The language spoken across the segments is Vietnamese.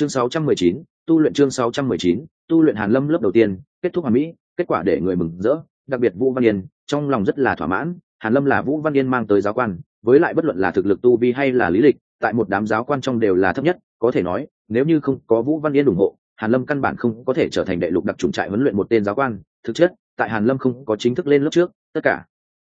chương 619, tu luyện chương 619, tu luyện hàn lâm lớp đầu tiên kết thúc hoàn mỹ kết quả để người mừng rỡ đặc biệt vũ văn yên trong lòng rất là thỏa mãn hàn lâm là vũ văn yên mang tới giáo quan với lại bất luận là thực lực tu vi hay là lý lịch tại một đám giáo quan trong đều là thấp nhất có thể nói nếu như không có vũ văn yên ủng hộ hàn lâm căn bản không có thể trở thành đệ lục đặc trùng trại huấn luyện một tên giáo quan thực chất tại hàn lâm không có chính thức lên lớp trước tất cả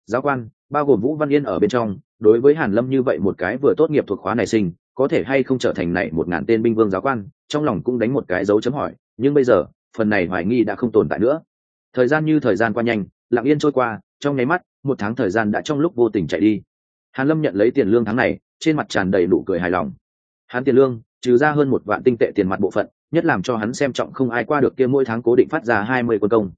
giáo quan bao gồm vũ văn yên ở bên trong đối với hàn lâm như vậy một cái vừa tốt nghiệp thuộc khóa này sinh có thể hay không trở thành này một ngàn tên binh vương giáo quan, trong lòng cũng đánh một cái dấu chấm hỏi, nhưng bây giờ, phần này hoài nghi đã không tồn tại nữa. Thời gian như thời gian qua nhanh, lặng yên trôi qua, trong nháy mắt, một tháng thời gian đã trong lúc vô tình chạy đi. Hàn lâm nhận lấy tiền lương tháng này, trên mặt tràn đầy nụ cười hài lòng. Hắn tiền lương, trừ ra hơn một vạn tinh tệ tiền mặt bộ phận, nhất làm cho hắn xem trọng không ai qua được kia mỗi tháng cố định phát ra hai mươi quân công.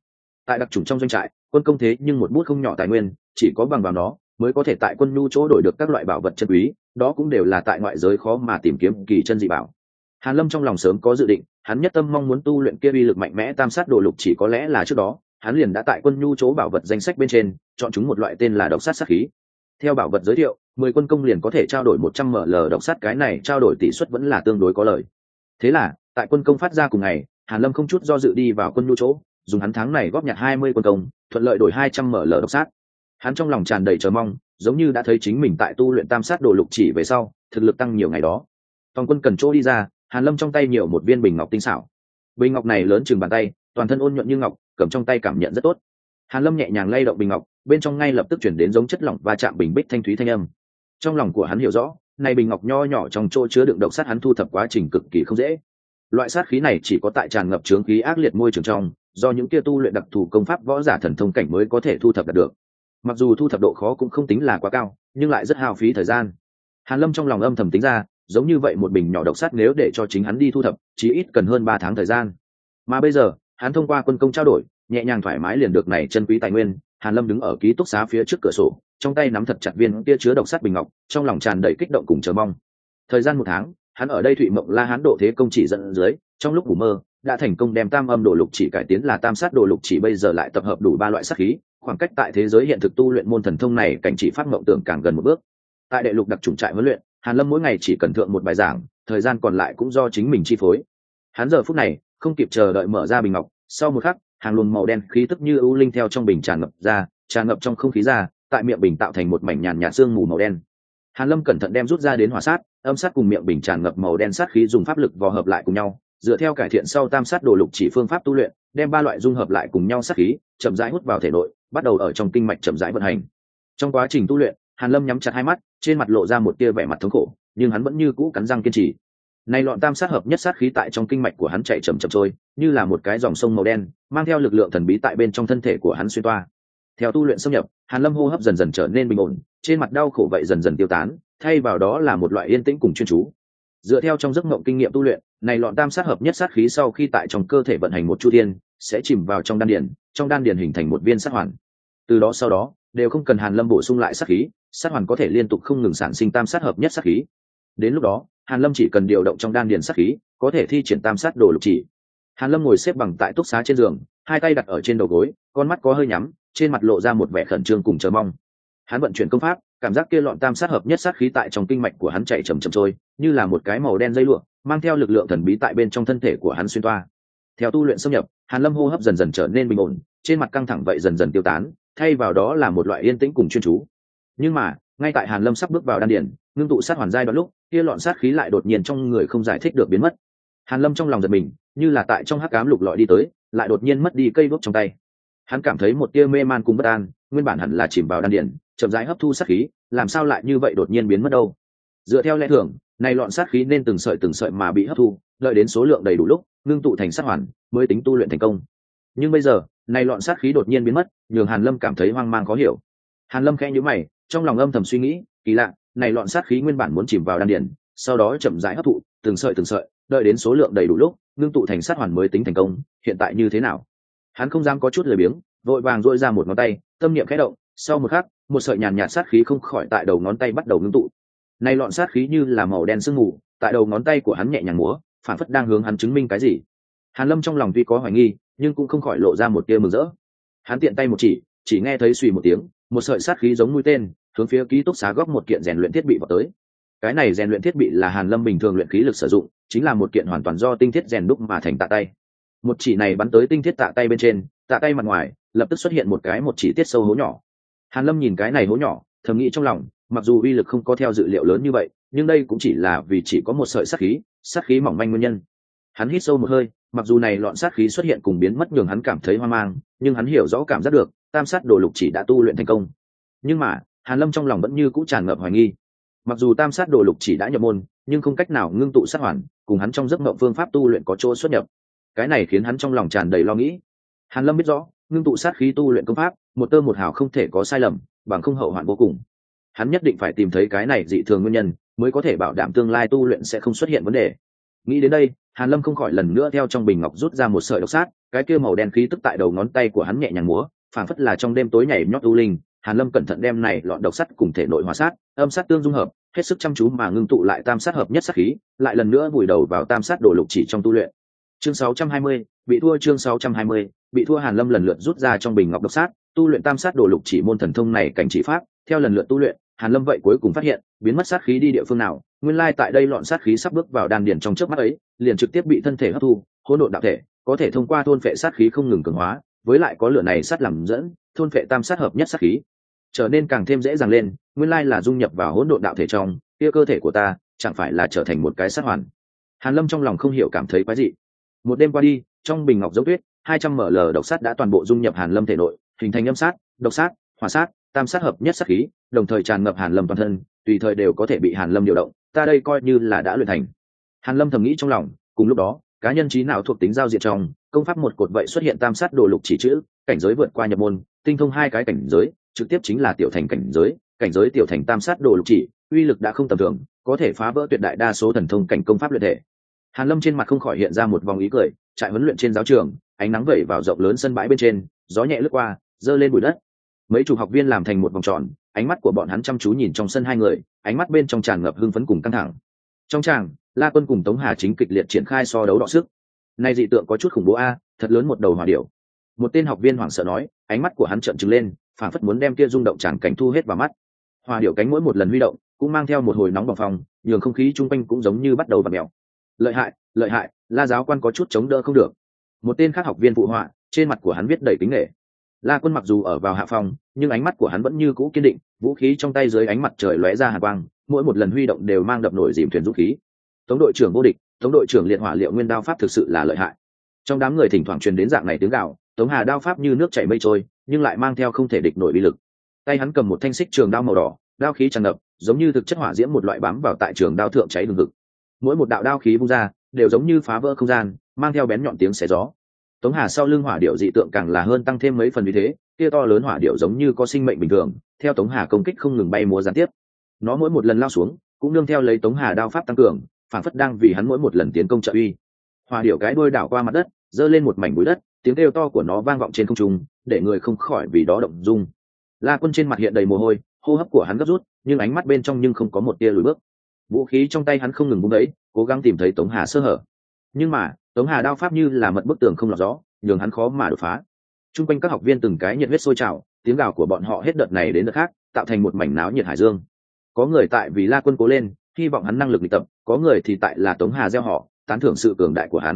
Tại đặc trùng trong doanh trại, quân công thế nhưng một bút không nhỏ tài nguyên, chỉ có bằng vào nó mới có thể tại quân nhu chỗ đổi được các loại bảo vật chân quý, đó cũng đều là tại ngoại giới khó mà tìm kiếm kỳ chân dị bảo. Hàn lâm trong lòng sớm có dự định, hắn nhất tâm mong muốn tu luyện kia uy lực mạnh mẽ tam sát đồ lục chỉ có lẽ là trước đó, hắn liền đã tại quân nhu chỗ bảo vật danh sách bên trên, chọn chúng một loại tên là độc sát sát khí. Theo bảo vật giới thiệu, mười quân công liền có thể trao đổi một trăm ml độc sát, cái này trao đổi tỷ suất vẫn là tương đối có lợi. Thế là, tại quân công phát ra cùng ngày, hàn lâm không chút do dự đi vào quân nhu chỗ, dùng hắn tháng này góp nhặt hai mươi quân công, thuận lợi đổi hai trăm ml độc sát hắn trong lòng tràn đầy chờ mong, giống như đã thấy chính mình tại tu luyện tam sát đồ lục chỉ về sau, thực lực tăng nhiều ngày đó. Tòng quân cần chỗ đi ra, hàn lâm trong tay nhiều một viên bình ngọc tinh xảo. Bình ngọc này lớn chừng bàn tay, toàn thân ôn nhuận như ngọc, cầm trong tay cảm nhận rất tốt. Hàn lâm nhẹ nhàng lay động bình ngọc, bên trong ngay lập tức chuyển đến giống chất lỏng và chạm bình bích thanh thúy thanh âm. Trong lòng của hắn hiểu rõ, này bình ngọc nho nhỏ trong chỗ chứa đựng độc sát hắn thu thập quá trình cực kỳ không dễ. Loại sát khí này chỉ có tại tràn ngập trướng khí ác liệt môi trường trong, do những kia tu luyện đặc thù công pháp võ giả thần thông cảnh mới có thể thu thập được mặc dù thu thập độ khó cũng không tính là quá cao, nhưng lại rất hao phí thời gian. Hàn lâm trong lòng âm thầm tính ra, giống như vậy một bình nhỏ độc sắt nếu để cho chính hắn đi thu thập, chỉ ít cần hơn ba tháng thời gian. Mà bây giờ, hắn thông qua quân công trao đổi, nhẹ nhàng thoải mái liền được này chân quý tài nguyên, hàn lâm đứng ở ký túc xá phía trước cửa sổ, trong tay nắm thật chặt viên kia chứa độc sắt bình ngọc, trong lòng tràn đầy kích động cùng chờ mong. Thời gian một tháng, hắn ở đây thụy mộng la hán độ thế công chỉ dẫn dưới, trong lúc ngủ mơ, đã thành công đem tam âm đồ lục chỉ cải tiến là tam sát đồ lục chỉ bây giờ lại tập hợp đủ ba loại sát khí khoảng cách tại thế giới hiện thực tu luyện môn thần thông này cảnh chỉ phát mộng tưởng càng gần một bước. Tại đệ lục đặc trùng trại huấn luyện, hàn lâm mỗi ngày chỉ cần thượng một bài giảng, thời gian còn lại cũng do chính mình chi phối. Hắn giờ phút này, không kịp chờ đợi mở ra bình ngọc, sau một khắc, hàng luồng màu đen khí tức như ưu linh theo trong bình tràn ngập ra, tràn ngập trong không khí ra, tại miệng bình tạo thành một mảnh nhàn nhạt xương mù màu đen. Hàn lâm cẩn thận đem rút ra đến hỏa sát, âm sát cùng miệng bình tràn ngập màu đen sát khí dùng pháp lực vò hợp lại cùng nhau, dựa theo cải thiện sau tam sát đồ lục chỉ phương pháp tu luyện, đem ba loại dung hợp lại cùng nhau sát khí, chậm rãi hút vào thể nội bắt đầu ở trong kinh mạch chậm rãi vận hành. Trong quá trình tu luyện, hàn lâm nhắm chặt hai mắt, trên mặt lộ ra một tia vẻ mặt thống khổ, nhưng hắn vẫn như cũ cắn răng kiên trì. Này loạn tam sát hợp nhất sát khí tại trong kinh mạch của hắn chạy chậm chậm trôi, như là một cái dòng sông màu đen, mang theo lực lượng thần bí tại bên trong thân thể của hắn xuyên toa. Theo tu luyện xâm nhập, hàn lâm hô hấp dần dần trở nên bình ổn, trên mặt đau khổ vậy dần dần tiêu tán, thay vào đó là một loại yên tĩnh cùng chuyên chú. Dựa theo trong giấc mộng kinh nghiệm tu luyện, này loạn tam sát hợp nhất sát khí sau khi tại trong cơ thể vận hành một chu thiên sẽ chìm vào trong đan điền, trong đan điền hình thành một viên sát hoàn. Từ đó sau đó, đều không cần hàn lâm bổ sung lại sát khí, sát hoàn có thể liên tục không ngừng sản sinh tam sát hợp nhất sát khí. Đến lúc đó, hàn lâm chỉ cần điều động trong đan điền sát khí, có thể thi triển tam sát đồ lục chỉ. Hàn lâm ngồi xếp bằng tại túc xá trên giường, hai tay đặt ở trên đầu gối, con mắt có hơi nhắm, trên mặt lộ ra một vẻ khẩn trương cùng chờ mong. Hắn vận chuyển công pháp, cảm giác kia lọn tam sát hợp nhất sát khí tại trong kinh mạch của hắn chạy chầm chầm trôi, như là một cái màu đen dây lụa, mang theo lực lượng thần bí tại bên trong thân thể của hắn xuyên toa. Theo tu luyện xâm nhập hàn lâm hô hấp dần dần trở nên bình ổn, trên mặt căng thẳng vậy dần dần tiêu tán, thay vào đó là một loại yên tĩnh cùng chuyên chú. Nhưng mà, ngay tại hàn lâm sắp bước vào đan điển ngưng tụ sát hoàn giai đoạn lúc, kia lọn sát khí lại đột nhiên trong người không giải thích được biến mất. Hàn lâm trong lòng giật mình, như là tại trong hắc cám lục lọi đi tới, lại đột nhiên mất đi cây gốc trong tay. Hắn cảm thấy một tia mê man cùng bất an, nguyên bản hẳn là chìm vào đan điển chậm rãi hấp thu sát khí, làm sao lại như vậy đột nhiên biến mất đâu? Dựa theo lẽ thường, này lọn sát khí nên từng sợi từng sợi mà bị hấp thu, đợi đến số lượng đầy đủ lúc ngưng tụ thành sát hoàn, mới tính tu luyện thành công. Nhưng bây giờ, này lọn sát khí đột nhiên biến mất, nhường hàn lâm cảm thấy hoang mang khó hiểu. Hàn lâm khẽ nhíu mày, trong lòng âm thầm suy nghĩ, kỳ lạ, này lọn sát khí nguyên bản muốn chìm vào đan điển sau đó chậm rãi hấp thụ, từng sợi từng sợi, đợi đến số lượng đầy đủ lúc, ngưng tụ thành sát hoàn mới tính thành công, hiện tại như thế nào? Hắn không dám có chút lười biếng, vội vàng dội ra một ngón tay, tâm niệm khẽ động, sau một khắc, một sợi nhàn nhạt sát khí không khỏi tại đầu ngón tay bắt đầu ngưng tụ. Này lọn sát khí như là màu đen sương mù, tại đầu ngón tay của hắn nhẹ nhàng múa phản phất đang hướng hắn chứng minh cái gì. Hàn lâm trong lòng tuy có hoài nghi, nhưng cũng không khỏi lộ ra một tia mừng rỡ. Hắn tiện tay một chỉ chỉ nghe thấy suy một tiếng, một sợi sát khí giống mũi tên, hướng phía ký túc xá góc một kiện rèn luyện thiết bị vào tới. Cái này rèn luyện thiết bị là hàn lâm bình thường luyện khí lực sử dụng, chính là một kiện hoàn toàn do tinh thiết rèn đúc mà thành tạ tay. Một chỉ này bắn tới tinh thiết tạ tay bên trên, tạ tay mặt ngoài, lập tức xuất hiện một cái một chỉ tiết sâu hố nhỏ. Hàn lâm nhìn cái này hố nhỏ, thầm nghĩ trong lòng mặc dù uy lực không có theo dự liệu lớn như vậy, nhưng đây cũng chỉ là vì chỉ có một sợi sát khí sát khí mỏng manh nguyên nhân. Hắn hít sâu một hơi, mặc dù này lọn sát khí xuất hiện cùng biến mất nhường hắn cảm thấy hoang mang, nhưng hắn hiểu rõ cảm giác được, tam sát đồ lục chỉ đã tu luyện thành công. Nhưng mà, hàn lâm trong lòng vẫn như cũ tràn ngập hoài nghi. Mặc dù tam sát đồ lục chỉ đã nhập môn, nhưng không cách nào ngưng tụ sát hoàn, cùng hắn trong giấc mộng phương pháp tu luyện có chỗ xuất nhập. Cái này khiến hắn trong lòng tràn đầy lo nghĩ. Hàn lâm biết rõ, ngưng tụ sát khí tu luyện công pháp, một tơ một hào không thể có sai lầm, bằng không hậu hoạn vô cùng hắn nhất định phải tìm thấy cái này dị thường nguyên nhân mới có thể bảo đảm tương lai tu luyện sẽ không xuất hiện vấn đề. Nghĩ đến đây hàn lâm không khỏi lần nữa theo trong bình ngọc rút ra một sợi độc sát cái kia màu đen khí tức tại đầu ngón tay của hắn nhẹ nhàng múa phảng phất là trong đêm tối nhảy nhót u linh. Hàn lâm cẩn thận đem này lọn độc sắt cùng thể nội hóa sát âm sát tương dung hợp hết sức chăm chú mà ngưng tụ lại tam sát hợp nhất sát khí lại lần nữa vùi đầu vào tam sát đổ lục chỉ trong tu luyện. Chương 620, bị thua chương 620, bị thua hàn lâm lần lượt rút ra trong bình ngọc độc sát tu luyện tam sát đổ lục chỉ môn thần thông này cảnh chỉ pháp theo lần lượt tu luyện hàn lâm vậy cuối cùng phát hiện, biến mất sát khí đi địa phương nào, nguyên lai tại đây lọn sát khí sắp bước vào đan điền trong chớp mắt ấy, liền trực tiếp bị thân thể hấp thu, hỗn độn đạo thể, có thể thông qua thôn phệ sát khí không ngừng cường hóa, với lại có lửa này sát làm dẫn, thôn phệ tam sát hợp nhất sát khí. Trở nên càng thêm dễ dàng lên, nguyên lai là dung nhập vào hỗn độn đạo thể trong, kia cơ thể của ta, chẳng phải là trở thành một cái sát hoàn. Hàn lâm trong lòng không hiểu cảm thấy quái dị. Một đêm qua đi, trong bình ngọc dấu tuyết, hai trăm ml độc sát đã toàn bộ dung nhập hàn lâm thể nội, hình thành âm sát, độc sát, hỏa sát, tam sát hợp nhất sát khí đồng thời tràn ngập hàn lâm toàn thân, tùy thời đều có thể bị hàn lâm điều động, ta đây coi như là đã luyện thành. Hàn lâm thầm nghĩ trong lòng, cùng lúc đó, cá nhân trí não thuộc tính giao diện trong, công pháp một cột vậy xuất hiện tam sát đồ lục chỉ chữ, cảnh giới vượt qua nhập môn, tinh thông hai cái cảnh giới, trực tiếp chính là tiểu thành cảnh giới cảnh giới tiểu thành tam sát đồ lục chỉ, uy lực đã không tầm thường, có thể phá vỡ tuyệt đại đa số thần thông cảnh công pháp luyện thể. Hàn lâm trên mặt không khỏi hiện ra một vòng ý cười, trại huấn luyện trên giáo trường, ánh nắng vẩy vào rộng lớn sân bãi bên trên, gió nhẹ lướt qua, dơ lên bụi đất. Mấy chục học viên làm thành một vòng tròn ánh mắt của bọn hắn chăm chú nhìn trong sân hai người, ánh mắt bên trong tràn ngập hưng phấn cùng căng thẳng. Trong tràng, la quân cùng tống hà chính kịch liệt triển khai so đấu đọ sức. Nay dị tượng có chút khủng bố a, thật lớn một đầu hòa điệu một tên học viên hoảng sợ nói, ánh mắt của hắn trợn trừng lên phản phất muốn đem kia rung động tràn cảnh thu hết vào mắt. Hòa điệu cánh mỗi một lần huy động, cũng mang theo một hồi nóng bỏng phòng, nhường không khí chung quanh cũng giống như bắt đầu và mèo. Lợi hại lợi hại, la giáo quan có chút chống đỡ không được. Một tên khác học viên phụ họa, trên mặt của hắn viết đầy tính nghệ la quân mặc dù ở vào hạ phòng, nhưng ánh mắt của hắn vẫn như cũ kiên định, vũ khí trong tay dưới ánh mặt trời lóe ra hạ quang, mỗi một lần huy động đều mang đập nổi dìm thuyền dũng khí. Tống đội trưởng vô địch, tống đội trưởng liệt hỏa liệu nguyên đao pháp thực sự là lợi hại. Trong đám người thỉnh thoảng truyền đến dạng này tiếng gạo tống hà đao pháp như nước chảy mây trôi, nhưng lại mang theo không thể địch nổi bi lực. Tay hắn cầm một thanh xích trường đao màu đỏ, đao khí tràn ngập, giống như thực chất hỏa diễm một loại bám vào tại trường đao thượng cháy hừng hực mỗi một đạo đao khí bung ra, đều giống như phá vỡ không gian, mang theo bén nhọn tiếng xé gió tống hà sau lưng hỏa điệu dị tượng càng là hơn tăng thêm mấy phần vì thế, kia to lớn hỏa điệu giống như có sinh mệnh bình thường, theo tống hà công kích không ngừng bay múa gián tiếp. Nó mỗi một lần lao xuống, cũng nương theo lấy tống hà đao pháp tăng cường, phản phất đang vì hắn mỗi một lần tiến công trợ uy. Hỏa điệu cái đuôi đảo qua mặt đất, giơ lên một mảnh bụi đất, tiếng kêu to của nó vang vọng trên không trung, để người không khỏi vì đó động dung. La quân trên mặt hiện đầy mồ hôi, hô hấp của hắn gấp rút, nhưng ánh mắt bên trong nhưng không có một tia lùi bước. Vũ khí trong tay hắn không ngừng bung đấy cố gắng tìm thấy tống hà sơ hở. Nhưng mà tống hà đao pháp như là mật bức tường không lọt gió, nhường hắn khó mà đột phá. T r u n g quanh các học viên từng cái nhiệt huyết sôi trào, tiếng gào của bọn họ hết đợt này đến đợt khác, tạo thành một mảnh náo nhiệt hải dương. Có người tại vì la quân cố lên, hy vọng hắn năng lực luyện tập, có người thì tại là tống hà gieo họ, tán thưởng sự cường đại của hắn.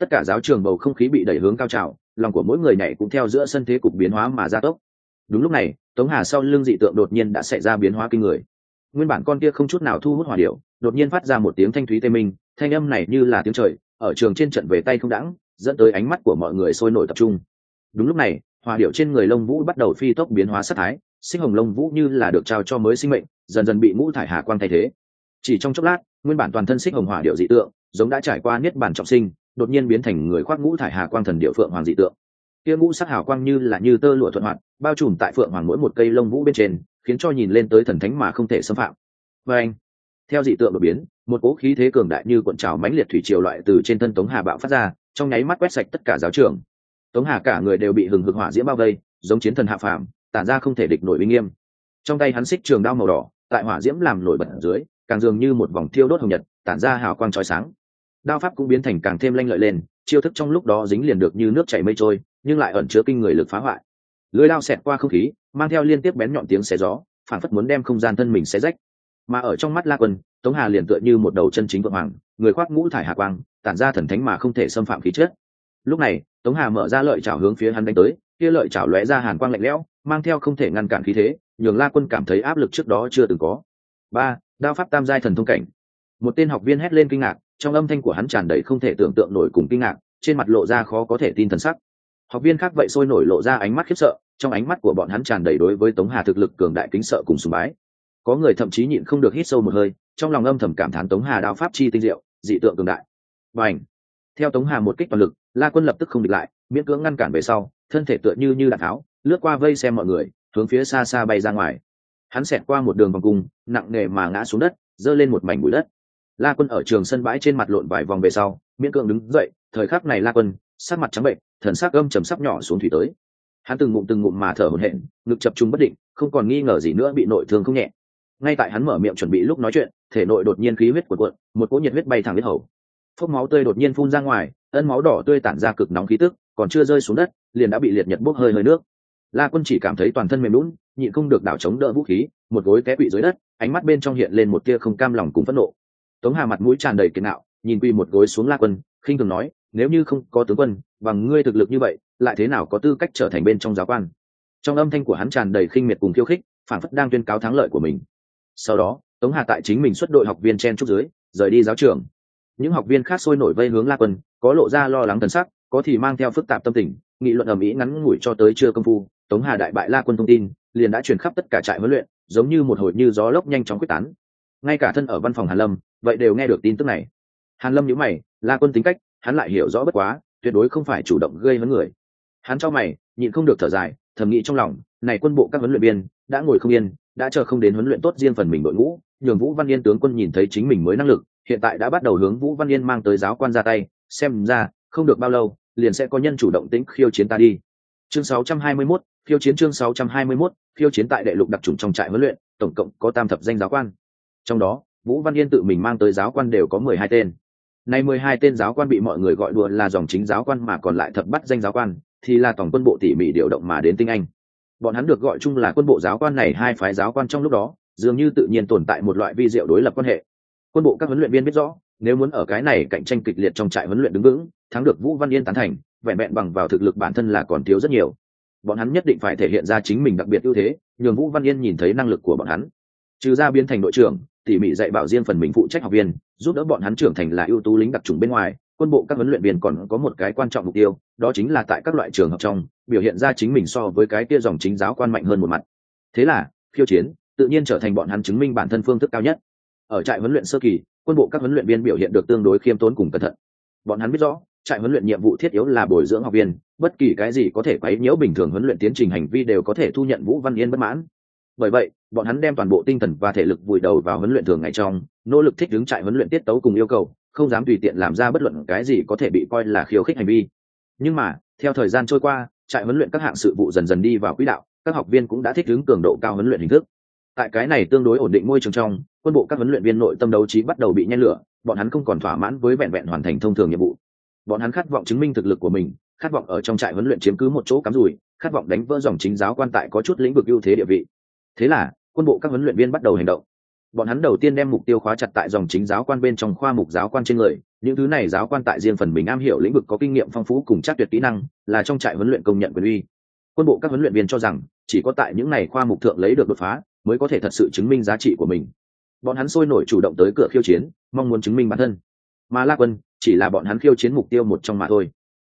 Tất cả giáo trường bầu không khí bị đẩy hướng cao trào, lòng của mỗi người này cũng theo giữa sân thế cục biến hóa mà gia tốc. Đúng lúc này, tống hà sau lưng dị tượng đột nhiên đã xảy ra biến hóa kinh người. Nguyên bản con kia không chút nào thu hút hỏa điệu, đột nhiên phát ra một tiếng thanh thúy tê minh, thanh âm này như là tiếng trời ở trường trên trận về tay không đãng, dẫn tới ánh mắt của mọi người sôi nổi tập trung. Đúng lúc này, hòa điệu trên người lông vũ bắt đầu phi tốc biến hóa sắc thái, sinh hồng lông vũ như là được trao cho mới sinh mệnh, dần dần bị ngũ thải hà quang thay thế. Chỉ trong chốc lát, nguyên bản toàn thân xích hồng hỏa điệu dị tượng, giống đã trải qua niết bản trọng sinh, đột nhiên biến thành người khoác ngũ thải hà quang thần điệu phượng hoàng dị tượng. Kia ngũ sắc hào quang như là như tơ lụa thuận hoạt, bao trùm tại phượng hoàng mỗi một cây lông vũ bên trên, khiến cho nhìn lên tới thần thánh mà không thể xâm phạm. Và anh, theo dị tượng đột biến một cỗ khí thế cường đại như cuộn trào mãnh liệt thủy triều loại từ trên thân tống hà bạo phát ra, trong nháy mắt quét sạch tất cả giáo trường. Tống hà cả người đều bị hừng hực hỏa diễm bao vây, giống chiến thần hạ phàm, tản ra không thể địch nổi uy nghiêm. Trong tay hắn xích trường đao màu đỏ, tại hỏa diễm làm nổi bật ở dưới, càng dường như một vòng thiêu đốt hồng nhật, tản ra hào quang trói sáng. Đao pháp cũng biến thành càng thêm lanh lợi lên, chiêu thức trong lúc đó dính liền được như nước chảy mây trôi, nhưng lại ẩn chứa kinh người lực phá hoại. Lưới đao xẹt qua không khí, mang theo liên tiếp bén nhọn tiếng xé gió phản phất muốn đem không gian thân mình xé rách. Mà ở trong mắt la quân tống hà liền tựa như một đầu chân chính vượng hoàng, người khoác ngũ thải hạ quang, tản ra thần thánh mà không thể xâm phạm khí chất. Lúc này, tống hà mở ra lợi chảo hướng phía hắn đánh tới, kia lợi chảo lóe ra hàn quang lạnh lẽo, mang theo không thể ngăn cản khí thế, nhường la quân cảm thấy áp lực trước đó chưa từng có. Ba, đao pháp tam giai thần thông cảnh. Một tên học viên hét lên kinh ngạc, trong âm thanh của hắn tràn đầy không thể tưởng tượng nổi cùng kinh ngạc, trên mặt lộ ra khó có thể tin thần sắc. Học viên khác vậy sôi nổi lộ ra ánh mắt khiếp sợ, trong ánh mắt của bọn hắn tràn đầy đối với tống hà thực lực cường đại kính sợ cùng sùng bái. Có người thậm chí nhịn không được hít sâu một hơi trong lòng âm thầm cảm thán tống hà đao pháp chi tinh diệu, dị tượng cường đại. Và ảnh theo tống hà một kích toàn lực, la quân lập tức không địch lại, miễn cưỡng ngăn cản về sau, thân thể tựa như như đạn tháo, lướt qua vây xem mọi người, hướng phía xa xa bay ra ngoài. Hắn xẹt qua một đường vòng cung, nặng nề mà ngã xuống đất, giơ lên một mảnh bụi đất. La quân ở trường sân bãi trên mặt lộn vài vòng về sau, miễn cưỡng đứng dậy, thời khắc này la quân, sắc mặt trắng bệnh, thần sắc âm trầm sắp nhỏ xuống thủy tới. Hắn từng ngụm từng ngụm mà thở hổn hển, ngực chập trung bất định, không còn nghi ngờ gì nữa bị nội thương không nhẹ. Ngay tại hắn mở miệng chuẩn bị lúc nói chuyện thể nội đột nhiên khí huyết cuộn cuộn một cỗ nhiệt huyết bay thẳng huyết hầu. Phốc máu tươi đột nhiên phun ra ngoài ân máu đỏ tươi tản ra cực nóng khí tức còn chưa rơi xuống đất liền đã bị liệt nhật bốc hơi hơi nước. La quân chỉ cảm thấy toàn thân mềm nhũn, nhịn không được đảo chống đỡ vũ khí một gối té quỵ dưới đất ánh mắt bên trong hiện lên một tia không cam lòng cùng phẫn nộ. Tống hà mặt mũi tràn đầy kiệt nạo, nhìn quy một gối xuống la quân khinh thường nói nếu như không có tướng quân bằng ngươi thực lực như vậy lại thế nào có tư cách trở thành bên trong giáo quan? Trong âm thanh của hắn tràn đầy khinh miệt cùng khiêu khích phản phất đang tuyên cáo thắng lợi của mình. Sau đó tống hà tại chính mình xuất đội học viên chen trúc dưới, rời đi giáo trường. Những học viên khác sôi nổi vây hướng la quân, có lộ ra lo lắng thần sắc, có thì mang theo phức tạp tâm tình, nghị luận ầm ĩ ngắn ngủi cho tới chưa công phu, tống hà đại bại la quân thông tin, liền đã truyền khắp tất cả trại huấn luyện, giống như một hồi như gió lốc nhanh chóng quyết tán. Ngay cả thân ở văn phòng hàn lâm, vậy đều nghe được tin tức này. Hàn lâm nhíu mày, la quân tính cách, hắn lại hiểu rõ bất quá, tuyệt đối không phải chủ động gây hấn người. Hắn cho mày, nhịn không được thở dài, thầm nghĩ trong lòng, này quân bộ các huấn luyện viên, đã ngồi không yên, đã chờ không đến huấn luyện tốt riêng phần mình đội ngũ nhường vũ văn yên tướng quân nhìn thấy chính mình mới năng lực hiện tại đã bắt đầu hướng vũ văn yên mang tới giáo quan ra tay xem ra không được bao lâu liền sẽ có nhân chủ động tính khiêu chiến ta đi. Chương 621, khiêu chiến chương 621, khiêu chiến tại đệ lục đặc trùng trong trại huấn luyện tổng cộng có tam thập danh giáo quan. Trong đó vũ văn yên tự mình mang tới giáo quan đều có mười hai tên. Nay mười hai tên giáo quan bị mọi người gọi đùa là dòng chính giáo quan mà còn lại thập bắt danh giáo quan thì là tổng quân bộ tỉ mỉ điều động mà đến tinh anh. Bọn hắn được gọi chung là quân bộ giáo quan này hai phái giáo quan trong lúc đó dường như tự nhiên tồn tại một loại vi diệu đối lập quan hệ. Quân bộ các huấn luyện viên biết rõ, nếu muốn ở cái này cạnh tranh kịch liệt trong trại huấn luyện đứng vững, thắng được vũ văn yên tán thành, vẹn vẹn bằng vào thực lực bản thân là còn thiếu rất nhiều. Bọn hắn nhất định phải thể hiện ra chính mình đặc biệt ưu thế, nhường vũ văn yên nhìn thấy năng lực của bọn hắn. Trừ ra biến thành đội trưởng, tỉ mỉ dạy bảo riêng phần mình phụ trách học viên, giúp đỡ bọn hắn trưởng thành là ưu tú lính đặc trùng bên ngoài, quân bộ các huấn luyện viên còn có một cái quan trọng mục tiêu, đó chính là tại các loại trường học trong, biểu hiện ra chính mình so với cái kia dòng chính giáo quan mạnh hơn một mặt. Thế là, khiêu chiến tự nhiên trở thành bọn hắn chứng minh bản thân phương thức cao nhất. Ở trại huấn luyện sơ kỳ, quân bộ các huấn luyện viên biểu hiện được tương đối khiêm tốn cùng cẩn thận. Bọn hắn biết rõ, trại huấn luyện nhiệm vụ thiết yếu là bồi dưỡng học viên, bất kỳ cái gì có thể quấy nhiễu bình thường huấn luyện tiến trình hành vi đều có thể thu nhận vũ văn yên bất mãn. Bởi vậy, bọn hắn đem toàn bộ tinh thần và thể lực vùi đầu vào huấn luyện thường ngày trong, nỗ lực thích ứng trại huấn luyện tiết tấu cùng yêu cầu, không dám tùy tiện làm ra bất luận cái gì có thể bị coi là khiêu khích hành vi. Nhưng mà, theo thời gian trôi qua, trại huấn luyện các hạng sự vụ dần dần đi vào quỹ đạo, các học viên cũng đã thích ứng cường độ cao huấn luyện hình thức tại cái này tương đối ổn định môi trường trong, quân bộ các huấn luyện viên nội tâm đấu trí bắt đầu bị nhen lửa, bọn hắn không còn thỏa mãn với vẹn vẹn hoàn thành thông thường nhiệm vụ. Bọn hắn khát vọng chứng minh thực lực của mình, khát vọng ở trong trại huấn luyện chiếm cứ một chỗ cắm rủi, khát vọng đánh vỡ dòng chính giáo quan tại có chút lĩnh vực ưu thế địa vị. Thế là, quân bộ các huấn luyện viên bắt đầu hành động. Bọn hắn đầu tiên đem mục tiêu khóa chặt tại dòng chính giáo quan bên trong khoa mục giáo quan trên người, những thứ này giáo quan tại riêng phần mình am hiểu lĩnh vực có kinh nghiệm phong phú cùng chắc tuyệt kỹ năng, là trong trại huấn luyện công nhận quyền uy. Quân bộ các huấn luyện viên cho rằng, chỉ có tại những này khoa mục thượng lấy được đột phá mới có thể thật sự chứng minh giá trị của mình. Bọn hắn sôi nổi chủ động tới cửa khiêu chiến, mong muốn chứng minh bản thân. Mà la quân, chỉ là bọn hắn khiêu chiến mục tiêu một trong mà thôi.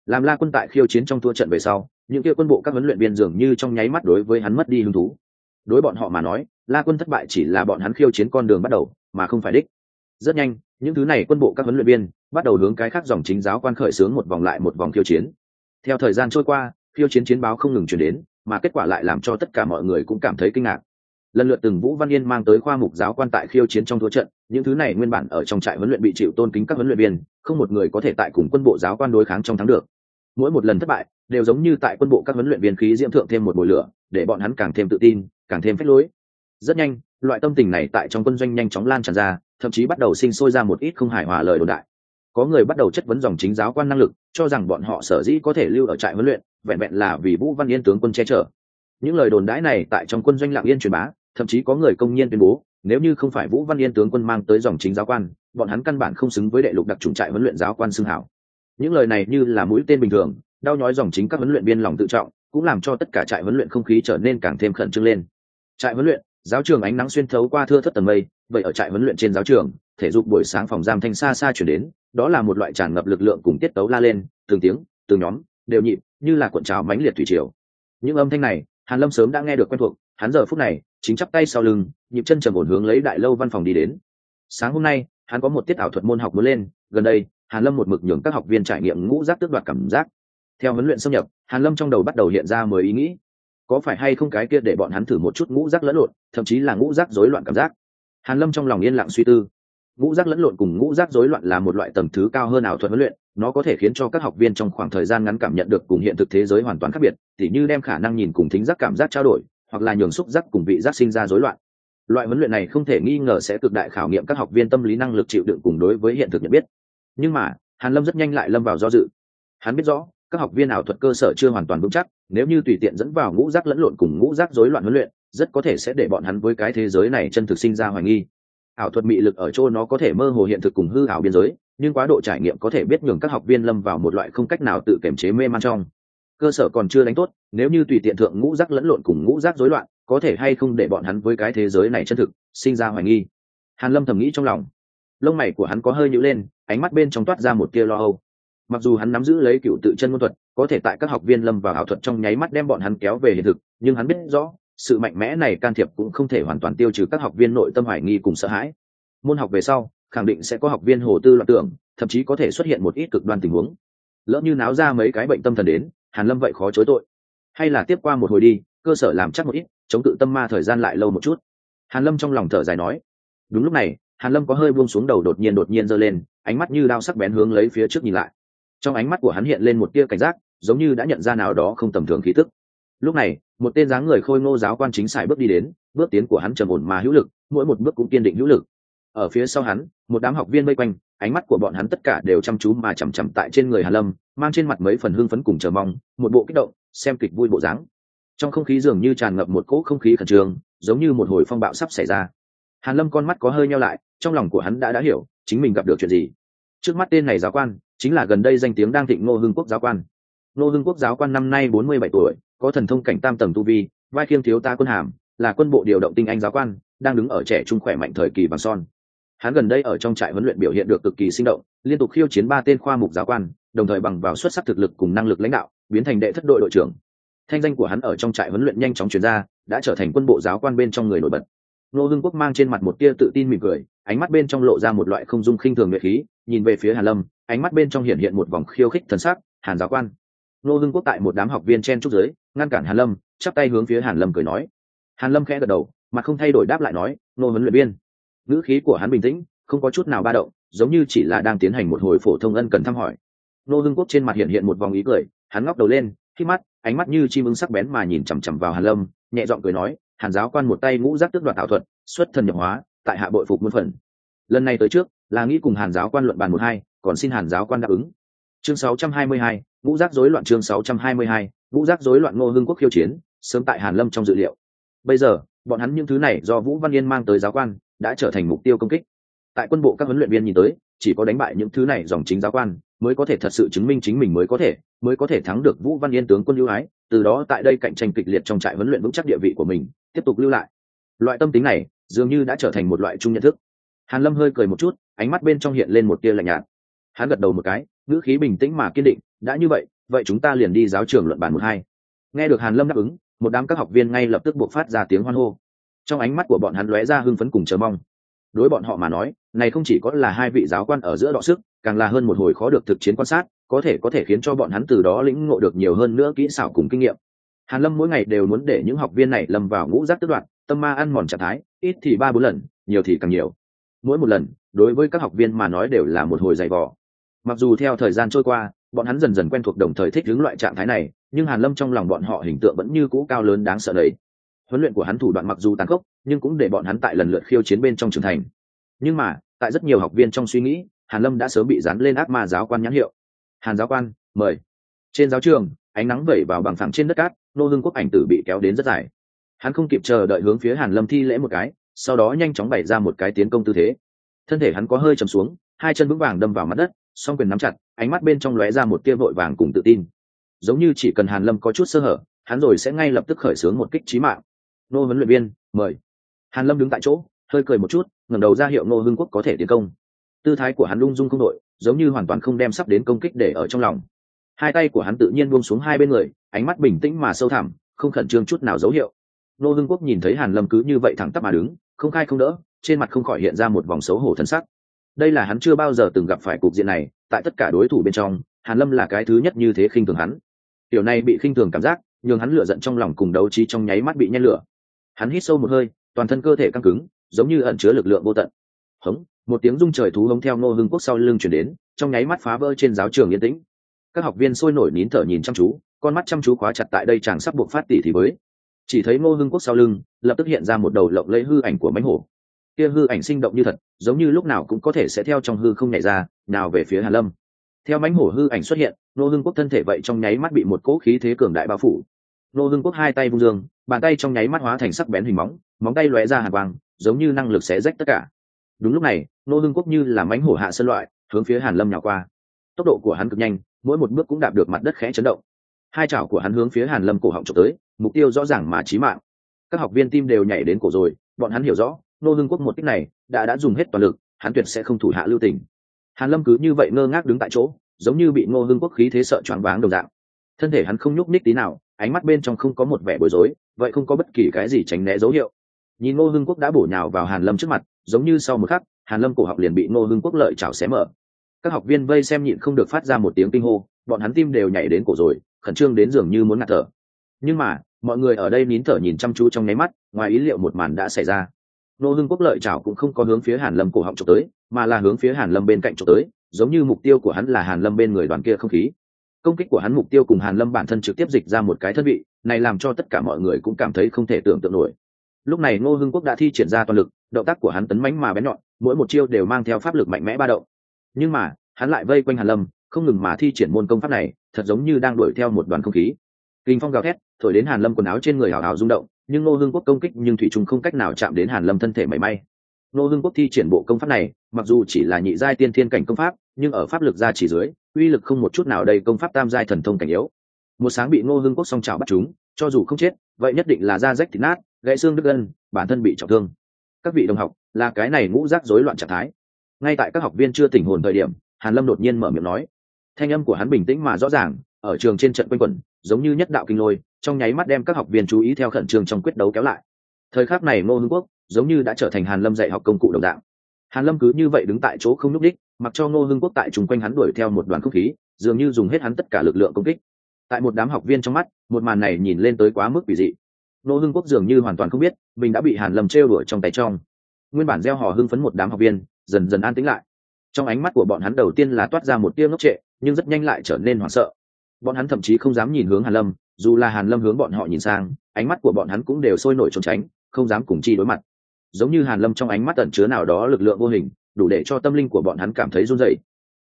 Làm la quân tại khiêu chiến trong thua trận về sau, những kia quân bộ các huấn luyện viên dường như trong nháy mắt đối với hắn mất đi hứng thú. Đối bọn họ mà nói, la quân thất bại chỉ là bọn hắn khiêu chiến con đường bắt đầu, mà không phải đích. Rất nhanh, những thứ này quân bộ các huấn luyện viên bắt đầu hướng cái khác dòng chính giáo quan khởi xướng một vòng lại một vòng khiêu chiến. Theo thời gian trôi qua, khiêu chiến chiến báo không ngừng chuyển đến, mà kết quả lại làm cho tất cả mọi người cũng cảm thấy kinh ngạc lần lượt từng vũ văn yên mang tới khoa mục giáo quan tại khiêu chiến trong thua trận, những thứ này nguyên bản ở trong trại huấn luyện bị chịu tôn kính các huấn luyện viên, không một người có thể tại cùng quân bộ giáo quan đối kháng trong thắng được. Mỗi một lần thất bại, đều giống như tại quân bộ các huấn luyện viên khí diễm thượng thêm một bồi lửa, để bọn hắn càng thêm tự tin, càng thêm phách lối. Rất nhanh, loại tâm tình này tại trong quân doanh nhanh chóng lan tràn ra, thậm chí bắt đầu sinh sôi ra một ít không hài hòa lời đồn đại. Có người bắt đầu chất vấn dòng chính giáo quan năng lực, cho rằng bọn họ sở dĩ có thể lưu ở trại huấn luyện, vẹn vẹn là vì vũ văn yên tướng quân che chở. Những lời đồn đãi này tại trong quân doanh lạng yên truyền bá thậm chí có người công nhiên tuyên bố, nếu như không phải vũ văn yên tướng quân mang tới dòng chính giáo quan, bọn hắn căn bản không xứng với đệ lục đặc trùng trại huấn luyện giáo quan xưng hảo. Những lời này như là mũi tên bình thường, đau nhói dòng chính các huấn luyện viên lòng tự trọng, cũng làm cho tất cả trại huấn luyện không khí trở nên càng thêm khẩn trương lên. Trại huấn luyện, giáo trường ánh nắng xuyên thấu qua thưa thất tầng mây, vậy ở trại huấn luyện trên giáo trường, thể dục buổi sáng phòng giam thanh xa xa chuyển đến, đó là một loại tràn ngập lực lượng cùng tiết tấu la lên, từng tiếng, từng nhóm, đều nhịp, như là cuộn trào mãnh liệt thủy triều. Những âm thanh này, hàn lâm sớm đã nghe được quen thuộc, hắn giờ phút này chính chắp tay sau lưng, nhịp chân trầm ổn hướng lấy đại lâu văn phòng đi đến. Sáng hôm nay, hắn có một tiết ảo thuật môn học muốn lên, gần đây, hàn lâm một mực nhường các học viên trải nghiệm ngũ giác tước đoạt cảm giác. Theo huấn luyện xâm nhập, hàn lâm trong đầu bắt đầu hiện ra mới ý nghĩ. Có phải hay không cái kia để bọn hắn thử một chút ngũ giác lẫn lộn, thậm chí là ngũ giác rối loạn cảm giác? Hàn lâm trong lòng yên lặng suy tư. Ngũ giác lẫn lộn cùng ngũ giác rối loạn là một loại tầng thứ cao hơn ảo thuật huấn luyện, nó có thể khiến cho các học viên trong khoảng thời gian ngắn cảm nhận được cùng hiện thực thế giới hoàn toàn khác biệt, tỉ như đem khả năng nhìn cùng thính giác cảm giác trao đổi hoặc là nhường xúc giác cùng vị giác sinh ra rối loạn. Loại huấn luyện này không thể nghi ngờ sẽ cực đại khảo nghiệm các học viên tâm lý năng lực chịu đựng cùng đối với hiện thực nhận biết. Nhưng mà, hàn lâm rất nhanh lại lâm vào do dự. Hắn biết rõ, các học viên ảo thuật cơ sở chưa hoàn toàn vững chắc, nếu như tùy tiện dẫn vào ngũ giác lẫn lộn cùng ngũ giác rối loạn huấn luyện, rất có thể sẽ để bọn hắn với cái thế giới này chân thực sinh ra hoài nghi. Ảo thuật mị lực ở chỗ nó có thể mơ hồ hiện thực cùng hư ảo biên giới, nhưng quá độ trải nghiệm có thể biết nhường các học viên lâm vào một loại không cách nào tự kiểm chế mê man trong cơ sở còn chưa đánh tốt, nếu như tùy tiện thượng ngũ rác lẫn lộn cùng ngũ rác rối loạn, có thể hay không để bọn hắn với cái thế giới này chân thực, sinh ra hoài nghi. Hàn lâm thầm nghĩ trong lòng. Lông mày của hắn có hơi nhữ lên, ánh mắt bên trong toát ra một tia lo âu. Mặc dù hắn nắm giữ lấy cựu tự chân môn thuật, có thể tại các học viên lâm vào ảo thuật trong nháy mắt đem bọn hắn kéo về hiện thực, nhưng hắn biết rõ, sự mạnh mẽ này can thiệp cũng không thể hoàn toàn tiêu trừ các học viên nội tâm hoài nghi cùng sợ hãi. Môn học về sau, khẳng định sẽ có học viên hồ tư loạn tưởng, thậm chí có thể xuất hiện một ít cực đoan tình huống. Lỡ như náo ra mấy cái bệnh tâm thần đến hàn lâm vậy khó chối tội. Hay là tiếp qua một hồi đi, cơ sở làm chắc một ít, chống tự tâm ma thời gian lại lâu một chút. Hàn lâm trong lòng thở dài nói. Đúng lúc này, hàn lâm có hơi buông xuống đầu đột nhiên đột nhiên giơ lên, ánh mắt như đao sắc bén hướng lấy phía trước nhìn lại. Trong ánh mắt của hắn hiện lên một tia cảnh giác, giống như đã nhận ra nào đó không tầm thường khí tức. Lúc này, một tên dáng người khôi ngô giáo quan chính xài bước đi đến, bước tiến của hắn trầm ổn mà hữu lực, mỗi một bước cũng kiên định hữu lực. Ở phía sau hắn, một đám học viên vây quanh, ánh mắt của bọn hắn tất cả đều chăm chú mà chằm chằm tại trên người hàn lâm mang trên mặt mấy phần hương phấn cùng chờ mong, một bộ kích động, xem kịch vui bộ dáng. Trong không khí dường như tràn ngập một cỗ không khí khẩn trương, giống như một hồi phong bạo sắp xảy ra. Hàn lâm con mắt có hơi nhau lại, trong lòng của hắn đã đã hiểu, chính mình gặp được chuyện gì. Trước mắt tên này giáo quan, chính là gần đây danh tiếng đang thịnh ngô hưng quốc giáo quan. Ngô hưng quốc giáo quan năm nay bốn mươi bảy tuổi, có thần thông cảnh tam tầng tu vi, vai kiêm thiếu ta quân hàm, là quân bộ điều động tinh anh giáo quan, đang đứng ở trẻ trung khỏe mạnh thời kỳ bằng son. Hắn gần đây ở trong trại huấn luyện biểu hiện được cực kỳ sinh động, liên tục khiêu chiến ba tên khoa mục giáo quan đồng thời bằng vào xuất sắc thực lực cùng năng lực lãnh đạo, biến thành đệ thất đội đội trưởng. Thanh danh của hắn ở trong trại huấn luyện nhanh chóng chuyển ra, đã trở thành quân bộ giáo quan bên trong người nổi bật. Nô hưng quốc mang trên mặt một tia tự tin mỉm cười, ánh mắt bên trong lộ ra một loại không dung khinh thường nhuệ khí, nhìn về phía hàn lâm, ánh mắt bên trong hiện hiện một vòng khiêu khích thần sắc, hàn giáo quan. Nô hưng quốc tại một đám học viên chen trúc giới ngăn cản hàn lâm, chắp tay hướng phía hàn lâm cười nói. Hàn lâm khẽ gật đầu mặt không thay đổi đáp lại nói nô huấn luyện viên. Ngữ khí của hắn bình tĩnh, không có chút nào ba động, giống như chỉ là đang tiến hành một hồi phổ thông ân cần thăm hỏi nô hưng quốc trên mặt hiện hiện một vòng ý cười hắn ngóc đầu lên khi mắt ánh mắt như chim ưng sắc bén mà nhìn chằm chằm vào hàn lâm nhẹ giọng cười nói hàn giáo quan một tay ngũ giác tước đoạt thảo thuật xuất thần nhập hóa tại hạ bội phục muôn phần. Lần này tới trước là nghĩ cùng hàn giáo quan luận bàn một hai còn xin hàn giáo quan đáp ứng. Chương 622, ngũ giác rối loạn chương 622, ngũ giác rối loạn ngô hưng quốc khiêu chiến sớm tại hàn lâm trong dự liệu. Bây giờ bọn hắn những thứ này do vũ văn yên mang tới giáo quan đã trở thành mục tiêu công kích. Tại quân bộ các huấn luyện viên nhìn tới chỉ có đánh bại những thứ này dòng chính giáo quan mới có thể thật sự chứng minh chính mình mới có thể, mới có thể thắng được vũ văn yên tướng quân ưu ái, từ đó tại đây cạnh tranh kịch liệt trong trại huấn luyện vững chắc địa vị của mình, tiếp tục lưu lại. Loại tâm tính này, dường như đã trở thành một loại chung nhận thức. Hàn lâm hơi cười một chút, ánh mắt bên trong hiện lên một tia lạnh nhạt. Hắn gật đầu một cái, ngữ khí bình tĩnh mà kiên định, đã như vậy vậy chúng ta liền đi giáo trường luận bàn một hai. Nghe được hàn lâm đáp ứng, một đám các học viên ngay lập tức buộc phát ra tiếng hoan hô. Trong ánh mắt của bọn hắn lóe ra hưng phấn cùng chờ mong đối bọn họ mà nói, này không chỉ có là hai vị giáo quan ở giữa đọ sức, càng là hơn một hồi khó được thực chiến quan sát, có thể có thể khiến cho bọn hắn từ đó lĩnh ngộ được nhiều hơn nữa kỹ xảo cùng kinh nghiệm. Hàn lâm mỗi ngày đều muốn để những học viên này lâm vào ngũ giác tức đoạn, tâm ma ăn mòn trạng thái, ít thì ba bốn lần, nhiều thì càng nhiều. Mỗi một lần, đối với các học viên mà nói đều là một hồi dày vò. Mặc dù theo thời gian trôi qua, bọn hắn dần dần quen thuộc đồng thời thích ứng loại trạng thái này, nhưng hàn lâm trong lòng bọn họ hình tượng vẫn như cũ cao lớn đáng sợ đấy huấn luyện của hắn thủ đoạn mặc dù tàn khốc, nhưng cũng để bọn hắn tại lần lượt khiêu chiến bên trong trưởng thành. Nhưng mà, tại rất nhiều học viên trong suy nghĩ, hàn lâm đã sớm bị dán lên ác ma giáo quan nhãn hiệu. Hàn giáo quan, mời. Trên giáo trường, ánh nắng vẩy vào bằng phẳng trên đất cát, nô hương quốc ảnh tử bị kéo đến rất dài. Hắn không kịp chờ đợi hướng phía hàn lâm thi lễ một cái, sau đó nhanh chóng bày ra một cái tiến công tư thế. Thân thể hắn có hơi chầm xuống, hai chân vững vàng đâm vào mặt đất, song quyền nắm chặt, ánh mắt bên trong lóe ra một tia vội vàng cùng tự tin. Giống như chỉ cần hàn lâm có chút sơ hở, hắn rồi sẽ ngay lập tức khởi xướng một kích trí mạng nô huấn luyện viên, mời. Hàn lâm đứng tại chỗ, hơi cười một chút, ngẩng đầu ra hiệu nô hưng quốc có thể tiến công. Tư thái của hắn lung dung không đội giống như hoàn toàn không đem sắp đến công kích để ở trong lòng. Hai tay của hắn tự nhiên buông xuống hai bên người, ánh mắt bình tĩnh mà sâu thẳm, không khẩn trương chút nào dấu hiệu. Nô hưng quốc nhìn thấy hàn lâm cứ như vậy thẳng tắp mà đứng, không khai không đỡ, trên mặt không khỏi hiện ra một vòng xấu hổ thân sắc. Đây là hắn chưa bao giờ từng gặp phải cục diện này, tại tất cả đối thủ bên trong, hàn lâm là cái thứ nhất như thế khinh thường hắn. Điều này bị khinh thường cảm giác, nhường hắn lửa giận trong lòng cùng đấu trí trong nháy mắt bị nhen lửa hắn hít sâu một hơi, toàn thân cơ thể căng cứng, giống như ẩn chứa lực lượng vô tận. Hống, một tiếng rung trời thú hống theo Ngô hưng quốc sau lưng chuyển đến, trong nháy mắt phá vỡ trên giáo trường yên tĩnh. Các học viên sôi nổi nín thở nhìn chăm chú, con mắt chăm chú khóa chặt tại đây chàng sắp buộc phát tỉ thì với. Chỉ thấy ngô hưng quốc sau lưng, lập tức hiện ra một đầu lộng lấy hư ảnh của mánh hổ. Kia hư ảnh sinh động như thật, giống như lúc nào cũng có thể sẽ theo trong hư không nhảy ra, nào về phía hàn lâm. Theo mánh hổ hư ảnh xuất hiện, ngô hưng quốc thân thể vậy trong nháy mắt bị một cỗ khí thế cường đại bao phủ. Ngô hưng quốc hai tay vung dương bàn tay trong nháy mắt hóa thành sắc bén hình móng móng tay lóe ra hàn quang, giống như năng lực xé rách tất cả. Đúng lúc này, ngô hưng quốc như là mánh hổ hạ sân loại, hướng phía hàn lâm nhào qua. Tốc độ của hắn cực nhanh, mỗi một bước cũng đạp được mặt đất khẽ chấn động. Hai chảo của hắn hướng phía hàn lâm cổ họng trộm tới, mục tiêu rõ ràng mà chí mạng. Các học viên tim đều nhảy đến cổ rồi, bọn hắn hiểu rõ nô hưng quốc một kích này đã đã dùng hết toàn lực, hắn tuyệt sẽ không thủ hạ lưu tình. Hàn lâm cứ như vậy ngơ ngác đứng tại chỗ, giống như bị ngô hưng quốc khí thế sợ choáng váng đồng dạng. Thân thể hắn không nhúc ních tí nào ánh mắt bên trong không có một vẻ bối rối, vậy không có bất kỳ cái gì tránh né dấu hiệu. Nhìn ngô hưng quốc đã bổ nhào vào hàn lâm trước mặt, giống như sau một khắc, hàn lâm cổ học liền bị ngô hưng quốc lợi chảo xé mở. Các học viên vây xem nhịn không được phát ra một tiếng kinh hô, bọn hắn tim đều nhảy đến cổ rồi, khẩn trương đến dường như muốn ngạt thở. Nhưng mà, mọi người ở đây nín thở nhìn chăm chú trong nháy mắt, ngoài ý liệu một màn đã xảy ra. Ngô hưng quốc lợi chảo cũng không có hướng phía hàn lâm cổ họng trộm tới, mà là hướng phía hàn lâm bên cạnh trộm tới, giống như mục tiêu của hắn là hàn lâm bên người đoàn kia không khí công kích của hắn mục tiêu cùng hàn lâm bản thân trực tiếp dịch ra một cái thân vị, này làm cho tất cả mọi người cũng cảm thấy không thể tưởng tượng nổi. Lúc này ngô hưng quốc đã thi triển ra toàn lực, động tác của hắn tấn mãnh mà bén nhọn, mỗi một chiêu đều mang theo pháp lực mạnh mẽ ba động. Nhưng mà, hắn lại vây quanh hàn lâm, không ngừng mà thi triển môn công pháp này, thật giống như đang đuổi theo một đoàn không khí. Kinh phong gào thét, thổi đến hàn lâm quần áo trên người hào hào rung động, nhưng Ngô Hưng quốc công kích nhưng thủy trung không cách nào chạm đến hàn lâm thân thể mảy may. Ngô Hưng quốc thi triển bộ công pháp này, mặc dù chỉ là nhị giai tiên thiên cảnh công pháp, nhưng ở pháp lực gia chỉ dưới uy lực không một chút nào đây công pháp tam giai thần thông cảnh yếu. Một sáng bị ngô hưng quốc song trào bắt chúng, cho dù không chết, vậy nhất định là da rách thịt nát, gãy xương đứt gân, bản thân bị trọng thương. Các vị đồng học, là cái này ngũ rác rối loạn trạng thái. Ngay tại các học viên chưa tỉnh hồn thời điểm, hàn lâm đột nhiên mở miệng nói. Thanh âm của hắn bình tĩnh mà rõ ràng, ở trường trên trận quanh quẩn, giống như nhất đạo kinh lôi, trong nháy mắt đem các học viên chú ý theo khẩn trương trong quyết đấu kéo lại. Thời khắc này ngô hưng quốc giống như đã trở thành hàn lâm dạy học công cụ đồng dạng hàn lâm cứ như vậy đứng tại chỗ không nhúc đích mặc cho ngô hưng quốc tại chung quanh hắn đuổi theo một đoàn không khí, dường như dùng hết hắn tất cả lực lượng công kích. Tại một đám học viên trong mắt, một màn này nhìn lên tới quá mức quỷ dị. Ngô hưng quốc dường như hoàn toàn không biết, mình đã bị hàn lâm trêu đuổi trong tay trong. Nguyên bản gieo hò hưng phấn một đám học viên, dần dần an tĩnh lại. Trong ánh mắt của bọn hắn đầu tiên là toát ra một tia ngốc trệ, nhưng rất nhanh lại trở nên hoảng sợ. Bọn hắn thậm chí không dám nhìn hướng hàn lâm, dù là hàn lâm hướng bọn họ nhìn sang, ánh mắt của bọn hắn cũng đều sôi nổi trốn tránh, không dám cùng chi đối mặt giống như hàn lâm trong ánh mắt ẩn chứa nào đó lực lượng vô hình, đủ để cho tâm linh của bọn hắn cảm thấy run rẩy.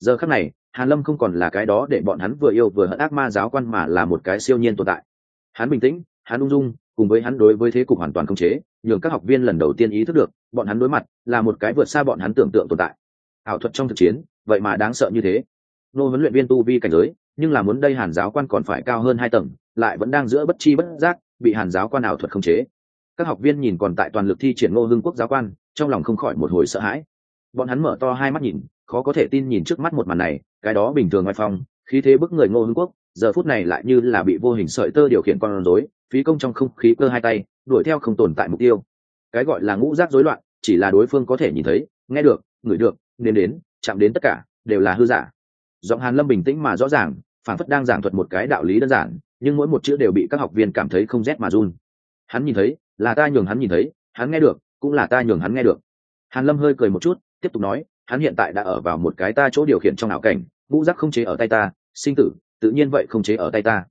Giờ khắc này, hàn lâm không còn là cái đó để bọn hắn vừa yêu vừa hận ác ma giáo quan mà là một cái siêu nhiên tồn tại. Hắn bình tĩnh, hắn ung dung, cùng với hắn đối với thế cục hoàn toàn không chế, nhường các học viên lần đầu tiên ý thức được, bọn hắn đối mặt là một cái vượt xa bọn hắn tưởng tượng tồn tại. Ảo thuật trong thực chiến, vậy mà đáng sợ như thế. Nô huấn luyện viên tu vi cảnh giới, nhưng là muốn đây hàn giáo quan còn phải cao hơn hai tầng, lại vẫn đang giữa bất chi bất giác bị hàn giáo quan ảo thuật không chế các học viên nhìn còn tại toàn lực thi triển ngô hưng quốc giáo quan, trong lòng không khỏi một hồi sợ hãi. Bọn hắn mở to hai mắt nhìn, khó có thể tin nhìn trước mắt một màn này, cái đó bình thường ngoài phòng, khí thế bức người ngô hưng quốc, giờ phút này lại như là bị vô hình sợi tơ điều khiển con rối, phí công trong không khí cơ hai tay, đuổi theo không tồn tại mục tiêu. Cái gọi là ngũ giác rối loạn, chỉ là đối phương có thể nhìn thấy, nghe được, ngửi được nên đến, chạm đến tất cả, đều là hư giả. Giọng hàn lâm bình tĩnh mà rõ ràng phản phất đang giảng thuật một cái đạo lý đơn giản, nhưng mỗi một chữ đều bị các học viên cảm thấy không rét mà run. Hắn nhìn thấy là ta nhường hắn nhìn thấy, hắn nghe được, cũng là ta nhường hắn nghe được. Hàn lâm hơi cười một chút, tiếp tục nói, hắn hiện tại đã ở vào một cái ta chỗ điều khiển trong ảo cảnh, ngũ giác không chế ở tay ta, sinh tử, tự nhiên vậy không chế ở tay ta.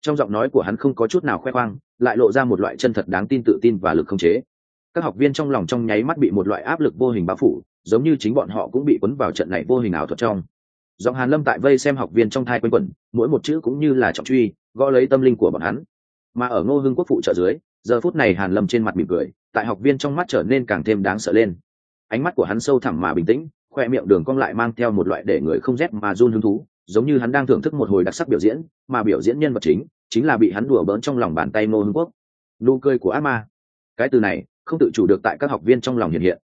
Trong giọng nói của hắn không có chút nào khoe khoang, lại lộ ra một loại chân thật đáng tin tự tin và lực không chế. Các học viên trong lòng trong nháy mắt bị một loại áp lực vô hình bao phủ, giống như chính bọn họ cũng bị cuốn vào trận này vô hình ảo thuật trong. Giọng hàn lâm tại vây xem học viên trong thai quanh quẩn, mỗi một chữ cũng như là trọng truy, gõ lấy tâm linh của bọn hắn. Mà ở ngô hưng quốc phụ trợ dưới giờ phút này hàn lâm trên mặt mỉm cười, tại học viên trong mắt trở nên càng thêm đáng sợ lên. Ánh mắt của hắn sâu thẳm mà bình tĩnh, khoe miệng đường cong lại mang theo một loại để người không rét mà run hứng thú, giống như hắn đang thưởng thức một hồi đặc sắc biểu diễn, mà biểu diễn nhân vật chính chính là bị hắn đùa bỡn trong lòng bàn tay ngô hưng quốc. Nụ cười của ác ma. Cái từ này, không tự chủ được tại các học viên trong lòng hiện hiện.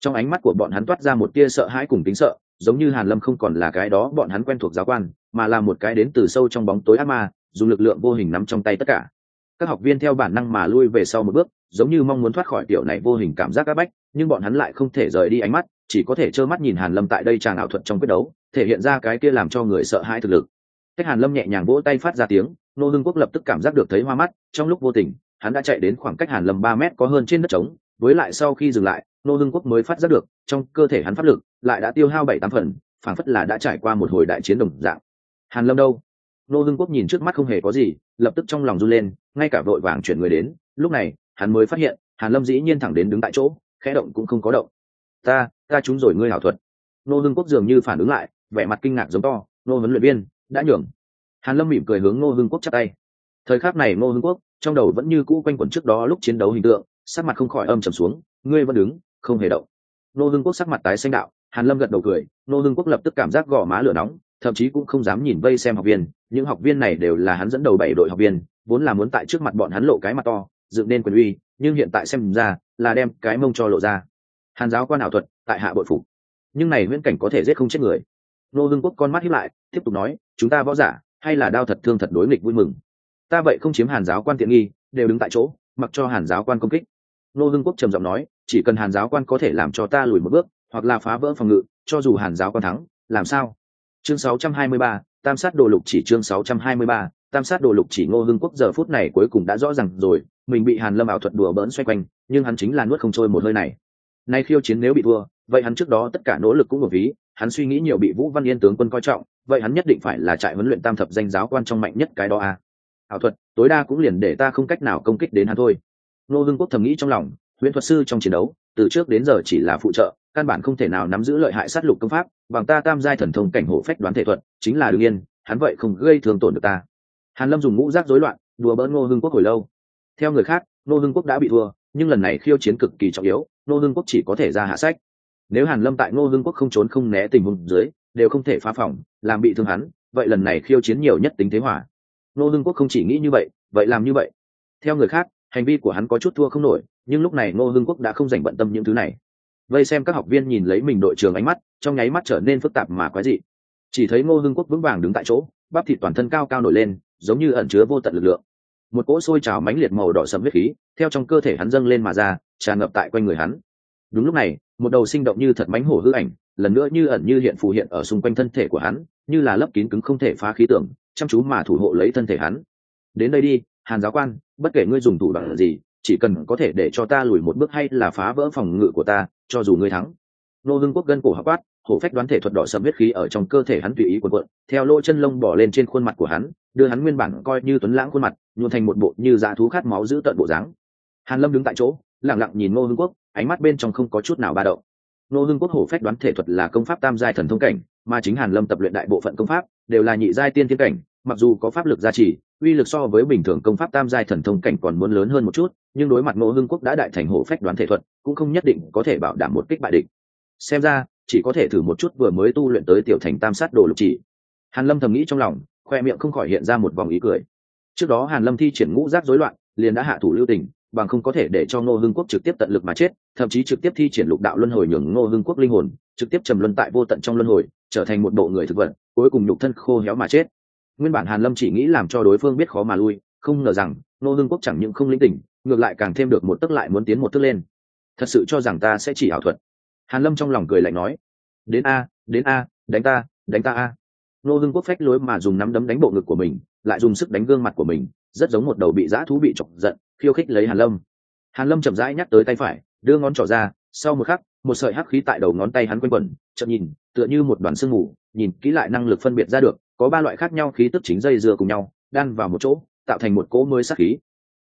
Trong ánh mắt của bọn hắn toát ra một tia sợ hãi cùng tính sợ, giống như hàn lâm không còn là cái đó bọn hắn quen thuộc giáo quan, mà là một cái đến từ sâu trong bóng tối ác ma, dùng lực lượng vô hình nắm trong tay tất cả các học viên theo bản năng mà lui về sau một bước, giống như mong muốn thoát khỏi tiểu này vô hình cảm giác áp bách, nhưng bọn hắn lại không thể rời đi ánh mắt, chỉ có thể trơ mắt nhìn hàn lâm tại đây tràn ảo thuật trong quyết đấu, thể hiện ra cái kia làm cho người sợ hãi thực lực. Cách hàn lâm nhẹ nhàng vỗ tay phát ra tiếng, nô hưng quốc lập tức cảm giác được thấy hoa mắt, trong lúc vô tình, hắn đã chạy đến khoảng cách hàn lâm ba mét có hơn trên đất trống, với lại sau khi dừng lại, nô hưng quốc mới phát giác được, trong cơ thể hắn pháp lực lại đã tiêu hao bảy tám phần, phảng phất là đã trải qua một hồi đại chiến đồng dạng. Hàn lâm đâu? Nô hưng quốc nhìn trước mắt không hề có gì, lập tức trong lòng run lên ngay cả vội vàng chuyển người đến, lúc này, hắn mới phát hiện, hàn lâm dĩ nhiên thẳng đến đứng tại chỗ, khẽ động cũng không có động. Ta ta trúng rồi ngươi hảo thuật. Nô hưng quốc dường như phản ứng lại, vẻ mặt kinh ngạc giống to, nô huấn luyện viên, đã nhường. Hàn lâm mỉm cười hướng nô hưng quốc chắp tay. Thời khắc này nô hưng quốc, trong đầu vẫn như cũ quanh quẩn trước đó lúc chiến đấu hình tượng, sắc mặt không khỏi âm trầm xuống, ngươi vẫn đứng, không hề động. Nô hưng quốc sắc mặt tái xanh đạo, hàn lâm gật đầu cười, nô hưng quốc lập tức cảm giác gò má lửa nóng thậm chí cũng không dám nhìn vây xem học viên, những học viên này đều là hắn dẫn đầu bảy đội học viên, vốn là muốn tại trước mặt bọn hắn lộ cái mặt to, dựng nên quyền uy, nhưng hiện tại xem ra là đem cái mông cho lộ ra. Hàn giáo quan ảo thuật, tại hạ bội phục. Nhưng này viễn cảnh có thể giết không chết người. Nô hưng quốc con mắt hiếp lại, tiếp tục nói, chúng ta võ giả, hay là đao thật thương thật đối nghịch vui mừng. Ta vậy không chiếm hàn giáo quan tiện nghi, đều đứng tại chỗ, mặc cho hàn giáo quan công kích. Nô hưng quốc trầm giọng nói, chỉ cần hàn giáo quan có thể làm cho ta lùi một bước, hoặc là phá vỡ phòng ngự, cho dù hàn giáo quan thắng, làm sao? Chương 623, tam sát đồ lục chỉ chương 623, tam sát đồ lục chỉ ngô hưng quốc giờ phút này cuối cùng đã rõ ràng rồi mình bị hàn lâm ảo thuật đùa bỡn xoay quanh nhưng hắn chính là nuốt không trôi một hơi này. Nay khiêu chiến nếu bị thua vậy hắn trước đó tất cả nỗ lực cũng một ví hắn suy nghĩ nhiều bị vũ văn yên tướng quân coi trọng vậy hắn nhất định phải là trại huấn luyện tam thập danh giáo quan trong mạnh nhất cái đó à. Ảo thuật tối đa cũng liền để ta không cách nào công kích đến hắn thôi. Ngô hưng quốc thầm nghĩ trong lòng huyễn thuật sư trong chiến đấu từ trước đến giờ chỉ là phụ trợ căn bản không thể nào nắm giữ lợi hại sát lục công pháp, bằng ta tam giai thần thông cảnh hộ phách đoán thể thuật, chính là đương nhiên, hắn vậy không gây thương tổn được ta. Hàn lâm dùng ngũ giác rối loạn, đùa bỡn ngô hưng quốc hồi lâu. Theo người khác, ngô hưng quốc đã bị thua, nhưng lần này khiêu chiến cực kỳ trọng yếu, ngô hưng quốc chỉ có thể ra hạ sách. Nếu hàn lâm tại ngô hưng quốc không trốn không né tình huống dưới, đều không thể phá phòng, làm bị thương hắn, vậy lần này khiêu chiến nhiều nhất tính thế hỏa ngô hưng quốc không chỉ nghĩ như vậy vậy làm như vậy. Theo người khác, hành vi của hắn có chút thua không nổi, nhưng lúc này ngô hưng quốc đã không dành bận tâm những thứ này vây xem các học viên nhìn lấy mình đội trường ánh mắt, trong nháy mắt trở nên phức tạp mà quái dị. Chỉ thấy ngô hưng quốc vững vàng đứng tại chỗ, bắp thịt toàn thân cao cao nổi lên, giống như ẩn chứa vô tận lực lượng. Một cỗ sôi trào mãnh liệt màu đỏ sầm huyết khí, theo trong cơ thể hắn dâng lên mà ra, tràn ngập tại quanh người hắn. Đúng lúc này, một đầu sinh động như thật mánh hổ hư ảnh, lần nữa như ẩn như hiện phù hiện ở xung quanh thân thể của hắn, như là lấp kín cứng không thể phá khí tưởng chăm chú mà thủ hộ lấy thân thể hắn. Đến đây đi, hàn giáo quan, bất kể ngươi dùng thủ đoạn gì chỉ cần có thể để cho ta lùi một bước hay là phá vỡ phòng ngự của ta, cho dù ngươi thắng. Nô hưng quốc gân cổ hạ quát, hổ phách đoán thể thuật đỏ sầm huyết khí ở trong cơ thể hắn tùy ý quần quận theo lỗ chân lông bỏ lên trên khuôn mặt của hắn, đưa hắn nguyên bản coi như tuấn lãng khuôn mặt, nhuộn thành một bộ như dạ thú khát máu giữ tận bộ dáng. Hàn lâm đứng tại chỗ, lặng lặng nhìn Nô hưng quốc, ánh mắt bên trong không có chút nào ba động. Nô hưng quốc hổ phách đoán thể thuật là công pháp tam giai thần thông cảnh, mà chính hàn lâm tập luyện đại bộ phận công pháp đều là nhị giai tiên thiên cảnh, mặc dù có pháp lực gia trì uy lực so với bình thường công pháp tam giai thần thông cảnh còn muốn lớn hơn một chút, nhưng đối mặt ngô hưng quốc đã đại thành hổ phách đoán thể thuật, cũng không nhất định có thể bảo đảm một kích bại địch. Xem ra, chỉ có thể thử một chút vừa mới tu luyện tới tiểu thành tam sát đồ lục chỉ. Hàn lâm thầm nghĩ trong lòng, khoe miệng không khỏi hiện ra một vòng ý cười. Trước đó hàn lâm thi triển ngũ giác rối loạn, liền đã hạ thủ lưu tình, bằng không có thể để cho ngô hưng quốc trực tiếp tận lực mà chết, thậm chí trực tiếp thi triển lục đạo luân hồi nhường ngô hưng quốc linh hồn, trực tiếp trầm luân tại vô tận trong luân hồi, trở thành một bộ người thực vật, cuối cùng nhục thân khô héo mà chết nguyên bản hàn lâm chỉ nghĩ làm cho đối phương biết khó mà lui, không ngờ rằng, Nô hưng quốc chẳng những không linh tỉnh, ngược lại càng thêm được một tức lại muốn tiến một tức lên. Thật sự cho rằng ta sẽ chỉ ảo thuật. Hàn lâm trong lòng cười lạnh nói, đến a đến a, đánh ta đánh ta a. Nô hưng quốc phách lối mà dùng nắm đấm đánh bộ ngực của mình, lại dùng sức đánh gương mặt của mình, rất giống một đầu bị dã thú bị chọc giận, khiêu khích lấy hàn lâm. Hàn lâm chậm rãi nhắc tới tay phải, đưa ngón trỏ ra, sau một khắc, một sợi hắc khí tại đầu ngón tay hắn quanh quẩn chậm nhìn, tựa như một đoàn sương mù, nhìn kỹ lại năng lực phân biệt ra được có ba loại khác nhau khí tức chính dây dưa cùng nhau, đan vào một chỗ, tạo thành một cỗ mới sắc khí.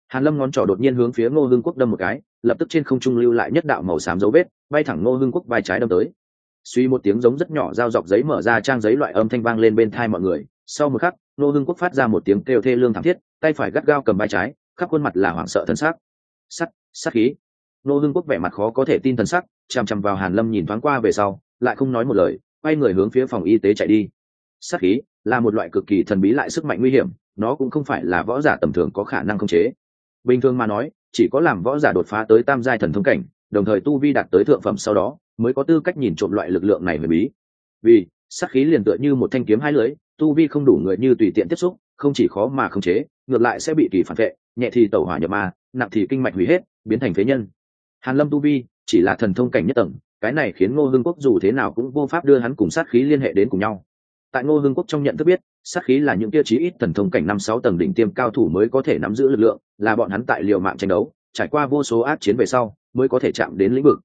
Hàn lâm ngón trỏ đột nhiên hướng phía ngô hưng quốc đâm một cái, lập tức trên không trung lưu lại nhất đạo màu xám dấu vết, bay thẳng ngô hưng quốc vai trái đâm tới. Suy một tiếng giống rất nhỏ dao dọc giấy mở ra trang giấy loại âm thanh vang lên bên thai mọi người. Sau một khắc, ngô hưng quốc phát ra một tiếng kêu thê lương thảm thiết, tay phải gắt gao cầm vai trái, khắp khuôn mặt là hoảng sợ thân xác sắt sắt khí. Nô hưng quốc vẻ mặt khó có thể tin thần sắc, chằm chằm vào hàn lâm nhìn thoáng qua về sau, lại không nói một lời, quay người hướng phía phòng y tế chạy đi sát khí là một loại cực kỳ thần bí lại sức mạnh nguy hiểm, nó cũng không phải là võ giả tầm thường có khả năng khống chế. Bình thường mà nói, chỉ có làm võ giả đột phá tới tam giai thần thông cảnh, đồng thời tu vi đạt tới thượng phẩm sau đó, mới có tư cách nhìn trộm loại lực lượng này huyền bí. Vì sát khí liền tựa như một thanh kiếm hai lưới tu vi không đủ người như tùy tiện tiếp xúc, không chỉ khó mà khống chế, ngược lại sẽ bị kỳ phản vệ, nhẹ thì tẩu hỏa nhập ma, nặng thì kinh mạch hủy hết, biến thành phế nhân. Hàn lâm tu vi chỉ là thần thông cảnh nhất tầng, cái này khiến ngô hưng quốc dù thế nào cũng vô pháp đưa hắn cùng sát khí liên hệ đến cùng nhau tại ngô hưng quốc trong nhận thức biết, sát khí là những tiêu chí ít thần thông cảnh năm sáu tầng đỉnh tiêm cao thủ mới có thể nắm giữ lực lượng, là bọn hắn tại liều mạng tranh đấu, trải qua vô số át chiến về sau, mới có thể chạm đến lĩnh vực.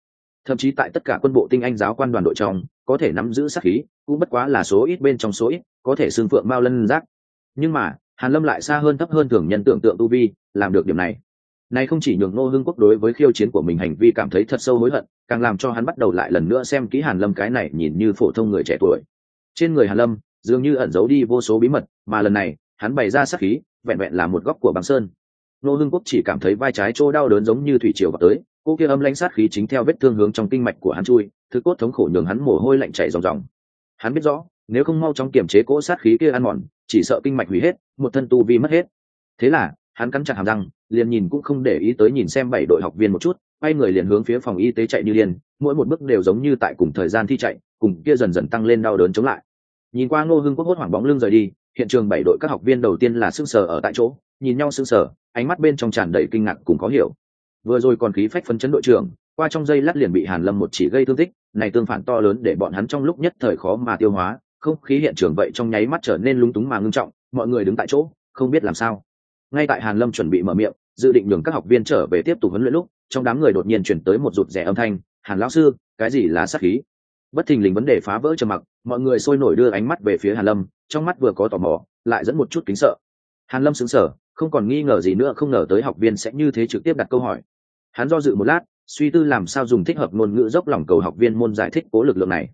Thậm chí tại tất cả quân bộ tinh anh giáo quan đoàn đội trong, có thể nắm giữ sát khí, cũng bất quá là số ít bên trong số ít, có thể xương phượng mao lân giác. Nhưng mà, hàn lâm lại xa hơn thấp hơn thường nhân tưởng tượng tu vi, làm được điểm này. Này không chỉ nhường ngô hưng quốc đối với khiêu chiến của mình hành vi cảm thấy thật sâu hối hận, càng làm cho hắn bắt đầu lại lần nữa xem kỹ hàn lâm cái này nhìn như phổ thông người trẻ tuổi trên người hàn lâm, dường như ẩn giấu đi vô số bí mật, mà lần này, hắn bày ra sát khí, vẹn vẹn là một góc của băng sơn. Nô hưng quốc chỉ cảm thấy vai trái chỗ đau đớn giống như thủy triều vào tới, cô kia âm lãnh sát khí chính theo vết thương hướng trong kinh mạch của hắn chui, thứ cốt thống khổ nhường hắn mồ hôi lạnh chảy ròng ròng. Hắn biết rõ, nếu không mau chóng kiểm chế cỗ sát khí kia ăn mòn, chỉ sợ kinh mạch hủy hết, một thân tu vi mất hết. Thế là, hắn cắn chặt hàm răng, liền nhìn cũng không để ý tới nhìn xem bảy đội học viên một chút, quay người liền hướng phía phòng y tế chạy như điên, mỗi một bước đều giống như tại cùng thời gian thi chạy cùng kia dần dần tăng lên đau đớn chống lại. Nhìn qua ngô hưng quốc hốt hoảng bóng lưng rời đi, hiện trường bảy đội các học viên đầu tiên là sưng sờ ở tại chỗ, nhìn nhau sưng sờ, ánh mắt bên trong tràn đầy kinh ngạc cùng khó hiểu. Vừa rồi còn khí phách phấn chấn đội trưởng, qua trong giây lát liền bị hàn lâm một chỉ gây thương tích, này tương phản to lớn để bọn hắn trong lúc nhất thời khó mà tiêu hóa, không khí hiện trường vậy trong nháy mắt trở nên lung túng mà ngưng trọng, mọi người đứng tại chỗ, không biết làm sao. Ngay tại hàn lâm chuẩn bị mở miệng, dự định nhường các học viên trở về tiếp tục huấn luyện lúc, trong đám người đột nhiên chuyển tới một rụt rẻ âm thanh, hàn lão sư, cái gì là sát khí? Bất thình lình vấn đề phá vỡ trầm mặc, mọi người sôi nổi đưa ánh mắt về phía hàn lâm, trong mắt vừa có tò mò, lại dẫn một chút kính sợ. Hàn lâm sững sờ, không còn nghi ngờ gì nữa, không ngờ tới học viên sẽ như thế trực tiếp đặt câu hỏi. Hắn do dự một lát, suy tư làm sao dùng thích hợp ngôn ngữ dốc lòng cầu học viên môn giải thích cố lực lượng này.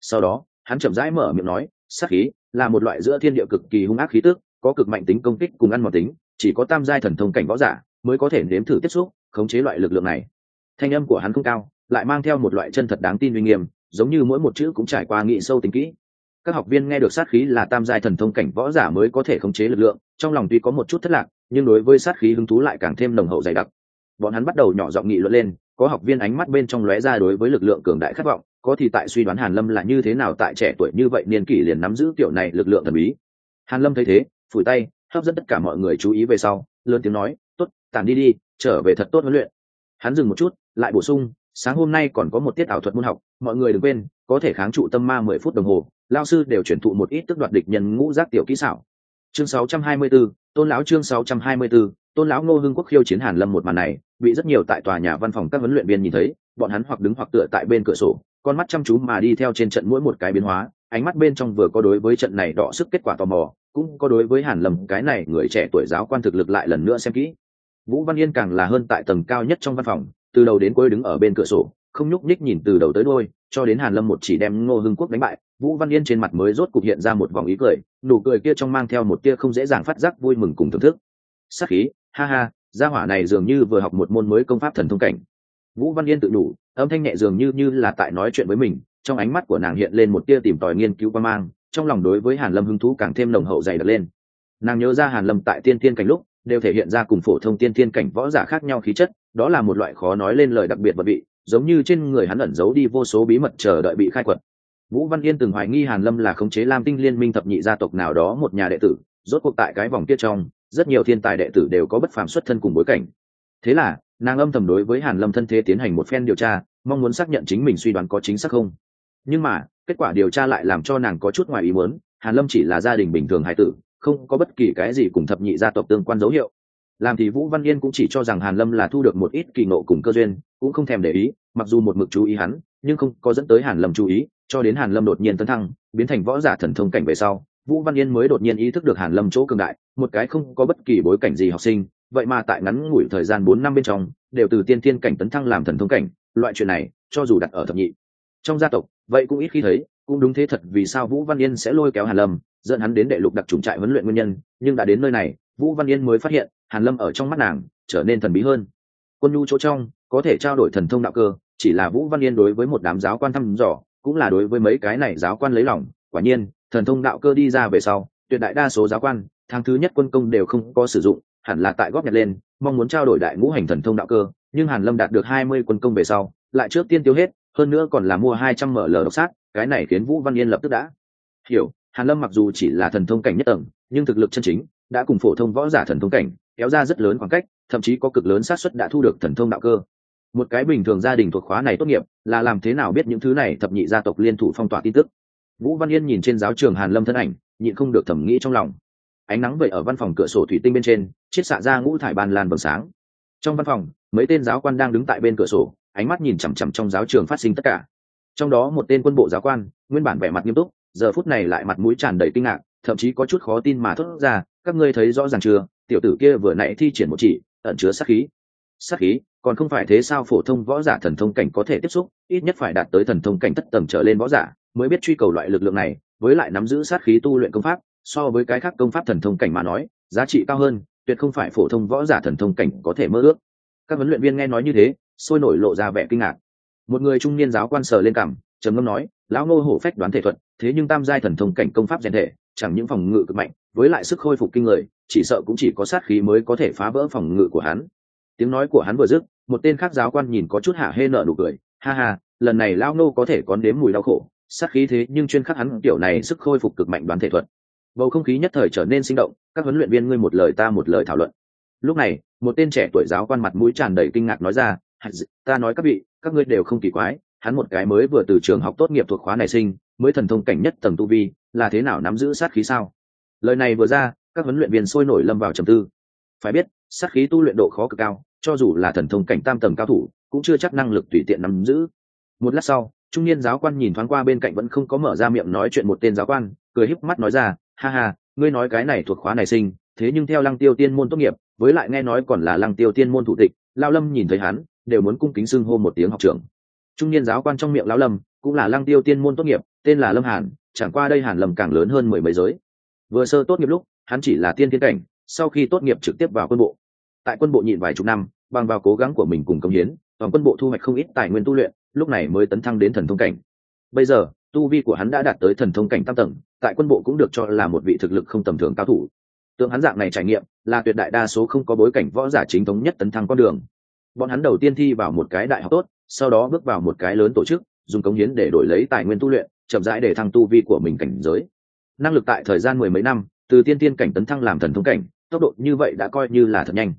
Sau đó, hắn chậm rãi mở miệng nói, sát khí là một loại giữa thiên địa cực kỳ hung ác khí tức, có cực mạnh tính công kích cùng ăn mòn tính, chỉ có tam giai thần thông cảnh võ giả mới có thể nếm thử tiếp xúc, khống chế loại lực lượng này. Thanh âm của hắn không cao, lại mang theo một loại chân thật đáng tin uy nghiêm giống như mỗi một chữ cũng trải qua nghị sâu tính kỹ. Các học viên nghe được sát khí là tam giai thần thông cảnh võ giả mới có thể khống chế lực lượng, trong lòng tuy có một chút thất lạc, nhưng đối với sát khí hứng thú lại càng thêm nồng hậu dày đặc. Bọn hắn bắt đầu nhỏ giọng nghị luận lên, có học viên ánh mắt bên trong lóe ra đối với lực lượng cường đại khát vọng, có thì tại suy đoán hàn lâm là như thế nào tại trẻ tuổi như vậy niên kỷ liền nắm giữ kiểu này lực lượng thần bí. Hàn lâm thấy thế, phủi tay, hấp dẫn tất cả mọi người chú ý về sau, lớn tiếng nói, tốt tàn đi đi, trở về thật tốt huấn luyện. Hắn dừng một chút, lại bổ sung sáng hôm nay còn có một tiết ảo thuật môn học mọi người đừng quên có thể kháng trụ tâm ma mười phút đồng hồ lao sư đều chuyển thụ một ít tức đoạt địch nhân ngũ giác tiểu kỹ xảo. Chương 624, tôn lão chương 624, tôn lão ngô hưng quốc khiêu chiến hàn lâm một màn này bị rất nhiều tại tòa nhà văn phòng các huấn luyện viên nhìn thấy bọn hắn hoặc đứng hoặc tựa tại bên cửa sổ con mắt chăm chú mà đi theo trên trận mỗi một cái biến hóa ánh mắt bên trong vừa có đối với trận này đọ sức kết quả tò mò cũng có đối với hàn lâm cái này người trẻ tuổi giáo quan thực lực lại lần nữa xem kỹ. Vũ văn yên càng là hơn tại tầng cao nhất trong văn phòng từ đầu đến cuối đứng ở bên cửa sổ, không nhúc nhích nhìn từ đầu tới đôi cho đến hàn lâm một chỉ đem ngô hưng quốc đánh bại, vũ văn yên trên mặt mới rốt cục hiện ra một vòng ý cười, nụ cười kia trong mang theo một tia không dễ dàng phát giác vui mừng cùng thưởng thức. Sắc khí, ha ha, gia hỏa này dường như vừa học một môn mới công pháp thần thông cảnh. Vũ văn yên tự đủ, âm thanh nhẹ dường như như là tại nói chuyện với mình, trong ánh mắt của nàng hiện lên một tia tìm tòi nghiên cứu quan mang, trong lòng đối với hàn lâm hứng thú càng thêm nồng hậu dày đặc lên. Nàng nhớ ra hàn lâm tại tiên Thiên cảnh lúc, đều thể hiện ra cùng phổ thông tiên Thiên cảnh võ giả khác nhau khí chất đó là một loại khó nói lên lời đặc biệt vật vị, giống như trên người hắn ẩn giấu đi vô số bí mật chờ đợi bị khai quật. Vũ văn yên từng hoài nghi hàn lâm là khống chế lam tinh liên minh thập nhị gia tộc nào đó một nhà đệ tử, rốt cuộc tại cái vòng tiết trong, rất nhiều thiên tài đệ tử đều có bất phàm xuất thân cùng bối cảnh. Thế là, nàng âm thầm đối với hàn lâm thân thế tiến hành một phen điều tra, mong muốn xác nhận chính mình suy đoán có chính xác không. Nhưng mà, kết quả điều tra lại làm cho nàng có chút ngoài ý muốn, hàn lâm chỉ là gia đình bình thường hải tử, không có bất kỳ cái gì cùng thập nhị gia tộc tương quan dấu hiệu làm thì vũ văn yên cũng chỉ cho rằng hàn lâm là thu được một ít kỳ ngộ cùng cơ duyên, cũng không thèm để ý, mặc dù một mực chú ý hắn, nhưng không có dẫn tới hàn lâm chú ý, cho đến hàn lâm đột nhiên tấn thăng, biến thành võ giả thần thông cảnh về sau, vũ văn yên mới đột nhiên ý thức được hàn lâm chỗ cường đại, một cái không có bất kỳ bối cảnh gì học sinh, vậy mà tại ngắn ngủi thời gian bốn năm bên trong, đều từ tiên thiên cảnh tấn thăng làm thần thông cảnh, loại chuyện này, cho dù đặt ở thập nhị. Trong gia tộc, vậy cũng ít khi thấy, cũng đúng thế thật vì sao vũ văn yên sẽ lôi kéo hàn lâm, dẫn hắn đến đệ lục đặc trùng trại huấn luyện nguyên nhân, nhưng đã đến nơi này, vũ văn yên mới phát hiện hàn lâm ở trong mắt nàng trở nên thần bí hơn. Quân nhu chỗ trong, có thể trao đổi thần thông đạo cơ, chỉ là vũ văn yên đối với một đám giáo quan thăm dò, cũng là đối với mấy cái này giáo quan lấy lòng. Quả nhiên, thần thông đạo cơ đi ra về sau, tuyệt đại đa số giáo quan, tháng thứ nhất quân công đều không có sử dụng, hẳn là tại góp nhặt lên, mong muốn trao đổi đại ngũ hành thần thông đạo cơ, nhưng hàn lâm đạt được hai mươi quân công về sau, lại trước tiên tiêu hết, hơn nữa còn là mua hai trăm mở lờ độc sát, cái này khiến vũ văn yên lập tức đã hiểu. Hàn lâm mặc dù chỉ là thần thông cảnh nhất tầng, nhưng thực lực chân chính, đã cùng phổ thông võ giả thần thông cảnh kéo ra rất lớn khoảng cách, thậm chí có cực lớn xác suất đã thu được thần thông đạo cơ. Một cái bình thường gia đình thuộc khóa này tốt nghiệp, là làm thế nào biết những thứ này thập nhị gia tộc liên thủ phong tỏa tin tức? Vũ văn yên nhìn trên giáo trường hàn lâm thân ảnh, nhịn không được thẩm nghĩ trong lòng. Ánh nắng vậy ở văn phòng cửa sổ thủy tinh bên trên, chiết xạ ra ngũ thải ban lan vầng sáng. Trong văn phòng, mấy tên giáo quan đang đứng tại bên cửa sổ, ánh mắt nhìn chằm chằm trong giáo trường phát sinh tất cả. Trong đó một tên quân bộ giáo quan, nguyên bản vẻ mặt nghiêm túc, giờ phút này lại mặt mũi tràn đầy kinh ngạc, thậm chí có chút khó tin mà thốt ra, các ngươi thấy rõ ràng chưa? Tiểu tử kia vừa nãy thi triển một chỉ, ẩn chứa sát khí. Sát khí, còn không phải thế sao phổ thông võ giả thần thông cảnh có thể tiếp xúc, ít nhất phải đạt tới thần thông cảnh thất tầng trở lên võ giả mới biết truy cầu loại lực lượng này, với lại nắm giữ sát khí tu luyện công pháp, so với cái khác công pháp thần thông cảnh mà nói, giá trị cao hơn, tuyệt không phải phổ thông võ giả thần thông cảnh có thể mơ ước. Các huấn luyện viên nghe nói như thế, sôi nổi lộ ra vẻ kinh ngạc. Một người trung niên giáo quan sờ lên cảm trầm ngâm nói, lão ngô hổ phách đoán thể thuật, thế nhưng tam giai thần thông cảnh công pháp rèn thể, chẳng những phòng ngự cực mạnh, với lại sức khôi phục kinh người chỉ sợ cũng chỉ có sát khí mới có thể phá vỡ phòng ngự của hắn. Tiếng nói của hắn vừa dứt, một tên khác giáo quan nhìn có chút hạ hê nợ nụ cười. Ha ha, lần này lão Nô có thể có đếm mùi đau khổ. Sát khí thế nhưng chuyên khắc hắn kiểu này sức khôi phục cực mạnh đoán thể thuật. Bầu không khí nhất thời trở nên sinh động, các huấn luyện viên ngươi một lời ta một lời thảo luận. Lúc này, một tên trẻ tuổi giáo quan mặt mũi tràn đầy kinh ngạc nói ra ta nói các vị, các ngươi đều không kỳ quái, hắn một cái mới vừa từ trường học tốt nghiệp thuộc khóa này sinh, mới thần thông cảnh nhất tầng tu vi, là thế nào nắm giữ sát khí sao? Lời này vừa ra các huấn luyện viên sôi nổi lâm vào trầm tư. Phải biết, sát khí tu luyện độ khó cực cao, cho dù là thần thông cảnh tam tầng cao thủ, cũng chưa chắc năng lực tùy tiện nắm giữ. Một lát sau, trung niên giáo quan nhìn thoáng qua bên cạnh vẫn không có mở ra miệng nói chuyện một tên giáo quan, cười híp mắt nói ra, ha ha, ngươi nói cái này thuộc khóa này sinh, thế nhưng theo lăng tiêu tiên môn tốt nghiệp, với lại nghe nói còn là lăng tiêu tiên môn thủ tịch. Lao lâm nhìn thấy hắn, đều muốn cung kính xưng hô một tiếng học trưởng. Trung niên giáo quan trong miệng lao lâm, cũng là lăng tiêu tiên môn tốt nghiệp, tên là lâm hàn, chẳng qua đây hàn lâm càng lớn hơn mười mấy giới. Vừa sơ tốt nghiệp lúc hắn chỉ là tiên tiến cảnh, sau khi tốt nghiệp trực tiếp vào quân bộ. Tại quân bộ nhịn vài chục năm, bằng vào cố gắng của mình cùng công hiến, toàn quân bộ thu hoạch không ít tài nguyên tu luyện, lúc này mới tấn thăng đến thần thông cảnh. Bây giờ, tu vi của hắn đã đạt tới thần thông cảnh tam tầng, tại quân bộ cũng được cho là một vị thực lực không tầm thường cao thủ. Tượng hắn dạng này trải nghiệm, là tuyệt đại đa số không có bối cảnh võ giả chính thống nhất tấn thăng con đường. Bọn hắn đầu tiên thi vào một cái đại học tốt, sau đó bước vào một cái lớn tổ chức, dùng cống hiến để đổi lấy tài nguyên tu luyện, chậm rãi để thăng tu vi của mình cảnh giới. Năng lực tại thời gian mười mấy năm từ tiên tiên cảnh tấn thăng làm thần thông cảnh, tốc độ như vậy đã coi như là thật nhanh.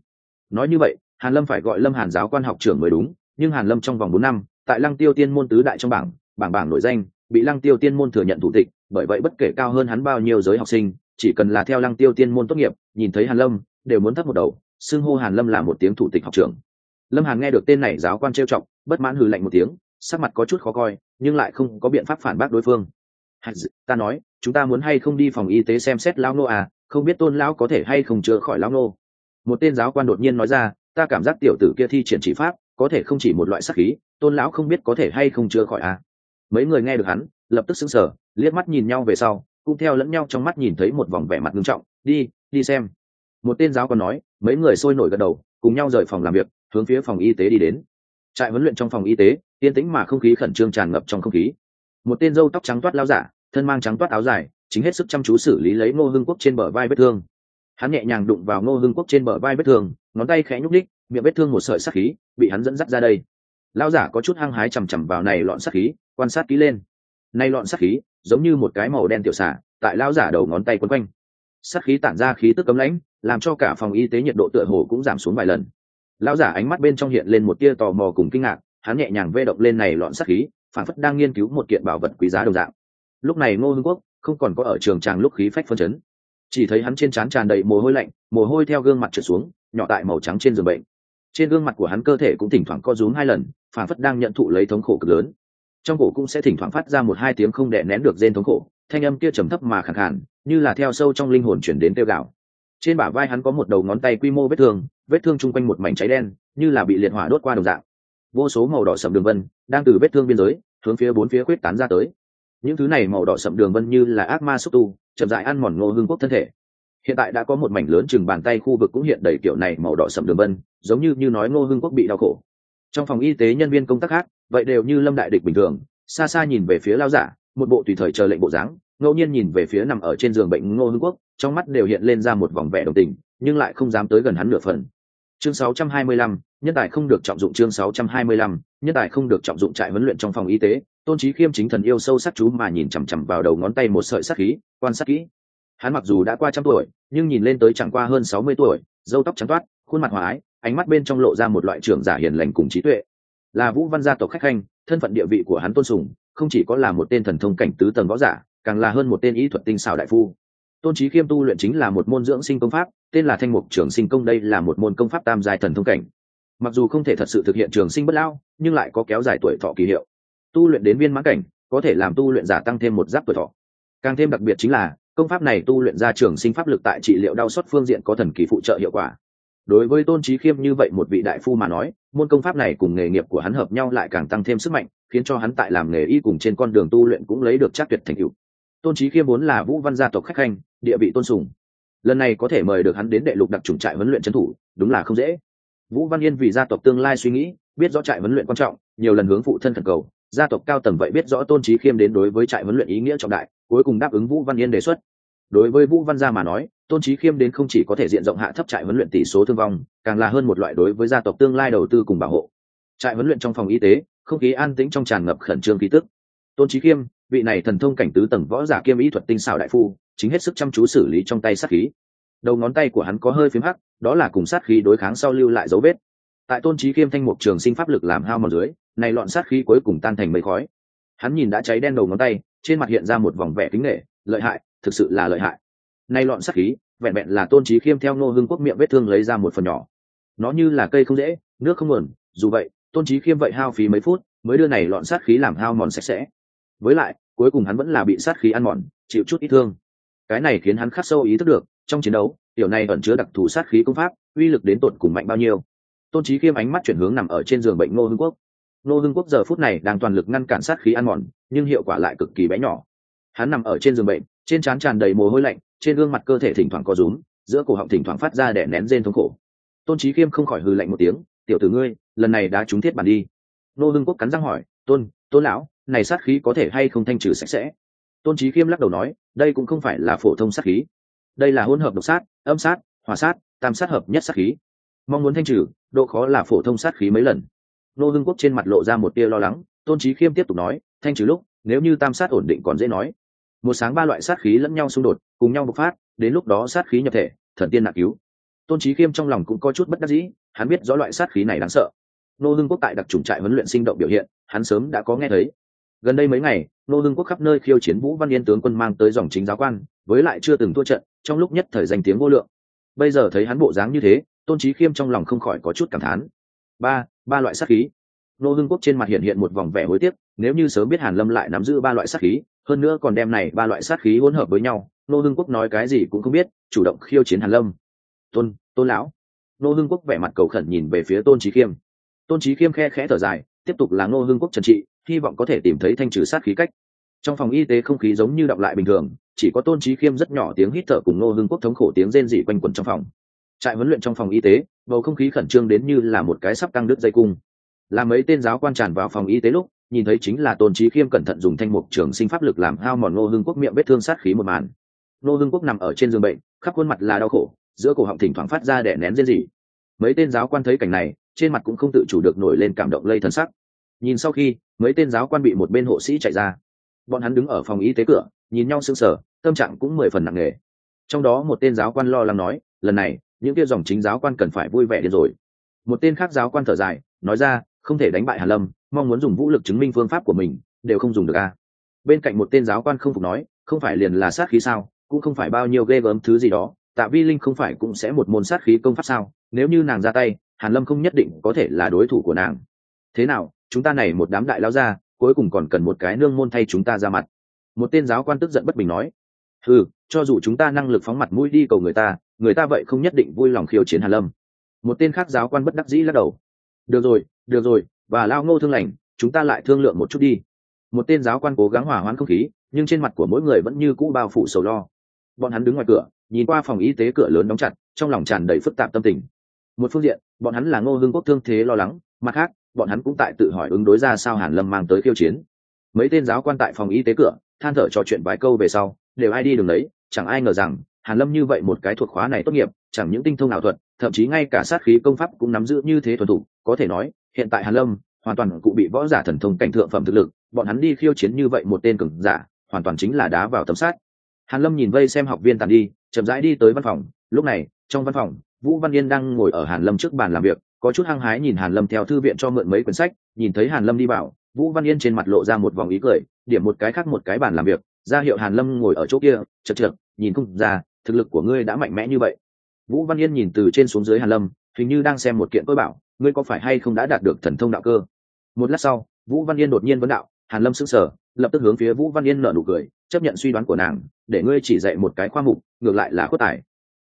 Nói như vậy, hàn lâm phải gọi lâm hàn giáo quan học trưởng mới đúng, nhưng hàn lâm trong vòng bốn năm, tại lăng tiêu tiên môn tứ đại trong bảng bảng bảng nổi danh, bị lăng tiêu tiên môn thừa nhận thủ tịch, bởi vậy bất kể cao hơn hắn bao nhiêu giới học sinh, chỉ cần là theo lăng tiêu tiên môn tốt nghiệp, nhìn thấy hàn lâm, đều muốn thấp một đầu, xưng hô hàn lâm là một tiếng thủ tịch học trưởng. Lâm hàn nghe được tên này giáo quan trêu chọc, bất mãn hừ lạnh một tiếng, sắc mặt có chút khó coi, nhưng lại không có biện pháp phản bác đối phương. Ta nói chúng ta muốn hay không đi phòng y tế xem xét lão nô à không biết tôn lão có thể hay không chữa khỏi lão nô. Một tên giáo quan đột nhiên nói ra, ta cảm giác tiểu tử kia thi triển chỉ pháp, có thể không chỉ một loại sắc khí, tôn lão không biết có thể hay không chữa khỏi à. Mấy người nghe được hắn, lập tức sững sờ, liếc mắt nhìn nhau về sau, cũng theo lẫn nhau trong mắt nhìn thấy một vòng vẻ mặt nghiêm trọng, đi đi xem. Một tên giáo còn nói, mấy người sôi nổi gật đầu, cùng nhau rời phòng làm việc, hướng phía phòng y tế đi đến. Trại huấn luyện trong phòng y tế, yên tĩnh mà không khí khẩn trương tràn ngập trong không khí. Một tên râu tóc trắng toát lao giả thân mang trắng toát áo dài, chính hết sức chăm chú xử lý lấy ngô hưng quốc trên bờ vai vết thương. Hắn nhẹ nhàng đụng vào ngô hưng quốc trên bờ vai vết thương, ngón tay khẽ nhúc ních miệng vết thương một sợi sắc khí bị hắn dẫn dắt ra đây. Lao giả có chút hăng hái chằm chằm vào này lọn sắc khí, quan sát kỹ lên. Nay lọn sắc khí, giống như một cái màu đen tiểu xả tại lao giả đầu ngón tay quấn quanh. Sắc khí tản ra khí tức cấm lãnh, làm cho cả phòng y tế nhiệt độ tựa hồ cũng giảm xuống vài lần. Lao giả ánh mắt bên trong hiện lên một tia tò mò cùng kinh ngạc, hắn nhẹ nhàng vê động lên này lọn sắc khí, phản phất đang nghiên cứu một kiện bảo vật quý giá đồng dạng lúc này ngô hưng quốc không còn có ở trường tràng lúc khí phách phân chấn. Chỉ thấy hắn trên trán tràn đầy mồ hôi lạnh, mồ hôi theo gương mặt trượt xuống, nhỏ tại màu trắng trên giường bệnh. Trên gương mặt của hắn cơ thể cũng thỉnh thoảng co rúm hai lần, phản phất đang nhận thụ lấy thống khổ cực lớn. Trong cổ cũng sẽ thỉnh thoảng phát ra một hai tiếng không đè nén được rên thống khổ, thanh âm kia trầm thấp mà khẳng khản như là theo sâu trong linh hồn chuyển đến tiêu gạo. Trên bả vai hắn có một đầu ngón tay quy mô vết thương vết thương chung quanh một mảnh cháy đen, như là bị liệt hỏa đốt qua đồng dạng. Vô số màu đỏ sậm đường vân đang từ vết thương biên giới hướng phía bốn phía quyết tán ra tới những thứ này màu đỏ sậm đường vân như là ác ma xúc tu chậm dại ăn mòn ngô hương quốc thân thể. Hiện tại đã có một mảnh lớn chừng bàn tay khu vực cũng hiện đầy kiểu này màu đỏ sậm đường vân giống như như nói ngô hưng quốc bị đau khổ. Trong phòng y tế nhân viên công tác khác vậy đều như lâm đại địch bình thường xa xa nhìn về phía lao giả một bộ tùy thời chờ lệnh bộ dáng ngẫu nhiên nhìn về phía nằm ở trên giường bệnh ngô hưng quốc trong mắt đều hiện lên ra một vòng vẻ đồng tình nhưng lại không dám tới gần hắn nửa phần. Chương 625, nhân tài không được trọng dụng chương 625, nhân tài không được trọng dụng trại huấn luyện trong phòng y tế tôn trí khiêm chính thần yêu sâu sắc chú mà nhìn chằm chằm vào đầu ngón tay một sợi sắc khí, quan sát kỹ. Hắn mặc dù đã qua trăm tuổi, nhưng nhìn lên tới chẳng qua hơn sáu mươi tuổi dâu tóc trắng toát, khuôn mặt hòa ái, ánh mắt bên trong lộ ra một loại trưởng giả hiền lành cùng trí tuệ. Là vũ văn gia tộc khách khanh, thân phận địa vị của hắn tôn sùng, không chỉ có là một tên thần thông cảnh tứ tầng võ giả, càng là hơn một tên ý thuật tinh xảo đại phu. Tôn trí khiêm tu luyện chính là một môn dưỡng sinh công pháp, tên là thanh mục trường sinh công đây là một môn công pháp tam giai thần thông cảnh. Mặc dù không thể thật sự thực hiện trường sinh bất lao nhưng lại có kéo dài tuổi thọ kỳ hiệu tu luyện đến viên mãn cảnh, có thể làm tu luyện giả tăng thêm một giáp tuổi thọ. Càng thêm đặc biệt chính là, công pháp này tu luyện ra trường sinh pháp lực tại trị liệu đau xót phương diện có thần kỳ phụ trợ hiệu quả. Đối với tôn trí khiêm như vậy một vị đại phu mà nói, môn công pháp này cùng nghề nghiệp của hắn hợp nhau lại càng tăng thêm sức mạnh, khiến cho hắn tại làm nghề y cùng trên con đường tu luyện cũng lấy được chắc tuyệt thành tựu. Tôn trí khiêm vốn là vũ văn gia tộc khách khanh, địa vị tôn sùng. Lần này có thể mời được hắn đến đệ lục đặc trùng trại huấn luyện trấn thủ, đúng là không dễ. Vũ văn yên vì gia tộc tương lai suy nghĩ, biết rõ trại huấn luyện quan trọng, nhiều lần hướng phụ thân thần cầu gia tộc cao tầng vậy biết rõ tôn trí khiêm đến đối với trại huấn luyện ý nghĩa trọng đại, cuối cùng đáp ứng vũ văn yên đề xuất. Đối với vũ văn gia mà nói, tôn trí khiêm đến không chỉ có thể diện rộng hạ thấp trại huấn luyện tỷ số thương vong, càng là hơn một loại đối với gia tộc tương lai đầu tư cùng bảo hộ. Trại huấn luyện trong phòng y tế, không khí an tĩnh trong tràn ngập khẩn trương khí tức. Tôn trí khiêm, vị này thần thông cảnh tứ tầng võ giả kiêm ý thuật tinh xảo đại phu, chính hết sức chăm chú xử lý trong tay sát khí. Đầu ngón tay của hắn có hơi phím hắc, đó là cùng sát khí đối kháng sau lưu lại dấu vết. Tại tôn trí khiêm thanh mục trường sinh pháp lực làm hao mòn dưới này lọn sát khí cuối cùng tan thành mây khói. Hắn nhìn đã cháy đen đầu ngón tay, trên mặt hiện ra một vòng vẻ kính nghệ lợi hại, thực sự là lợi hại. Nay lọn sát khí, vẹn vẹn là tôn trí khiêm theo ngô hưng quốc miệng vết thương lấy ra một phần nhỏ. Nó như là cây không dễ, nước không nguồn, dù vậy, tôn trí khiêm vậy hao phí mấy phút mới đưa này lọn sát khí làm hao mòn sạch sẽ. Với lại, cuối cùng hắn vẫn là bị sát khí ăn mòn, chịu chút ít thương. Cái này khiến hắn khắc sâu ý thức được, trong chiến đấu, tiểu này ẩn chứa đặc thù sát khí công pháp, uy lực đến tột cùng mạnh bao nhiêu. Tôn trí khiêm ánh mắt chuyển hướng nằm ở trên giường bệnh ngô hưng quốc. Nô hưng quốc giờ phút này đang toàn lực ngăn cản sát khí ăn mòn, nhưng hiệu quả lại cực kỳ bé nhỏ. Hắn nằm ở trên giường bệnh, trên trán tràn đầy mồ hôi lạnh, trên gương mặt cơ thể thỉnh thoảng co rúm, giữa cổ họng thỉnh thoảng phát ra để nén rên thống khổ. Tôn trí khiêm không khỏi hư lạnh một tiếng, tiểu tử ngươi, lần này đã trúng thiết bản đi. Nô hưng quốc cắn răng hỏi, tôn tôn lão, này sát khí có thể hay không thanh trừ sạch sẽ? Tôn trí khiêm lắc đầu nói, đây cũng không phải là phổ thông sát khí. Đây là hỗn hợp độc sát, âm sát hòa sát, tam sát hợp nhất sát khí. Mong muốn thanh trừ, độ khó là phổ thông sát khí mấy lần nô hưng quốc trên mặt lộ ra một tia lo lắng, tôn trí khiêm tiếp tục nói, thanh trừ lúc, nếu như tam sát ổn định còn dễ nói. Một sáng ba loại sát khí lẫn nhau xung đột, cùng nhau bộc phát, đến lúc đó sát khí nhập thể, thần tiên nạp cứu. Tôn trí khiêm trong lòng cũng có chút bất đắc dĩ, hắn biết rõ loại sát khí này đáng sợ. Nô hưng quốc tại đặc trùng trại huấn luyện sinh động biểu hiện, hắn sớm đã có nghe thấy. Gần đây mấy ngày, nô hưng quốc khắp nơi khiêu chiến vũ văn yên tướng quân mang tới dòng chính giáo quan, với lại chưa từng thua trận, trong lúc nhất thời danh tiếng vô lượng. Bây giờ thấy hắn bộ dáng như thế, tôn trí khiêm trong lòng không khỏi có chút cảm thán ba ba loại sát khí. Nô hưng quốc trên mặt hiện hiện một vòng vẻ hối tiếc, nếu như sớm biết hàn lâm lại nắm giữ ba loại sát khí, hơn nữa còn đem này ba loại sát khí hỗn hợp với nhau, nô hưng quốc nói cái gì cũng không biết, chủ động khiêu chiến hàn lâm. Tôn tôn lão. Nô hưng quốc vẻ mặt cầu khẩn nhìn về phía tôn trí khiêm. Tôn trí khiêm khe khẽ thở dài, tiếp tục là nô hưng quốc trần trị, hy vọng có thể tìm thấy thanh trừ sát khí cách. Trong phòng y tế không khí giống như đọng lại bình thường, chỉ có tôn trí khiêm rất nhỏ tiếng hít thở cùng nô hưng quốc thống khổ tiếng rên rỉ quanh quẩn trong phòng. Trại huấn luyện trong phòng y tế bầu không khí khẩn trương đến như là một cái sắp căng đứt dây cung. Là mấy tên giáo quan tràn vào phòng y tế lúc, nhìn thấy chính là tôn trí khiêm cẩn thận dùng thanh mục trường sinh pháp lực làm hao mòn ngô hưng quốc miệng vết thương sát khí một màn. Ngô hưng quốc nằm ở trên giường bệnh, khắp khuôn mặt là đau khổ, giữa cổ họng thỉnh thoảng phát ra đẻ nén riêng gì mấy tên giáo quan thấy cảnh này, trên mặt cũng không tự chủ được nổi lên cảm động lây thân sắc. Nhìn sau khi, mấy tên giáo quan bị một bên hộ sĩ chạy ra. Bọn hắn đứng ở phòng y tế cửa, nhìn nhau sững sờ, tâm trạng cũng mười phần nặng nề. Trong đó một tên giáo quan lo lắng nói, lần này những kia dòng chính giáo quan cần phải vui vẻ đi rồi. Một tên khác giáo quan thở dài, nói ra, không thể đánh bại hàn lâm, mong muốn dùng vũ lực chứng minh phương pháp của mình, đều không dùng được a. Bên cạnh một tên giáo quan không phục nói, không phải liền là sát khí sao, cũng không phải bao nhiêu ghê gớm thứ gì đó, tạ vi linh không phải cũng sẽ một môn sát khí công pháp sao, nếu như nàng ra tay hàn lâm không nhất định có thể là đối thủ của nàng. Thế nào, chúng ta này một đám đại lao ra cuối cùng còn cần một cái nương môn thay chúng ta ra mặt. Một tên giáo quan tức giận bất bình nói ừ cho dù chúng ta năng lực phóng mặt mũi đi cầu người ta người ta vậy không nhất định vui lòng khiêu chiến hàn lâm. Một tên khác giáo quan bất đắc dĩ lắc đầu. Được rồi được rồi, và lao ngô thương lành, chúng ta lại thương lượng một chút đi. Một tên giáo quan cố gắng hỏa hoãn không khí, nhưng trên mặt của mỗi người vẫn như cũ bao phủ sầu lo. Bọn hắn đứng ngoài cửa, nhìn qua phòng y tế cửa lớn đóng chặt, trong lòng tràn đầy phức tạp tâm tình. Một phương diện, bọn hắn là ngô hưng quốc thương thế lo lắng, mặt khác, bọn hắn cũng tại tự hỏi ứng đối ra sao hàn lâm mang tới khiêu chiến. Mấy tên giáo quan tại phòng y tế cửa, than thở trò chuyện vài câu về sau, đều ai đi đường đấy chẳng ai ngờ rằng, hàn lâm như vậy một cái thuộc khóa này tốt nghiệp, chẳng những tinh thông ảo thuật, thậm chí ngay cả sát khí công pháp cũng nắm giữ như thế thuần thủ có thể nói, hiện tại hàn lâm hoàn toàn cụ bị võ giả thần thông cảnh thượng phẩm thực lực, bọn hắn đi khiêu chiến như vậy một tên cường giả, hoàn toàn chính là đá vào tấm sát hàn lâm nhìn vây xem học viên tàn đi, chậm rãi đi tới văn phòng. Lúc này, trong văn phòng, vũ văn yên đang ngồi ở hàn lâm trước bàn làm việc, có chút hăng hái nhìn hàn lâm theo thư viện cho mượn mấy quyển sách, nhìn thấy hàn lâm đi vào, vũ văn yên trên mặt lộ ra một vòng ý cười, điểm một cái khác một cái bàn làm việc, ra hiệu hàn lâm ngồi ở chỗ kia, chật chật nhìn không ra thực lực của ngươi đã mạnh mẽ như vậy. Vũ văn yên nhìn từ trên xuống dưới hàn lâm hình như đang xem một kiện tôi bảo ngươi có phải hay không đã đạt được thần thông đạo cơ? Một lát sau vũ văn yên đột nhiên vấn đạo hàn lâm sững sờ lập tức hướng phía vũ văn yên nở nụ cười chấp nhận suy đoán của nàng để ngươi chỉ dạy một cái khoa mục ngược lại là khuất tài.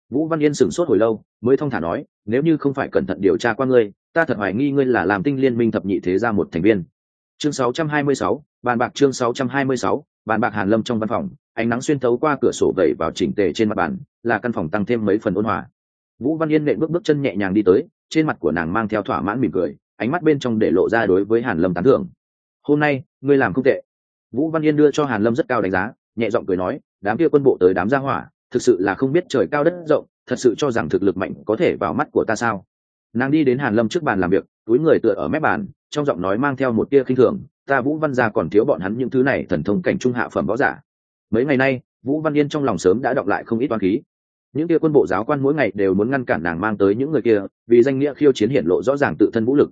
Vũ văn yên sửng sốt hồi lâu mới thong thả nói nếu như không phải cẩn thận điều tra qua ngươi ta thật hoài nghi ngươi là làm tinh liên minh thập nhị thế gia một thành viên. Chương 626, bàn bạc chương 626, bàn bạc hàn lâm trong văn phòng ánh nắng xuyên thấu qua cửa sổ vẩy vào chỉnh tề trên mặt bàn, là căn phòng tăng thêm mấy phần ôn hòa. Vũ văn yên nện bước bước chân nhẹ nhàng đi tới, trên mặt của nàng mang theo thỏa mãn mỉm cười, ánh mắt bên trong để lộ ra đối với hàn lâm tán thưởng. Hôm nay, ngươi làm không tệ. Vũ văn yên đưa cho hàn lâm rất cao đánh giá, nhẹ giọng cười nói, đám kia quân bộ tới đám gia hỏa, thực sự là không biết trời cao đất rộng, thật sự cho rằng thực lực mạnh có thể vào mắt của ta sao? Nàng đi đến hàn lâm trước bàn làm việc, túi người tựa ở mép bàn, trong giọng nói mang theo một tia khinh thường, ta vũ văn gia còn thiếu bọn hắn những thứ này thần thông cảnh trung hạ phẩm võ giả mấy ngày nay, vũ văn yên trong lòng sớm đã đọc lại không ít oan khí. Những kia quân bộ giáo quan mỗi ngày đều muốn ngăn cản nàng mang tới những người kia, vì danh nghĩa khiêu chiến hiển lộ rõ ràng tự thân vũ lực.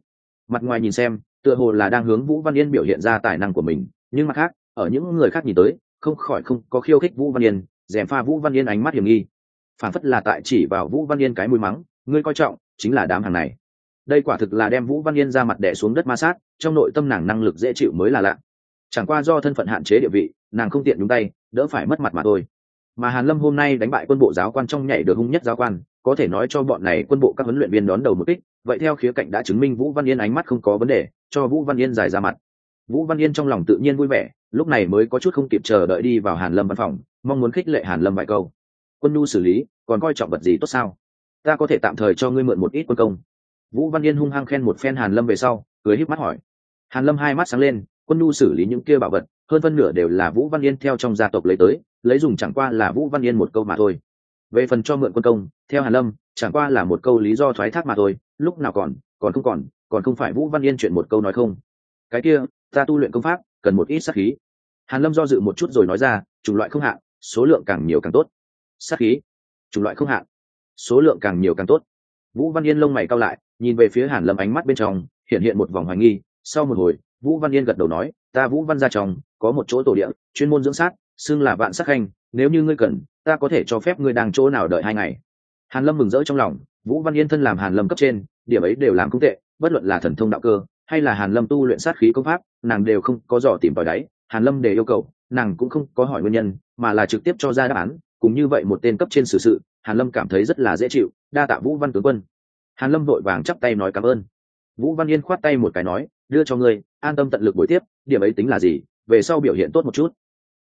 Mặt ngoài nhìn xem, tựa hồ là đang hướng vũ văn yên biểu hiện ra tài năng của mình, nhưng mặt khác, ở những người khác nhìn tới, không khỏi không có khiêu khích vũ văn yên dèm pha vũ văn yên ánh mắt hiểm nghi. Phản phất là tại chỉ vào vũ văn yên cái mũi mắng, ngươi coi trọng, chính là đám hàng này. Đây quả thực là đem vũ văn yên ra mặt đẻ xuống đất ma sát, trong nội tâm nàng năng lực dễ chịu mới là lạ chẳng qua do thân phận hạn chế địa vị, nàng không tiện nhúng tay, đỡ phải mất mặt mà thôi. Mà hàn lâm hôm nay đánh bại quân bộ giáo quan trong nhảy được hung nhất giáo quan, có thể nói cho bọn này quân bộ các huấn luyện viên đón đầu một kích, vậy theo khía cạnh đã chứng minh vũ văn yên ánh mắt không có vấn đề, cho vũ văn yên giải ra mặt. Vũ văn yên trong lòng tự nhiên vui vẻ, lúc này mới có chút không kịp chờ đợi đi vào hàn lâm văn phòng, mong muốn khích lệ hàn lâm vài câu. Quân nhu xử lý, còn coi trọng vật gì tốt sao? Ta có thể tạm thời cho ngươi mượn một ít quân công. Vũ văn yên hung hăng khen một phen hàn lâm về sau, cười híp mắt hỏi. Hàn lâm hai mắt sáng lên quân nhu xử lý những kia bảo vật, hơn phân nửa đều là vũ văn yên theo trong gia tộc lấy tới, lấy dùng chẳng qua là vũ văn yên một câu mà thôi. Về phần cho mượn quân công, theo hàn lâm, chẳng qua là một câu lý do thoái thác mà thôi, lúc nào còn còn không còn còn không phải vũ văn yên chuyện một câu nói không. Cái kia, ta tu luyện công pháp, cần một ít sát khí. Hàn lâm do dự một chút rồi nói ra, chủng loại không hạn số lượng càng nhiều càng tốt. Sát khí, chủng loại không hạn số lượng càng nhiều càng tốt. Vũ văn yên lông mày cao lại, nhìn về phía hàn lâm ánh mắt bên trong, hiện hiện một vòng hoài nghi, sau một hồi vũ văn yên gật đầu nói ta vũ văn ra chồng, có một chỗ tổ địa chuyên môn dưỡng sát xưng là vạn sắc khanh nếu như ngươi cần ta có thể cho phép ngươi đang chỗ nào đợi hai ngày. Hàn lâm mừng rỡ trong lòng vũ văn yên thân làm hàn lâm cấp trên điểm ấy đều làm không tệ bất luận là thần thông đạo cơ hay là hàn lâm tu luyện sát khí công pháp nàng đều không có dò tìm vào đáy. Hàn lâm để yêu cầu nàng cũng không có hỏi nguyên nhân mà là trực tiếp cho ra đáp án cùng như vậy một tên cấp trên xử sự hàn lâm cảm thấy rất là dễ chịu đa tạ vũ văn tướng quân. Hàn lâm vội vàng chắp tay nói cảm ơn. Vũ văn yên khoát tay một cái nói đưa cho ngươi, an tâm tận lực buổi tiếp, điểm ấy tính là gì, về sau biểu hiện tốt một chút.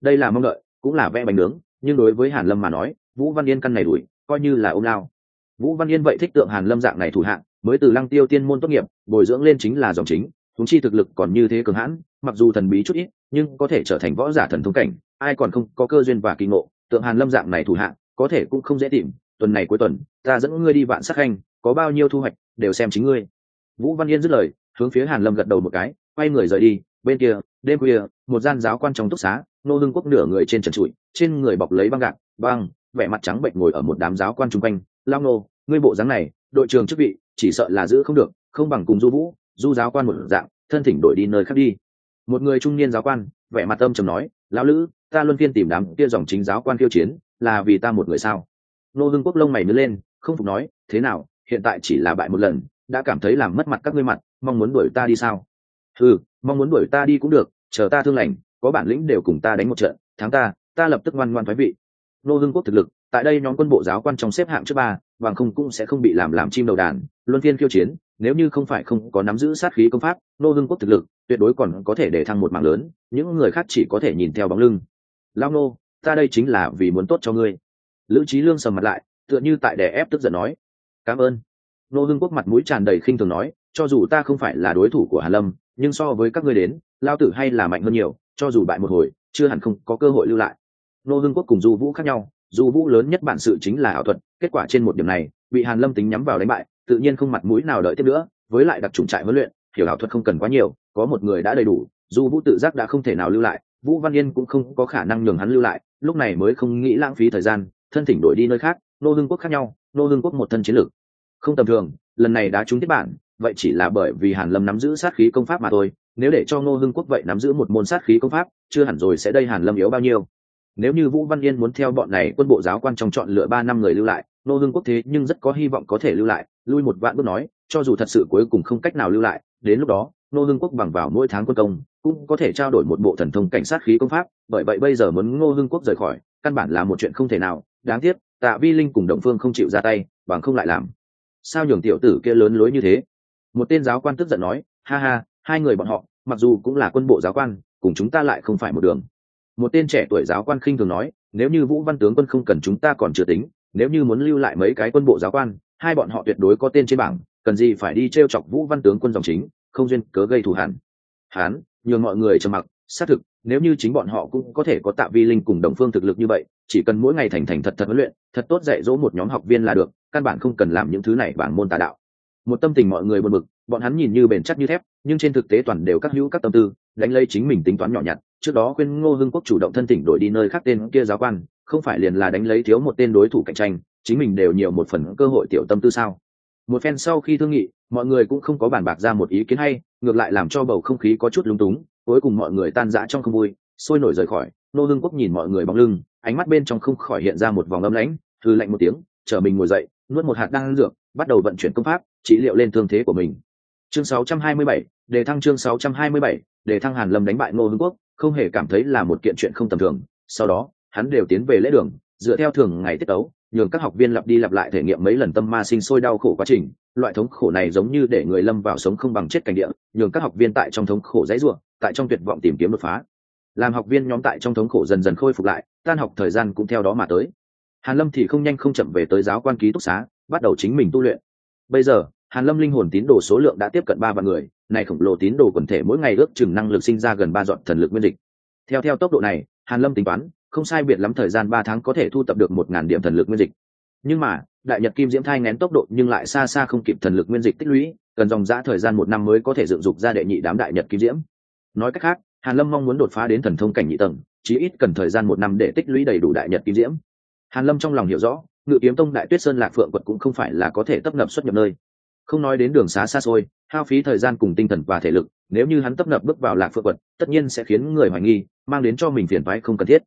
Đây là mong đợi, cũng là vẽ bánh nướng, nhưng đối với hàn lâm mà nói, vũ văn yên căn này đuổi, coi như là ôm lao. Vũ văn yên vậy thích tượng hàn lâm dạng này thủ hạng, mới từ lăng tiêu tiên môn tốt nghiệp, bồi dưỡng lên chính là dòng chính chúng chi thực lực còn như thế cường hãn, mặc dù thần bí chút ít, nhưng có thể trở thành võ giả thần thông cảnh, ai còn không có cơ duyên và kỳ ngộ, tượng hàn lâm dạng này thủ hạng, có thể cũng không dễ tìm, tuần này cuối tuần, ta dẫn ngươi đi vạn sắc hành, có bao nhiêu thu hoạch, đều xem chính ngươi. Vũ văn yên dứt lời hướng phía hàn lâm gật đầu một cái, quay người rời đi. Bên kia, đêm khuya, một gian giáo quan trong túc xá, nô hưng quốc nửa người trên trần trụi, trên người bọc lấy băng gạc, băng, vẻ mặt trắng bệnh ngồi ở một đám giáo quan chung quanh. Lao nô, ngươi bộ dáng này, đội trưởng chức vị, chỉ sợ là giữ không được, không bằng cùng du vũ, du giáo quan một dạng, thân thỉnh đổi đi nơi khác đi. Một người trung niên giáo quan, vẻ mặt âm trầm nói, lão lữ, ta luân phiên tìm đám kia dòng chính giáo quan khiêu chiến, là vì ta một người sao? Nô hưng quốc lông mày nứt lên, không phục nói, thế nào, hiện tại chỉ là bại một lần đã cảm thấy làm mất mặt các ngươi mặt, mong muốn đuổi ta đi sao? Ừ mong muốn đuổi ta đi cũng được, chờ ta thương lành, có bản lĩnh đều cùng ta đánh một trận, thắng ta ta lập tức ngoan ngoan thoái vị. Nô hưng quốc thực lực, tại đây nhóm quân bộ giáo quan trong xếp hạng trước ba, bằng không cũng sẽ không bị làm làm chim đầu đàn, luân phiên khiêu chiến, nếu như không phải không có nắm giữ sát khí công pháp, nô hưng quốc thực lực tuyệt đối còn có thể để thăng một mạng lớn, những người khác chỉ có thể nhìn theo bóng lưng. Lao nô, ta đây chính là vì muốn tốt cho ngươi. Lữ trí lương sầm mặt lại, tựa như tại đè ép tức giận nói, cảm ơn nô hưng quốc mặt mũi tràn đầy khinh thường nói, cho dù ta không phải là đối thủ của hàn lâm, nhưng so với các ngươi đến lao tử hay là mạnh hơn nhiều, cho dù bại một hồi, chưa hẳn không có cơ hội lưu lại. Nô hưng quốc cùng du vũ khác nhau, du vũ lớn nhất bản sự chính là ảo thuật, kết quả trên một điểm này, bị hàn lâm tính nhắm vào đánh bại, tự nhiên không mặt mũi nào đợi tiếp nữa, với lại đặc trùng trại huấn luyện, hiểu ảo thuật không cần quá nhiều, có một người đã đầy đủ, du vũ tự giác đã không thể nào lưu lại, vũ văn yên cũng không có khả năng nhường hắn lưu lại, lúc này mới không nghĩ lãng phí thời gian, thân thỉnh đổi đi nơi khác, nô hưng quốc khác nhau, nô hưng quốc một thân chiến lược không tầm thường, lần này đã trúng tiếp bản, vậy chỉ là bởi vì hàn lâm nắm giữ sát khí công pháp mà thôi, nếu để cho nô hưng quốc vậy nắm giữ một môn sát khí công pháp, chưa hẳn rồi sẽ đây hàn lâm yếu bao nhiêu. Nếu như vũ văn yên muốn theo bọn này quân bộ giáo quan trong chọn lựa ba năm người lưu lại nô hưng quốc thế nhưng rất có hy vọng có thể lưu lại, lui một vạn bước nói, cho dù thật sự cuối cùng không cách nào lưu lại, đến lúc đó nô hưng quốc bằng vào mỗi tháng quân công, cũng có thể trao đổi một bộ thần thông cảnh sát khí công pháp, bởi vậy bây giờ muốn ngô hưng quốc rời khỏi, căn bản là một chuyện không thể nào. Đáng tiếc, tạ vi linh cùng động phương không chịu ra tay, bằng không lại làm sao nhường tiểu tử kia lớn lối như thế? Một tên giáo quan tức giận nói, ha ha, hai người bọn họ, mặc dù cũng là quân bộ giáo quan, cùng chúng ta lại không phải một đường. Một tên trẻ tuổi giáo quan khinh thường nói, nếu như vũ văn tướng quân không cần chúng ta còn chưa tính, nếu như muốn lưu lại mấy cái quân bộ giáo quan, hai bọn họ tuyệt đối có tên trên bảng, cần gì phải đi t r e o chọc vũ văn tướng quân dòng chính, không duyên cớ gây thù hẳn hán, nhường mọi người trầm mặc xác thực, nếu như chính bọn họ cũng có thể có tạ vi linh cùng đồng phương thực lực như vậy, chỉ cần mỗi ngày thành thành thật thật huấn luyện, thật tốt dạy dỗ một nhóm học viên là được, căn bản không cần làm những thứ này bảng môn tà đạo. Một tâm tình mọi người buồn bực, bọn hắn nhìn như bền chắc như thép, nhưng trên thực tế toàn đều các hữu các tâm tư, đánh lấy chính mình tính toán nhỏ nhặt, trước đó khuyên ngô hưng quốc chủ động thân tỉnh đổi đi nơi khác tên kia giáo quan, không phải liền là đánh lấy thiếu một tên đối thủ cạnh tranh, chính mình đều nhiều một phần cơ hội tiểu tâm tư sao? Một phen sau khi thương nghị, mọi người cũng không có bàn bạc ra một ý kiến hay, ngược lại làm cho bầu không khí có chút lúng túng cuối cùng mọi người tan rã trong không vui sôi nổi rời khỏi. Nô hưng quốc nhìn mọi người bóng lưng ánh mắt bên trong không khỏi hiện ra một vòng âm lãnh thư lạnh một tiếng chở mình ngồi dậy nuốt một hạt đan dược bắt đầu vận chuyển công pháp trị liệu lên thương thế của mình. Chương 627, đề thăng chương 627, đề thăng hàn lâm đánh bại Nô hưng quốc không hề cảm thấy là một kiện chuyện không tầm thường. Sau đó hắn đều tiến về lễ đường dựa theo thường ngày tiết tấu nhường các học viên lặp đi lặp lại thể nghiệm mấy lần tâm ma sinh sôi đau khổ quá trình loại thống khổ này giống như để người lâm vào sống không bằng chết cảnh địa, nhường các học viên tại trong thống khổ dãy ruộng tại trong tuyệt vọng tìm kiếm đột phá. Làm học viên nhóm tại trong thống khổ dần dần khôi phục lại, tan học thời gian cũng theo đó mà tới. Hàn lâm thì không nhanh không chậm về tới giáo quan ký túc xá, bắt đầu chính mình tu luyện. Bây giờ, hàn lâm linh hồn tín đồ số lượng đã tiếp cận ba vạn người, này khổng lồ tín đồ quần thể mỗi ngày ước chừng năng lực sinh ra gần ba dọn thần lực nguyên dịch. Theo theo tốc độ này, hàn lâm tính toán, không sai biệt lắm thời gian ba tháng có thể thu tập được một ngàn điểm thần lực nguyên dịch. Nhưng mà đại nhật kim diễm thai ngén tốc độ nhưng lại xa xa không kịp thần lực nguyên dịch tích lũy, cần dòng dã thời gian một năm mới có thể dựng dục ra đệ nhị đám đại nhật kim diễm. Nói cách khác, hàn lâm mong muốn đột phá đến thần thông cảnh nhị tầng, chí ít cần thời gian một năm để tích lũy đầy đủ đại nhật kim diễm. Hàn lâm trong lòng hiểu rõ, ngự kiếm tông đại tuyết sơn lạc phượng quật cũng không phải là có thể tấp nập xuất nhập nơi. Không nói đến đường xá xa xôi, hao phí thời gian cùng tinh thần và thể lực, nếu như hắn tấp nập bước vào lạc phượng quật, tất nhiên sẽ khiến người hoài nghi, mang đến cho mình phiền toái không cần thiết.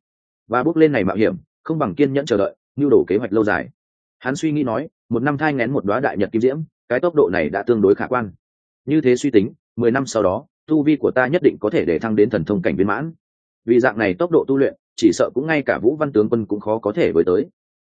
Và bước lên này mạo hiểm, không bằng kiên nhẫn chờ đợi nhu đổ kế hoạch lâu dài hắn suy nghĩ nói, một năm thai ngén một đoá đại nhật kim diễm, cái tốc độ này đã tương đối khả quan. Như thế suy tính, mười năm sau đó, tu vi của ta nhất định có thể để thăng đến thần thông cảnh viên mãn. Vì dạng này tốc độ tu luyện, chỉ sợ cũng ngay cả vũ văn tướng quân cũng khó có thể với tới.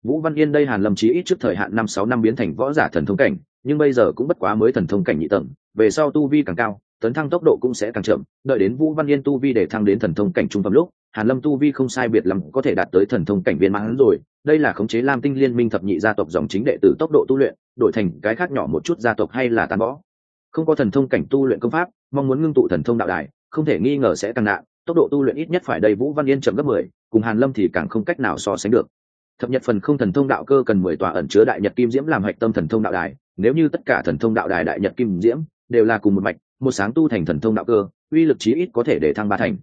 Vũ văn yên đây hàn lâm chí ít trước thời hạn năm sáu năm biến thành võ giả thần thông cảnh, nhưng bây giờ cũng bất quá mới thần thông cảnh nhị tầng, về sau tu vi càng cao, tấn thăng tốc độ cũng sẽ càng chậm, đợi đến vũ văn yên tu vi để thăng đến thần thông cảnh trung phẩm lúc hàn lâm tu vi không sai biệt lắm có thể đạt tới thần thông cảnh viên mãn rồi, đây là khống chế lam tinh liên minh thập nhị gia tộc dòng chính đệ tử tốc độ tu luyện, đổi thành cái khác nhỏ một chút gia tộc hay là tàn võ. Không có thần thông cảnh tu luyện công pháp, mong muốn ngưng tụ thần thông đạo đài, không thể nghi ngờ sẽ tăng nạn tốc độ tu luyện ít nhất phải đầy vũ văn yên chậm gấp mười, cùng hàn lâm thì càng không cách nào so sánh được. Thập nhật phần không thần thông đạo cơ cần mười tòa ẩn chứa đại nhật kim diễm làm hạch tâm thần thông đạo đài, nếu như tất cả thần thông đạo đài đại nhật kim diễm đều là cùng một mạch, một sáng tu thành thần thông đạo cơ, uy lực chí ít có thể để thăng ba thành.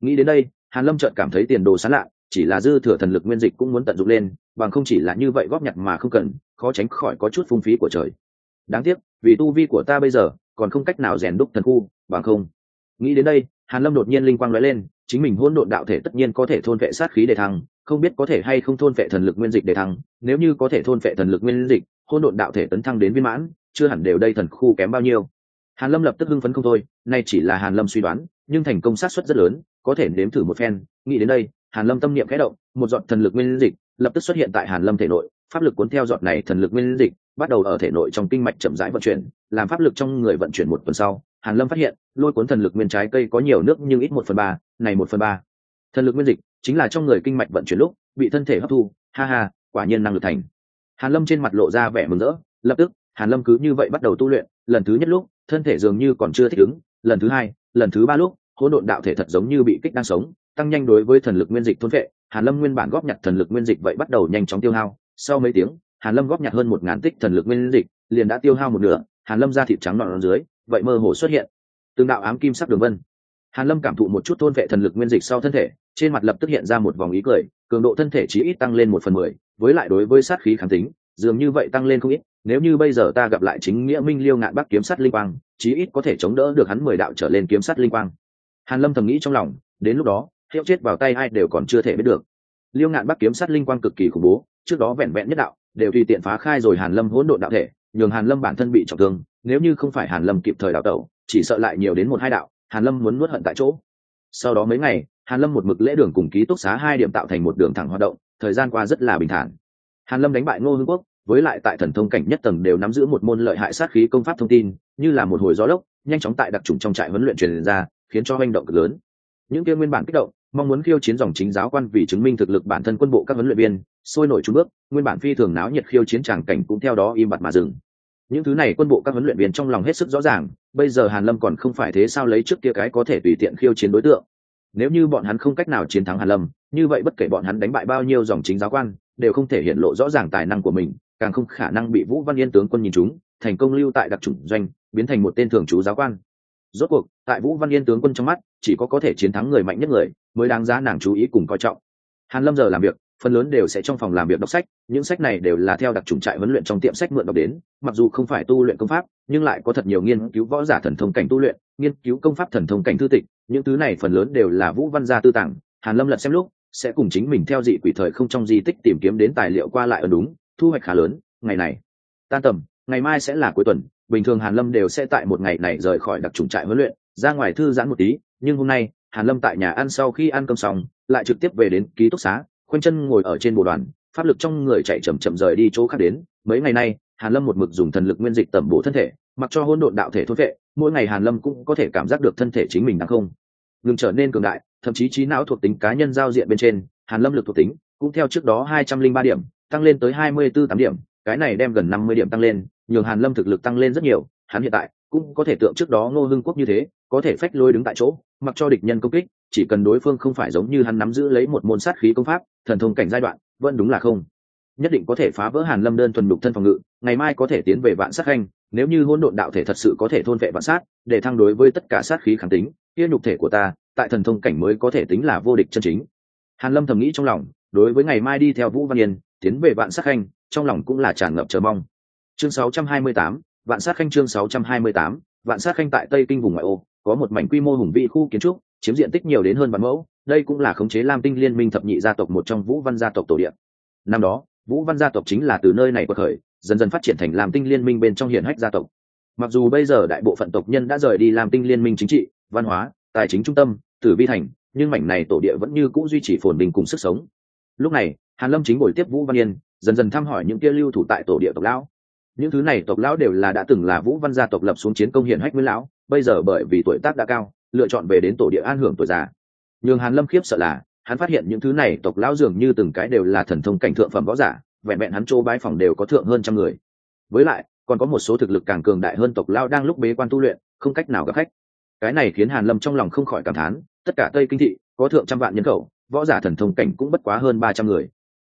Nghĩ đến đây hàn lâm chợt cảm thấy tiền đồ sán lạ, chỉ là dư thừa thần lực nguyên dịch cũng muốn tận dụng lên, bằng không chỉ là như vậy góp nhặt mà không cần, khó tránh khỏi có chút phung phí của trời. Đáng tiếc, vì tu vi của ta bây giờ, còn không cách nào rèn đúc thần khu, bằng không. Nghĩ đến đây, hàn lâm đột nhiên linh quang lóe lên, chính mình hỗn độn đạo thể tất nhiên có thể thôn vệ sát khí để thăng, không biết có thể hay không thôn vệ thần lực nguyên dịch để thăng, nếu như có thể thôn vệ thần lực nguyên dịch, hỗn độn đạo thể tấn thăng đến viên mãn, chưa hẳn đều đây thần khu kém bao nhiêu. Hàn lâm lập tức hưng phấn không thôi, nay chỉ là hàn lâm suy đoán, nhưng thành công sát suất rất lớn có thể nếm thử một phen. Nghĩ đến đây, hàn lâm tâm niệm khẽ động, một giọt thần lực nguyên dịch lập tức xuất hiện tại hàn lâm thể nội. Pháp lực cuốn theo giọt này thần lực nguyên dịch bắt đầu ở thể nội trong kinh mạch chậm rãi vận chuyển, làm pháp lực trong người vận chuyển một tuần sau, hàn lâm phát hiện, lôi cuốn thần lực nguyên trái cây có nhiều nước nhưng ít một phần ba, này một phần ba. Thần lực nguyên dịch chính là trong người kinh mạch vận chuyển lúc bị thân thể hấp thu. Ha ha, quả nhiên năng lực thành. Hàn lâm trên mặt lộ ra vẻ mừng rỡ, lập tức, hàn lâm cứ như vậy bắt đầu tu luyện. Lần thứ nhất lúc, thân thể dường như còn chưa thích ứng. Lần thứ hai, lần thứ ba lúc hỗn độn đạo thể thật giống như bị kích đang sống, tăng nhanh đối với thần lực nguyên dịch thôn vệ hàn lâm nguyên bản góp nhặt thần lực nguyên dịch vậy bắt đầu nhanh chóng tiêu hao. Sau mấy tiếng, hàn lâm góp nhặt hơn một ngàn tích thần lực nguyên dịch, liền đã tiêu hao một nửa. Hàn lâm ra thịt trắng nọn dưới, vậy mơ hồ xuất hiện. Từng đạo ám kim sắc đường vân. Hàn lâm cảm thụ một chút thôn vệ thần lực nguyên dịch sau thân thể, trên mặt lập tức hiện ra một vòng ý cười, cường độ thân thể chỉ ít tăng lên một phần mười, với lại đối với sát khí kháng tính, dường như vậy tăng lên không ít. Nếu như bây giờ ta gặp lại chính nghĩa minh liêu ngạn bắc kiếm sát linh quang, chí ít có thể chống đỡ được hắn mười đạo trở lên kiếm sát linh quang hàn lâm thầm nghĩ trong lòng, đến lúc đó hiệu chết vào tay ai đều còn chưa thể biết được. Liêu ngạn bắc kiếm sát linh quang cực kỳ khủng bố, trước đó vẹn vẹn nhất đạo, đều tùy tiện phá khai rồi hàn lâm hỗn độn đạo thể, nhường hàn lâm bản thân bị trọng thương, nếu như không phải hàn lâm kịp thời đào tẩu, chỉ sợ lại nhiều đến một hai đạo, hàn lâm muốn nuốt hận tại chỗ. Sau đó mấy ngày, hàn lâm một mực lễ đường cùng ký túc xá hai điểm tạo thành một đường thẳng hoạt động, thời gian qua rất là bình thản. Hàn lâm đánh bại ngô hưng quốc, với lại tại thần thông cảnh nhất tầng đều nắm giữ một môn lợi hại sát khí công pháp thông tin, như là một hồi gió lốc, nhanh chóng tại đặc trùng trong trại huấn luyện truyền ra khiến cho hành động cực lớn. Những kia nguyên bản kích động, mong muốn khiêu chiến dòng chính giáo quan vì chứng minh thực lực bản thân quân bộ các huấn luyện viên, sôi nổi trung bước, nguyên bản phi thường náo nhiệt khiêu chiến tràng cảnh cũng theo đó im bặt mà dừng. Những thứ này quân bộ các huấn luyện viên trong lòng hết sức rõ ràng, bây giờ hàn lâm còn không phải thế sao lấy trước kia cái có thể tùy tiện khiêu chiến đối tượng. Nếu như bọn hắn không cách nào chiến thắng hàn lâm, như vậy bất kể bọn hắn đánh bại bao nhiêu dòng chính giáo quan, đều không thể hiện lộ rõ ràng tài năng của mình, càng không khả năng bị vũ văn yên tướng quân nhìn chúng thành công lưu tại đặc chủng doanh, biến thành một tên thường trú giáo quan rốt cuộc, tại vũ văn yên tướng quân trong mắt, chỉ có có thể chiến thắng người mạnh nhất người, mới đáng giá nàng chú ý cùng coi trọng. Hàn lâm giờ làm việc, phần lớn đều sẽ trong phòng làm việc đọc sách, những sách này đều là theo đặc trùng trại huấn luyện trong tiệm sách mượn đọc đến, mặc dù không phải tu luyện công pháp, nhưng lại có thật nhiều nghiên cứu võ giả thần thông cảnh tu luyện, nghiên cứu công pháp thần thông cảnh thư tịch, những thứ này phần lớn đều là vũ văn gia tư tàng, hàn lâm lật xem lúc, sẽ cùng chính mình theo dị quỷ thời không trong di tích tìm kiếm đến tài liệu qua lại ở đúng, thu hoạch khá lớn, ngày này. Tan tầm, ngày mai sẽ là cuối tuần bình thường hàn lâm đều sẽ tại một ngày này rời khỏi đặc trùng trại huấn luyện, ra ngoài thư giãn một tí, nhưng hôm nay, hàn lâm tại nhà ăn sau khi ăn cơm xong, lại trực tiếp về đến ký túc xá, khoanh chân ngồi ở trên bộ đoàn, pháp lực trong người chạy chậm chậm rời đi chỗ khác đến. Mấy ngày nay, hàn lâm một mực dùng thần lực nguyên dịch tẩm bổ thân thể, mặc cho hỗn độn đạo thể thôn vệ, mỗi ngày hàn lâm cũng có thể cảm giác được thân thể chính mình đang không ngừng trở nên cường đại, thậm chí trí não thuộc tính cá nhân giao diện bên trên, hàn lâm lực thuộc tính cũng theo trước đó hai trăm linh ba điểm, tăng lên tới hai mươi 24 điểm, cái này đem gần năm mươi điểm tăng lên nhường hàn lâm thực lực tăng lên rất nhiều, hắn hiện tại cũng có thể tượng trước đó ngô hưng quốc như thế, có thể phách lôi đứng tại chỗ, mặc cho địch nhân công kích, chỉ cần đối phương không phải giống như hắn nắm giữ lấy một môn sát khí công pháp, thần thông cảnh giai đoạn, vẫn đúng là không. Nhất định có thể phá vỡ hàn lâm đơn thuần đục thân phòng ngự, ngày mai có thể tiến về vạn sát khanh, nếu như hỗn độn đạo thể thật sự có thể thôn vệ vạn sát, để thăng đối với tất cả sát khí kháng tính, kia nhục thể của ta, tại thần thông cảnh mới có thể tính là vô địch chân chính. Hàn lâm thầm nghĩ trong lòng, đối với ngày mai đi theo vũ văn yên, tiến về vạn sát khanh, trong lòng cũng là tràn ngập chờ mong chương 628, vạn sát khanh chương 628, vạn sát khanh tại tây kinh vùng ngoại ô có một mảnh quy mô hùng vĩ khu kiến trúc chiếm diện tích nhiều đến hơn vạn mẫu đây cũng là khống chế lam tinh liên minh thập nhị gia tộc một trong vũ văn gia tộc tổ điện năm đó vũ văn gia tộc chính là từ nơi này quật khởi dần dần phát triển thành lam tinh liên minh bên trong hiển hách gia tộc. Mặc dù bây giờ đại bộ phận tộc nhân đã rời đi lam tinh liên minh chính trị văn hóa tài chính trung tâm tử vi thành nhưng mảnh này tổ địa vẫn như c ũ duy trì phồn bình cùng sức sống. Lúc này hàn lâm chính buổi tiếp vũ văn yên dần dần thăm hỏi những kia lưu thủ tại tổ địa tộc lão những thứ này tộc lão đều là đã từng là vũ văn gia tộc lập xuống chiến công hiển hách với lão, bây giờ bởi vì tuổi tác đã cao, lựa chọn về đến tổ địa an hưởng tuổi già. Nhưng hàn lâm khiếp sợ là, hắn phát hiện những thứ này tộc lão dường như từng cái đều là thần thông cảnh thượng phẩm võ giả, vẹn vẹn hắn chỗ bái phòng đều có thượng hơn trăm người. Với lại, còn có một số thực lực càng cường đại hơn tộc lão đang lúc bế quan tu luyện, không cách nào gặp khách. Cái này khiến hàn lâm trong lòng không khỏi cảm thán, tất cả tây kinh thị, có thượng trăm vạn nhân khẩu, võ giả thần thông cảnh cũng bất quá hơn ba trăm người.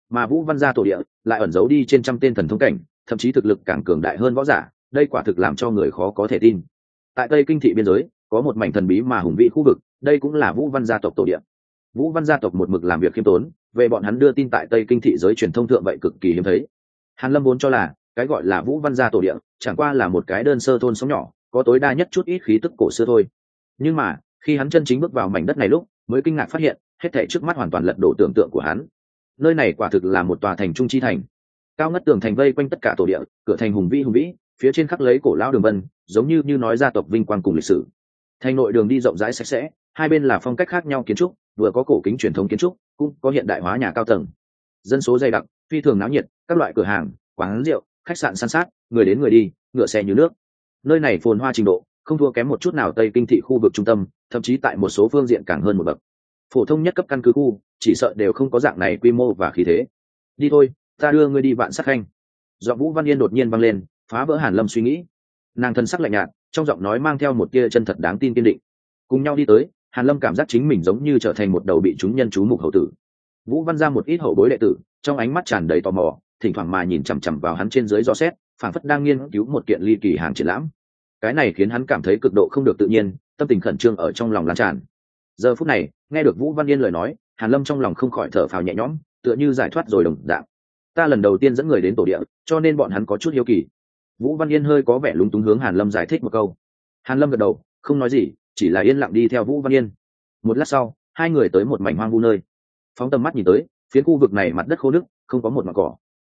Mà vũ văn gia tổ địa lại ẩn giấu đi trên trăm tên thần thông cảnh thậm chí thực lực càng cường đại hơn võ giả, đây quả thực làm cho người khó có thể tin. Tại tây kinh thị biên giới, có một mảnh thần bí mà hùng vĩ khu vực, đây cũng là vũ văn gia tộc tổ địa. Vũ văn gia tộc một mực làm việc khiêm tốn, về bọn hắn đưa tin tại tây kinh thị giới truyền thông thượng vậy cực kỳ hiếm thấy. Hàn lâm vốn cho là, cái gọi là vũ văn gia tổ địa, chẳng qua là một cái đơn sơ thôn sống nhỏ, có tối đa nhất chút ít khí tức cổ xưa thôi. Nhưng mà, khi hắn chân chính bước vào mảnh đất này lúc, mới kinh ngạc phát hiện, hết thảy trước mắt hoàn toàn lật đổ tưởng tượng của hắn. Nơi này quả thực là một tòa thành trung chi thành cao ngất tường thành vây quanh tất cả tổ địa, cửa thành hùng vĩ hùng vĩ, phía trên khắc lấy cổ lao đường vân, giống như như nói gia tộc vinh quang cùng lịch sử. Thành nội đường đi rộng rãi sạch sẽ, hai bên là phong cách khác nhau kiến trúc, vừa có cổ kính truyền thống kiến trúc, cũng có hiện đại hóa nhà cao tầng. Dân số dày đặc, phi thường náo nhiệt, các loại cửa hàng, quán rượu, khách sạn san sát, người đến người đi, ngựa xe như nước. Nơi này phồn hoa trình độ, không thua kém một chút nào tây kinh thị khu vực trung tâm, thậm chí tại một số phương diện càng hơn một bậc. Phổ thông nhất cấp căn cứ khu, chỉ sợ đều không có dạng này quy mô và khí thế. Đi thôi ta đưa ngươi đi vạn sắc khanh. Giọng vũ văn yên đột nhiên văng lên, phá vỡ hàn lâm suy nghĩ. Nàng thân sắc lạnh nhạt, trong giọng nói mang theo một tia chân thật đáng tin kiên định. Cùng nhau đi tới, hàn lâm cảm giác chính mình giống như trở thành một đầu bị chúng nhân chú mục hậu tử. Vũ văn ra một ít hậu bối đệ tử, trong ánh mắt tràn đầy tò mò, thỉnh thoảng mà nhìn chằm chằm vào hắn trên dưới do xét, phảng phất đang nghiên cứu một kiện ly kỳ hàng triển lãm. Cái này khiến hắn cảm thấy cực độ không được tự nhiên, tâm tình khẩn trương ở trong lòng lan tràn. Giờ phút này, nghe được vũ văn yên lời nói, hàn lâm trong lòng không khỏi thở phào nhẹ nhõm, tựa như giải thoát rồi đồng dạng ta lần đầu tiên dẫn người đến tổ địa, cho nên bọn hắn có chút hiếu kỳ. Vũ văn yên hơi có vẻ lúng túng hướng hàn lâm giải thích một câu. Hàn lâm gật đầu, không nói gì, chỉ là yên lặng đi theo vũ văn yên. Một lát sau, hai người tới một mảnh hoang vu nơi. Phóng tầm mắt nhìn tới, phía khu vực này mặt đất khô nước không có một mặt cỏ.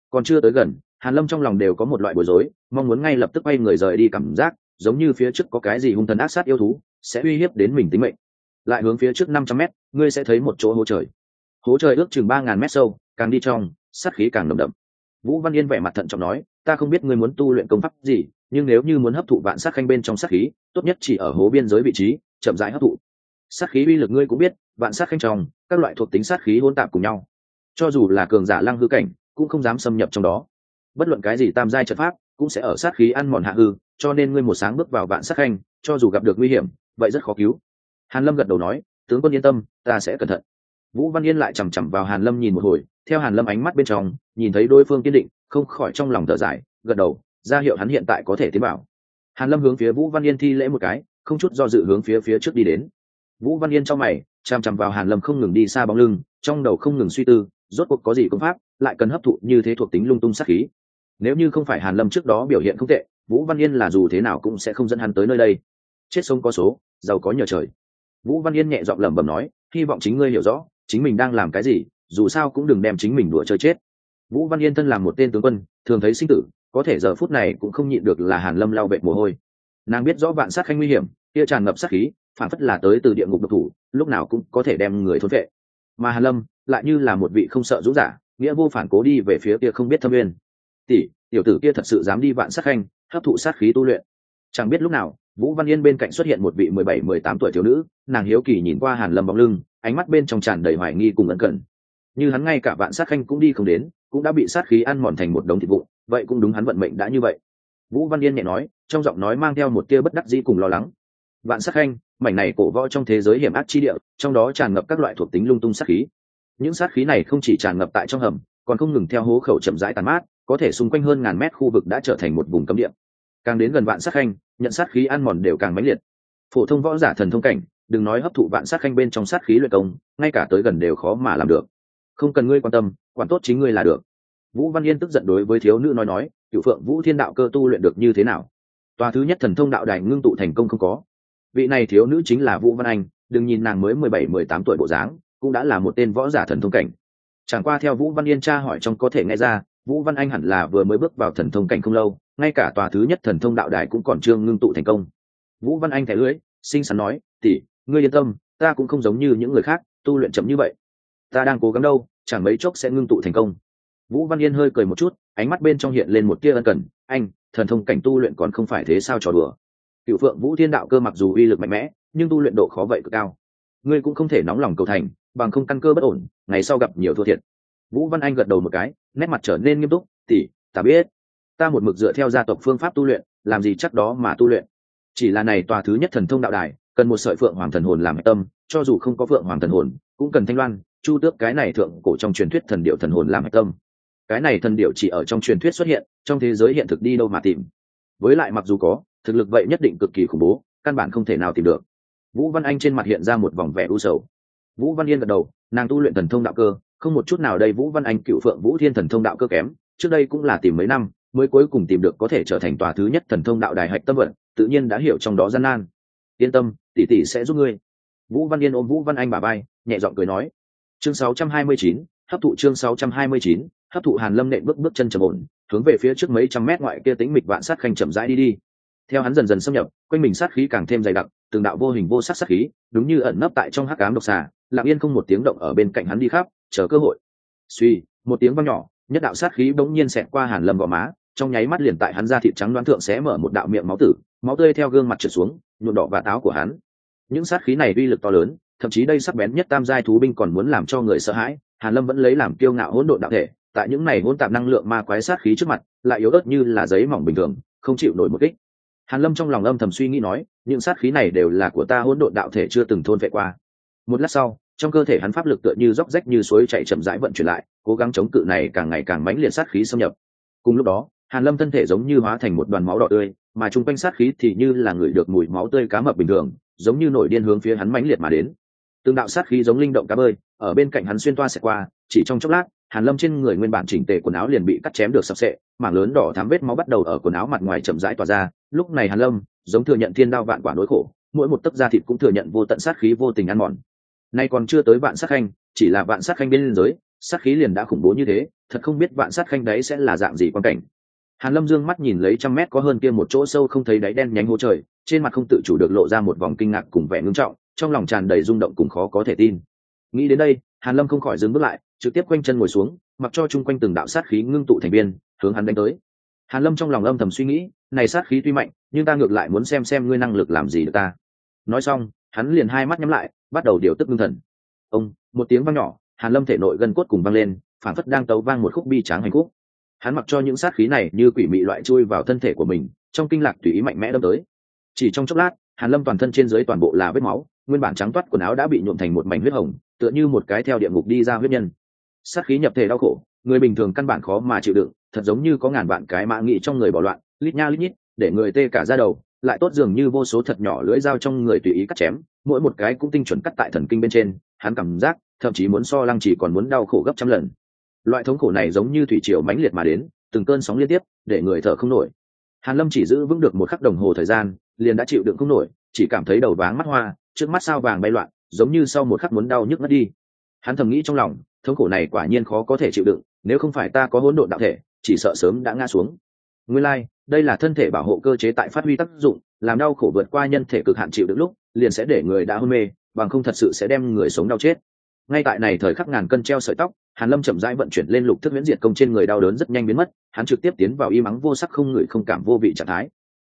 Còn chưa tới gần, hàn lâm trong lòng đều có một loại bối rối, mong muốn ngay lập tức quay người rời đi cảm giác, giống như phía trước có cái gì hung thần ác sát yêu thú, sẽ uy hiếp đến mình tính mệnh. Lại hướng phía trước năm trăm mét, ngươi sẽ thấy một chỗ hố trời. Hố trời ước chừng ba ngàn mét sâu, càng đi trong sát khí càng nồng đậm. Vũ văn yên vẻ mặt thận trọng nói, ta không biết ngươi muốn tu luyện công pháp gì, nhưng nếu như muốn hấp thụ vạn sát khanh bên trong sát khí, tốt nhất chỉ ở hố biên giới vị trí, chậm rãi hấp thụ. Sát khí uy lực ngươi cũng biết, vạn sát khanh trong, các loại thuộc tính sát khí hỗn tạp cùng nhau. Cho dù là cường giả lăng hư cảnh, cũng không dám xâm nhập trong đó. Bất luận cái gì tam giai trận pháp, cũng sẽ ở sát khí ăn mòn hạ hư, cho nên ngươi một sáng bước vào vạn sát khanh, cho dù gặp được nguy hiểm, vậy rất khó cứu. Hàn lâm gật đầu nói, tướng quân yên tâm, ta sẽ cẩn thận vũ văn yên lại chằm chằm vào hàn lâm nhìn một hồi, theo hàn lâm ánh mắt bên trong, nhìn thấy đối phương kiên định, không khỏi trong lòng thở dài, gật đầu, ra hiệu hắn hiện tại có thể tiến bảo hàn lâm hướng phía vũ văn yên thi lễ một cái, không chút do dự hướng phía phía trước đi đến. Vũ văn yên trong mày, chằm chằm vào hàn lâm không ngừng đi xa bóng lưng, trong đầu không ngừng suy tư, rốt cuộc có gì công pháp, lại cần hấp thụ như thế thuộc tính lung tung sát khí. Nếu như không phải hàn lâm trước đó biểu hiện không tệ, vũ văn yên là dù thế nào cũng sẽ không dẫn hắn tới nơi đây. Chết sông có số, giàu có nhờ trời. Vũ văn yên nhẹ giọng lẩm bẩm nói, hy vọng chính ngươi hiểu rõ chính mình đang làm cái gì, dù sao cũng đừng đem chính mình đùa chơi chết. Vũ văn yên thân làm một tên tướng quân, thường thấy sinh tử, có thể giờ phút này cũng không nhịn được là hàn lâm lao vệ mồ hôi. Nàng biết rõ vạn sát khanh nguy hiểm, kia tràn ngập sát khí, phản phất là tới từ địa ngục độc thủ, lúc nào cũng có thể đem người thôn vệ. Mà hàn lâm lại như là một vị không sợ dũng giả, nghĩa vô phản cố đi về phía kia không biết thâm nguyên. Tỷ, tiểu tử kia thật sự dám đi vạn sát khanh, hấp thụ sát khí tu luyện. Chẳng biết lúc nào vũ văn yên bên cạnh xuất hiện một vị mười bảy, mười tám tuổi thiếu nữ, nàng hiếu kỳ nhìn qua hàn lâm bóng lưng, ánh mắt bên trong tràn đầy hoài nghi cùng ẩn cẩn như hắn ngay cả vạn sát khanh cũng đi không đến, cũng đã bị sát khí ăn mòn thành một đống thịt vụ. vậy cũng đúng hắn vận mệnh đã như vậy. Vũ văn yên nhẹ nói, trong giọng nói mang theo một tia bất đắc dĩ cùng lo lắng. Vạn sát khanh, mảnh này cổ võ trong thế giới hiểm ác chi địa, trong đó tràn ngập các loại thuộc tính lung tung sát khí. Những sát khí này không chỉ tràn ngập tại trong hầm, còn không ngừng theo hố khẩu chậm rãi tàn mát, có thể xung quanh hơn ngàn mét khu vực đã trở thành một vùng cấm địa. Càng đến gần vạn sát khanh nhận sát khí ăn mòn đều càng mãnh liệt. Phổ thông võ giả thần thông cảnh, đừng nói hấp thụ vạn sát khanh bên trong sát khí luyện công, ngay cả tới gần đều khó mà làm được. Không cần ngươi quan tâm, quản tốt chính ngươi là được. Vũ văn yên tức giận đối với thiếu nữ nói nói cựu phượng vũ thiên đạo cơ tu luyện được như thế nào? Tòa thứ nhất thần thông đạo đài ngưng tụ thành công không có. Vị này thiếu nữ chính là vũ văn anh, đừng nhìn nàng mới mười bảy, mười tám tuổi bộ dáng, cũng đã là một tên võ giả thần thông cảnh. Chẳng qua theo vũ văn yên tra hỏi trong có thể nghe ra vũ văn anh hẳn là vừa mới bước vào thần thông cảnh không lâu, ngay cả tòa thứ nhất thần thông đạo đài cũng còn chưa ngưng tụ thành công. Vũ văn anh thẻ lưới xinh xắn nói tỉ ngươi yên tâm, ta cũng không giống như những người khác, tu luyện chậm như vậy. Ta đang cố gắng đâu, chẳng mấy chốc sẽ ngưng tụ thành công. Vũ văn yên hơi cười một chút, ánh mắt bên trong hiện lên một tia ân cần, anh, thần thông cảnh tu luyện còn không phải thế sao trò đùa? Cựu phượng vũ thiên đạo cơ mặc dù uy lực mạnh mẽ, nhưng tu luyện độ khó vậy cực cao. Ngươi cũng không thể nóng lòng cầu thành, bằng không căn cơ bất ổn, ngày sau gặp nhiều thua thiệt. Vũ văn anh gật đầu một cái nét mặt trở nên nghiêm túc tỉ ta biết. Ta một mực dựa theo gia tộc phương pháp tu luyện, làm gì chắc đó mà tu luyện. Chỉ là này tòa thứ nhất thần thông đạo đài, cần một sợi phượng hoàng thần hồn làm tâm, cho dù không có phượng hoàng thần hồn, cũng cần thanh loan, chu tước cái này thượng cổ trong truyền thuyết thần điệu thần hồn làm tâm. Cái này thần điệu chỉ ở trong truyền thuyết xuất hiện, trong thế giới hiện thực đi đâu mà tìm. Với lại mặc dù có, thực lực vậy nhất định cực kỳ khủng bố, căn bản không thể nào tìm được. Vũ văn anh trên mặt hiện ra một vòng vẻ u sầu. Vũ văn yên gật đầu, nàng tu luyện thần thông đạo cơ không một chút nào đây vũ văn anh cựu phượng vũ thiên thần thông đạo cơ kém trước đây cũng là tìm mấy năm mới cuối cùng tìm được có thể trở thành tòa thứ nhất thần thông đạo đài hạch tâm vận tự nhiên đã hiểu trong đó gian nan. Yên tâm tỷ tỷ sẽ giúp ngươi. Vũ văn yên ôm vũ văn anh bà bay nhẹ giọng cười nói. Chương 629, hấp thụ chương 629, hấp thụ hàn lâm nện bước bước chân trầm ổn hướng về phía trước mấy trăm mét ngoại kia tính mịch vạn sát khanh chậm rãi đi đi. Theo hắn dần dần xâm nhập quanh mình sát khí càng thêm dày đặc từng đạo vô hình vô sắc sát khí đúng như ẩn nấp tại trong hắc ám độc xà lặng yên không một tiếng động ở bên cạnh hắn đi khắp chờ cơ hội. Suy, một tiếng vang nhỏ, nhất đạo sát khí bỗng nhiên xẹt qua hàn lâm gò má, trong nháy mắt liền tại hắn ra thịt trắng đoán thượng sẽ mở một đạo miệng máu tử, máu tươi theo gương mặt trượt xuống, nhuộm đỏ và táo của hắn. Những sát khí này uy lực to lớn, thậm chí đây sắc bén nhất tam giai thú binh còn muốn làm cho người sợ hãi, hàn lâm vẫn lấy làm kiêu ngạo hỗn độn đạo thể, tại những này hỗn tạp năng lượng ma quái sát khí trước mặt, lại yếu ớt như là giấy mỏng bình thường, không chịu nổi một kích. Hàn lâm trong lòng âm thầm suy nghĩ nói, những sát khí này đều là của ta hỗn độn đạo thể chưa từng thôn vệ qua. Một lát sau trong cơ thể hắn pháp lực tựa như róc rách như suối chảy chậm rãi vận chuyển lại, cố gắng chống cự này càng ngày càng mãnh liệt sát khí xâm nhập. Cùng lúc đó, hàn lâm thân thể giống như hóa thành một đoàn máu đỏ tươi, mà chung quanh sát khí thì như là người được mùi máu tươi cá mập bình thường, giống như nổi điên hướng phía hắn mãnh liệt mà đến. Tương đạo sát khí giống linh động cá bơi, ở bên cạnh hắn xuyên toa sẽ qua, chỉ trong chốc lát, hàn lâm trên người nguyên bản chỉnh tề quần áo liền bị cắt chém được sập sệ, mảng lớn đỏ thắm vết máu bắt đầu ở quần áo mặt ngoài chậm rãi tỏa ra. Lúc này hàn lâm, giống thừa nhận thiên đao vạn quả nỗi khổ, mỗi một tấc da thịt cũng thừa nhận vô tận sát khí vô tình ăn mòn nay còn chưa tới vạn sát khanh, chỉ là vạn sát khanh bên liên giới, sát khí liền đã khủng bố như thế, thật không biết vạn sát khanh đấy sẽ là dạng gì quan cảnh. Hàn lâm dương mắt nhìn lấy trăm mét có hơn kia một chỗ sâu không thấy đáy đen nhánh hố trời, trên mặt không tự chủ được lộ ra một vòng kinh ngạc cùng vẻ ngưng trọng, trong lòng tràn đầy rung động cùng khó có thể tin. Nghĩ đến đây, hàn lâm không khỏi dừng bước lại, trực tiếp quanh chân ngồi xuống, mặc cho chung quanh từng đạo sát khí ngưng tụ thành viên hướng hắn đánh tới. Hàn lâm trong lòng âm thầm suy nghĩ, này sát khí tuy mạnh, nhưng ta ngược lại muốn xem xem ngươi năng lực làm gì được ta. Nói xong hắn liền hai mắt nhắm lại, bắt đầu điều tức ngưng thần. Ông, một tiếng vang nhỏ, hàn lâm thể nội gân cốt cùng vang lên phản phất đang tấu vang một khúc bi tráng hành khúc. Hắn mặc cho những sát khí này như quỷ mị loại chui vào thân thể của mình, trong kinh lạc tùy ý mạnh mẽ đâm tới. Chỉ trong chốc lát, hàn lâm toàn thân trên dưới toàn bộ là vết máu, nguyên bản trắng toát quần áo đã bị nhuộm thành một mảnh huyết hồng, tựa như một cái theo địa ngục đi ra huyết nhân. Sát khí nhập thể đau khổ, người bình thường căn bản khó mà chịu đựng, thật giống như có ngàn vạn cái mạ nghị trong người bỏ loạn, lít nha lít nhít, để người tê cả ra đầu lại tốt dường như vô số thật nhỏ lưỡi dao trong người tùy ý cắt chém, mỗi một cái cũng tinh chuẩn cắt tại thần kinh bên trên, hắn cảm giác, thậm chí muốn so lăng chỉ còn muốn đau khổ gấp trăm lần. Loại thống khổ này giống như thủy triều mãnh liệt mà đến, từng cơn sóng liên tiếp, để người thở không nổi. Hàn lâm chỉ giữ vững được một khắc đồng hồ thời gian, liền đã chịu đựng không nổi, chỉ cảm thấy đầu váng mắt hoa, trước mắt sao vàng bay loạn, giống như sau một khắc muốn đau nhức mất đi. Hắn thầm nghĩ trong lòng, thống khổ này quả nhiên khó có thể chịu đựng, nếu không phải ta có hỗn độn đạo thể, chỉ sợ sớm đã ngã xuống nguyên lai、like, đây là thân thể bảo hộ cơ chế tại phát huy tác dụng làm đau khổ vượt qua nhân thể cực hạn chịu đựng lúc liền sẽ để người đã hôn mê bằng không thật sự sẽ đem người sống đau chết. Ngay tại này thời khắc ngàn cân treo sợi tóc hàn lâm chậm rãi vận chuyển lên lục thức miễn diệt công trên người đau đớn rất nhanh biến mất hắn trực tiếp tiến vào y mắng vô sắc không người không cảm vô vị trạng thái.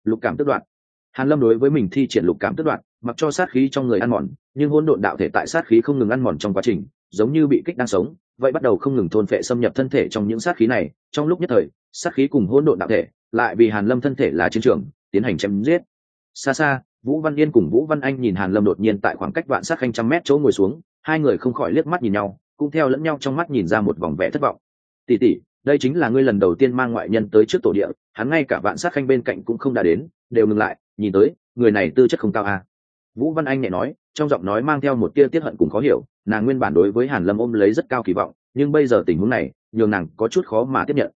Lục cảm tức đoạn. Hàn lâm đối với mình thi triển lục cảm tức đoạn mặc cho sát khí trong người ăn mòn nhưng hỗn độn đạo thể tại sát khí không ngừng ăn mòn trong quá trình giống như bị kích đang sống vậy bắt đầu không ngừng thôn phệ xâm nhập thân thể trong những sát khí này trong lúc nhất thời sát khí cùng hỗn độn đạo thể, lại vì hàn lâm thân thể là chiến trường, tiến hành chém giết. Xa xa, vũ văn yên cùng vũ văn anh nhìn hàn lâm đột nhiên tại khoảng cách vạn sát khanh trăm mét chỗ ngồi xuống, hai người không khỏi liếc mắt nhìn nhau, cũng theo lẫn nhau trong mắt nhìn ra một vòng vẻ thất vọng. Tỷ tỷ, đây chính là ngươi lần đầu tiên mang ngoại nhân tới trước tổ địa, hắn ngay cả vạn sát khanh bên cạnh cũng không đã đến, đều ngừng lại, nhìn tới, người này tư chất không cao à. vũ văn anh nhẹ nói, trong giọng nói mang theo một tia tiết hận cùng khó hiểu, nàng nguyên bản đối với hàn lâm ôm lấy rất cao kỳ vọng, nhưng bây giờ tình huống này, nhường nàng có chút khó mà tiếp nhận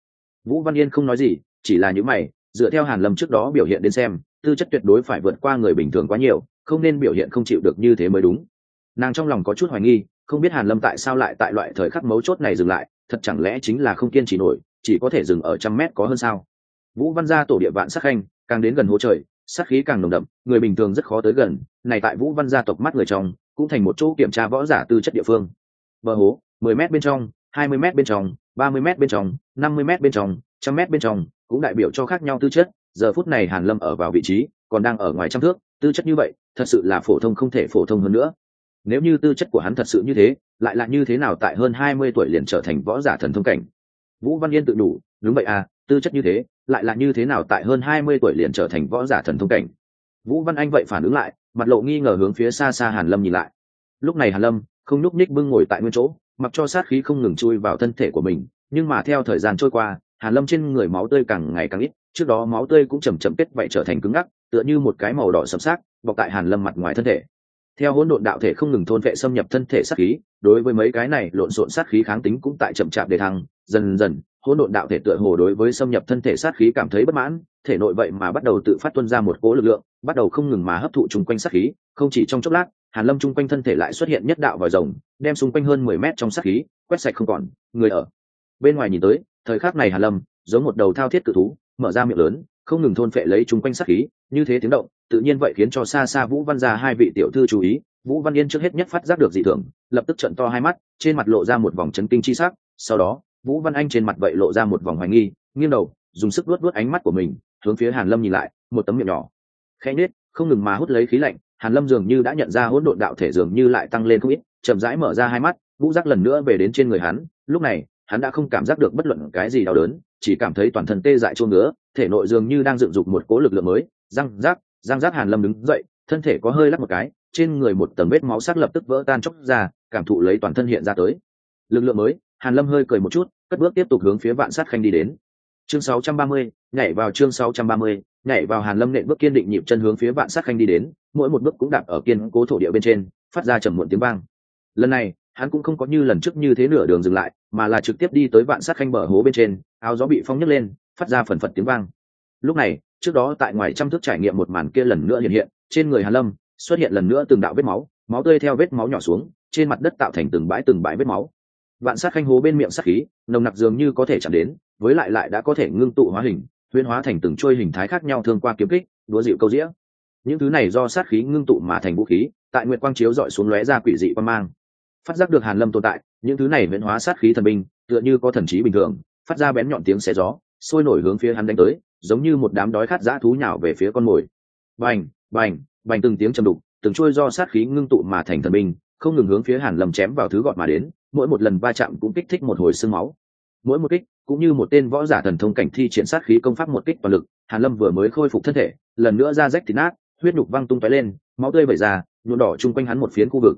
vũ văn yên không nói gì, chỉ là những mày, dựa theo hàn lâm trước đó biểu hiện đến xem, tư chất tuyệt đối phải vượt qua người bình thường quá nhiều, không nên biểu hiện không chịu được như thế mới đúng. Nàng trong lòng có chút hoài nghi, không biết hàn lâm tại sao lại tại loại thời khắc mấu chốt này dừng lại, thật chẳng lẽ chính là không kiên trì nổi, chỉ có thể dừng ở trăm mét có hơn sao? Vũ văn gia tổ địa vạn sắc khanh, càng đến gần hố trời sát khí càng nồng đậm, người bình thường rất khó tới gần, này tại vũ văn gia tộc mắt người trong, cũng thành một chỗ kiểm tra võ giả tư chất địa phương. Bờ hố, mười mét bên trong, hai mươi bên trong ba mươi m bên trong, năm mươi m bên trong, trăm m bên trong, cũng đại biểu cho khác nhau tư chất. Giờ phút này hàn lâm ở vào vị trí, còn đang ở ngoài trăm thước, tư chất như vậy, thật sự là phổ thông không thể phổ thông hơn nữa. Nếu như tư chất của hắn thật sự như thế, lại là như thế nào tại hơn hai mươi tuổi liền trở thành võ giả thần thông cảnh? Vũ văn yên tự đủ, đúng vậy à tư chất như thế, lại là như thế nào tại hơn hai mươi tuổi liền trở thành võ giả thần thông cảnh? Vũ văn anh vậy phản ứng lại, mặt lộ nghi ngờ hướng phía xa xa hàn lâm nhìn lại. Lúc này hàn lâm không nhúc ních bưng ngồi tại nguyên chỗ mặc cho sát khí không ngừng chui vào thân thể của mình, nhưng mà theo thời gian trôi qua hàn lâm trên người máu tươi càng ngày càng ít, trước đó máu tươi cũng chầm chậm kết vậy trở thành cứng ngắc, tựa như một cái màu đỏ sẫm sắc bọc tại hàn lâm mặt ngoài thân thể. Theo hỗn độn đạo thể không ngừng thôn vệ xâm nhập thân thể sát khí, đối với mấy cái này lộn xộn sát khí kháng tính cũng tại chậm chạp để thăng, dần dần, hỗn độn đạo thể tựa hồ đối với xâm nhập thân thể sát khí cảm thấy bất mãn, thể nội vậy mà bắt đầu tự phát tuân ra một cỗ lực lượng, bắt đầu không ngừng mà hấp thụ chung quanh sát khí, không chỉ trong chốc lát hàn lâm chung quanh thân thể lại xuất hiện nhất đạo vòi rồng, đem xung quanh hơn mười mét trong sát khí quét sạch không còn, người ở. Bên ngoài nhìn tới, thời khắc này hàn lâm giống một đầu thao thiết cự thú, mở ra miệng lớn, không ngừng thôn phệ lấy chung quanh sát khí, như thế tiếng động, tự nhiên vậy khiến cho xa xa vũ văn gia hai vị tiểu thư chú ý. Vũ văn yên trước hết nhất phát giác được dị thường, lập tức trận to hai mắt, trên mặt lộ ra một vòng chấn kinh chi sắc, sau đó, vũ văn anh trên mặt vậy lộ ra một vòng hoài nghi, nghiêng đầu, dùng sức luốt luốt ánh mắt của mình, hướng phía hàn lâm nhìn lại, một tấm miệng nhỏ. Khẽ nết không ngừng mà hút lấy khí lạnh hàn lâm dường như đã nhận ra hỗn độn đạo thể dường như lại tăng lên không ít chậm rãi mở ra hai mắt vũ giác lần nữa về đến trên người hắn. Lúc này hắn đã không cảm giác được bất luận cái gì đau đớn chỉ cảm thấy toàn thân tê dại chua ngứa thể nội dường như đang dựng dục một cố lực lượng mới. Răng rác răng rác hàn lâm đứng dậy thân thể có hơi lắc một cái trên người một tầng vết máu sắc lập tức vỡ tan chốc ra cảm thụ lấy toàn thân hiện ra tới. Lực lượng mới hàn lâm hơi cười một chút cất bước tiếp tục hướng phía vạn sát khanh đi đến. Chương 630, nhảy vào chương 630, nhảy vào hàn lâm nện bước kiên định nhịp chân hướng phía vạn sát khanh đi đến, mỗi một bước cũng đạp ở kiên cố thổ địa bên trên, phát ra trầm muộn tiếng vang. Lần này, hắn cũng không có như lần trước như thế nửa đường dừng lại, mà là trực tiếp đi tới vạn sát khanh bờ hố bên trên, áo gió bị phong nhấc lên, phát ra phần phật tiếng vang. Lúc này, trước đó tại ngoài trăm thước trải nghiệm một màn kia lần nữa hiện hiện, trên người hàn lâm xuất hiện lần nữa từng đạo vết máu máu tươi theo vết máu nhỏ xuống, trên mặt đất tạo thành từng bãi từng bãi vết máu. Vạn sát khanh hố bên miệng sát khí, nồng nặc dường như có thể chạm đến, với lại lại đã có thể ngưng tụ hóa hình huyễn hóa thành từng trôi hình thái khác nhau thương qua kiếm kích đúa dịu câu dĩa. Những thứ này do sát khí ngưng tụ mà thành vũ khí, tại nguyệt quang chiếu dọi xuống lóe ra quỷ dị quan mang. Phát giác được hàn lâm tồn tại, những thứ này huyễn hóa sát khí thần binh, tựa như có thần trí bình thường, phát ra bén nhọn tiếng xé gió, sôi nổi hướng phía hắn đánh tới, giống như một đám đói khát dã thú nhào về phía con mồi. Bành bành bành từng tiếng trầm đục, từng trôi do sát khí ngưng tụ mà thành thần binh, không ngừng hướng phía hàn lâm chém vào thứ gọt mà đến, mỗi một lần va chạm cũng kích thích một hồi sương máu. Mỗi một kích cũng như một tên võ giả thần thông cảnh thi triển sát khí công pháp một kích toàn lực, hàn lâm vừa mới khôi phục thân thể, lần nữa ra rách thịt nát, huyết nhục văng tung tóe lên, máu tươi vẩy ra, nhuộm đỏ chung quanh hắn một phiến khu vực.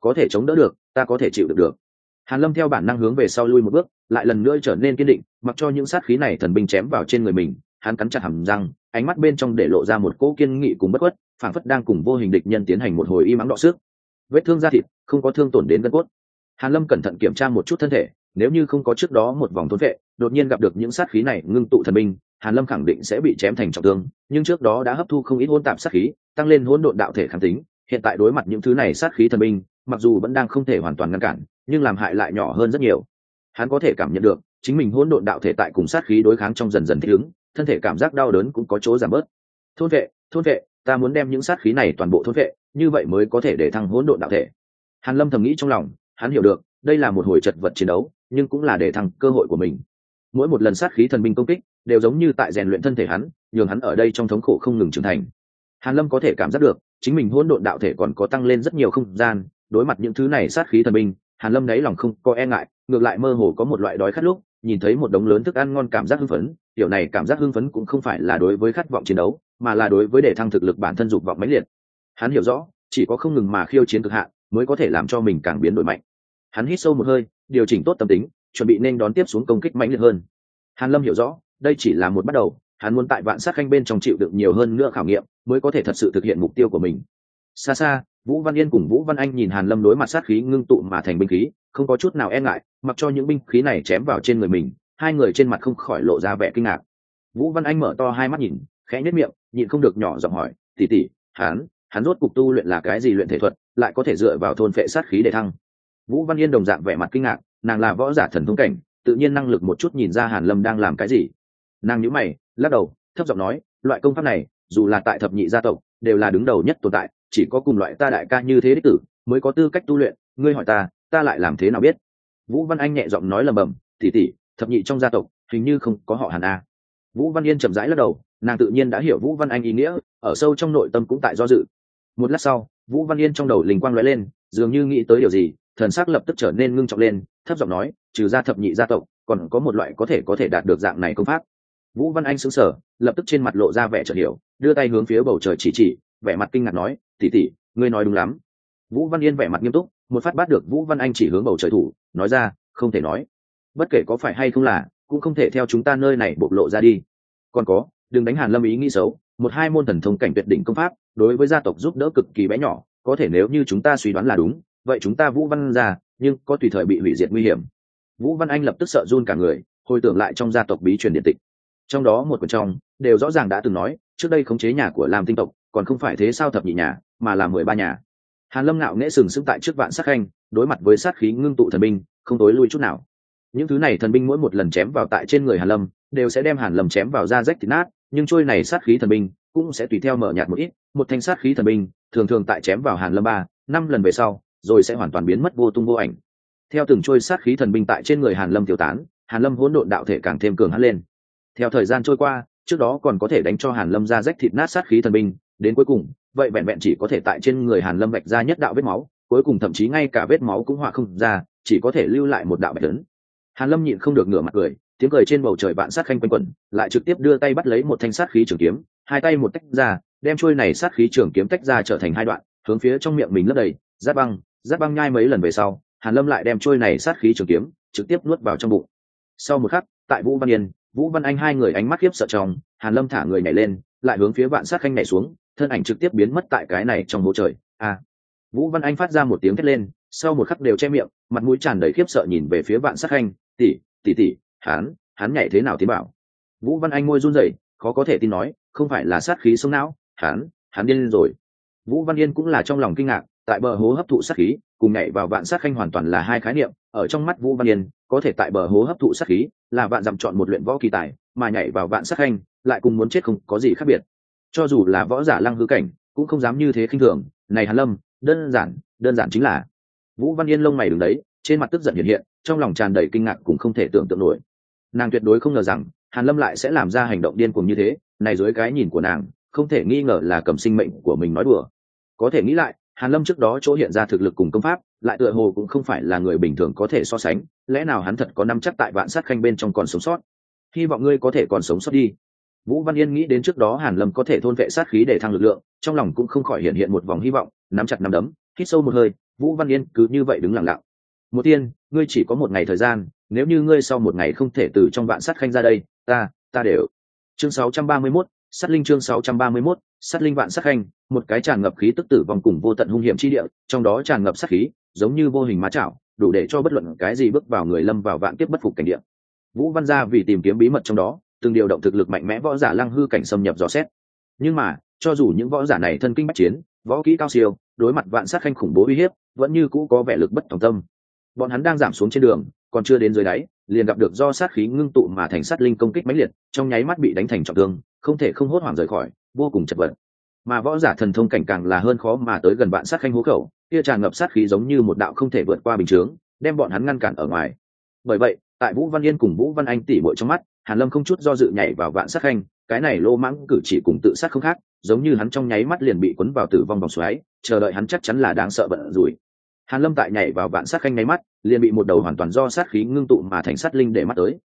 Có thể chống đỡ được, ta có thể chịu được được. Hàn lâm theo bản năng hướng về sau lui một bước, lại lần nữa trở nên kiên định, mặc cho những sát khí này thần binh chém vào trên người mình, hắn cắn chặt hàm răng, ánh mắt bên trong để lộ ra một cỗ kiên nghị cùng bất khuất, phảng phất đang cùng vô hình địch nhân tiến hành một hồi y mắng đọ sức. Vết thương da thịt, không có thương tổn đến gân cốt. Hàn lâm cẩn thận kiểm tra một chút thân thể nếu như không có trước đó một vòng thôn vệ, đột nhiên gặp được những sát khí này ngưng tụ thần binh, hàn lâm khẳng định sẽ bị chém thành trọng thương, nhưng trước đó đã hấp thu không ít hôn tạp sát khí, tăng lên hỗn độn đạo thể kháng tính. Hiện tại đối mặt những thứ này sát khí thần binh, mặc dù vẫn đang không thể hoàn toàn ngăn cản, nhưng làm hại lại nhỏ hơn rất nhiều. Hắn có thể cảm nhận được, chính mình hỗn độn đạo thể tại cùng sát khí đối kháng trong dần dần thích ứng, thân thể cảm giác đau đớn cũng có chỗ giảm bớt. Thôn vệ thôn vệ, ta muốn đem những sát khí này toàn bộ thôn vệ, như vậy mới có thể để thăng hỗn độn đạo thể. Hàn lâm thầm nghĩ trong lòng, hắn hiểu được, đây là một hồi chật vật chiến đấu nhưng cũng là để thăng cơ hội của mình. Mỗi một lần sát khí thần binh công kích đều giống như tại rèn luyện thân thể hắn, nhường hắn ở đây trong thống khổ không ngừng trưởng thành. Hàn lâm có thể cảm giác được, chính mình hỗn độn đạo thể còn có tăng lên rất nhiều không gian, đối mặt những thứ này sát khí thần binh, hàn lâm đáy lòng không có e ngại, ngược lại mơ hồ có một loại đói khát lúc, nhìn thấy một đống lớn thức ăn ngon cảm giác hưng phấn điều này cảm giác hưng phấn cũng không phải là đối với khát vọng chiến đấu, mà là đối với để thăng thực lực bản thân dục vọng mãnh liệt. Hắn hiểu rõ, chỉ có không ngừng mà khiêu chiến cực hạn, mới có thể làm cho mình càng biến đổi mạnh hắn hít sâu một hơi, điều chỉnh tốt tâm tính, chuẩn bị nên đón tiếp xuống công kích mãnh liệt hơn. Hàn lâm hiểu rõ, đây chỉ là một bắt đầu, hắn muốn tại vạn sát khanh bên trong chịu được nhiều hơn nữa khảo nghiệm, mới có thể thật sự thực hiện mục tiêu của mình. Xa xa, vũ văn yên cùng vũ văn anh nhìn hàn lâm đối mặt sát khí ngưng tụ mà thành binh khí, không có chút nào e ngại, mặc cho những binh khí này chém vào trên người mình, hai người trên mặt không khỏi lộ ra vẻ kinh ngạc. Vũ văn anh mở to hai mắt nhìn, khẽ nhất miệng, nhịn không được nhỏ giọng hỏi tỉ tỉ hắn hắn rốt cục tu luyện là cái gì luyện thể thuật, lại có thể dựa vào thôn phệ sát khí để thăng? Vũ văn yên đồng dạng vẻ mặt kinh ngạc, nàng là võ giả thần thông cảnh, tự nhiên năng lực một chút nhìn ra hàn lâm đang làm cái gì. Nàng nhíu mày, lắc đầu, thấp giọng nói, loại công pháp này, dù là tại thập nhị gia tộc, đều là đứng đầu nhất tồn tại, chỉ có cùng loại ta đại ca như thế đích tử, mới có tư cách tu luyện. Ngươi hỏi ta ta lại làm thế nào biết? Vũ văn anh nhẹ giọng nói lầm bầm tỉ tỉ thập nhị trong gia tộc, hình như không có họ hàn a. Vũ văn yên chậm rãi lắc đầu, nàng tự nhiên đã hiểu vũ văn anh ý nghĩa, ở sâu trong nội tâm cũng tại do dự. Một lát sau, vũ văn yên trong đầu linh quang lóe lên, dường như nghĩ tới điều gì thần sắc lập tức trở nên ngưng trọng lên, thấp giọng nói, trừ ra thập nhị gia tộc, còn có một loại có thể có thể đạt được dạng này công pháp. Vũ văn anh xứng sở lập tức trên mặt lộ ra vẻ chợt hiểu, đưa tay hướng phía bầu trời chỉ chỉ, vẻ mặt kinh ngạc nói tỉ tỉ ngươi nói đúng lắm. Vũ văn yên vẻ mặt nghiêm túc, một phát bắt được vũ văn anh chỉ hướng bầu trời thủ, nói ra, không thể nói. Bất kể có phải hay không là, cũng không thể theo chúng ta nơi này bộc lộ ra đi. Còn có, đừng đánh hàn lâm ý nghĩ xấu, một hai môn thần thông cảnh tuyệt đỉnh công pháp, đối với gia tộc giúp đỡ cực kỳ bé nhỏ, có thể nếu như chúng ta suy đoán là đúng vậy chúng ta vũ văn ra, nhưng có tùy thời bị hủy diệt nguy hiểm. Vũ văn anh lập tức sợ run cả người, hồi tưởng lại trong gia tộc bí truyền điện tịch. Trong đó một quần trong, đều rõ ràng đã từng nói, trước đây khống chế nhà của lam tinh tộc, còn không phải thế sao thập nhị nhà, mà là mười ba nhà. Hàn lâm ngạo nghễ sừng sững tại trước vạn sát khanh, đối mặt với sát khí ngưng tụ thần binh, không tối lui chút nào. Những thứ này thần binh mỗi một lần chém vào tại trên người hàn lâm, đều sẽ đem hàn lâm chém vào da rách thịt nát, nhưng trôi này sát khí thần binh cũng sẽ tùy theo mở nhạt một ít. Một thanh sát khí thần binh, thường thường tại chém vào hàn lâm ba, năm lần về sau rồi sẽ hoàn toàn biến mất vô tung vô ảnh. Theo từng trôi sát khí thần binh tại trên người hàn lâm tiêu tán, hàn lâm hỗn độn đạo thể càng thêm cường hắn lên. Theo thời gian trôi qua, trước đó còn có thể đánh cho hàn lâm ra rách thịt nát sát khí thần binh, đến cuối cùng, vậy vẹn vẹn chỉ có thể tại trên người hàn lâm vạch ra nhất đạo vết máu, cuối cùng thậm chí ngay cả vết máu cũng họa không ra, chỉ có thể lưu lại một đạo bạch lớn hàn lâm nhịn không được ngửa mặt cười, tiếng cười trên bầu trời vạn sát khanh quanh quẩn, lại trực tiếp đưa tay bắt lấy một thanh sát khí trường kiếm, hai tay một tách ra, đem trôi này sát khí trường kiếm tách ra trở thành hai đoạn, hướng phía trong miệng mình lấp đầy, giáp băng giáp băng nhai mấy lần về sau, hàn lâm lại đem trôi này sát khí trường kiếm trực tiếp nuốt vào trong bụng. Sau một khắc, tại vũ văn yên, vũ văn anh hai người ánh mắt khiếp sợ trong, hàn lâm thả người nhảy lên, lại hướng phía vạn sát khanh nhảy xuống, thân ảnh trực tiếp biến mất tại cái này trong hố trời. A à. vũ văn anh phát ra một tiếng thét lên, sau một khắc đều che miệng, mặt mũi tràn đầy khiếp sợ nhìn về phía vạn sát khanh, tỷ tỷ tỷ, hắn hắn nhảy thế nào tiến bảo? Vũ văn anh môi run rẩy, khó có thể tin nói, không phải là sát khí sông não, hắn hắn điên rồi. Vũ văn yên cũng là trong lòng kinh ngạc tại bờ hố hấp thụ sát khí, cùng nhảy vào vạn sát khanh hoàn toàn là hai khái niệm, ở trong mắt vũ văn yên, có thể tại bờ hố hấp thụ sát khí là vạn dặm chọn một luyện võ kỳ tài, mà nhảy vào vạn sát khanh lại cùng muốn chết không có gì khác biệt. Cho dù là võ giả lăng hư cảnh, cũng không dám như thế khinh thường, này hàn lâm, đơn giản đơn giản chính là. Vũ văn yên lông mày đứng đấy, trên mặt tức giận hiện hiện, trong lòng tràn đầy kinh ngạc cũng không thể tưởng tượng nổi. Nàng tuyệt đối không ngờ rằng, hàn lâm lại sẽ làm ra hành động điên cuồng như thế, này dưới cái nhìn của nàng, không thể nghi ngờ là cầm sinh mệnh của mình nói đùa. Có thể nghĩ lại hàn lâm trước đó chỗ hiện ra thực lực cùng công pháp lại tựa hồ cũng không phải là người bình thường có thể so sánh lẽ nào hắn thật có năm chắc tại vạn sát khanh bên trong còn sống sót? Hy vọng ngươi có thể còn sống sót đi. Vũ văn yên nghĩ đến trước đó hàn lâm có thể thôn vệ sát khí để thăng lực lượng trong lòng cũng không khỏi hiện hiện một vòng hy vọng nắm chặt nắm đấm hít sâu một hơi vũ văn yên cứ như vậy đứng lặng lặng. Một tiên ngươi chỉ có một ngày thời gian nếu như ngươi sau một ngày không thể từ trong vạn sát khanh ra đây ta ta đều. Chương 631, sát linh chương 631, sát linh vạn sát khanh, một cái tràn ngập khí tức tử vong cùng vô tận hung hiểm chi địa, trong đó tràn ngập sát khí, giống như vô hình má chảo, đủ để cho bất luận cái gì bước vào người lâm vào vạn tiếp bất phục cảnh địa. Vũ văn gia vì tìm kiếm bí mật trong đó, từng điều động thực lực mạnh mẽ võ giả lăng hư cảnh xâm nhập dò xét. Nhưng mà, cho dù những võ giả này thân kinh bách chiến, võ kỹ cao siêu, đối mặt vạn sát khanh khủng bố uy hiếp, vẫn như cũ có vẻ lực bất tòng tâm. Bọn hắn đang giảm xuống trên đường, còn chưa đến dưới đáy, liền gặp được do sát khí ngưng tụ mà thành sát linh công kích mãnh liệt, trong nháy mắt bị đánh thành trọng thương, không thể không hốt hoảng rời khỏi vô cùng chật vật. Mà võ giả thần thông cảnh càng là hơn khó mà tới gần vạn sát khanh hố khẩu, kia tràn ngập sát khí giống như một đạo không thể vượt qua bình chướng, đem bọn hắn ngăn cản ở ngoài. Bởi vậy, tại vũ văn yên cùng vũ văn anh tỉ bội trong mắt, hàn lâm không chút do dự nhảy vào vạn sát khanh, cái này lô mãng cử chỉ cùng tự sát không khác, giống như hắn trong nháy mắt liền bị cuốn vào tử vong vòng xoáy, chờ đợi hắn chắc chắn là đáng sợ bận rủi. Hàn lâm tại nhảy vào vạn sát khanh nháy mắt, liền bị một đầu hoàn toàn do sát khí ngưng tụ mà thành sát linh để mắt tới.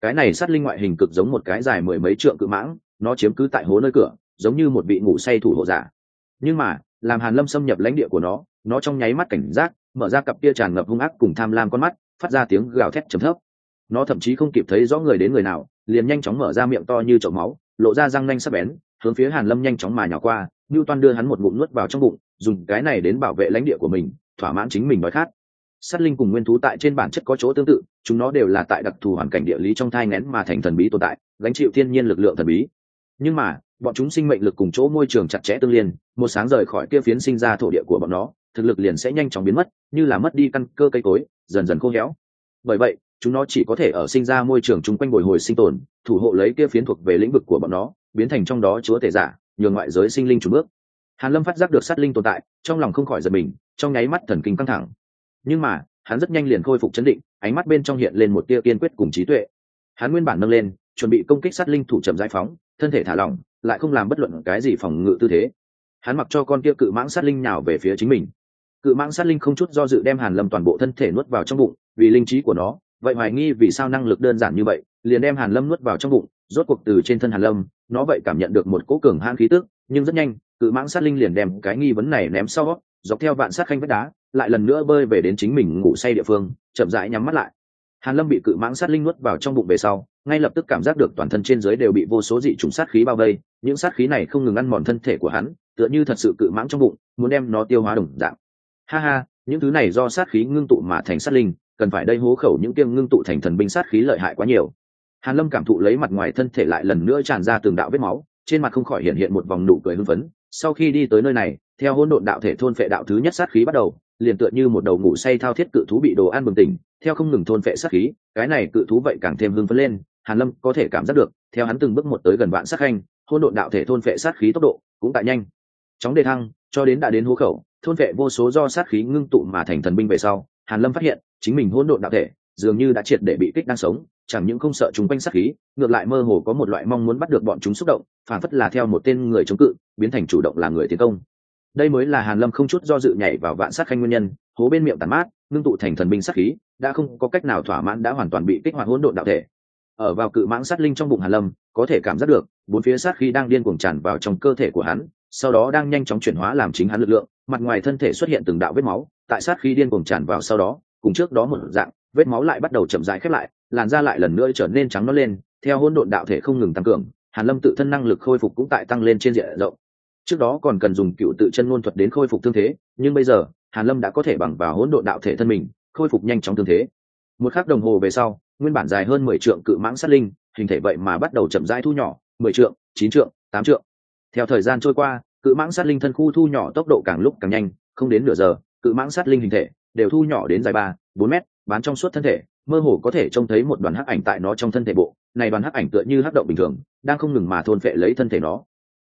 Cái này sát linh ngoại hình cực giống một cái dài mười mấy trượng cự mãng, nó chiếm cứ tại hố nơi cửa giống như một vị ngủ say thủ hộ giả. Nhưng mà, làm hàn lâm xâm nhập lãnh địa của nó nó trong nháy mắt cảnh giác, mở ra cặp kia tràn ngập hung ác cùng tham lam con mắt, phát ra tiếng gào thét trầm thấp. Nó thậm chí không kịp thấy rõ người đến người nào, liền nhanh chóng mở ra miệng to như chậu máu, lộ ra răng nanh sắc bén, hướng phía hàn lâm nhanh chóng mà nhỏ qua như toan đưa hắn một ngụm nuốt vào trong bụng, dùng cái này đến bảo vệ lãnh địa của mình, thỏa mãn chính mình đói khát. Sát linh cùng nguyên thú tại trên bản chất có chỗ tương tự, chúng nó đều là tại đặc thù hoàn cảnh địa lý trong thai ngén mà thành thần bí tồn tại, gánh chịu thiên nhiên lực lượng thần bí. Nhưng mà bọn chúng sinh mệnh lực cùng chỗ môi trường chặt chẽ tương liên, một sáng rời khỏi kia phiến sinh ra thổ địa của bọn nó, thực lực liền sẽ nhanh chóng biến mất, như là mất đi căn cơ cây cối, dần dần khô héo. Bởi vậy, chúng nó chỉ có thể ở sinh ra môi trường chung quanh bồi hồi sinh tồn, thủ hộ lấy kia phiến thuộc về lĩnh vực của bọn nó, biến thành trong đó chúa thể giả, nhường ngoại giới sinh linh chủ bước. Hàn lâm phát giác được sát linh tồn tại, trong lòng không khỏi giật mình, trong nháy mắt thần kinh căng thẳng. Nhưng mà, hắn rất nhanh liền khôi phục chấn định, ánh mắt bên trong hiện lên một tia kiên quyết cùng trí tuệ. Hắn nguyên bản nâng lên, chuẩn bị công kích sát linh thủ chậm giải phóng, thân thể thả lỏng lại không làm bất luận cái gì phòng ngự tư thế. Hắn mặc cho con kia cự mãng sát linh nào về phía chính mình. Cự mãng sát linh không chút do dự đem hàn lâm toàn bộ thân thể nuốt vào trong bụng, vì linh trí của nó, vậy hoài nghi vì sao năng lực đơn giản như vậy, liền đem hàn lâm nuốt vào trong bụng, rốt cuộc từ trên thân hàn lâm, nó vậy cảm nhận được một cỗ cường hãn khí tức, nhưng rất nhanh, cự mãng sát linh liền đem cái nghi vấn này ném sau, dọc theo vạn sát khanh vách đá, lại lần nữa bơi về đến chính mình ngủ say địa phương, chậm rãi nhắm mắt lại. Hàn lâm bị cự mãng sát linh nuốt vào trong bụng về sau, ngay lập tức cảm giác được toàn thân trên dưới đều bị vô số dị trùng sát khí bao vây những sát khí này không ngừng ăn mòn thân thể của hắn, tựa như thật sự cự mãng trong bụng, muốn đem nó tiêu hóa đồng dạng. Ha ha, những thứ này do sát khí ngưng tụ mà thành sát linh, cần phải đây hố khẩu những kiêng ngưng tụ thành thần binh sát khí lợi hại quá nhiều. Hàn lâm cảm thụ lấy mặt ngoài thân thể lại lần nữa tràn ra từng đạo vết máu, trên mặt không khỏi hiện hiện một vòng nụ cười hưng phấn. Sau khi đi tới nơi này, theo hỗn độn đạo thể thôn phệ đạo thứ nhất sát khí bắt đầu, liền tựa như một đầu ngủ say thao thiết cự thú bị đồ ăn bừng tỉnh, theo không ngừng thôn phệ sát khí, cái này cự thú vậy càng thêm hưng phấn lên, hàn lâm có thể cảm giác được, theo hắn từng bước một tới gần vạn sát khanh Hôn độn đạo thể thôn phệ sát khí tốc độ cũng tại nhanh. Chóng đề thăng, cho đến đã đến hố khẩu, thôn phệ vô số do sát khí ngưng tụ mà thành thần binh về sau, hàn lâm phát hiện, chính mình hôn độn đạo thể dường như đã triệt để bị kích đang sống, chẳng những không sợ chúng quanh sát khí, ngược lại mơ hồ có một loại mong muốn bắt được bọn chúng xúc động, phản phất là theo một tên người chống cự, biến thành chủ động là người tiến công. Đây mới là hàn lâm không chút do dự nhảy vào vạn sát khanh nguyên nhân, hố bên miệng tàn mát, ngưng tụ thành thần binh sát khí, đã không có cách nào thỏa mãn đã hoàn toàn bị kích hoạt hỗn độn đạo thể ở vào cự mãng sát linh trong bụng hàn lâm, có thể cảm giác được, bốn phía sát khí đang điên cuồng tràn vào trong cơ thể của hắn, sau đó đang nhanh chóng chuyển hóa làm chính hắn lực lượng, mặt ngoài thân thể xuất hiện từng đạo vết máu, tại sát khí điên cuồng tràn vào sau đó, cùng trước đó một dạng, vết máu lại bắt đầu chậm rãi khép lại, làn da lại lần nữa trở nên trắng nó lên, theo hỗn độn đạo thể không ngừng tăng cường, hàn lâm tự thân năng lực khôi phục cũng tại tăng lên trên diện rộng. Trước đó còn cần dùng cựu tự chân ngôn thuật đến khôi phục thương thế, nhưng bây giờ, hàn lâm đã có thể bằng vào hỗn độn đạo thể thân mình, khôi phục nhanh chóng thương thế. Một khắc đồng hồ về sau nguyên bản dài hơn mười trượng cự mãng sát linh, hình thể vậy mà bắt đầu chậm rãi thu nhỏ, mười trượng, chín trượng, tám trượng. Theo thời gian trôi qua, cự mãng sát linh thân khu thu nhỏ tốc độ càng lúc càng nhanh, không đến nửa giờ, cự mãng sát linh hình thể đều thu nhỏ đến dài ba, bốn mét bán trong suốt thân thể, mơ hồ có thể trông thấy một đoàn hắc ảnh tại nó trong thân thể bộ. Này đoàn hắc ảnh tựa như hắc động bình thường, đang không ngừng mà thôn phệ lấy thân thể nó.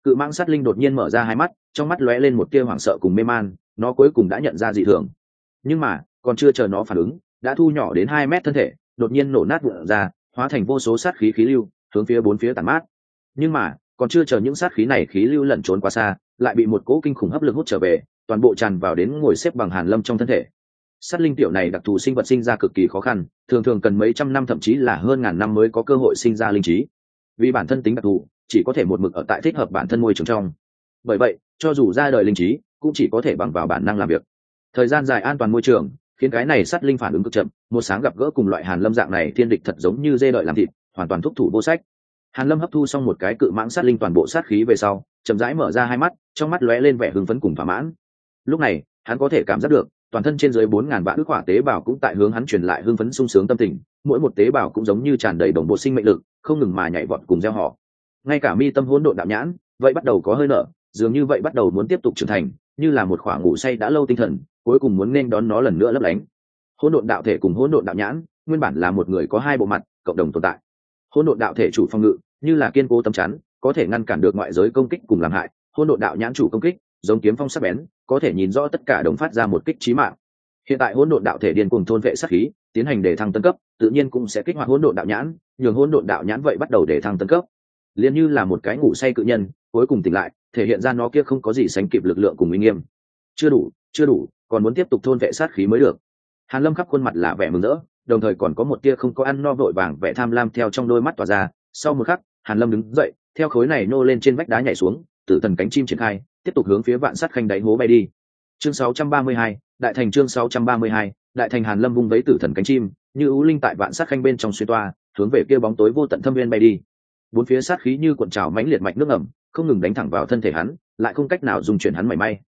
Cự mãng sát linh đột nhiên mở ra hai mắt, trong mắt lóe lên một tia hoảng sợ cùng mê man, nó cuối cùng đã nhận ra dị thường. Nhưng mà, còn chưa chờ nó phản ứng, đã thu nhỏ đến hai mét thân thể đột nhiên nổ nát vụn ra, hóa thành vô số sát khí khí lưu, hướng phía bốn phía tàn mát. Nhưng mà, còn chưa chờ những sát khí này khí lưu lẩn trốn qua xa, lại bị một cỗ kinh khủng hấp lực hút trở về, toàn bộ tràn vào đến ngồi xếp bằng hàn lâm trong thân thể. Sát linh tiểu này đặc thù sinh vật sinh ra cực kỳ khó khăn, thường thường cần mấy trăm năm thậm chí là hơn ngàn năm mới có cơ hội sinh ra linh trí. Vì bản thân tính đặc thù, chỉ có thể một mực ở tại thích hợp bản thân môi trường trong. Bởi vậy, cho dù ra đời linh trí, cũng chỉ có thể bằng vào bản năng làm việc. Thời gian dài an toàn môi trường khiến cái này sát linh phản ứng cực chậm, một sáng gặp gỡ cùng loại hàn lâm dạng này, thiên địch thật giống như dê đợi làm thịt, hoàn toàn thúc thủ vô sách. Hàn lâm hấp thu xong một cái cự mãng sát linh toàn bộ sát khí về sau, chậm rãi mở ra hai mắt, trong mắt lóe lên vẻ hưng phấn cùng thỏa mãn. Lúc này, hắn có thể cảm giác được, toàn thân trên dưới bốn ngàn vạn quả hỏa tế bào cũng tại hướng hắn truyền lại hưng phấn sung sướng tâm tình, mỗi một tế bào cũng giống như tràn đầy đồng bộ sinh mệnh lực, không ngừng mà nhảy vọt cùng gieo họ. Ngay cả mi tâm hỗn độn đạo nhãn, vậy bắt đầu có hơi nở, dường như vậy bắt đầu muốn tiếp tục trưởng thành, như là một khoảng ngủ say đã lâu tinh thần cuối cùng muốn nên đón nó lần nữa lấp lánh. Hỗn độn đạo thể cùng hỗn độn đạo nhãn, nguyên bản là một người có hai bộ mặt, cộng đồng tồn tại. Hỗn độn đạo thể chủ phòng ngự, như là kiên cố tấm chắn, có thể ngăn cản được ngoại giới công kích cùng làm hại. Hỗn độn đạo nhãn chủ công kích, giống kiếm phong sắc bén, có thể nhìn rõ tất cả đồng phát ra một kích trí mạng. Hiện tại hỗn độn đạo thể điên cùng thôn vệ sát khí, tiến hành để thăng tân cấp, tự nhiên cũng sẽ kích hoạt hỗn độn đạo nhãn, nhường hỗn độn đạo nhãn vậy bắt đầu để thăng tân cấp. Liền như là một cái ngủ say cự nhân, cuối cùng tỉnh lại, thể hiện ra nó kia không có gì sánh kịp lực lượng cùng uy nghiêm. Chưa đủ chưa đủ còn muốn tiếp tục thôn vệ sát khí mới được. Hàn lâm khắp khuôn mặt là vẻ mừng rỡ đồng thời còn có một tia không có ăn no vội vàng vẻ tham lam theo trong đôi mắt tỏa ra. Sau một khắc hàn lâm đứng dậy theo khối này nô lên trên vách đá nhảy xuống tử thần cánh chim triển khai tiếp tục hướng phía vạn sát khanh đáy hố bay đi. Chương 632, đại thành chương 632, đại thành hàn lâm vung vấy tử thần cánh chim như ưu linh tại vạn sát khanh bên trong xuyên toa hướng về kia bóng tối vô tận thâm viên bay đi. Bốn phía sát khí như cuộn trào mãnh liệt mạch nước ẩm không ngừng đánh thẳng vào thân thể hắn lại không cách nào dùng chuyển hắn mảy may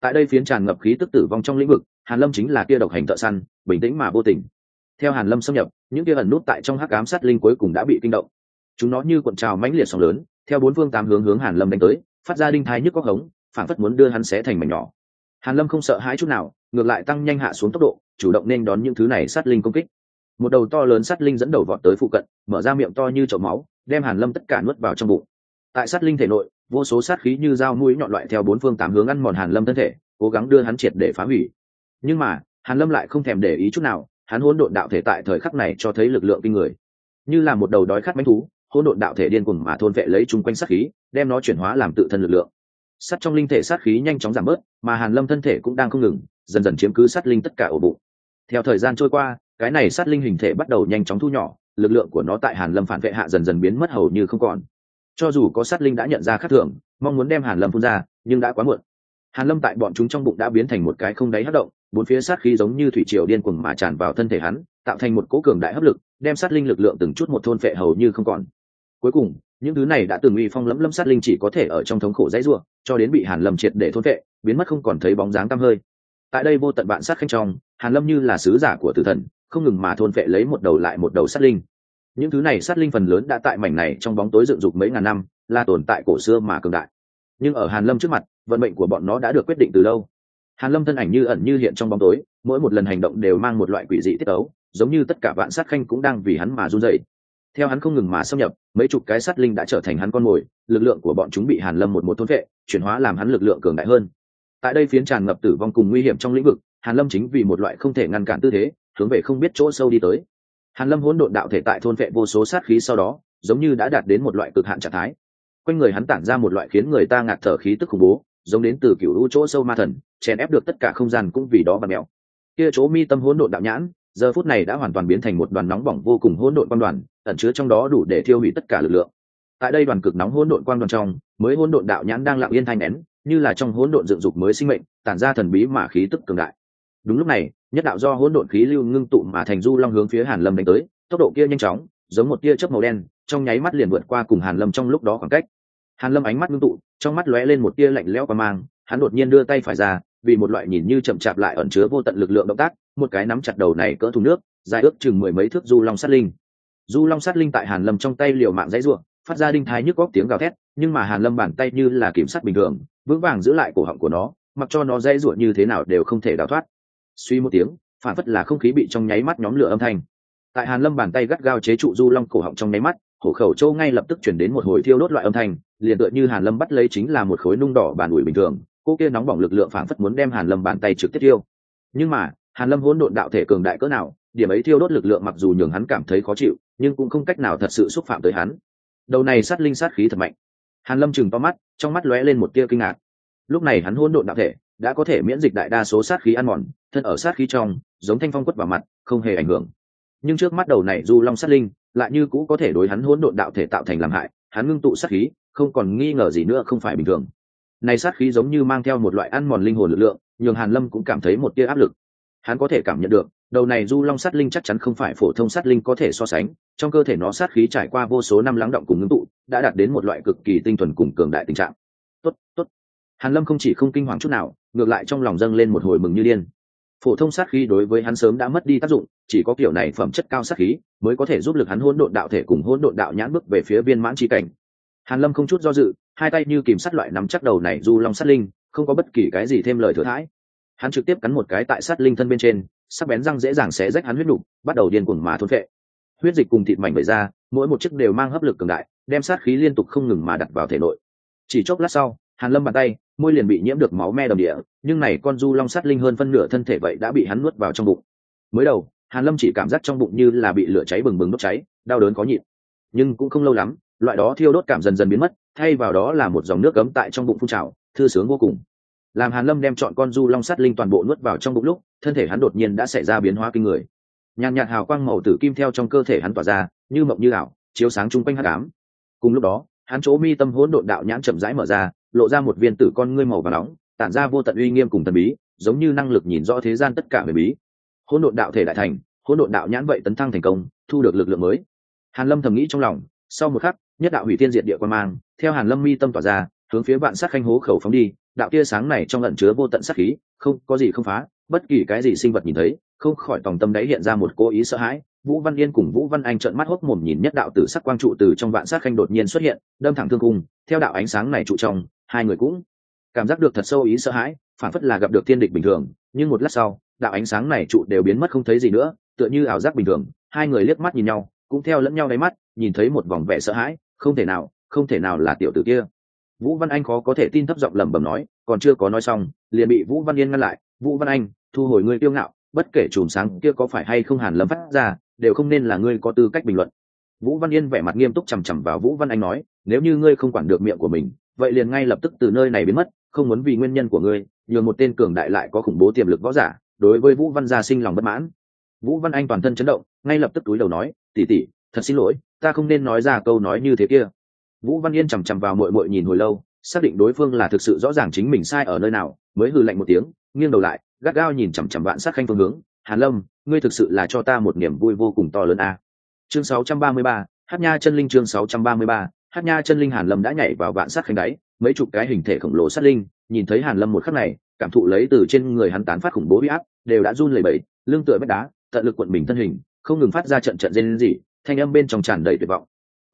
tại đây phiến tràn ngập khí tức tử vong trong lĩnh vực, hàn lâm chính là kia độc hành thợ săn, bình tĩnh mà vô tình. Theo hàn lâm xâm nhập, những kia ẩn nút tại trong hắc ám sát linh cuối cùng đã bị kinh động. Chúng nó như cuộn trào mãnh liệt sóng lớn, theo bốn phương tám hướng hướng hàn lâm đánh tới, phát ra đinh thái nhức có hống, phản phất muốn đưa hắn xé thành mảnh nhỏ. Hàn lâm không sợ hãi chút nào, ngược lại tăng nhanh hạ xuống tốc độ, chủ động nên đón những thứ này sát linh công kích. Một đầu to lớn sát linh dẫn đầu vọt tới phụ cận, mở ra miệng to như chậu máu, đem hàn lâm tất cả nuốt vào trong bụng. Tại sát linh thể nội vô số sát khí như dao mũi nhọn loại theo bốn phương tám hướng ăn mòn hàn lâm thân thể, cố gắng đưa hắn triệt để phá hủy. Nhưng mà, hàn lâm lại không thèm để ý chút nào, hắn hỗn độn đạo thể tại thời khắc này cho thấy lực lượng kinh người. Như là một đầu đói khát manh thú, hỗn độn đạo thể điên cuồng mà thôn vệ lấy chung quanh sát khí, đem nó chuyển hóa làm tự thân lực lượng. Sắt trong linh thể sát khí nhanh chóng giảm bớt, mà hàn lâm thân thể cũng đang không ngừng, dần dần chiếm cứ sát linh tất cả ổ bụng. Theo thời gian trôi qua, cái này sát linh hình thể bắt đầu nhanh chóng thu nhỏ, lực lượng của nó tại hàn lâm phản vệ hạ dần dần biến mất hầu như không còn cho dù có sát linh đã nhận ra khắc thường, mong muốn đem hàn lâm phun ra, nhưng đã quá muộn. Hàn lâm tại bọn chúng trong bụng đã biến thành một cái không đáy hấp động, bốn phía sát khí giống như thủy triều điên cuồng mà tràn vào thân thể hắn, tạo thành một cỗ cường đại hấp lực, đem sát linh lực lượng từng chút một thôn phệ hầu như không còn. Cuối cùng, những thứ này đã từng uy phong lẫm lâm sát linh chỉ có thể ở trong thống khổ dãy ruộng cho đến bị hàn lâm triệt để thôn phệ, biến mất không còn thấy bóng dáng tăm hơi. Tại đây vô tận bạn sát khanh trong, hàn lâm như là sứ giả của tử thần, không ngừng mà thôn phệ lấy một đầu lại một đầu sát linh những thứ này sát linh phần lớn đã tại mảnh này trong bóng tối dựng dục mấy ngàn năm, là tồn tại cổ xưa mà cường đại. Nhưng ở hàn lâm trước mặt, vận mệnh của bọn nó đã được quyết định từ lâu. Hàn lâm thân ảnh như ẩn như hiện trong bóng tối, mỗi một lần hành động đều mang một loại quỷ dị tiết ấu, giống như tất cả vạn sát khanh cũng đang vì hắn mà run rẩy. Theo hắn không ngừng mà xâm nhập, mấy chục cái sát linh đã trở thành hắn con mồi, lực lượng của bọn chúng bị hàn lâm một một thôn vệ, chuyển hóa làm hắn lực lượng cường đại hơn. Tại đây phiến tràn ngập tử vong cùng nguy hiểm trong lĩnh vực, hàn lâm chính vì một loại không thể ngăn cản tư thế, hướng về không biết chỗ sâu đi tới hàn lâm hỗn độn đạo thể tại thôn vệ vô số sát khí sau đó, giống như đã đạt đến một loại cực hạn trạng thái. Quanh người hắn tản ra một loại khiến người ta ngạt thở khí tức khủng bố, giống đến từ cựu lũ chỗ sâu ma thần, chèn ép được tất cả không gian cũng vì đó và mèo. Kia chỗ mi tâm hỗn độn đạo nhãn, giờ phút này đã hoàn toàn biến thành một đoàn nóng bỏng vô cùng hỗn độn quan đoàn, ẩn chứa trong đó đủ để thiêu hủy tất cả lực lượng. Tại đây đoàn cực nóng hỗn độn quan đoàn trong, mới hỗn độn đạo nhãn đang lặng yên thanh nén, như là trong hỗn độn dựng dục mới sinh mệnh, tản ra thần bí mà khí tức cường đại đúng lúc này, nhất đạo do hỗn độn khí lưu ngưng tụ mà thành du long hướng phía hàn lâm đánh tới, tốc độ kia nhanh chóng, giống một tia chớp màu đen, trong nháy mắt liền vượt qua cùng hàn lâm trong lúc đó khoảng cách. Hàn lâm ánh mắt ngưng tụ, trong mắt lóe lên một tia lạnh lẽo và mang, hắn đột nhiên đưa tay phải ra, vì một loại nhìn như chậm chạp lại ẩn chứa vô tận lực lượng động tác, một cái nắm chặt đầu này cỡ thùng nước, dài ước chừng mười mấy thước du long sát linh. Du long sát linh tại hàn lâm trong tay liều mạng dãy ruộng phát ra đinh thái nhức góc tiếng gào thét, nhưng mà hàn lâm bàn tay như là kiểm soát bình thường, vững vàng giữ lại cổ họng của nó, mặc cho nó dãy ruộng như thế nào đều không thể đào thoát suy một tiếng, phản phất là không khí bị trong nháy mắt nhóm lửa âm thanh. Tại hàn lâm bàn tay gắt gao chế trụ du long cổ họng trong nháy mắt, hổ khẩu châu ngay lập tức chuyển đến một hồi thiêu đốt loại âm thanh, liền tựa như hàn lâm bắt lấy chính là một khối nung đỏ bàn ủi bình thường, cô kia nóng bỏng lực lượng phản phất muốn đem hàn lâm bàn tay trực tiếp thiêu. Nhưng mà, hàn lâm hỗn độn đạo thể cường đại cỡ nào, điểm ấy thiêu đốt lực lượng mặc dù nhường hắn cảm thấy khó chịu, nhưng cũng không cách nào thật sự xúc phạm tới hắn. Đầu này sát linh sát khí thật mạnh. Hàn lâm chừng to mắt, trong mắt lóe lên một tia kinh ngạc. Lúc này hắn hỗn độn đạo thể đã có thể miễn dịch đại đa số sát khí ăn mòn, thân ở sát khí trong, giống thanh phong quất vào mặt, không hề ảnh hưởng. Nhưng trước mắt đầu này du long sát linh, lại như cũ có thể đối hắn hỗn độn đạo thể tạo thành làm hại, hắn ngưng tụ sát khí, không còn nghi ngờ gì nữa, không phải bình thường. Này sát khí giống như mang theo một loại ăn mòn linh hồn lực lượng, nhường hàn lâm cũng cảm thấy một tia áp lực. Hắn có thể cảm nhận được, đầu này du long sát linh chắc chắn không phải phổ thông sát linh có thể so sánh, trong cơ thể nó sát khí trải qua vô số năm lắng động cùng ngưng tụ, đã đạt đến một loại cực kỳ tinh thuần cùng cường đại tình trạng. Tốt tốt. Hàn lâm không chỉ không kinh hoàng chút nào ngược lại trong lòng dâng lên một hồi mừng như điên. Phổ thông sát khí đối với hắn sớm đã mất đi tác dụng, chỉ có kiểu này phẩm chất cao sát khí mới có thể giúp lực hắn hỗn độn đạo thể cùng hỗn độn đạo nhãn bước về phía viên mãn chi cảnh. Hàn lâm không chút do dự, hai tay như kìm sắt loại nắm chắc đầu này du long sát linh, không có bất kỳ cái gì thêm lời thừa thãi. Hắn trực tiếp cắn một cái tại sát linh thân bên trên, sắc bén răng dễ dàng xé rách hắn huyết nục, bắt đầu điên cuồng mà thôn phệ. Huyết dịch cùng thịt mảnh vẩy ra, mỗi một chiếc đều mang hấp lực cường đại, đem sát khí liên tục không ngừng mà đặt vào thể nội. Chỉ chốc lát sau, hàn lâm bàn tay môi liền bị nhiễm được máu me đầm địa, nhưng này con du long sát linh hơn phân nửa thân thể vậy đã bị hắn nuốt vào trong bụng. Mới đầu, hàn lâm chỉ cảm giác trong bụng như là bị lửa cháy bừng bừng đốt cháy, đau đớn có nhịn. Nhưng cũng không lâu lắm, loại đó thiêu đốt cảm dần dần biến mất, thay vào đó là một dòng nước cấm tại trong bụng phun trào, thư sướng vô cùng. Làm hàn lâm đem chọn con du long sát linh toàn bộ nuốt vào trong bụng lúc, thân thể hắn đột nhiên đã xảy ra biến hóa kinh người. Nhàn nhạt hào quang màu tử kim theo trong cơ thể hắn tỏa ra, như mộng như ảo, chiếu sáng chung quanh hắc ám. Cùng lúc đó hắn chỗ mi tâm hỗn độn đạo nhãn chậm rãi mở ra, lộ ra một viên tử con ngươi màu và nóng, tản ra vô tận uy nghiêm cùng thần bí, giống như năng lực nhìn rõ thế gian tất cả về bí. Hỗn độn đạo thể đại thành, hỗn độn đạo nhãn vậy tấn thăng thành công, thu được lực lượng mới. Hàn lâm thầm nghĩ trong lòng, sau một khắc, nhất đạo hủy tiên diệt địa quan mang, theo hàn lâm mi tâm tỏa ra, hướng phía vạn sát khanh hố khẩu phóng đi, đạo tia sáng này trong ẩn chứa vô tận sát khí, không có gì không phá, bất kỳ cái gì sinh vật nhìn thấy, không khỏi tòng tâm đáy hiện ra một cố ý sợ hãi vũ văn yên cùng vũ văn anh trợn mắt hốc mồm nhìn nhất đạo tử sắc quang trụ từ trong vạn sát khanh đột nhiên xuất hiện, đâm thẳng thương cung theo đạo ánh sáng này trụ trong, hai người cũng cảm giác được thật sâu ý sợ hãi, phản phất là gặp được thiên địch bình thường, nhưng một lát sau, đạo ánh sáng này trụ đều biến mất không thấy gì nữa, tựa như ảo giác bình thường, hai người liếc mắt nhìn nhau, cũng theo lẫn nhau đáy mắt, nhìn thấy một vòng vẻ sợ hãi, không thể nào, không thể nào là tiểu tử kia. Vũ văn anh khó có thể tin thấp giọng lẩm bẩm nói, còn chưa có nói xong, liền bị vũ văn yên ngăn lại, vũ văn anh, thu hồi ngươi tiêu ngạo bất kể chùm sáng kia có phải hay không hàn lâm phát ra, đều không nên là ngươi có tư cách bình luận. Vũ văn yên vẻ mặt nghiêm túc chằm chằm vào vũ văn anh nói, nếu như ngươi không quản được miệng của mình, vậy liền ngay lập tức từ nơi này biến mất, không muốn vì nguyên nhân của ngươi, nhường một tên cường đại lại có khủng bố tiềm lực võ giả, đối với vũ văn gia sinh lòng bất mãn. Vũ văn anh toàn thân chấn động, ngay lập tức túi đầu nói tỉ tỉ thật xin lỗi, ta không nên nói ra câu nói như thế kia. Vũ văn yên chằm chằm vào mội mội nhìn hồi lâu xác định đối phương là thực sự rõ ràng chính mình sai ở nơi nào mới hừ lạnh một tiếng nghiêng đầu lại gắt gao nhìn chằm chằm vạn sát khanh phương hướng hàn lâm ngươi thực sự là cho ta một niềm vui vô cùng to lớn a à. chương 633, hát nha chân linh chương 633, hát nha chân linh hàn lâm đã nhảy vào vạn sát khanh đáy mấy chục cái hình thể khổng lồ sát linh nhìn thấy hàn lâm một khắc này cảm thụ lấy từ trên người hắn tán phát khủng bố huy áp đều đã run lẩy bẩy lưng tựa vách đá tận lực quận mình thân hình không ngừng phát ra trận trận rên rỉ thanh âm bên trong tràn đầy tuyệt vọng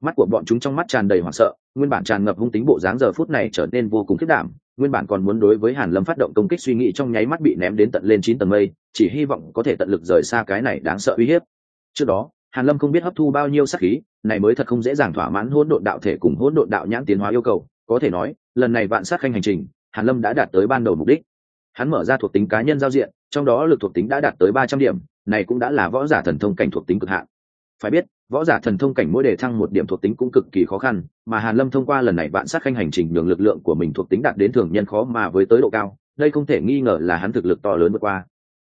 mắt của bọn chúng trong mắt tràn đầy hoảng sợ, nguyên bản tràn ngập hung tính bộ dáng giờ phút này trở nên vô cùng khiết đảm, nguyên bản còn muốn đối với hàn lâm phát động công kích suy nghĩ trong nháy mắt bị ném đến tận lên chín tầng mây, chỉ hy vọng có thể tận lực rời xa cái này đáng sợ uy hiếp. Trước đó, hàn lâm không biết hấp thu bao nhiêu sát khí, này mới thật không dễ dàng thỏa mãn hỗn độn đạo thể cùng hỗn độn đạo nhãn tiến hóa yêu cầu. Có thể nói, lần này vạn sát khanh hành trình, hàn lâm đã đạt tới ban đầu mục đích. Hắn mở ra thuộc tính cá nhân giao diện, trong đó lực thuộc tính đã đạt tới ba trăm điểm, này cũng đã là võ giả thần thông cảnh thuộc tính cực hạn. Phải biết võ giả thần thông cảnh mỗi đề thăng một điểm thuộc tính cũng cực kỳ khó khăn, mà hàn lâm thông qua lần này vạn sát khanh hành trình nhường lực lượng của mình thuộc tính đạt đến thường nhân khó mà với tới độ cao, đây không thể nghi ngờ là hắn thực lực to lớn vượt qua.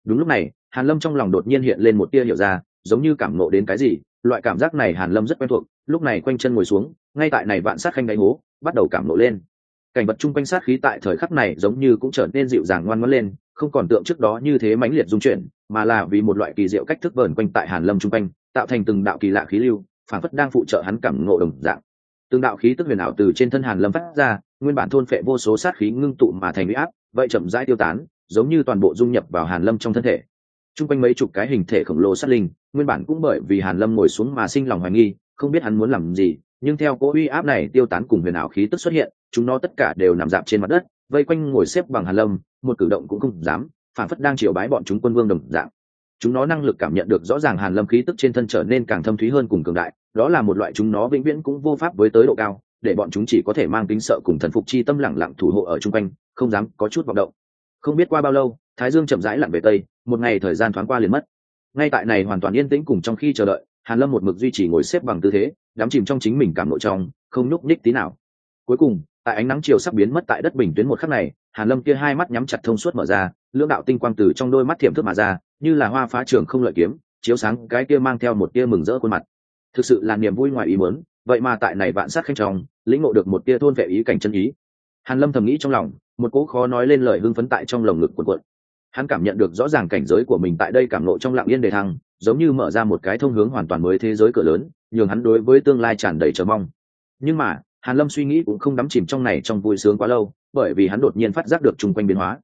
Đúng lúc này, hàn lâm trong lòng đột nhiên hiện lên một tia hiểu ra, giống như cảm ngộ đến cái gì, loại cảm giác này hàn lâm rất quen thuộc, lúc này quanh chân ngồi xuống, ngay tại này vạn sát khanh đáy hố, bắt đầu cảm ngộ lên. Cảnh vật chung quanh sát khí tại thời khắc này giống như cũng trở nên dịu dàng ngoan ngoãn lên, không còn tượng trước đó như thế mãnh liệt dung chuyển, mà là vì một loại kỳ diệu cách thức vờn quanh tại hàn lâm chung quanh tạo thành từng đạo kỳ lạ khí lưu phản phất đang phụ trợ hắn cảm ngộ đồng dạng. Từng đạo khí tức huyền ảo từ trên thân hàn lâm phát ra, nguyên bản thôn phệ vô số sát khí ngưng tụ mà thành uy áp, vậy chậm rãi tiêu tán, giống như toàn bộ dung nhập vào hàn lâm trong thân thể. Chung quanh mấy chục cái hình thể khổng lồ sát linh, nguyên bản cũng bởi vì hàn lâm ngồi xuống mà sinh lòng hoài nghi, không biết hắn muốn làm gì, nhưng theo cỗ uy áp này tiêu tán cùng huyền ảo khí tức xuất hiện, chúng nó tất cả đều nằm dạp trên mặt đất, vây quanh ngồi xếp bằng hàn lâm, một cử động cũng không dám phản phất đang chiều bái bọn chúng quân vương đồng dạng chúng nó năng lực cảm nhận được rõ ràng hàn lâm khí tức trên thân trở nên càng thâm thúy hơn cùng cường đại, đó là một loại chúng nó vĩnh viễn cũng vô pháp với tới độ cao, để bọn chúng chỉ có thể mang tính sợ cùng thần phục chi tâm lặng lặng thủ hộ ở chung quanh, không dám có chút vọng động. Không biết qua bao lâu, thái dương chậm rãi lặn về tây, một ngày thời gian thoáng qua liền mất. Ngay tại này hoàn toàn yên tĩnh cùng trong khi chờ đợi, hàn lâm một mực duy trì ngồi xếp bằng tư thế, đắm chìm trong chính mình cảm nội trong, không nhúc nhích tí nào. Cuối cùng, tại ánh nắng chiều sắp biến mất tại đất bình tuyến một khắc này, hàn lâm kia hai mắt nhắm chặt thông suốt mở ra lưỡng đạo tinh quang từ trong đôi mắt thiểm thức mà ra, như là hoa phá trường không lợi kiếm, chiếu sáng cái kia mang theo một tia mừng rỡ khuôn mặt. Thực sự là niềm vui ngoài ý muốn, vậy mà tại này vạn sát khanh trong, lĩnh ngộ được một tia thôn vệ ý cảnh chân ý. Hàn lâm thầm nghĩ trong lòng, một cỗ khó nói lên lời hưng phấn tại trong lồng ngực cuộn cuộn. Hắn cảm nhận được rõ ràng cảnh giới của mình tại đây cảm lộ trong lặng yên đề thăng, giống như mở ra một cái thông hướng hoàn toàn mới thế giới cửa lớn, nhường hắn đối với tương lai tràn đầy chờ mong. Nhưng mà, hàn lâm suy nghĩ cũng không đắm chìm trong này trong vui sướng quá lâu, bởi vì hắn đột nhiên phát giác được chung quanh biến hóa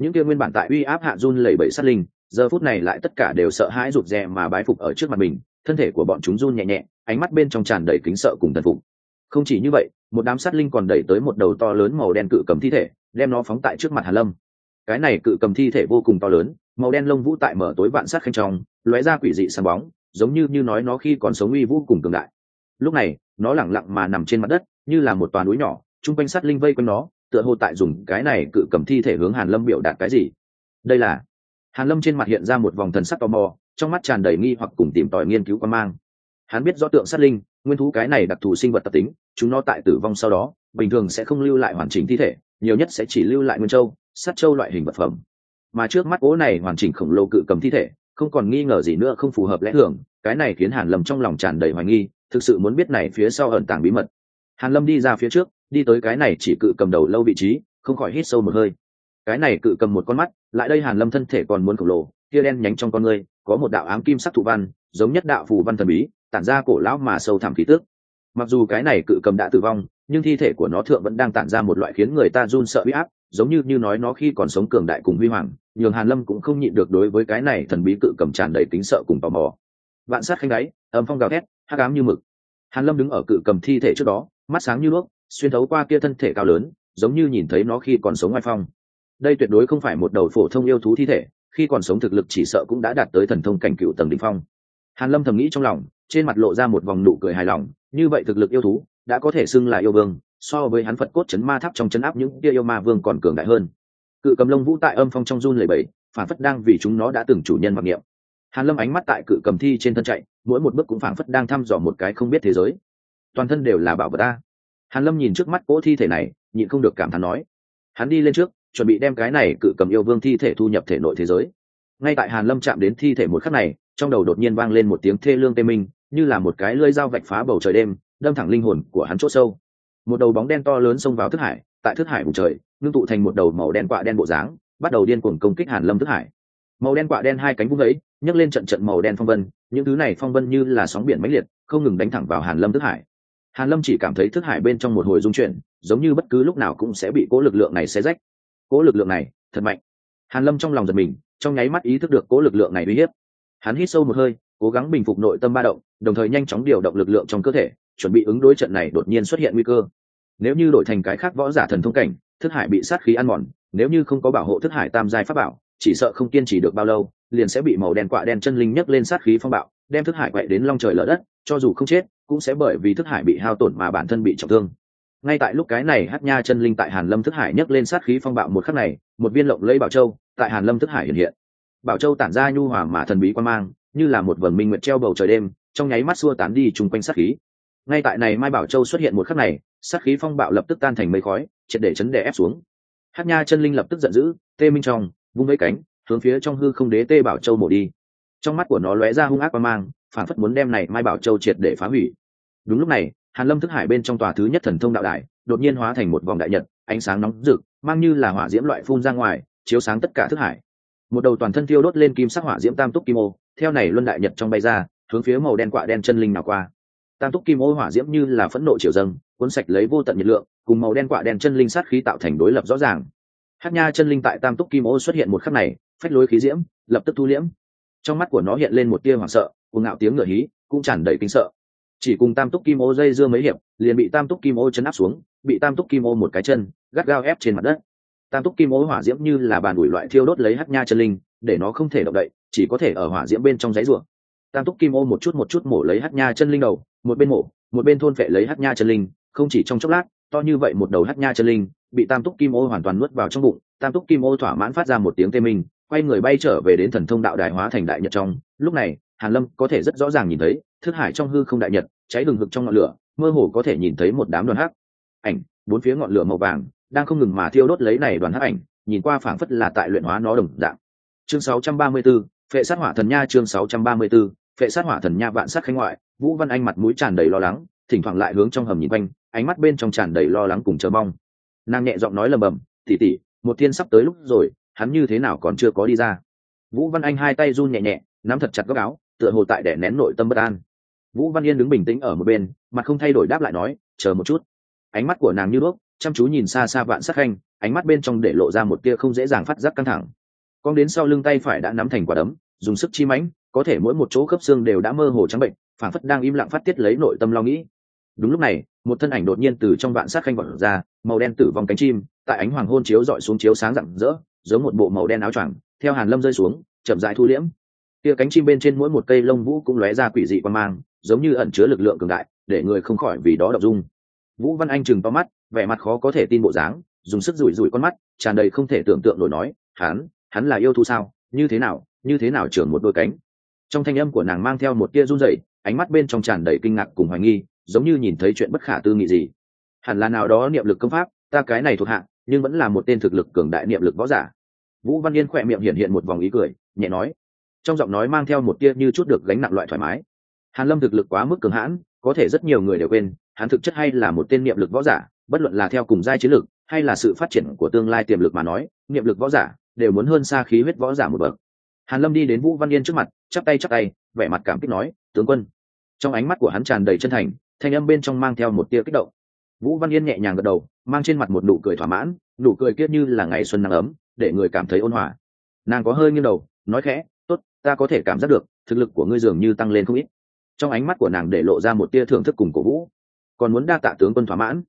những kia nguyên bản tại uy áp hạ run lẩy bẩy sát linh, giờ phút này lại tất cả đều sợ hãi rụt rè mà bái phục ở trước mặt mình, thân thể của bọn chúng run nhẹ nhẹ, ánh mắt bên trong tràn đầy kính sợ cùng thần phục. Không chỉ như vậy, một đám sát linh còn đẩy tới một đầu to lớn màu đen cự cầm thi thể, đem nó phóng tại trước mặt hàn lâm. Cái này cự cầm thi thể vô cùng to lớn, màu đen lông vũ tại mở tối vạn sát khanh trong, lóe ra quỷ dị sáng bóng, giống như như nói nó khi còn sống uy vũ cùng cường đại. Lúc này, nó lẳng lặng mà nằm trên mặt đất, như là một toàn núi nhỏ, chung quanh sát linh vây quanh nó tựa hồ tại dùng cái này cự cầm thi thể hướng hàn lâm biểu đạt cái gì? Đây là, hàn lâm trên mặt hiện ra một vòng thần sắc tò mò, trong mắt tràn đầy nghi hoặc cùng tìm tòi nghiên cứu quan mang. Hắn biết rõ tượng sát linh, nguyên thú cái này đặc thù sinh vật tập tính, chúng nó tại tử vong sau đó, bình thường sẽ không lưu lại hoàn chỉnh thi thể, nhiều nhất sẽ chỉ lưu lại nguyên châu, sát châu loại hình vật phẩm. Mà trước mắt cố này hoàn chỉnh khổng lồ cự cầm thi thể, không còn nghi ngờ gì nữa không phù hợp lẽ thường, cái này khiến hàn lâm trong lòng tràn đầy hoài nghi, thực sự muốn biết này phía sau ẩn tàng bí mật. Hàn lâm đi ra phía trước đi tới cái này chỉ cự cầm đầu lâu vị trí, không khỏi hít sâu một hơi. Cái này cự cầm một con mắt, lại đây hàn lâm thân thể còn muốn khổng lồ kia đen nhánh trong con người có một đạo ám kim sắc thụ văn, giống nhất đạo phù văn thần bí, tản ra cổ lão mà sâu thẳm khí tước mặc dù cái này cự cầm đã tử vong, nhưng thi thể của nó thượng vẫn đang tản ra một loại khiến người ta run sợ huy áp, giống như như nói nó khi còn sống cường đại cùng huy hoàng, nhường hàn lâm cũng không nhịn được đối với cái này thần bí cự cầm tràn đầy tính sợ cùng tò mò. Vạn sát khanh đáy, âm phong gào thét, hắc ám như mực. Hàn lâm đứng ở cự cầm thi thể trước đó, mắt sáng như đuốc xuyên thấu qua kia thân thể cao lớn, giống như nhìn thấy nó khi còn sống ngoài phong. Đây tuyệt đối không phải một đầu phổ thông yêu thú thi thể, khi còn sống thực lực chỉ sợ cũng đã đạt tới thần thông cảnh cựu tầng đỉnh phong. Hàn lâm thầm nghĩ trong lòng, trên mặt lộ ra một vòng nụ cười hài lòng, như vậy thực lực yêu thú, đã có thể xưng là yêu vương, so với hắn phật cốt chấn ma tháp trong chấn áp những kia yêu ma vương còn cường đại hơn. Cự cầm lông vũ tại âm phong trong run lẩy bẫy phản phất đang vì chúng nó đã từng chủ nhân mặc niệm. Hàn lâm ánh mắt tại cự cầm thi trên thân chạy, mỗi một bước cũng phản phất đang thăm dò một cái không biết thế giới. Toàn thân đều là bảo vật ta hàn lâm nhìn trước mắt cỗ thi thể này, nhịn không được cảm thán nói. Hắn đi lên trước, chuẩn bị đem cái này cự cầm yêu vương thi thể thu nhập thể nội thế giới. Ngay tại hàn lâm chạm đến thi thể một khắc này, trong đầu đột nhiên vang lên một tiếng thê lương tê minh, như là một cái lưỡi dao vạch phá bầu trời đêm, đâm thẳng linh hồn của hắn chỗ sâu. Một đầu bóng đen to lớn xông vào thức hải, tại thức hải vùng trời, ngưng tụ thành một đầu màu đen quạ đen bộ dáng, bắt đầu điên cuồng công kích hàn lâm thức hải. Màu đen quạ đen hai cánh vung ấy, nhấc lên trận trận màu đen phong vân, những thứ này phong vân như là sóng biển mãnh liệt, không ngừng đánh thẳng vào hàn lâm thức hải hàn lâm chỉ cảm thấy thức hải bên trong một hồi dung chuyển, giống như bất cứ lúc nào cũng sẽ bị cố lực lượng này xé rách. Cố lực lượng này, thật mạnh. Hàn lâm trong lòng giật mình, trong nháy mắt ý thức được cố lực lượng này uy hiếp. Hắn hít sâu một hơi, cố gắng bình phục nội tâm ba động, đồng thời nhanh chóng điều động lực lượng trong cơ thể, chuẩn bị ứng đối trận này đột nhiên xuất hiện nguy cơ. Nếu như đổi thành cái khác võ giả thần thông cảnh, thức hải bị sát khí ăn mòn, nếu như không có bảo hộ thức hải tam giai pháp bảo, chỉ sợ không kiên trì được bao lâu, liền sẽ bị màu đen quạ đen chân linh nhấc lên sát khí phong bạo, đem thức hải quậy đến long trời lở đất, cho dù không chết cũng sẽ bởi vì thức hải bị hao tổn mà bản thân bị trọng thương. Ngay tại lúc cái này hát nha chân linh tại hàn lâm thức hải nhấc lên sát khí phong bạo một khắc này, một viên lộng lấy bảo châu tại hàn lâm thức hải hiện hiện. Bảo châu tản ra nhu hòa mà thần bí quan mang, như là một vầng minh nguyệt treo bầu trời đêm, trong nháy mắt xua tán đi chung quanh sát khí. Ngay tại này mai bảo châu xuất hiện một khắc này, sát khí phong bạo lập tức tan thành mây khói, triệt để chấn đè ép xuống. Hát nha chân linh lập tức giận dữ, tê minh trong, vung mấy cánh, hướng phía trong hư không đế tê bảo châu mổ đi. Trong mắt của nó lóe ra hung ác quan mang, phản phất muốn đem này mai bảo châu triệt để phá hủy đúng lúc này, hàn lâm thức hải bên trong tòa thứ nhất thần thông đạo đài, đột nhiên hóa thành một vòng đại nhật, ánh sáng nóng rực, mang như là hỏa diễm loại phun ra ngoài, chiếu sáng tất cả thức hải. Một đầu toàn thân thiêu đốt lên kim sắc hỏa diễm tam túc kim ô, theo này luân đại nhật trong bay ra, hướng phía màu đen quạ đen chân linh nào qua. Tam túc kim ô hỏa diễm như là phẫn nộ triều dâng, cuốn sạch lấy vô tận nhiệt lượng, cùng màu đen quạ đen chân linh sát khí tạo thành đối lập rõ ràng. Hát nha chân linh tại tam túc kim ô xuất hiện một khắc này, phách lối khí diễm, lập tức thu liễm. Trong mắt của nó hiện lên một tia hoảng sợ, cuồng ngạo tiếng ngựa hí, cũng tràn đầy kinh sợ chỉ cùng tam túc kim ô dây dưa mấy hiệp, liền bị tam túc kim ô chấn áp xuống, bị tam túc kim ô một cái chân, gắt gao ép trên mặt đất. Tam túc kim ô hỏa diễm như là bàn ủi loại thiêu đốt lấy hát nha chân linh, để nó không thể động đậy, chỉ có thể ở hỏa diễm bên trong giấy ruộng tam túc kim ô một chút một chút mổ lấy hát nha chân linh đầu, một bên mổ, một bên thôn phệ lấy hát nha chân linh, không chỉ trong chốc lát, to như vậy một đầu hát nha chân linh, bị tam túc kim ô hoàn toàn nuốt vào trong bụng, tam túc kim ô thỏa mãn phát ra một tiếng tê minh, quay người bay trở về đến thần thông đạo đại hóa thành đại nhật trong. Lúc này, hàn lâm có thể rất rõ ràng nhìn thấy thức hải trong hư không đại nhật cháy đường hực trong ngọn lửa mơ hồ có thể nhìn thấy một đám đoàn hắc ảnh bốn phía ngọn lửa màu vàng đang không ngừng mà thiêu đốt lấy này đoàn hắc ảnh nhìn qua phảng phất là tại luyện hóa nó đồng dạng. Chương 634, phệ sát hỏa thần nha chương 634, phệ sát hỏa thần nha vạn sát khánh ngoại vũ văn anh mặt mũi tràn đầy lo lắng thỉnh thoảng lại hướng trong hầm nhìn quanh ánh mắt bên trong tràn đầy lo lắng cùng chờ mong. Nàng nhẹ giọng nói lầm bầm tỉ tỉ một thiên sắp tới lúc rồi hắn như thế nào còn chưa có đi ra? Vũ văn anh hai tay run nhẹ nhẹ nắm thật chặt góc áo tựa hồ tại đẻ nén nội tâm bất an vũ văn yên đứng bình tĩnh ở một bên, mặt không thay đổi đáp lại nói, chờ một chút. Ánh mắt của nàng như đuốc, chăm chú nhìn xa xa vạn sắc khanh, ánh mắt bên trong để lộ ra một tia không dễ dàng phát giác căng thẳng. Con đến sau lưng tay phải đã nắm thành quả đấm, dùng sức chi mãnh, có thể mỗi một chỗ khớp xương đều đã mơ hồ trắng bệnh phản phất đang im lặng phát tiết lấy nội tâm lo nghĩ. Đúng lúc này, một thân ảnh đột nhiên từ trong vạn sát khanh vọt ra, màu đen tử vong cánh chim, tại ánh hoàng hôn chiếu dọi xuống chiếu sáng rạng rỡ, giống một bộ màu đen áo choàng, theo hàn lâm rơi xuống, chậm rãi thu liễm tia cánh chim bên trên mỗi một cây lông vũ cũng lóe ra quỷ dị quan mang, giống như ẩn chứa lực lượng cường đại, để người không khỏi vì đó đọc dung. Vũ văn anh chừng to mắt, vẻ mặt khó có thể tin bộ dáng, dùng sức rủi rủi con mắt, tràn đầy không thể tưởng tượng nổi nói, hắn hắn là yêu thú sao? Như thế nào, như thế nào trưởng một đôi cánh? Trong thanh âm của nàng mang theo một tia run rẩy, ánh mắt bên trong tràn đầy kinh ngạc cùng hoài nghi, giống như nhìn thấy chuyện bất khả tư nghị gì. Hẳn là nào đó niệm lực công pháp, ta cái này thuộc hạ, nhưng vẫn là một tên thực lực cường đại niệm lực võ giả. Vũ văn yên khỏe miệng hiện hiện một vòng ý cười, nhẹ nói trong giọng nói mang theo một tia như chút được gánh nặng loại thoải mái. Hàn lâm thực lực quá mức cường hãn, có thể rất nhiều người đều quên, hắn thực chất hay là một tên niệm lực võ giả, bất luận là theo cùng giai chiến lực, hay là sự phát triển của tương lai tiềm lực mà nói, niệm lực võ giả đều muốn hơn xa khí huyết võ giả một bậc. Hàn lâm đi đến vũ văn yên trước mặt, chắp tay chắp tay, vẻ mặt cảm kích nói, tướng quân. Trong ánh mắt của hắn tràn đầy chân thành, thanh âm bên trong mang theo một tia kích động. Vũ văn yên nhẹ nhàng gật đầu, mang trên mặt một nụ cười thỏa mãn, nụ cười kia như là ngày xuân nắng ấm, để người cảm thấy ôn hòa. Nàng có hơi nghiêng đầu, nói khẽ ta có thể cảm giác được, thực lực của ngươi dường như tăng lên không ít. Trong ánh mắt của nàng để lộ ra một tia thưởng thức cùng cổ vũ. Còn muốn đa tạ tướng quân thỏa mãn.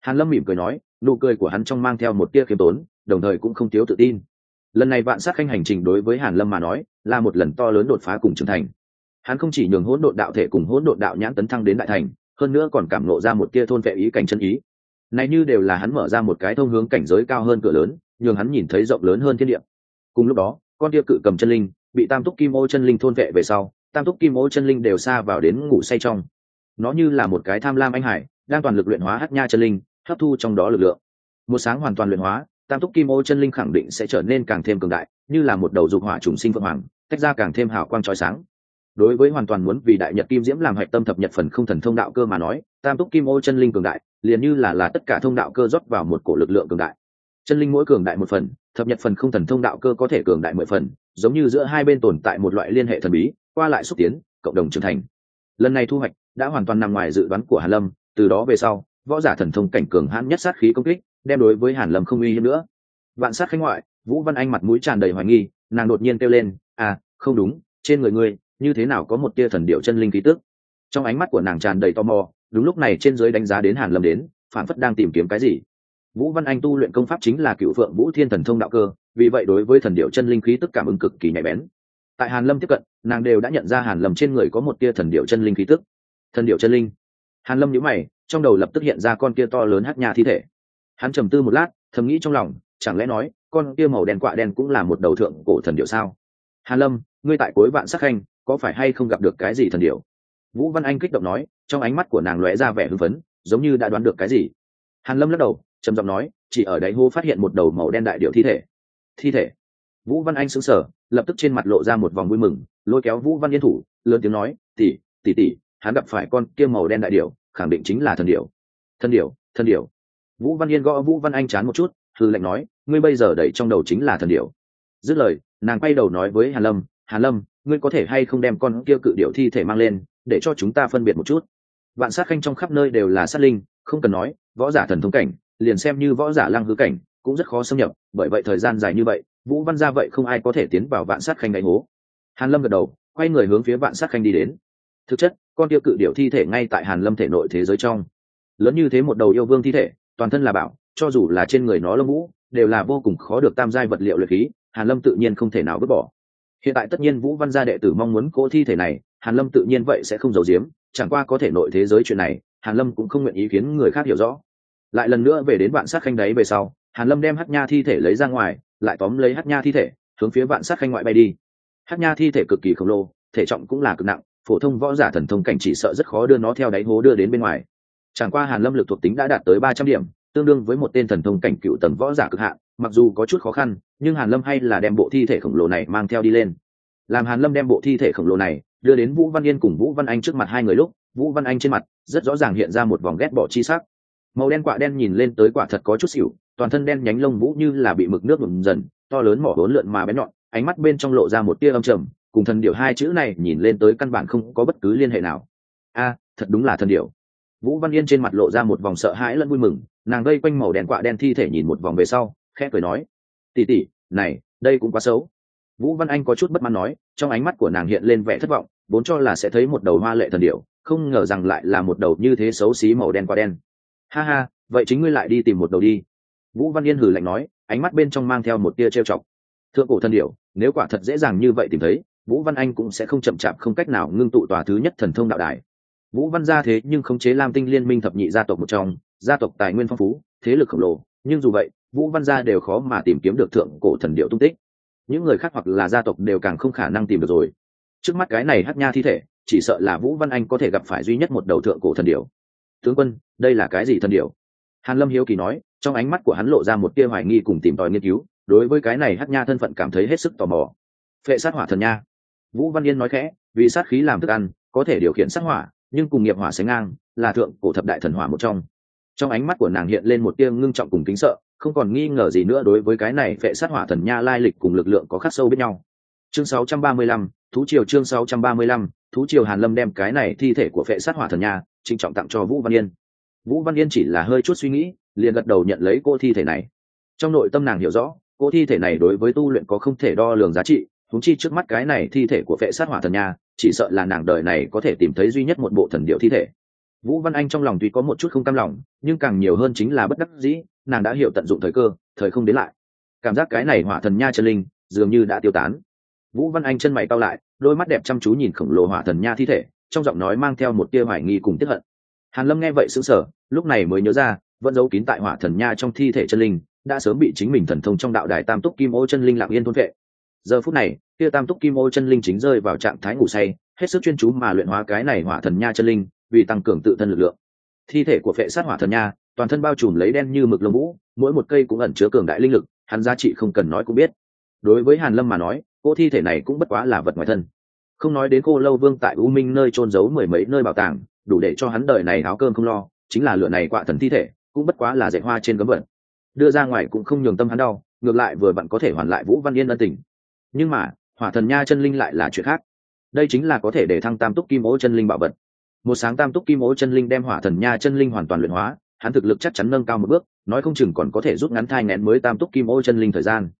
Hàn lâm mỉm cười nói, nụ cười của hắn trong mang theo một tia khiêm tốn, đồng thời cũng không thiếu tự tin. Lần này vạn sát khanh hành trình đối với hàn lâm mà nói, là một lần to lớn đột phá cùng trưởng thành. Hắn không chỉ nhường hỗn độn đạo thể cùng hỗn độn đạo nhãn tấn thăng đến đại thành, hơn nữa còn cảm nộ ra một tia thôn vệ ý cảnh chân ý. Này như đều là hắn mở ra một cái thông hướng cảnh giới cao hơn cửa lớn, nhường hắn nhìn thấy rộng lớn hơn thiên địa. Cùng lúc đó, con tia cự cầm chân linh bị tam túc kim ô chân linh thôn vệ về sau, tam túc kim ô chân linh đều xa vào đến ngủ say trong. Nó như là một cái tham lam anh hải, đang toàn lực luyện hóa hát nha chân linh, hấp thu trong đó lực lượng. Một sáng hoàn toàn luyện hóa, tam túc kim ô chân linh khẳng định sẽ trở nên càng thêm cường đại, như là một đầu dục hỏa trùng sinh phượng hoàng, tách ra càng thêm hào quang trói sáng. Đối với hoàn toàn muốn vì đại nhật kim diễm làm hạch tâm thập nhật phần không thần thông đạo cơ mà nói, tam túc kim ô chân linh cường đại, liền như là là tất cả thông đạo cơ rót vào một cổ lực lượng cường đại chân linh mỗi cường đại một phần, thập nhật phần không thần thông đạo cơ có thể cường đại mười phần, giống như giữa hai bên tồn tại một loại liên hệ thần bí, qua lại xúc tiến, cộng đồng trưởng thành. Lần này thu hoạch đã hoàn toàn nằm ngoài dự đoán của hàn lâm, từ đó về sau, võ giả thần thông cảnh cường hãn nhất sát khí công kích, đem đối với hàn lâm không uy hiếp nữa. Vạn sát khánh ngoại, vũ văn anh mặt mũi tràn đầy hoài nghi, nàng đột nhiên kêu lên à không đúng, trên người ngươi, như thế nào có một tia thần điệu chân linh khí tức? Trong ánh mắt của nàng tràn đầy tò mò, đúng lúc này trên dưới đánh giá đến hàn lâm đến phản phất đang tìm kiếm cái gì vũ văn anh tu luyện công pháp chính là cựu phượng vũ thiên thần thông đạo cơ, vì vậy đối với thần điệu chân linh khí tức cảm ứng cực kỳ nhạy bén. Tại hàn lâm tiếp cận, nàng đều đã nhận ra hàn lâm trên người có một tia thần điệu chân linh khí tức. Thần điệu chân linh. Hàn lâm nhíu mày, trong đầu lập tức hiện ra con kia to lớn hắc nhà thi thể. Hắn trầm tư một lát, thầm nghĩ trong lòng, chẳng lẽ nói, con kia màu đen quạ đen cũng là một đầu thượng cổ thần điệu sao? Hàn lâm, ngươi tại cuối vạn sắc khanh, có phải hay không gặp được cái gì thần điệu vũ văn anh kích động nói, trong ánh mắt của nàng lóe ra vẻ hưng phấn, giống như đã đoán được cái gì. Hàn lâm lắc đầu trầm giọng nói, chỉ ở đáy hô phát hiện một đầu màu đen đại điệu thi thể. Thi thể? Vũ văn anh sững sờ, lập tức trên mặt lộ ra một vòng vui mừng, lôi kéo vũ văn yên thủ, lớn tiếng nói tỉ tỉ tỉ hắn gặp phải con kia màu đen đại điểu, khẳng định chính là thần điểu. Thần điểu thần điểu. Vũ văn yên gõ vũ văn anh chán một chút, hư lệnh nói, ngươi bây giờ đẩy trong đầu chính là thần điểu. Dứt lời, nàng quay đầu nói với hàn lâm hàn lâm, ngươi có thể hay không đem con kia cự điểu thi thể mang lên, để cho chúng ta phân biệt một chút? Vạn sát khanh trong khắp nơi đều là sát linh, không cần nói, võ giả thần thông cảnh liền xem như võ giả lăng hư cảnh, cũng rất khó xâm nhập, bởi vậy thời gian dài như vậy, vũ văn ra vậy không ai có thể tiến vào vạn sát khanh đánh hố. Hàn lâm gật đầu, quay người hướng phía vạn sát khanh đi đến. Thực chất, con tiêu cự điểu thi thể ngay tại hàn lâm thể nội thế giới trong. Lớn như thế một đầu yêu vương thi thể, toàn thân là bảo, cho dù là trên người nó lông vũ, đều là vô cùng khó được tam giai vật liệu luyện khí, hàn lâm tự nhiên không thể nào vứt bỏ. Hiện tại tất nhiên vũ văn gia đệ tử mong muốn cỗ thi thể này, hàn lâm tự nhiên vậy sẽ không giấu giếm, chẳng qua có thể nội thế giới chuyện này, hàn lâm cũng không nguyện ý khiến người khác hiểu rõ lại lần nữa về đến vạn sát khanh đấy về sau, hàn lâm đem hắc nha thi thể lấy ra ngoài, lại tóm lấy hắc nha thi thể, hướng phía vạn sát khanh ngoại bay đi. Hắc nha thi thể cực kỳ khổng lồ, thể trọng cũng là cực nặng, phổ thông võ giả thần thông cảnh chỉ sợ rất khó đưa nó theo đáy hố đưa đến bên ngoài. Chẳng qua hàn lâm lực thuộc tính đã đạt tới ba trăm điểm, tương đương với một tên thần thông cảnh cựu tầng võ giả cực hạn, mặc dù có chút khó khăn, nhưng hàn lâm hay là đem bộ thi thể khổng lồ này mang theo đi lên. Làm hàn lâm đem bộ thi thể khổng lồ này đưa đến vũ văn yên cùng vũ văn anh trước mặt hai người lúc, vũ văn anh trên mặt rất rõ ràng hiện ra một vòng ghét bỏ chi sắc màu đen quạ đen nhìn lên tới quả thật có chút xỉu, toàn thân đen nhánh lông vũ như là bị mực nước ngừng dần, to lớn mỏ hốn lượn mà bén nhọn, ánh mắt bên trong lộ ra một tia âm trầm, cùng thần điệu hai chữ này nhìn lên tới căn bản không có bất cứ liên hệ nào. A, thật đúng là thần điệu vũ văn yên trên mặt lộ ra một vòng sợ hãi lẫn vui mừng, nàng gây quanh màu đen quạ đen thi thể nhìn một vòng về sau, khẽ cười nói tỉ tỉ này, đây cũng quá xấu. Vũ văn anh có chút bất mãn nói, trong ánh mắt của nàng hiện lên vẻ thất vọng, vốn cho là sẽ thấy một đầu hoa lệ thần điệu không ngờ rằng lại là một đầu như thế xấu xí màu đen quạ đen ha ha, vậy chính ngươi lại đi tìm một đầu đi. Vũ văn yên hử lạnh nói, ánh mắt bên trong mang theo một tia trêu chọc. Thượng cổ thần điệu nếu quả thật dễ dàng như vậy tìm thấy, vũ văn anh cũng sẽ không chậm chạp không cách nào ngưng tụ tòa thứ nhất thần thông đạo đài. Vũ văn gia thế nhưng khống chế lam tinh liên minh thập nhị gia tộc một trong, gia tộc tài nguyên phong phú, thế lực khổng lồ, nhưng dù vậy, vũ văn gia đều khó mà tìm kiếm được thượng cổ thần điệu tung tích. Những người khác hoặc là gia tộc đều càng không khả năng tìm được rồi. Trước mắt cái này hát nha thi thể, chỉ sợ là vũ văn anh có thể gặp phải duy nhất một đầu thượng cổ thần điệu tướng quân đây là cái gì thần điều? hàn lâm hiếu kỳ nói trong ánh mắt của hắn lộ ra một tia hoài nghi cùng tìm tòi nghiên cứu đối với cái này hát nha thân phận cảm thấy hết sức tò mò. Phệ sát hỏa thần nha. Vũ văn yên nói khẽ vì sát khí làm thức ăn có thể điều khiển sát hỏa nhưng cùng nghiệp hỏa sánh ngang là thượng cổ thập đại thần hỏa một trong. Trong ánh mắt của nàng hiện lên một tia ngưng trọng cùng kính sợ không còn nghi ngờ gì nữa đối với cái này phệ sát hỏa thần nha lai lịch cùng lực lượng có khắc sâu biết nhau. Chương 635, thú triều chương 635, thú triều hàn lâm đem cái này thi thể của phệ sát hỏa thần nha trịnh trọng tặng cho vũ văn yên. Vũ văn yên chỉ là hơi chút suy nghĩ, liền gật đầu nhận lấy cô thi thể này. Trong nội tâm nàng hiểu rõ, cô thi thể này đối với tu luyện có không thể đo lường giá trị thúng chi trước mắt cái này thi thể của vệ sát hỏa thần nha, chỉ sợ là nàng đời này có thể tìm thấy duy nhất một bộ thần điệu thi thể. Vũ văn anh trong lòng tuy có một chút không cam lòng, nhưng càng nhiều hơn chính là bất đắc dĩ, nàng đã hiểu tận dụng thời cơ, thời không đến lại. Cảm giác cái này hỏa thần nha chân linh, dường như đã tiêu tán. Vũ văn anh chân mày cao lại, đôi mắt đẹp chăm chú nhìn khổng lồ hỏa thần nha thi thể trong giọng nói mang theo một tia hoài nghi cùng tiếp hận. Hàn lâm nghe vậy sững sờ, lúc này mới nhớ ra, vẫn giấu kín tại hỏa thần nha trong thi thể chân linh, đã sớm bị chính mình thần thông trong đạo đài tam túc kim ô chân linh lặng yên thôn vệ. Giờ phút này kia tam túc kim ô chân linh chính rơi vào trạng thái ngủ say, hết sức chuyên chú mà luyện hóa cái này hỏa thần nha chân linh, vì tăng cường tự thân lực lượng. Thi thể của phệ sát hỏa thần nha, toàn thân bao trùm lấy đen như mực lông vũ, mỗi một cây cũng ẩn chứa cường đại linh lực, hắn giá trị không cần nói cũng biết. Đối với hàn lâm mà nói cô thi thể này cũng bất quá là vật ngoài thân không nói đến cô lâu vương tại u minh nơi trôn giấu mười mấy nơi bảo tàng, đủ để cho hắn đời này áo cơm không lo, chính là lửa này quạ thần thi thể, cũng bất quá là dạy hoa trên gấm vận đưa ra ngoài cũng không nhường tâm hắn đau, ngược lại vừa vặn có thể hoàn lại vũ văn yên ân tình. Nhưng mà, hỏa thần nha chân linh lại là chuyện khác. Đây chính là có thể để thăng tam túc kim ô chân linh bảo vật. Một sáng tam túc kim ô chân linh đem hỏa thần nha chân linh hoàn toàn luyện hóa, hắn thực lực chắc chắn nâng cao một bước, nói không chừng còn có thể rút ngắn thai ngén mới tam túc kim ô chân linh thời gian.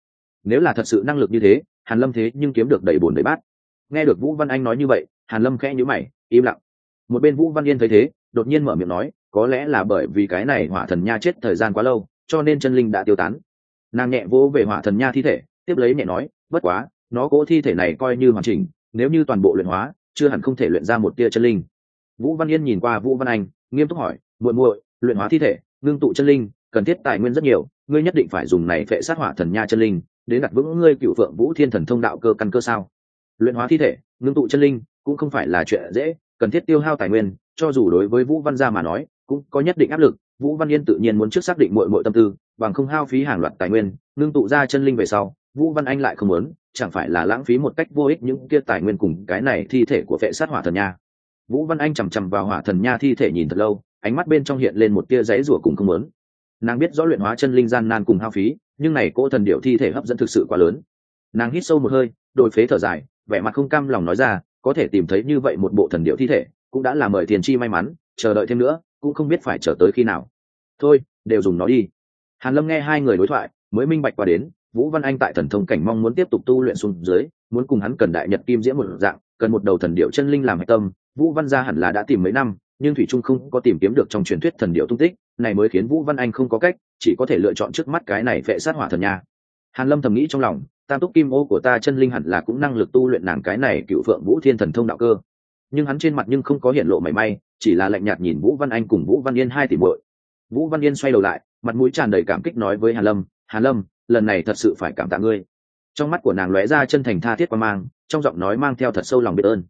Nếu là thật sự năng lực như thế, hàn lâm thế nhưng kiếm được đầy bồn đầy bát nghe được vũ văn anh nói như vậy, hàn lâm khẽ nhíu mày, im lặng. Một bên vũ văn yên thấy thế, đột nhiên mở miệng nói, có lẽ là bởi vì cái này hỏa thần nha chết thời gian quá lâu, cho nên chân linh đã tiêu tán. Nàng nhẹ vỗ về hỏa thần nha thi thể, tiếp lấy nhẹ nói, bất quá, nó cố thi thể này coi như hoàn chỉnh, nếu như toàn bộ luyện hóa, chưa hẳn không thể luyện ra một tia chân linh. Vũ văn yên nhìn qua vũ văn anh, nghiêm túc hỏi, muội muội, luyện hóa thi thể, ngưng tụ chân linh, cần thiết tài nguyên rất nhiều, ngươi nhất định phải dùng này phệ sát hỏa thần nha chân linh, đến đặt vững ngươi cựu phượng vũ thiên thần thông đạo cơ căn cơ sao? Luyện hóa thi thể, ngưng tụ chân linh cũng không phải là chuyện dễ, cần thiết tiêu hao tài nguyên, cho dù đối với vũ văn gia mà nói, cũng có nhất định áp lực. Vũ văn yên tự nhiên muốn trước xác định mọi mọi tâm tư, bằng không hao phí hàng loạt tài nguyên, ngưng tụ ra chân linh về sau, vũ văn anh lại không muốn, chẳng phải là lãng phí một cách vô ích những kia tài nguyên cùng cái này thi thể của vệ sát hỏa thần nha. Vũ văn anh chằm chằm vào hỏa thần nha thi thể nhìn thật lâu, ánh mắt bên trong hiện lên một tia giấy rủa cùng không muốn. Nàng biết rõ luyện hóa chân linh gian nan cùng hao phí, nhưng này cỗ thần điệu thi thể hấp dẫn thực sự quá lớn. Nàng hít sâu một hơi đôi phế thở dài, vẻ mặt không cam lòng nói ra, có thể tìm thấy như vậy một bộ thần điệu thi thể, cũng đã là mời thiền chi may mắn, chờ đợi thêm nữa, cũng không biết phải chờ tới khi nào thôi, đều dùng nó đi hàn lâm nghe hai người đối thoại, mới minh bạch qua đến, vũ văn anh tại thần thông cảnh mong muốn tiếp tục tu luyện xuống dưới, muốn cùng hắn cần đại nhật kim diễm một dạng, cần một đầu thần điệu chân linh làm hạch tâm, vũ văn gia hẳn là đã tìm mấy năm, nhưng thủy trung không có tìm kiếm được trong truyền thuyết thần điệu tung tích, này mới khiến vũ văn anh không có cách, chỉ có thể lựa chọn trước mắt cái này vệ sát hỏa thần nhà. hàn lâm thầm nghĩ trong lòng tam túc kim ô của ta chân linh hẳn là cũng năng lực tu luyện nàng cái này cựu phượng vũ thiên thần thông đạo cơ. Nhưng hắn trên mặt nhưng không có hiện lộ mảy may, chỉ là lạnh nhạt nhìn vũ văn anh cùng vũ văn yên hai tỷ muội. Vũ văn yên xoay đầu lại, mặt mũi tràn đầy cảm kích nói với hàn lâm hàn lâm, lần này thật sự phải cảm tạ ngươi. Trong mắt của nàng lóe ra chân thành tha thiết qua mang, trong giọng nói mang theo thật sâu lòng biết ơn.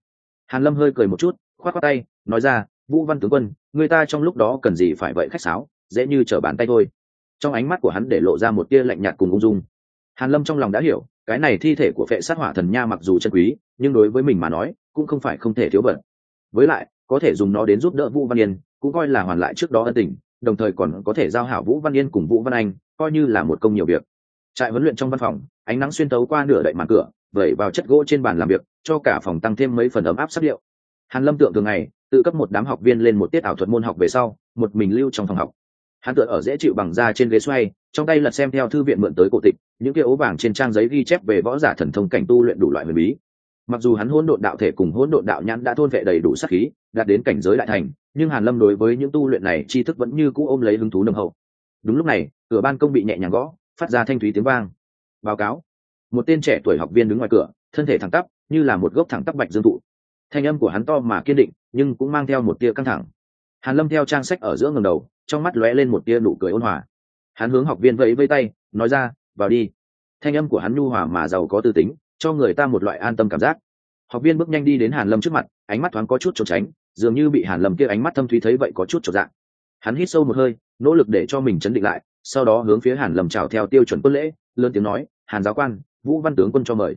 Hàn lâm hơi cười một chút, khoát khoát tay, nói ra, vũ văn tướng quân, người ta trong lúc đó cần gì phải vậy khách sáo, dễ như trở bàn tay thôi. Trong ánh mắt của hắn để lộ ra một tia lạnh nhạt cùng ung dung hàn lâm trong lòng đã hiểu, cái này thi thể của vệ sát hỏa thần nha mặc dù chân quý, nhưng đối với mình mà nói, cũng không phải không thể thiếu vật với lại, có thể dùng nó đến giúp đỡ vũ văn yên, cũng coi là hoàn lại trước đó ân tình, đồng thời còn có thể giao hảo vũ văn yên cùng vũ văn anh, coi như là một công nhiều việc. Trại huấn luyện trong văn phòng, ánh nắng xuyên tấu qua nửa đậy màn cửa, vẩy vào chất gỗ trên bàn làm việc, cho cả phòng tăng thêm mấy phần ấm áp sắc liệu hàn lâm tượng thường ngày, tự cấp một đám học viên lên một tiết ảo thuật môn học về sau, một mình lưu trong phòng học. Hắn tựa ở dễ chịu bằng da trên ghế xoay trong tay lật xem theo thư viện mượn tới cổ tịch, những kia ố vàng trên trang giấy ghi chép về võ giả thần thông cảnh tu luyện đủ loại huyền bí. Mặc dù hắn hỗn độn đạo thể cùng hỗn độn đạo nhãn đã thôn vệ đầy đủ sắc khí, đạt đến cảnh giới đại thành, nhưng hàn lâm đối với những tu luyện này tri thức vẫn như cũ ôm lấy hứng thú nồng hậu. Đúng lúc này, cửa ban công bị nhẹ nhàng gõ, phát ra thanh thúy tiếng vang. Báo cáo. Một tên trẻ tuổi học viên đứng ngoài cửa, thân thể thẳng tắp, như là một gốc thẳng tắp bạch dương thụ thanh âm của hắn to mà kiên định, nhưng cũng mang theo một tia căng thẳng. Hàn lâm theo trang sách ở giữa ngầm đầu, trong mắt lóe lên một tia nụ cười ôn hòa hắn hướng học viên vẫy vây tay, nói ra, vào đi. Thanh âm của hắn nhu hòa mà giàu có tư tính, cho người ta một loại an tâm cảm giác. Học viên bước nhanh đi đến hàn lâm trước mặt, ánh mắt thoáng có chút trốn tránh, dường như bị hàn lâm kia ánh mắt thâm thúy thấy vậy có chút trọn dạng. Hắn hít sâu một hơi, nỗ lực để cho mình chấn định lại, sau đó hướng phía hàn lâm chào theo tiêu chuẩn quân lễ, lớn tiếng nói, hàn giáo quan, vũ văn tướng quân cho mời.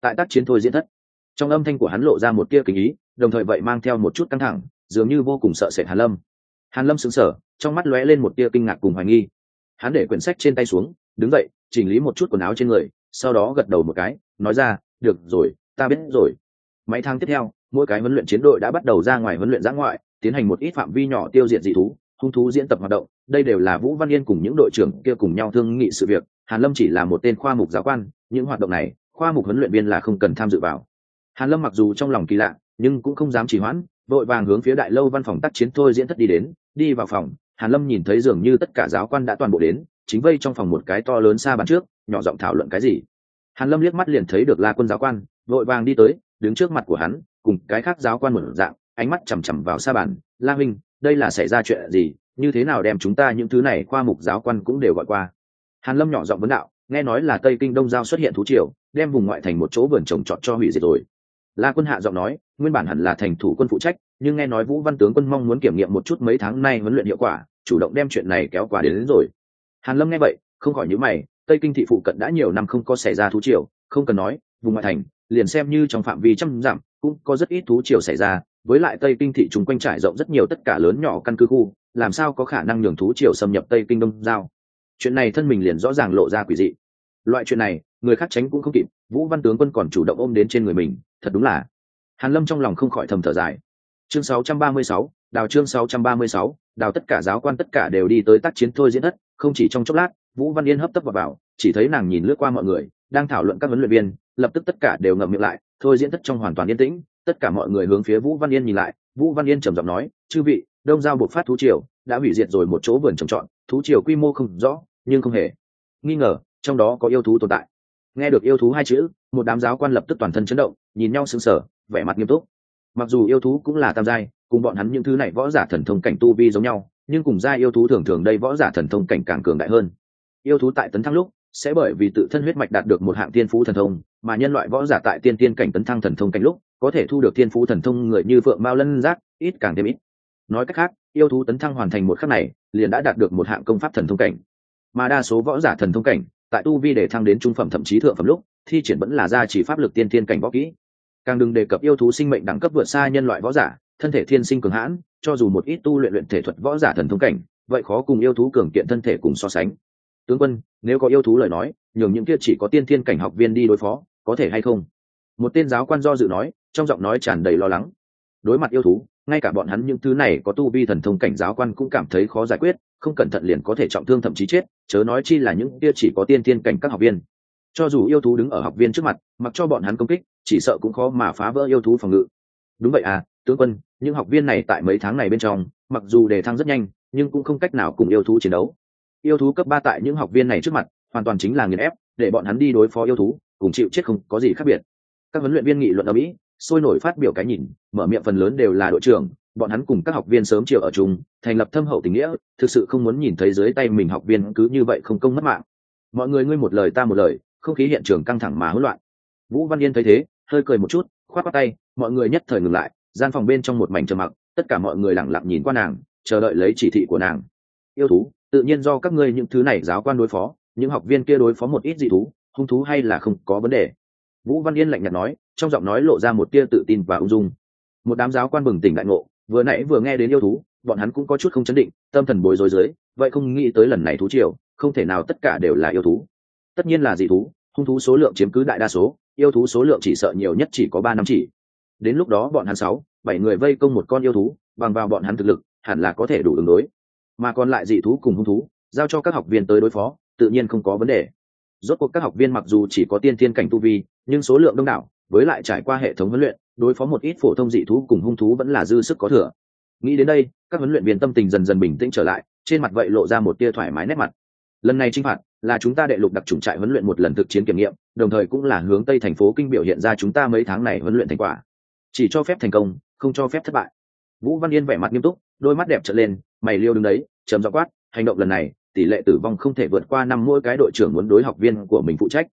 Tại tác chiến thôi diễn thất, trong âm thanh của hắn lộ ra một tia kính ý, đồng thời vậy mang theo một chút căng thẳng, dường như vô cùng sợ sệt hàn lâm. Hàn lâm sững sờ, trong mắt lóe lên một tia kinh ngạc cùng hoài nghi hắn để quyển sách trên tay xuống, đứng dậy, chỉnh lý một chút quần áo trên người, sau đó gật đầu một cái, nói ra, được rồi, ta biết rồi. Mấy tháng tiếp theo, mỗi cái huấn luyện chiến đội đã bắt đầu ra ngoài huấn luyện giã ngoại, tiến hành một ít phạm vi nhỏ tiêu diệt dị thú, hung thú diễn tập hoạt động. Đây đều là vũ văn yên cùng những đội trưởng kia cùng nhau thương nghị sự việc. Hàn lâm chỉ là một tên khoa mục giáo quan, những hoạt động này, khoa mục huấn luyện viên là không cần tham dự vào. Hàn lâm mặc dù trong lòng kỳ lạ, nhưng cũng không dám trì hoãn, vội vàng hướng phía đại lâu văn phòng tác chiến thôi diễn thất đi đến, đi vào phòng hàn lâm nhìn thấy dường như tất cả giáo quan đã toàn bộ đến, chính vây trong phòng một cái to lớn xa bàn trước, nhỏ giọng thảo luận cái gì. Hàn lâm liếc mắt liền thấy được la quân giáo quan, vội vàng đi tới, đứng trước mặt của hắn, cùng cái khác giáo quan một dạng, ánh mắt chằm chằm vào xa bàn. La minh đây là xảy ra chuyện gì? Như thế nào đem chúng ta những thứ này khoa mục giáo quan cũng đều gọi qua? Hàn lâm nhỏ giọng vấn đạo, nghe nói là tây kinh đông giao xuất hiện thú triều, đem vùng ngoại thành một chỗ vườn trồng trọt cho hủy diệt rồi. La quân hạ giọng nói, nguyên bản hẳn là thành thủ quân phụ trách, nhưng nghe nói vũ văn tướng quân mong muốn kiểm nghiệm một chút mấy tháng nay huấn luyện hiệu quả chủ động đem chuyện này kéo quả đến, đến rồi. Hàn lâm nghe vậy không khỏi nhíu mày tây kinh thị phụ cận đã nhiều năm không có xảy ra thú triều không cần nói vùng ngoại thành liền xem như trong phạm vi trăm dặm cũng có rất ít thú triều xảy ra với lại tây kinh thị chúng quanh trải rộng rất nhiều tất cả lớn nhỏ căn cứ khu làm sao có khả năng nhường thú triều xâm nhập tây kinh đông giao? Chuyện này thân mình liền rõ ràng lộ ra quỷ dị. Loại chuyện này người khác tránh cũng không kịp vũ văn tướng quân còn chủ động ôm đến trên người mình thật đúng là. Hàn lâm trong lòng không khỏi thầm thở dài. Chương 636, đào chương 636, đào tất cả giáo quan tất cả đều đi tới tác chiến thôi diễn thất không chỉ trong chốc lát vũ văn yên hấp tấp vào, vào chỉ thấy nàng nhìn lướt qua mọi người đang thảo luận các huấn luyện viên lập tức tất cả đều ngậm miệng lại thôi diễn thất trong hoàn toàn yên tĩnh tất cả mọi người hướng phía vũ văn yên nhìn lại vũ văn yên trầm giọng nói chư vị đông giao buộc phát thú triều đã hủy diệt rồi một chỗ vườn trồng trọt thú triều quy mô không rõ nhưng không hề nghi ngờ trong đó có yêu thú tồn tại. Nghe được yêu thú hai chữ một đám giáo quan lập tức toàn thân chấn động nhìn nhau sững sờ vẻ mặt nghiêm túc. Mặc dù yêu thú cũng là tam giai cùng bọn hắn những thứ này võ giả thần thông cảnh tu vi giống nhau, nhưng cùng gia yêu thú thường thường đây võ giả thần thông cảnh càng cường đại hơn. Yêu thú tại tấn thăng lúc, sẽ bởi vì tự thân huyết mạch đạt được một hạng tiên phú thần thông, mà nhân loại võ giả tại tiên tiên cảnh tấn thăng thần thông cảnh lúc, có thể thu được tiên phú thần thông người như phượng mao lân giác, ít càng thêm ít. Nói cách khác, yêu thú tấn thăng hoàn thành một khắc này, liền đã đạt được một hạng công pháp thần thông cảnh. Mà đa số võ giả thần thông cảnh, tại tu vi để thăng đến trung phẩm thậm chí thượng phẩm lúc, thi triển vẫn là gia chỉ pháp lực tiên tiên cảnh võ kỹ. Càng đừng đề cập yêu thú sinh mệnh đẳng cấp vượt xa nhân loại võ giả thân thể thiên sinh cường hãn, cho dù một ít tu luyện luyện thể thuật võ giả thần thông cảnh, vậy khó cùng yêu thú cường kiện thân thể cùng so sánh. Tướng quân, nếu có yêu thú lời nói, nhường những kia chỉ có tiên thiên cảnh học viên đi đối phó, có thể hay không? Một tên giáo quan do dự nói, trong giọng nói tràn đầy lo lắng. Đối mặt yêu thú, ngay cả bọn hắn những thứ này có tu vi thần thông cảnh giáo quan cũng cảm thấy khó giải quyết, không cẩn thận liền có thể trọng thương thậm chí chết, chớ nói chi là những kia chỉ có tiên thiên cảnh các học viên. Cho dù yêu thú đứng ở học viên trước mặt, mặc cho bọn hắn công kích, chỉ sợ cũng khó mà phá vỡ yêu thú phòng ngự. Đúng vậy à tướng quân, những học viên này tại mấy tháng này bên trong, mặc dù đề thăng rất nhanh, nhưng cũng không cách nào cùng yêu thú chiến đấu. Yêu thú cấp ba tại những học viên này trước mặt, hoàn toàn chính là nghiền ép, để bọn hắn đi đối phó yêu thú, cùng chịu chết không có gì khác biệt. Các huấn luyện viên nghị luận ở mỹ, sôi nổi phát biểu cái nhìn, mở miệng phần lớn đều là đội trưởng, bọn hắn cùng các học viên sớm chiều ở chung, thành lập thâm hậu tình nghĩa, thực sự không muốn nhìn thấy dưới tay mình học viên cứ như vậy không công mất mạng. Mọi người ngươi một lời ta một lời, không khí hiện trường căng thẳng mà hỗn loạn. Vũ văn yên thấy thế, hơi cười một chút, khoát qua tay, mọi người nhất thời ngừng lại gian phòng bên trong một mảnh trầm mặc, tất cả mọi người lặng lặng nhìn qua nàng, chờ đợi lấy chỉ thị của nàng. Yêu thú, tự nhiên do các ngươi những thứ này giáo quan đối phó, những học viên kia đối phó một ít dị thú, hung thú hay là không có vấn đề. Vũ văn yên lạnh nhạt nói, trong giọng nói lộ ra một tia tự tin và ung dung. Một đám giáo quan bừng tỉnh đại ngộ, vừa nãy vừa nghe đến yêu thú, bọn hắn cũng có chút không chấn định, tâm thần bối rối dưới, vậy không nghĩ tới lần này thú triều, không thể nào tất cả đều là yêu thú. Tất nhiên là dị thú, hung thú số lượng chiếm cứ đại đa số, yêu thú số lượng chỉ sợ nhiều nhất chỉ có ba năm chỉ đến lúc đó bọn hắn sáu, bảy người vây công một con yêu thú, bằng vào bọn hắn thực lực, hẳn là có thể đủ ứng đối. Mà còn lại dị thú cùng hung thú, giao cho các học viên tới đối phó, tự nhiên không có vấn đề. Rốt cuộc các học viên mặc dù chỉ có tiên thiên cảnh tu vi, nhưng số lượng đông đảo, với lại trải qua hệ thống huấn luyện, đối phó một ít phổ thông dị thú cùng hung thú vẫn là dư sức có thừa. Nghĩ đến đây, các huấn luyện viên tâm tình dần dần bình tĩnh trở lại, trên mặt vậy lộ ra một tia thoải mái nét mặt. Lần này chinh phạt là chúng ta đệ lục đặc trùng trại huấn luyện một lần thực chiến kiểm nghiệm, đồng thời cũng là hướng tây thành phố kinh biểu hiện ra chúng ta mấy tháng này huấn luyện thành quả chỉ cho phép thành công, không cho phép thất bại. Vũ văn yên vẻ mặt nghiêm túc, đôi mắt đẹp trở lên, mày liêu đứng đấy chấm dọ quát, hành động lần này, tỷ lệ tử vong không thể vượt qua năm mỗi cái đội trưởng muốn đối học viên của mình phụ trách.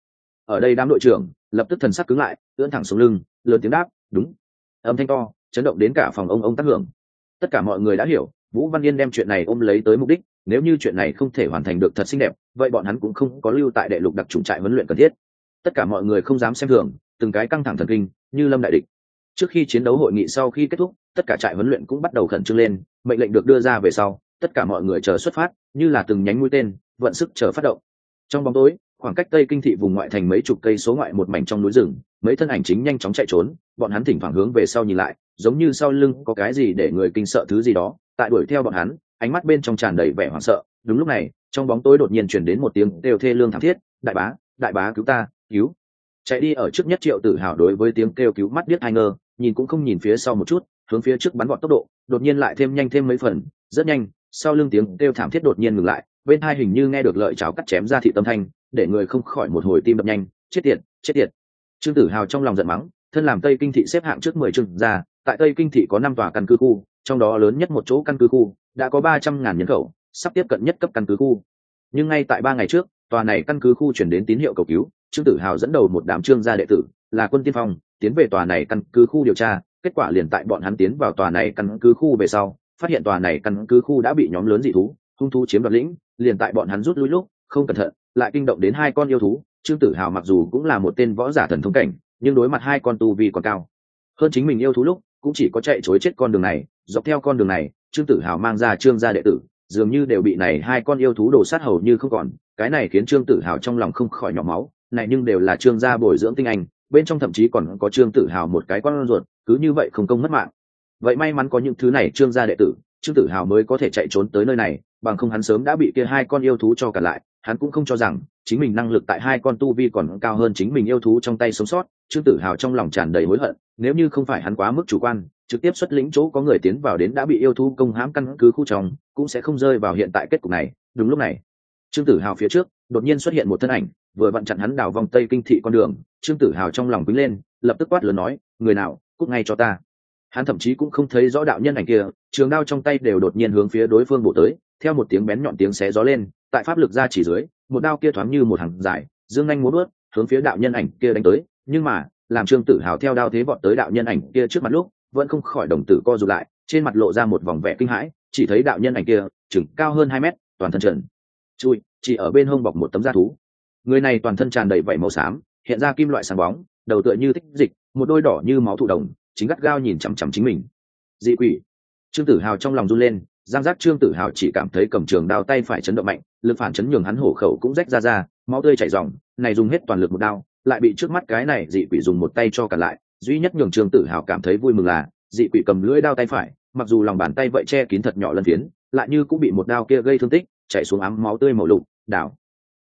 Ở đây đám đội trưởng lập tức thần sắc cứng lại, ưỡn thẳng xuống lưng, lớn tiếng đáp, đúng. Âm thanh to, chấn động đến cả phòng ông ông tác hưởng. Tất cả mọi người đã hiểu, vũ văn yên đem chuyện này ôm lấy tới mục đích, nếu như chuyện này không thể hoàn thành được thật xinh đẹp, vậy bọn hắn cũng không có lưu tại đệ lục đặc trùng trại huấn luyện cần thiết. Tất cả mọi người không dám xem thường, từng cái căng thẳng thần kinh, như lâm đại địch trước khi chiến đấu hội nghị sau khi kết thúc, tất cả trại huấn luyện cũng bắt đầu khẩn trương lên, mệnh lệnh được đưa ra về sau, tất cả mọi người chờ xuất phát, như là từng nhánh mũi tên, vận sức chờ phát động. Trong bóng tối, khoảng cách tây kinh thị vùng ngoại thành mấy chục cây số ngoại một mảnh trong núi rừng, mấy thân ảnh chính nhanh chóng chạy trốn, bọn hắn thỉnh thoảng hướng về sau nhìn lại, giống như sau lưng có cái gì để người kinh sợ thứ gì đó, tại đuổi theo bọn hắn, ánh mắt bên trong tràn đầy vẻ hoảng sợ. Đúng lúc này, trong bóng tối đột nhiên chuyển đến một tiếng kêu thê lương thảm thiết, đại bá đại bá cứu ta, cứu. Chạy đi ở trước nhất triệu tử hào đối với tiếng kêu cứu mắt biết hai ngơ nhìn cũng không nhìn phía sau một chút, hướng phía trước bắn gọn tốc độ, đột nhiên lại thêm nhanh thêm mấy phần, rất nhanh, sau lưng tiếng kêu thảm thiết đột nhiên ngừng lại, bên hai hình như nghe được lợi cháo cắt chém ra thị tâm thanh, để người không khỏi một hồi tim đập nhanh, chết tiệt chết tiệt. Trương tử hào trong lòng giận mắng, thân làm tây kinh thị xếp hạng trước mười trương ra tại tây kinh thị có năm tòa căn cứ khu, trong đó lớn nhất một chỗ căn cứ khu, đã có ba trăm ngàn nhân khẩu, sắp tiếp cận nhất cấp căn cứ khu. Nhưng ngay tại ba ngày trước, tòa này căn cứ khu chuyển đến tín hiệu cầu cứu, trương tử hào dẫn đầu một đám trương gia đệ tử, là quân tiên phong tiến về tòa này căn cứ khu điều tra, kết quả liền tại bọn hắn tiến vào tòa này căn cứ khu về sau, phát hiện tòa này căn cứ khu đã bị nhóm lớn dị thú, hung thú chiếm đoạt lĩnh, liền tại bọn hắn rút lui lúc, không cẩn thận, lại kinh động đến hai con yêu thú. Trương tử hào mặc dù cũng là một tên võ giả thần thông cảnh, nhưng đối mặt hai con tu vi còn cao. Hơn chính mình yêu thú lúc, cũng chỉ có chạy chối chết con đường này, dọc theo con đường này, trương tử hào mang ra trương gia đệ tử, dường như đều bị này hai con yêu thú đổ sát hầu như không còn. Cái này khiến trương tử hào trong lòng không khỏi nhỏ máu, này nhưng đều là trương gia bồi dưỡng tinh anh bên trong thậm chí còn có trương tử hào một cái con ruột, cứ như vậy không công mất mạng. Vậy may mắn có những thứ này trương gia đệ tử, trương tử hào mới có thể chạy trốn tới nơi này, bằng không hắn sớm đã bị kia hai con yêu thú cho cả lại, hắn cũng không cho rằng chính mình năng lực tại hai con tu vi còn cao hơn chính mình yêu thú trong tay sống sót, trương tử hào trong lòng tràn đầy hối hận, nếu như không phải hắn quá mức chủ quan, trực tiếp xuất lĩnh chỗ có người tiến vào đến đã bị yêu thú công hãm căn cứ khu trong cũng sẽ không rơi vào hiện tại kết cục này. Đúng lúc này, trương tử hào phía trước, đột nhiên xuất hiện một thân ảnh vừa vặn chặn hắn đào vòng tây kinh thị con đường, trương tử hào trong lòng quýnh lên, lập tức quát lớn nói, người nào, cút ngay cho ta. Hắn thậm chí cũng không thấy rõ đạo nhân ảnh kia, trường đao trong tay đều đột nhiên hướng phía đối phương bổ tới, theo một tiếng bén nhọn tiếng xé gió lên, tại pháp lực ra chỉ dưới, một đao kia thoáng như một hàng dài, dương anh muốn bớt hướng phía đạo nhân ảnh kia đánh tới, nhưng mà, làm trương tử hào theo đao thế vọt tới đạo nhân ảnh kia trước mặt lúc, vẫn không khỏi đồng tử co rụt lại, trên mặt lộ ra một vòng vẻ kinh hãi, chỉ thấy đạo nhân ảnh kia, chừng cao hơn hai mét, toàn thân trần. Chui, chỉ ở bên hông bọc một tấm da thú người này toàn thân tràn đầy vảy màu xám, hiện ra kim loại sáng bóng, đầu tựa như tích dịch, một đôi đỏ như máu thụ đồng, chính gắt gao nhìn chằm chằm chính mình. Dị quỷ. Trương tử hào trong lòng run lên, giang giác trương tử hào chỉ cảm thấy cầm trường đao tay phải chấn động mạnh, lực phản chấn nhường hắn hổ khẩu cũng rách ra ra, máu tươi chảy ròng, này dùng hết toàn lực một đao, lại bị trước mắt cái này dị quỷ dùng một tay cho cả lại, duy nhất nhường trương tử hào cảm thấy vui mừng là, dị quỷ cầm lưỡi đao tay phải, mặc dù lòng bàn tay vậy che kín thật nhỏ lân phiến, lại như cũng bị một đao kia gây thương tích, chảy xuống ám máu tươi màu lục, đảo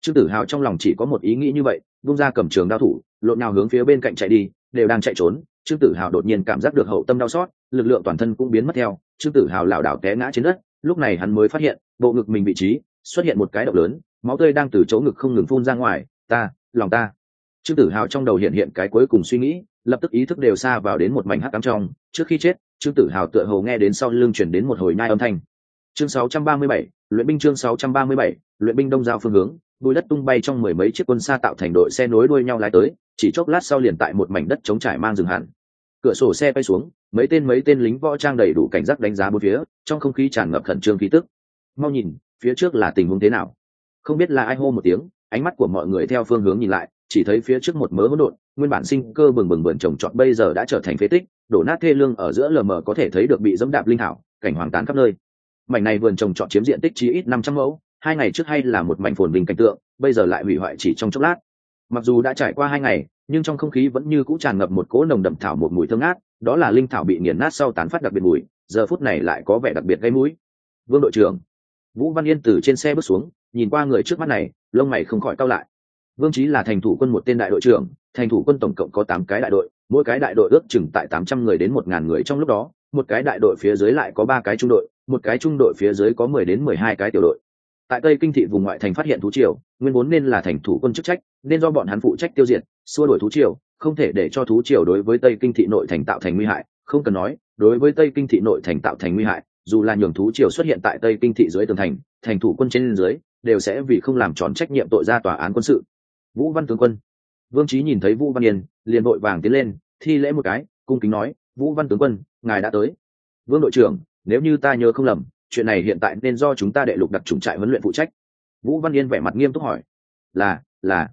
trương tử hào trong lòng chỉ có một ý nghĩ như vậy bung ra cầm trường đao thủ lộn nào hướng phía bên cạnh chạy đi đều đang chạy trốn. Trương tử hào đột nhiên cảm giác được hậu tâm đau xót lực lượng toàn thân cũng biến mất theo. Trương tử hào lảo đảo té ngã trên đất lúc này hắn mới phát hiện bộ ngực mình vị trí xuất hiện một cái động lớn máu tươi đang từ chỗ ngực không ngừng phun ra ngoài. Ta lòng ta. Trương tử hào trong đầu hiện hiện cái cuối cùng suy nghĩ lập tức ý thức đều xa vào đến một mảnh hắc cắm trong. Trước khi chết trương tử hào tựa hồ nghe đến sau lưng chuyển đến một hồi nhai âm thanh. Chương 637, luyện binh chương 637, luyện binh đông giao phương hướng bùi đất tung bay trong mười mấy chiếc quân xa tạo thành đội xe nối đuôi nhau lái tới, chỉ chốc lát sau liền tại một mảnh đất trống trải mang dừng hẳn. Cửa sổ xe bay xuống, mấy tên mấy tên lính võ trang đầy đủ cảnh giác đánh giá bốn phía, trong không khí tràn ngập khẩn trương khí tức. Mau nhìn, phía trước là tình huống thế nào? Không biết là ai hô một tiếng, ánh mắt của mọi người theo phương hướng nhìn lại, chỉ thấy phía trước một mớ hỗn độn, nguyên bản sinh cơ bừng bừng bừng trồng trọt bây giờ đã trở thành phế tích, đổ nát thê lương ở giữa lờ mờ có thể thấy được bị dẫm đạp linh hảo, cảnh hoàng tán khắp nơi. Mảnh này vườn trồng trọt chiếm diện tích chí ít năm trăm mẫu hai ngày trước hay là một mảnh phồn bình cảnh tượng, bây giờ lại hủy hoại chỉ trong chốc lát. Mặc dù đã trải qua hai ngày, nhưng trong không khí vẫn như cũ tràn ngập một cỗ nồng đậm thảo một mùi thơm ngát, đó là linh thảo bị nghiền nát sau tán phát đặc biệt mùi, giờ phút này lại có vẻ đặc biệt gây mũi. Vương đội trưởng, vũ văn yên từ trên xe bước xuống, nhìn qua người trước mắt này, lông mày không khỏi cau lại. Vương trí là thành thủ quân một tên đại đội trưởng, thành thủ quân tổng cộng có tám cái đại đội, mỗi cái đại đội ước chừng tại tám trăm người đến một ngàn người trong lúc đó, một cái đại đội phía dưới lại có ba cái trung đội, một cái trung đội phía dưới có mười đến mười hai cái tiểu đội tại tây kinh thị vùng ngoại thành phát hiện thú triều, nguyên vốn nên là thành thủ quân chức trách, nên do bọn hắn phụ trách tiêu diệt, xua đuổi thú triều, không thể để cho thú triều đối với tây kinh thị nội thành tạo thành nguy hại, không cần nói, đối với tây kinh thị nội thành tạo thành nguy hại, dù là nhường thú triều xuất hiện tại tây kinh thị dưới tường thành thành thủ quân trên dưới, đều sẽ vì không làm tròn trách nhiệm tội ra tòa án quân sự. Vũ văn tướng quân. Vương trí nhìn thấy vũ văn yên, liền vội vàng tiến lên, thi lễ một cái, cung kính nói, vũ văn tướng quân, ngài đã tới. Vương đội trưởng, nếu như ta nhớ không lầm chuyện này hiện tại nên do chúng ta đệ lục đặc trùng trại huấn luyện phụ trách. Vũ văn yên vẻ mặt nghiêm túc hỏi. Là là.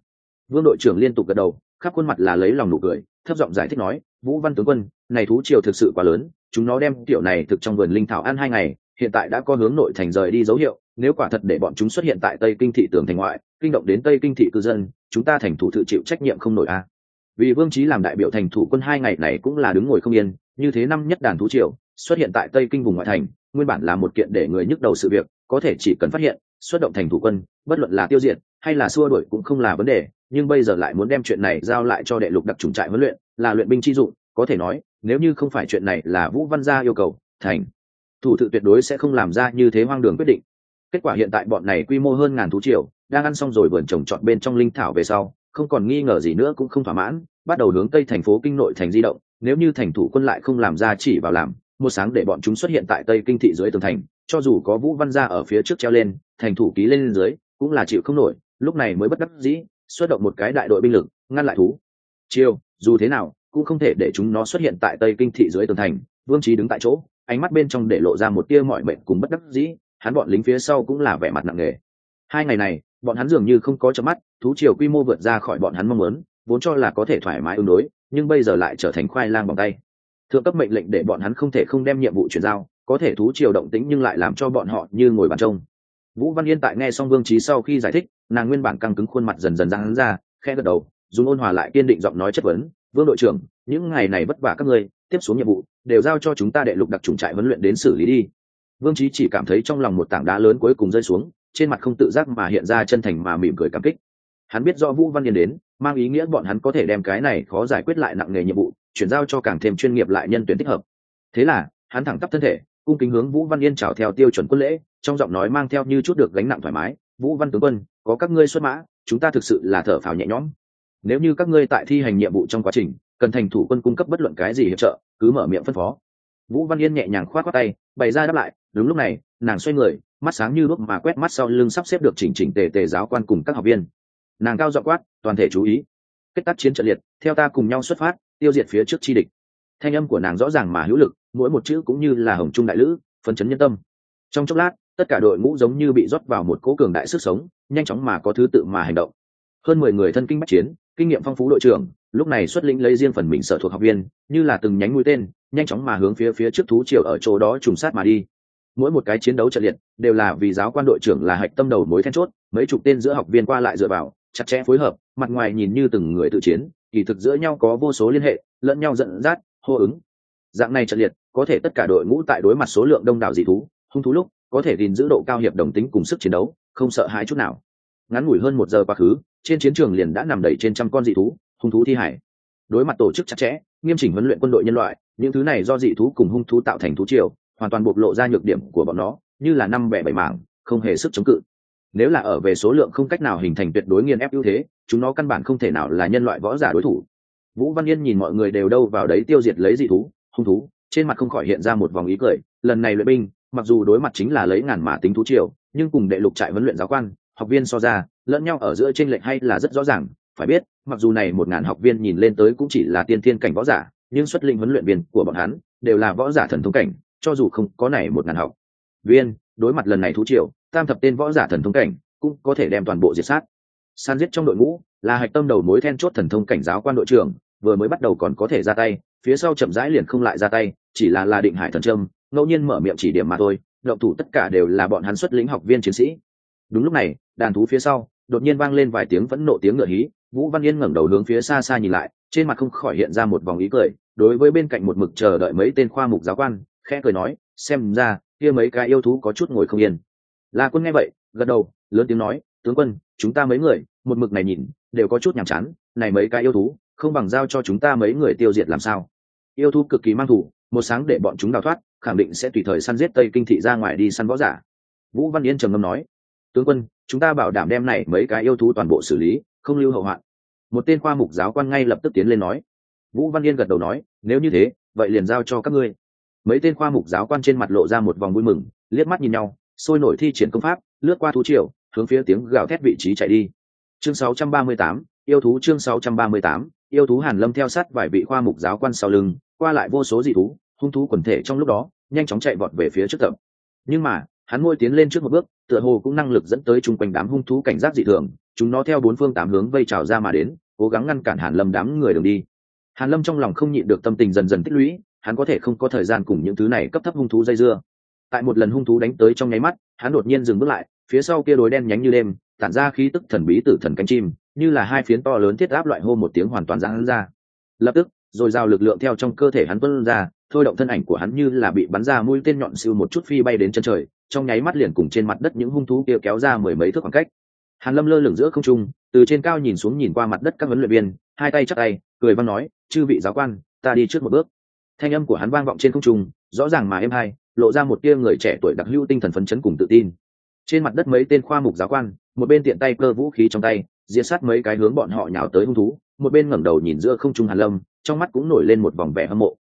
Vương đội trưởng liên tục gật đầu, khắp khuôn mặt là lấy lòng nụ cười, thấp giọng giải thích nói, vũ văn tướng quân, này thú triều thực sự quá lớn, chúng nó đem tiểu này thực trong vườn linh thảo ăn hai ngày, hiện tại đã có hướng nội thành rời đi dấu hiệu, nếu quả thật để bọn chúng xuất hiện tại tây kinh thị tường thành ngoại, kinh động đến tây kinh thị cư dân, chúng ta thành thủ tự chịu trách nhiệm không nổi a. Vì vương trí làm đại biểu thành thủ quân hai ngày này cũng là đứng ngồi không yên, như thế năm nhất đàn thú triều, xuất hiện tại tây kinh vùng ngoại thành nguyên bản là một kiện để người nhức đầu sự việc, có thể chỉ cần phát hiện, xuất động thành thủ quân, bất luận là tiêu diệt hay là xua đuổi cũng không là vấn đề, nhưng bây giờ lại muốn đem chuyện này giao lại cho đệ lục đặc trùng trại huấn luyện, là luyện binh chi dụng, có thể nói, nếu như không phải chuyện này là vũ văn gia yêu cầu, thành. Thủ tự tuyệt đối sẽ không làm ra như thế hoang đường quyết định. Kết quả hiện tại bọn này quy mô hơn ngàn thú triều, đang ăn xong rồi vườn trồng trọt bên trong linh thảo về sau, không còn nghi ngờ gì nữa cũng không thỏa mãn, bắt đầu hướng tây thành phố kinh nội thành di động, nếu như thành thủ quân lại không làm ra chỉ vào làm một sáng để bọn chúng xuất hiện tại tây kinh thị dưới tường thành, cho dù có vũ văn gia ở phía trước treo lên, thành thủ ký lên dưới, cũng là chịu không nổi, lúc này mới bất đắc dĩ, xuất động một cái đại đội binh lực, ngăn lại thú. Chiêu, dù thế nào, cũng không thể để chúng nó xuất hiện tại tây kinh thị dưới tường thành, vương trí đứng tại chỗ, ánh mắt bên trong để lộ ra một tia mọi mệnh cùng bất đắc dĩ, hắn bọn lính phía sau cũng là vẻ mặt nặng nề. Hai ngày này, bọn hắn dường như không có chớp mắt, thú triều quy mô vượt ra khỏi bọn hắn mong muốn, vốn cho là có thể thoải mái ứng đối, nhưng bây giờ lại trở thành khoai lang bằng tay thượng cấp mệnh lệnh để bọn hắn không thể không đem nhiệm vụ chuyển giao, có thể thú triều động tĩnh nhưng lại làm cho bọn họ như ngồi bàn trông. Vũ văn yên tại nghe xong vương trí sau khi giải thích, nàng nguyên bản căng cứng khuôn mặt dần dần ra hắn ra khe gật đầu, dùng ôn hòa lại kiên định giọng nói chất vấn, vương đội trưởng, những ngày này vất vả các ngươi, tiếp xuống nhiệm vụ, đều giao cho chúng ta đệ lục đặc trùng trại huấn luyện đến xử lý đi. Vương trí chỉ cảm thấy trong lòng một tảng đá lớn cuối cùng rơi xuống, trên mặt không tự giác mà hiện ra chân thành mà mỉm cười cảm kích. Hắn biết do vũ văn yên đến, mang ý nghĩa bọn hắn có thể đem cái này khó giải quyết lại nặng nghề nhiệm vụ chuyển giao cho càng thêm chuyên nghiệp lại nhân tuyển thích hợp. Thế là, hắn thẳng tắp thân thể, cung kính hướng vũ văn yên chào theo tiêu chuẩn quân lễ, trong giọng nói mang theo như chút được gánh nặng thoải mái, vũ văn tướng quân, có các ngươi xuất mã, chúng ta thực sự là thở phào nhẹ nhõm. Nếu như các ngươi tại thi hành nhiệm vụ trong quá trình, cần thành thủ quân cung cấp bất luận cái gì hiệp trợ, cứ mở miệng phân phó. Vũ văn yên nhẹ nhàng khoát khoát tay, bày ra đáp lại, đúng lúc này, nàng xoay người, mắt sáng như đuốc mà quét mắt sau lưng sắp xếp được chỉnh chỉnh tề tề giáo quan cùng các học viên. Nàng cao dọ quát, toàn thể chú ý. Kết tác chiến trận liệt, theo ta cùng nhau xuất phát tiêu diệt phía trước chi địch. Thanh âm của nàng rõ ràng mà hữu lực, mỗi một chữ cũng như là hồng trung đại lữ, phấn chấn nhân tâm. Trong chốc lát, tất cả đội ngũ giống như bị rót vào một cố cường đại sức sống, nhanh chóng mà có thứ tự mà hành động. Hơn mười người thân kinh bách chiến, kinh nghiệm phong phú đội trưởng, lúc này xuất lĩnh lấy riêng phần mình sở thuộc học viên, như là từng nhánh mũi tên, nhanh chóng mà hướng phía phía trước thú triều ở chỗ đó trùng sát mà đi. Mỗi một cái chiến đấu trận liệt, đều là vì giáo quan đội trưởng là hạch tâm đầu mối then chốt, mấy chục tên giữa học viên qua lại dựa vào, chặt chẽ phối hợp, mặt ngoài nhìn như từng người tự chiến kỳ thực giữa nhau có vô số liên hệ, lẫn nhau dẫn dắt, hô ứng. Dạng này trận liệt, có thể tất cả đội ngũ tại đối mặt số lượng đông đảo dị thú, hung thú lúc, có thể gìn giữ độ cao hiệp đồng tính cùng sức chiến đấu, không sợ hãi chút nào. Ngắn ngủi hơn một giờ quá khứ, trên chiến trường liền đã nằm đầy trên trăm con dị thú, hung thú thi hải. Đối mặt tổ chức chặt chẽ, nghiêm chỉnh huấn luyện quân đội nhân loại, những thứ này do dị thú cùng hung thú tạo thành thú triều, hoàn toàn bộc lộ ra nhược điểm của bọn nó, như là năm bẻ bảy mảng, không hề sức chống cự. Nếu là ở về số lượng không cách nào hình thành tuyệt đối nghiền ép ưu thế chúng nó căn bản không thể nào là nhân loại võ giả đối thủ. Vũ văn yên nhìn mọi người đều đâu vào đấy tiêu diệt lấy dị thú, hung thú, trên mặt không khỏi hiện ra một vòng ý cười, lần này luyện binh, mặc dù đối mặt chính là lấy ngàn mã tính thú triều, nhưng cùng đệ lục trại huấn luyện giáo quan, học viên so ra, lẫn nhau ở giữa trên lệch hay là rất rõ ràng, phải biết, mặc dù này một ngàn học viên nhìn lên tới cũng chỉ là tiên thiên cảnh võ giả, nhưng xuất linh huấn luyện viên của bọn hắn đều là võ giả thần thông cảnh, cho dù không có này một ngàn học viên, đối mặt lần này thú triều, tam thập tên võ giả thần thông cảnh cũng có thể đem toàn bộ diệt sát san giết trong đội ngũ, là hạch tâm đầu mối then chốt thần thông cảnh giáo quan đội trưởng, vừa mới bắt đầu còn có thể ra tay, phía sau chậm rãi liền không lại ra tay, chỉ là là định hải thần trâm ngẫu nhiên mở miệng chỉ điểm mà thôi, động thủ tất cả đều là bọn hắn xuất lĩnh học viên chiến sĩ. Đúng lúc này, đàn thú phía sau, đột nhiên vang lên vài tiếng vẫn nộ tiếng ngựa hí, vũ văn yên ngẩng đầu hướng phía xa xa nhìn lại, trên mặt không khỏi hiện ra một vòng ý cười, đối với bên cạnh một mực chờ đợi mấy tên khoa mục giáo quan, khẽ cười nói, xem ra, kia mấy cái yêu thú có chút ngồi không yên. La quân nghe vậy, gật đầu, lớn tiếng nói tướng quân, chúng ta mấy người, một mực này nhìn, đều có chút nhàm chán, này mấy cái yêu thú, không bằng giao cho chúng ta mấy người tiêu diệt làm sao? Yêu thú cực kỳ mang thủ, một sáng để bọn chúng đào thoát, khẳng định sẽ tùy thời săn giết tây kinh thị ra ngoài đi săn võ giả. Vũ văn yên trầm ngâm nói, tướng quân, chúng ta bảo đảm đem này mấy cái yêu thú toàn bộ xử lý, không lưu hậu hoạn. Một tên khoa mục giáo quan ngay lập tức tiến lên nói. Vũ văn yên gật đầu nói, nếu như thế, vậy liền giao cho các ngươi. Mấy tên khoa mục giáo quan trên mặt lộ ra một vòng vui mừng, liếc mắt nhìn nhau, sôi nổi thi triển công pháp, lướt qua thú triều hướng phía tiếng gào thét vị trí chạy đi. Chương 638, yêu thú chương 638, yêu thú hàn lâm theo sát vài vị khoa mục giáo quan sau lưng qua lại vô số dị thú hung thú quần thể trong lúc đó nhanh chóng chạy vọt về phía trước tập nhưng mà hắn môi tiến lên trước một bước tựa hồ cũng năng lực dẫn tới chung quanh đám hung thú cảnh giác dị thường chúng nó theo bốn phương tám hướng vây trào ra mà đến cố gắng ngăn cản hàn lâm đám người đường đi. Hàn lâm trong lòng không nhịn được tâm tình dần dần tích lũy hắn có thể không có thời gian cùng những thứ này cấp thấp hung thú dây dưa. Tại một lần hung thú đánh tới trong nháy mắt hắn đột nhiên dừng bước lại phía sau kia đối đen nhánh như đêm, tản ra khí tức thần bí tử thần cánh chim, như là hai phiến to lớn thiết áp loại hô một tiếng hoàn toàn giãn ra. Lập tức, rồi giao lực lượng theo trong cơ thể hắn tuôn ra, thôi động thân ảnh của hắn như là bị bắn ra mũi tên nhọn siêu một chút phi bay đến chân trời, trong nháy mắt liền cùng trên mặt đất những hung thú kia kéo ra mười mấy thước khoảng cách. Hàn lâm lơ lửng giữa không trung, từ trên cao nhìn xuống nhìn qua mặt đất các huấn luyện viên, hai tay chắc tay, cười văn nói, chư vị giáo quan, ta đi trước một bước. Thanh âm của hắn vang vọng trên không trung, rõ ràng mà êm hai, lộ ra một tia người trẻ tuổi đặc hữu tinh thần phấn chấn cùng tự tin trên mặt đất mấy tên khoa mục giáo quan, một bên tiện tay cơ vũ khí trong tay, diệt sát mấy cái hướng bọn họ nhào tới hung thú, một bên ngẩng đầu nhìn giữa không trung hàn lâm, trong mắt cũng nổi lên một vòng vẻ hâm mộ.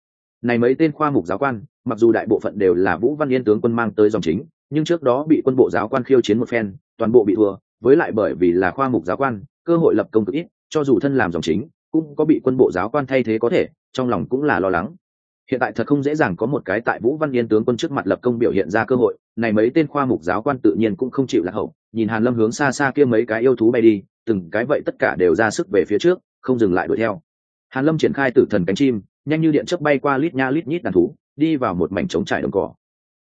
Này mấy tên khoa mục giáo quan, mặc dù đại bộ phận đều là vũ văn yên tướng quân mang tới dòng chính, nhưng trước đó bị quân bộ giáo quan khiêu chiến một phen, toàn bộ bị thua, với lại bởi vì là khoa mục giáo quan, cơ hội lập công cực ít, cho dù thân làm dòng chính, cũng có bị quân bộ giáo quan thay thế có thể, trong lòng cũng là lo lắng hiện tại thật không dễ dàng có một cái tại vũ văn yên tướng quân trước mặt lập công biểu hiện ra cơ hội, này mấy tên khoa mục giáo quan tự nhiên cũng không chịu lạc hậu, nhìn hàn lâm hướng xa xa kia mấy cái yêu thú bay đi, từng cái vậy tất cả đều ra sức về phía trước, không dừng lại đuổi theo. Hàn lâm triển khai tử thần cánh chim, nhanh như điện chớp bay qua lít nha lít nhít đàn thú, đi vào một mảnh trống trải đồng cỏ.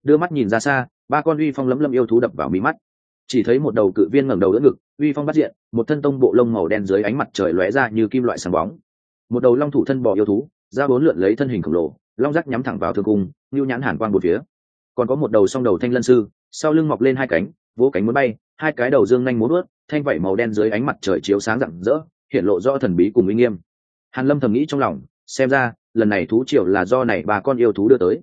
Đưa mắt nhìn ra xa, ba con uy phong lấm lâm yêu thú đập vào mí mắt. Chỉ thấy một đầu cự viên ngẩng đầu đỡ ngực, uy phong bắt diện, một thân tông bộ lông màu đen dưới ánh mặt trời lóe ra như kim loại sáng bóng. Một đầu long thủ thân bò yêu thú ra bốn lượn lấy thân hình khổng lồ long giác nhắm thẳng vào thương cung, ngưu nhãn hàn quang một phía. Còn có một đầu song đầu thanh lân sư, sau lưng mọc lên hai cánh, vỗ cánh muốn bay, hai cái đầu dương nhanh muốn ướt thanh vẩy màu đen dưới ánh mặt trời chiếu sáng rạng rỡ, hiện lộ rõ thần bí cùng uy nghiêm. Hàn lâm thầm nghĩ trong lòng, xem ra, lần này thú triều là do này bà con yêu thú đưa tới.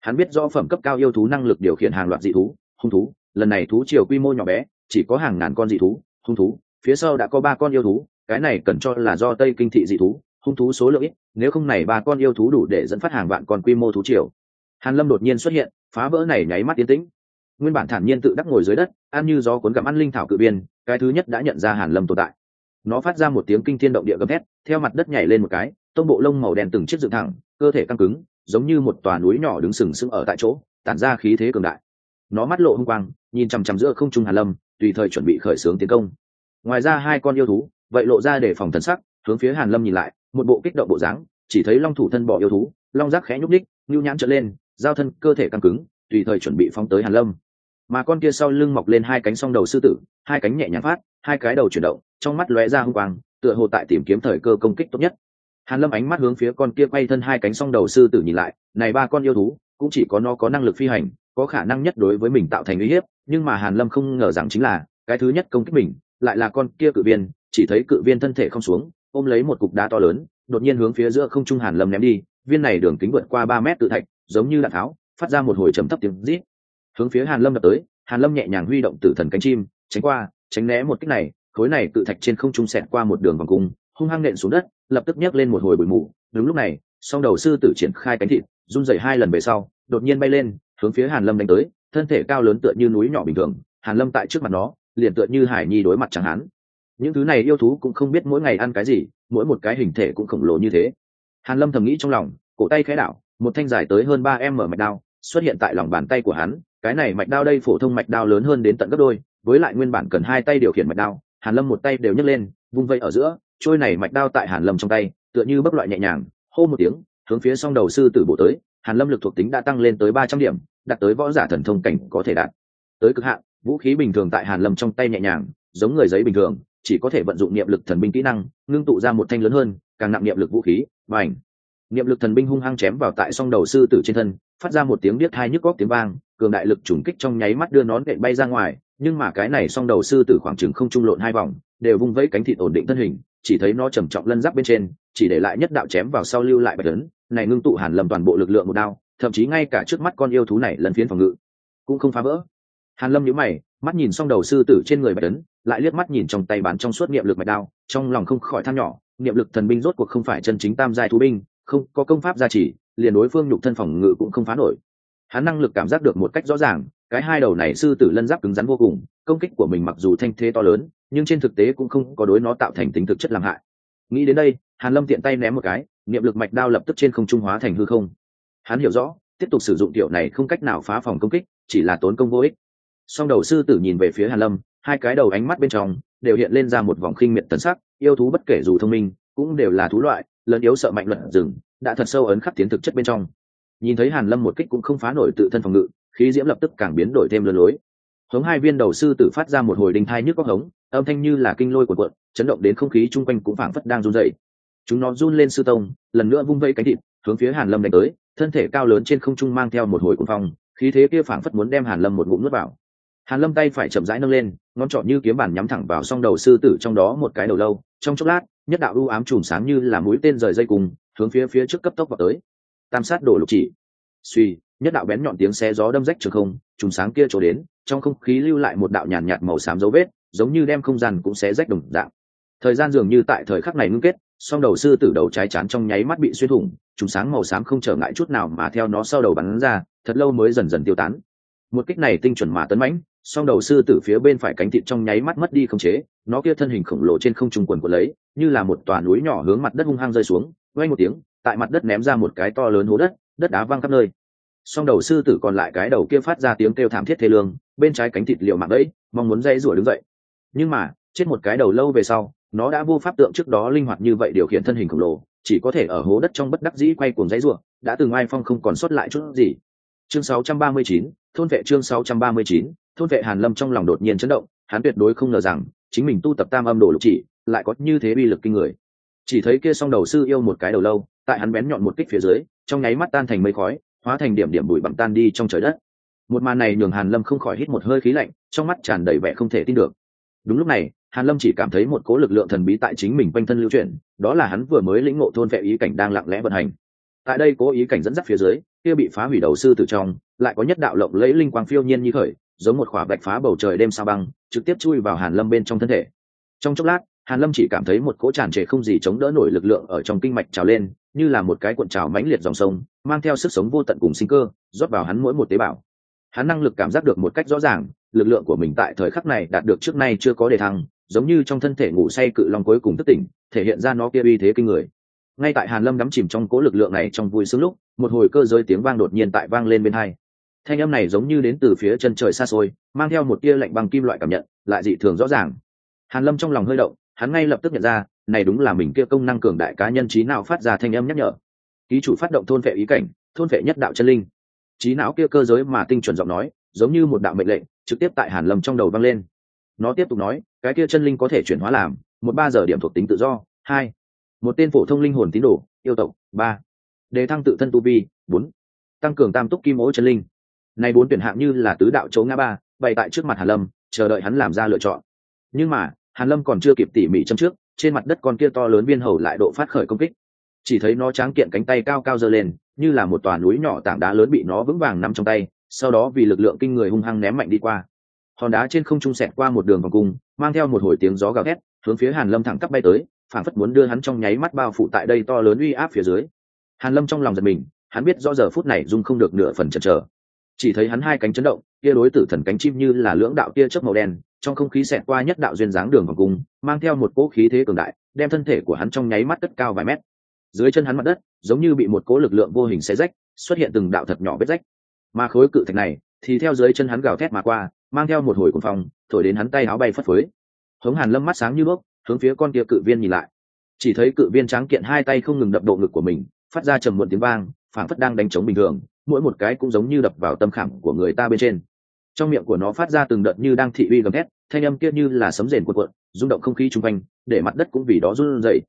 Hắn biết rõ phẩm cấp cao yêu thú năng lực điều khiển hàng loạt dị thú, hung thú, lần này thú triều quy mô nhỏ bé, chỉ có hàng ngàn con dị thú, hung thú, phía sau đã có ba con yêu thú, cái này cần cho là do tây kinh thị dị thú hung thú số lượng ít, nếu không này ba con yêu thú đủ để dẫn phát hàng vạn con quy mô thú triều. Hàn lâm đột nhiên xuất hiện, phá vỡ này nháy mắt tiến tĩnh. Nguyên bản thản nhiên tự đắc ngồi dưới đất, ăn như gió cuốn gặm ăn linh thảo cự biên, cái thứ nhất đã nhận ra hàn lâm tồn tại. Nó phát ra một tiếng kinh thiên động địa gầm thét, theo mặt đất nhảy lên một cái, tông bộ lông màu đen từng chiếc dựng thẳng, cơ thể căng cứng, giống như một tòa núi nhỏ đứng sừng sững ở tại chỗ, tản ra khí thế cường đại. Nó mắt lộ hung quang, nhìn chằm chằm giữa không trung hàn lâm, tùy thời chuẩn bị khởi xướng tiến công. Ngoài ra hai con yêu thú, vậy lộ ra để phòng thần sắc, hướng phía hàn lâm nhìn lại một bộ kích động bộ dáng, chỉ thấy long thủ thân bỏ yêu thú, long giác khẽ nhúc ních nhu nhãn trở lên, giao thân cơ thể căng cứng, tùy thời chuẩn bị phóng tới hàn lâm. Mà con kia sau lưng mọc lên hai cánh song đầu sư tử, hai cánh nhẹ nhàng phát, hai cái đầu chuyển động, trong mắt lóe ra hung quang, tựa hồ tại tìm kiếm thời cơ công kích tốt nhất. Hàn lâm ánh mắt hướng phía con kia quay thân hai cánh song đầu sư tử nhìn lại, này ba con yêu thú, cũng chỉ có nó có năng lực phi hành, có khả năng nhất đối với mình tạo thành uy hiếp, nhưng mà hàn lâm không ngờ rằng chính là, cái thứ nhất công kích mình, lại là con kia cự viên, chỉ thấy cự viên thân thể không xuống ôm lấy một cục đá to lớn, đột nhiên hướng phía giữa không trung hàn lâm ném đi, viên này đường kính vượt qua ba mét tự thạch, giống như đạn tháo, phát ra một hồi trầm thấp tiếng rít. Hướng phía hàn lâm đập tới, hàn lâm nhẹ nhàng huy động tử thần cánh chim, tránh qua, tránh né một kích này, khối này tự thạch trên không trung xẹt qua một đường vòng cung, hung hăng nện xuống đất, lập tức nhấc lên một hồi bụi mù. Đúng lúc này, song đầu sư tử triển khai cánh thịt, run rẩy hai lần về sau, đột nhiên bay lên, hướng phía hàn lâm đánh tới, thân thể cao lớn tựa như núi nhỏ bình thường, hàn lâm tại trước mặt nó, liền tựa như hải nhi đối mặt chẳng hắn những thứ này yêu thú cũng không biết mỗi ngày ăn cái gì, mỗi một cái hình thể cũng khổng lồ như thế. Hàn lâm thầm nghĩ trong lòng, cổ tay khẽ đảo, một thanh dài tới hơn ba em mở mạch đao, xuất hiện tại lòng bàn tay của hắn. Cái này mạch đao đây phổ thông mạch đao lớn hơn đến tận gấp đôi, với lại nguyên bản cần hai tay điều khiển mạch đao, hàn lâm một tay đều nhấc lên, vung vây ở giữa, trôi này mạch đao tại hàn lâm trong tay, tựa như bấp loại nhẹ nhàng, hô một tiếng, hướng phía song đầu sư tử bộ tới. Hàn lâm lực thuộc tính đã tăng lên tới ba trăm điểm, đạt tới võ giả thần thông cảnh có thể đạt. Tới cực hạn, vũ khí bình thường tại hàn lâm trong tay nhẹ nhàng, giống người giấy bình thường chỉ có thể vận dụng niệm lực thần binh kỹ năng, ngưng tụ ra một thanh lớn hơn, càng nặng niệm lực vũ khí và ảnh niệm lực thần binh hung hăng chém vào tại song đầu sư tử trên thân, phát ra một tiếng biết hai nhức góc tiếng vang, cường đại lực trùng kích trong nháy mắt đưa nón đệm bay ra ngoài, nhưng mà cái này song đầu sư tử khoảng chừng không trung lộn hai vòng, đều vung vẫy cánh thịt ổn định thân hình, chỉ thấy nó trầm trọng lân giáp bên trên, chỉ để lại nhất đạo chém vào sau lưu lại bạch lớn này ngưng tụ hàn lâm toàn bộ lực lượng một đao, thậm chí ngay cả trước mắt con yêu thú này lần phiến phòng ngự cũng không phá vỡ. Hàn lâm nhíu mày, mắt nhìn song đầu sư tử trên người bạch tấn lại liếc mắt nhìn trong tay bán trong suốt niệm lực mạch đao, trong lòng không khỏi than nhỏ, niệm lực thần binh rốt cuộc không phải chân chính tam giai thú binh, không, có công pháp gia trì, liền đối phương nhục thân phòng ngự cũng không phá nổi. Hắn năng lực cảm giác được một cách rõ ràng, cái hai đầu này sư tử lân giáp cứng rắn vô cùng, công kích của mình mặc dù thanh thế to lớn, nhưng trên thực tế cũng không có đối nó tạo thành tính thực chất làm hại. Nghĩ đến đây, hàn lâm tiện tay ném một cái, niệm lực mạch đao lập tức trên không trung hóa thành hư không. Hắn hiểu rõ, tiếp tục sử dụng tiểu này không cách nào phá phòng công kích, chỉ là tốn công vô ích. Song đầu sư tử nhìn về phía hàn lâm hai cái đầu ánh mắt bên trong đều hiện lên ra một vòng khinh miệt tấn sắc, yêu thú bất kể dù thông minh cũng đều là thú loại lớn yếu sợ mạnh luận rừng, đã thật sâu ấn khắc tiến thực chất bên trong. Nhìn thấy hàn lâm một kích cũng không phá nổi tự thân phòng ngự, khí diễm lập tức càng biến đổi thêm lừa lối. Hống hai viên đầu sư tử phát ra một hồi đinh thai nhức góc hống, âm thanh như là kinh lôi của cuộn, chấn động đến không khí chung quanh cũng phảng phất đang run dậy chúng nó run lên sư tông, lần nữa vung vây cánh thịt, hướng phía hàn lâm đánh tới, thân thể cao lớn trên không trung mang theo một hồi cuồng phong, khí thế kia phảng phất muốn đem hàn lâm một ngụm nuốt vào hàn lâm tay phải chậm rãi nâng lên, ngón trỏ như kiếm bản nhắm thẳng vào song đầu sư tử trong đó một cái đầu lâu. Trong chốc lát, nhất đạo u ám chùm sáng như là mũi tên rời dây cùng, hướng phía phía trước cấp tốc vào tới. Tam sát đổ lục chỉ. Suy, nhất đạo bén nhọn tiếng xé gió đâm rách trường không, chùm sáng kia trổ đến, trong không khí lưu lại một đạo nhàn nhạt màu xám dấu vết, giống như đem không gian cũng xé rách đồng dạng. Thời gian dường như tại thời khắc này ngưng kết, song đầu sư tử đầu trái chán trong nháy mắt bị xuyên thủng, chùm sáng màu xám không trở ngại chút nào mà theo nó sau đầu bắn ra, thật lâu mới dần dần tiêu tán. Một kích này tinh chuẩn mà tấn mãnh song đầu sư tử phía bên phải cánh thịt trong nháy mắt mất đi không chế nó kia thân hình khổng lồ trên không trung quần của lấy như là một tòa núi nhỏ hướng mặt đất hung hăng rơi xuống quay một tiếng tại mặt đất ném ra một cái to lớn hố đất đất đá văng khắp nơi. Song đầu sư tử còn lại cái đầu kia phát ra tiếng kêu thảm thiết thê lương bên trái cánh thịt liệu mạng ấy mong muốn dây rủa đứng dậy. Nhưng mà chết một cái đầu lâu về sau nó đã vô pháp tượng trước đó linh hoạt như vậy điều khiển thân hình khổng lồ chỉ có thể ở hố đất trong bất đắc dĩ quay cuồng dãy rủa đã từng ai phong không còn sót lại chút gì. Chương 639, thôn vệ chương 639, thôn vệ hàn lâm trong lòng đột nhiên chấn động, hắn tuyệt đối không ngờ rằng, chính mình tu tập tam âm đồ lục chỉ, lại có như thế uy lực kinh người. Chỉ thấy kia song đầu sư yêu một cái đầu lâu, tại hắn bén nhọn một kích phía dưới, trong nháy mắt tan thành mây khói, hóa thành điểm điểm bụi bặm tan đi trong trời đất. Một màn này nhường hàn lâm không khỏi hít một hơi khí lạnh, trong mắt tràn đầy vẻ không thể tin được. Đúng lúc này, hàn lâm chỉ cảm thấy một cố lực lượng thần bí tại chính mình quanh thân lưu chuyển, đó là hắn vừa mới lĩnh ngộ thôn vệ ý cảnh đang lặng lẽ vận hành. Tại đây cố ý cảnh dẫn dắt phía dưới, kia bị phá hủy đầu sư từ trong, lại có nhất đạo lộng lẫy linh quang phiêu nhiên như khởi giống một khỏa bạch phá bầu trời đêm sao băng, trực tiếp chui vào hàn lâm bên trong thân thể. Trong chốc lát, hàn lâm chỉ cảm thấy một cỗ tràn trề không gì chống đỡ nổi lực lượng ở trong kinh mạch trào lên, như là một cái cuộn trào mãnh liệt dòng sông, mang theo sức sống vô tận cùng sinh cơ, rót vào hắn mỗi một tế bào. Hắn năng lực cảm giác được một cách rõ ràng, lực lượng của mình tại thời khắc này đạt được trước nay chưa có đề thăng, giống như trong thân thể ngủ say cự long cuối cùng thức tỉnh, thể hiện ra nó kia uy thế kinh người. Ngay tại hàn lâm đắm chìm trong cố lực lượng này trong vui sướng lúc, một hồi cơ giới tiếng vang đột nhiên tại vang lên bên hai thanh âm này giống như đến từ phía chân trời xa xôi, mang theo một tia lạnh băng kim loại cảm nhận, lại dị thường rõ ràng. Hàn lâm trong lòng hơi động, hắn ngay lập tức nhận ra, này đúng là mình kia công năng cường đại cá nhân trí não phát ra thanh âm nhắc nhở. Ký chủ phát động thôn vệ ý cảnh, thôn vệ nhất đạo chân linh. Trí não kia cơ giới mà tinh chuẩn giọng nói, giống như một đạo mệnh lệnh, trực tiếp tại hàn lâm trong đầu vang lên. Nó tiếp tục nói, cái kia chân linh có thể chuyển hóa làm, một ba giờ điểm thuộc tính tự do, hai. Một tên phổ thông linh hồn tín đồ, yêu tộc, ba. Đề thăng tự thân tu vi, bốn. Tăng cường tam túc kim ố chân linh nay bốn tuyển hạng như là tứ đạo chấu ngã ba, bày tại trước mặt hàn lâm, chờ đợi hắn làm ra lựa chọn. Nhưng mà, hàn lâm còn chưa kịp tỉ mỉ châm trước, trên mặt đất con kia to lớn viên hầu lại độ phát khởi công kích. Chỉ thấy nó tráng kiện cánh tay cao cao giơ lên, như là một tòa núi nhỏ tảng đá lớn bị nó vững vàng nắm trong tay, sau đó vì lực lượng kinh người hung hăng ném mạnh đi qua. Hòn đá trên không trung sẹt qua một đường vòng cung, mang theo một hồi tiếng gió gào thét, hướng phía hàn lâm thẳng tắp bay tới phản phất muốn đưa hắn trong nháy mắt bao phủ tại đây to lớn uy áp phía dưới. Hàn lâm trong lòng giật mình, hắn biết rõ giờ phút này dung không được nửa phần chần chờ chỉ thấy hắn hai cánh chấn động, kia đối tử thần cánh chim như là lưỡng đạo tia chớp màu đen, trong không khí xẹt qua nhất đạo duyên dáng đường vòng cung, mang theo một cỗ khí thế cường đại, đem thân thể của hắn trong nháy mắt cất cao vài mét. Dưới chân hắn mặt đất, giống như bị một cỗ lực lượng vô hình xé rách, xuất hiện từng đạo thật nhỏ vết rách. Mà khối cự thạch này, thì theo dưới chân hắn gào thét mà qua, mang theo một hồi cuồng phong, thổi đến hắn tay áo bay phất phới. Hống hàn lâm mắt sáng như bốc hướng phía con kia cự viên nhìn lại. Chỉ thấy cự viên trắng kiện hai tay không ngừng đập độ ngực của mình, phát ra trầm muộn tiếng vang, phảng phất đang đánh trống bình thường mỗi một cái cũng giống như đập vào tâm khảm của người ta bên trên. Trong miệng của nó phát ra từng đợt như đang thị uy gầm thét, thanh âm kia như là sấm rền cuộn cuộn, rung động không khí chung quanh, để mặt đất cũng vì đó run dậy.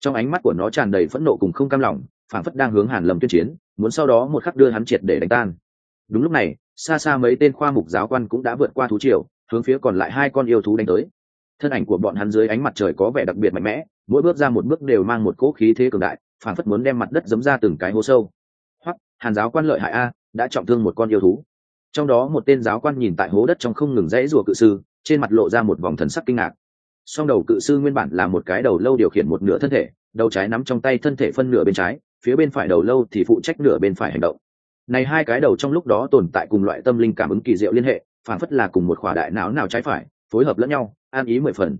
trong ánh mắt của nó tràn đầy phẫn nộ cùng không cam lòng, phảng phất đang hướng hàn lầm tuyên chiến, muốn sau đó một khắc đưa hắn triệt để đánh tan. Đúng lúc này, xa xa mấy tên khoa mục giáo quan cũng đã vượt qua thú triều, hướng phía còn lại hai con yêu thú đánh tới. Thân ảnh của bọn hắn dưới ánh mặt trời có vẻ đặc biệt mạnh mẽ, mỗi bước ra một bước đều mang một cỗ khí thế cường đại, phảng phất muốn đem mặt đất giấm ra từng cái hố sâu hàn giáo quan lợi hại a, đã trọng thương một con yêu thú. Trong đó một tên giáo quan nhìn tại hố đất trong không ngừng rẽ rùa cự sư, trên mặt lộ ra một vòng thần sắc kinh ngạc. Song đầu cự sư nguyên bản là một cái đầu lâu điều khiển một nửa thân thể, đầu trái nắm trong tay thân thể phân nửa bên trái, phía bên phải đầu lâu thì phụ trách nửa bên phải hành động. Này hai cái đầu trong lúc đó tồn tại cùng loại tâm linh cảm ứng kỳ diệu liên hệ phản phất là cùng một khỏa đại não nào trái phải, phối hợp lẫn nhau, an ý mười phần.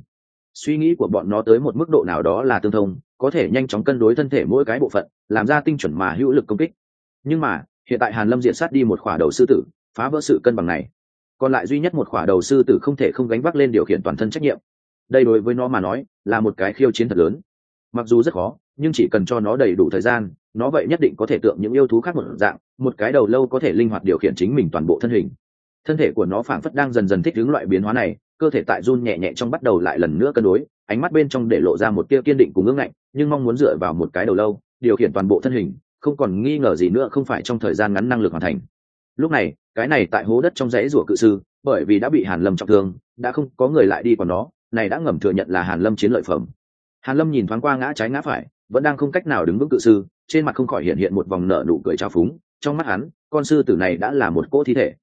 Suy nghĩ của bọn nó tới một mức độ nào đó là tương thông, có thể nhanh chóng cân đối thân thể mỗi cái bộ phận, làm ra tinh chuẩn mà hữu lực công kích nhưng mà, hiện tại hàn lâm diện sát đi một khỏa đầu sư tử, phá vỡ sự cân bằng này. Còn lại duy nhất một khỏa đầu sư tử không thể không gánh vác lên điều khiển toàn thân trách nhiệm. Đây đối với nó mà nói, là một cái khiêu chiến thật lớn. Mặc dù rất khó, nhưng chỉ cần cho nó đầy đủ thời gian, nó vậy nhất định có thể tượng những yêu thú khác một dạng, một cái đầu lâu có thể linh hoạt điều khiển chính mình toàn bộ thân hình. Thân thể của nó phảng phất đang dần dần thích ứng loại biến hóa này, cơ thể tại run nhẹ nhẹ trong bắt đầu lại lần nữa cân đối, ánh mắt bên trong để lộ ra một tia kiên định cùng ngưỡng ngạnh, nhưng mong muốn dựa vào một cái đầu lâu, điều khiển toàn bộ thân hình không còn nghi ngờ gì nữa không phải trong thời gian ngắn năng lực hoàn thành. Lúc này, cái này tại hố đất trong dãy rủa cự sư, bởi vì đã bị hàn lâm trọng thương, đã không có người lại đi còn nó này đã ngầm thừa nhận là hàn lâm chiến lợi phẩm. Hàn lâm nhìn thoáng qua ngã trái ngã phải, vẫn đang không cách nào đứng vững cự sư, trên mặt không khỏi hiện hiện một vòng nợ nụ cười trao phúng, trong mắt hắn, con sư tử này đã là một cỗ thi thể.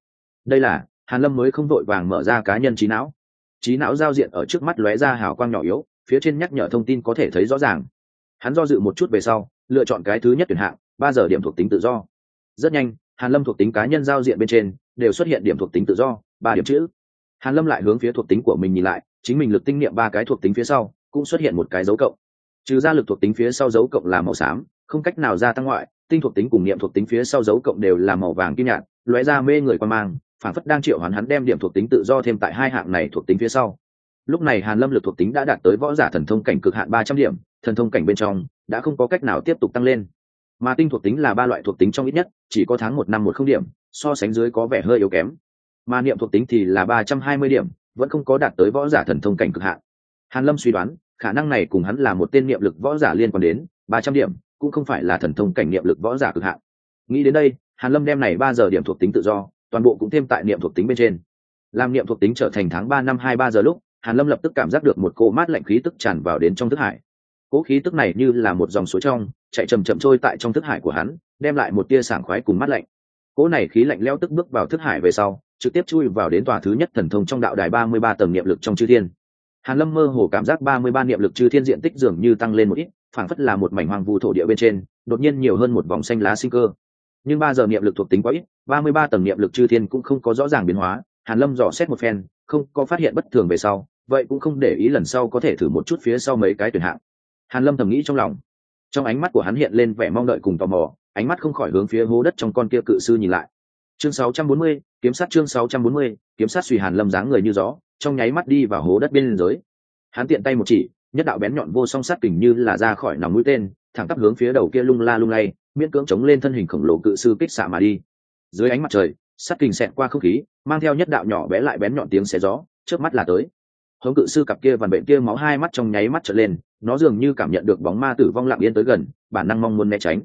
Đây là, hàn lâm mới không vội vàng mở ra cá nhân trí não. Trí não giao diện ở trước mắt lóe ra hào quang nhỏ yếu, phía trên nhắc nhở thông tin có thể thấy rõ ràng. Hắn do dự một chút về sau, lựa chọn cái thứ nhất tuyển hạng ba giờ điểm thuộc tính tự do rất nhanh hàn lâm thuộc tính cá nhân giao diện bên trên đều xuất hiện điểm thuộc tính tự do ba điểm chữ hàn lâm lại hướng phía thuộc tính của mình nhìn lại chính mình lực tinh niệm ba cái thuộc tính phía sau cũng xuất hiện một cái dấu cộng trừ ra lực thuộc tính phía sau dấu cộng là màu xám không cách nào gia tăng ngoại tinh thuộc tính cùng niệm thuộc tính phía sau dấu cộng đều là màu vàng kim nhạt lóe ra mê người quan mang phản phất đang triệu hoán hắn đem điểm thuộc tính tự do thêm tại hai hạng này thuộc tính phía sau lúc này hàn lâm lực thuộc tính đã đạt tới võ giả thần thông cảnh cực hạn ba trăm điểm thần thông cảnh bên trong đã không có cách nào tiếp tục tăng lên mà tinh thuộc tính là ba loại thuộc tính trong ít nhất, chỉ có tháng một năm một không điểm, so sánh dưới có vẻ hơi yếu kém. Mà niệm thuộc tính thì là ba trăm hai mươi điểm, vẫn không có đạt tới võ giả thần thông cảnh cực hạn. Hàn lâm suy đoán, khả năng này cùng hắn là một tên niệm lực võ giả liên quan đến, ba trăm điểm, cũng không phải là thần thông cảnh niệm lực võ giả cực hạn. Nghĩ đến đây, hàn lâm đem này ba giờ điểm thuộc tính tự do, toàn bộ cũng thêm tại niệm thuộc tính bên trên. Làm niệm thuộc tính trở thành tháng ba năm hai ba giờ lúc, hàn lâm lập tức cảm giác được một cỗ mát lạnh khí tức tràn vào đến trong thức hải cỗ khí tức này như là một dòng suối trong, chạy chậm chậm trôi tại trong thức hải của hắn, đem lại một tia sảng khoái cùng mát lạnh. Cỗ này khí lạnh leo tức bước vào thức hải về sau, trực tiếp chui vào đến tòa thứ nhất thần thông trong đạo đài ba mươi ba tầng niệm lực trong chư thiên. Hàn lâm mơ hồ cảm giác ba mươi ba niệm lực chư thiên diện tích dường như tăng lên một ít, phảng phất là một mảnh hoang vu thổ địa bên trên, đột nhiên nhiều hơn một vòng xanh lá sinh cơ. Nhưng ba giờ niệm lực thuộc tính quá ít, ba mươi ba tầng niệm lực chư thiên cũng không có rõ ràng biến hóa, hàn lâm dò xét một phen, không có phát hiện bất thường về sau, vậy cũng không để ý lần sau có thể thử một chút phía sau mấy cái tuyển hạng hàn lâm thầm nghĩ trong lòng. Trong ánh mắt của hắn hiện lên vẻ mong đợi cùng tò mò ánh mắt không khỏi hướng phía hố đất trong con kia cự sư nhìn lại. Chương 640, kiếm sát chương 640, kiếm sát suy hàn lâm dáng người như gió trong nháy mắt đi vào hố đất bên dưới. Hắn tiện tay một chỉ nhất đạo bén nhọn vô song sát kình như là ra khỏi nòng mũi tên thẳng tắp hướng phía đầu kia lung la lung lay miễn cưỡng chống lên thân hình khổng lồ cự sư kích xạ mà đi. Dưới ánh mặt trời sát kình xẹt qua không khí mang theo nhất đạo nhỏ bé lại bén nhọn tiếng xé gió trước mắt là tới. Hống cự sư cặp kia vằn bệnh kia máu hai mắt trong nháy mắt trở lên nó dường như cảm nhận được bóng ma tử vong lặng yên tới gần, bản năng mong muốn né tránh.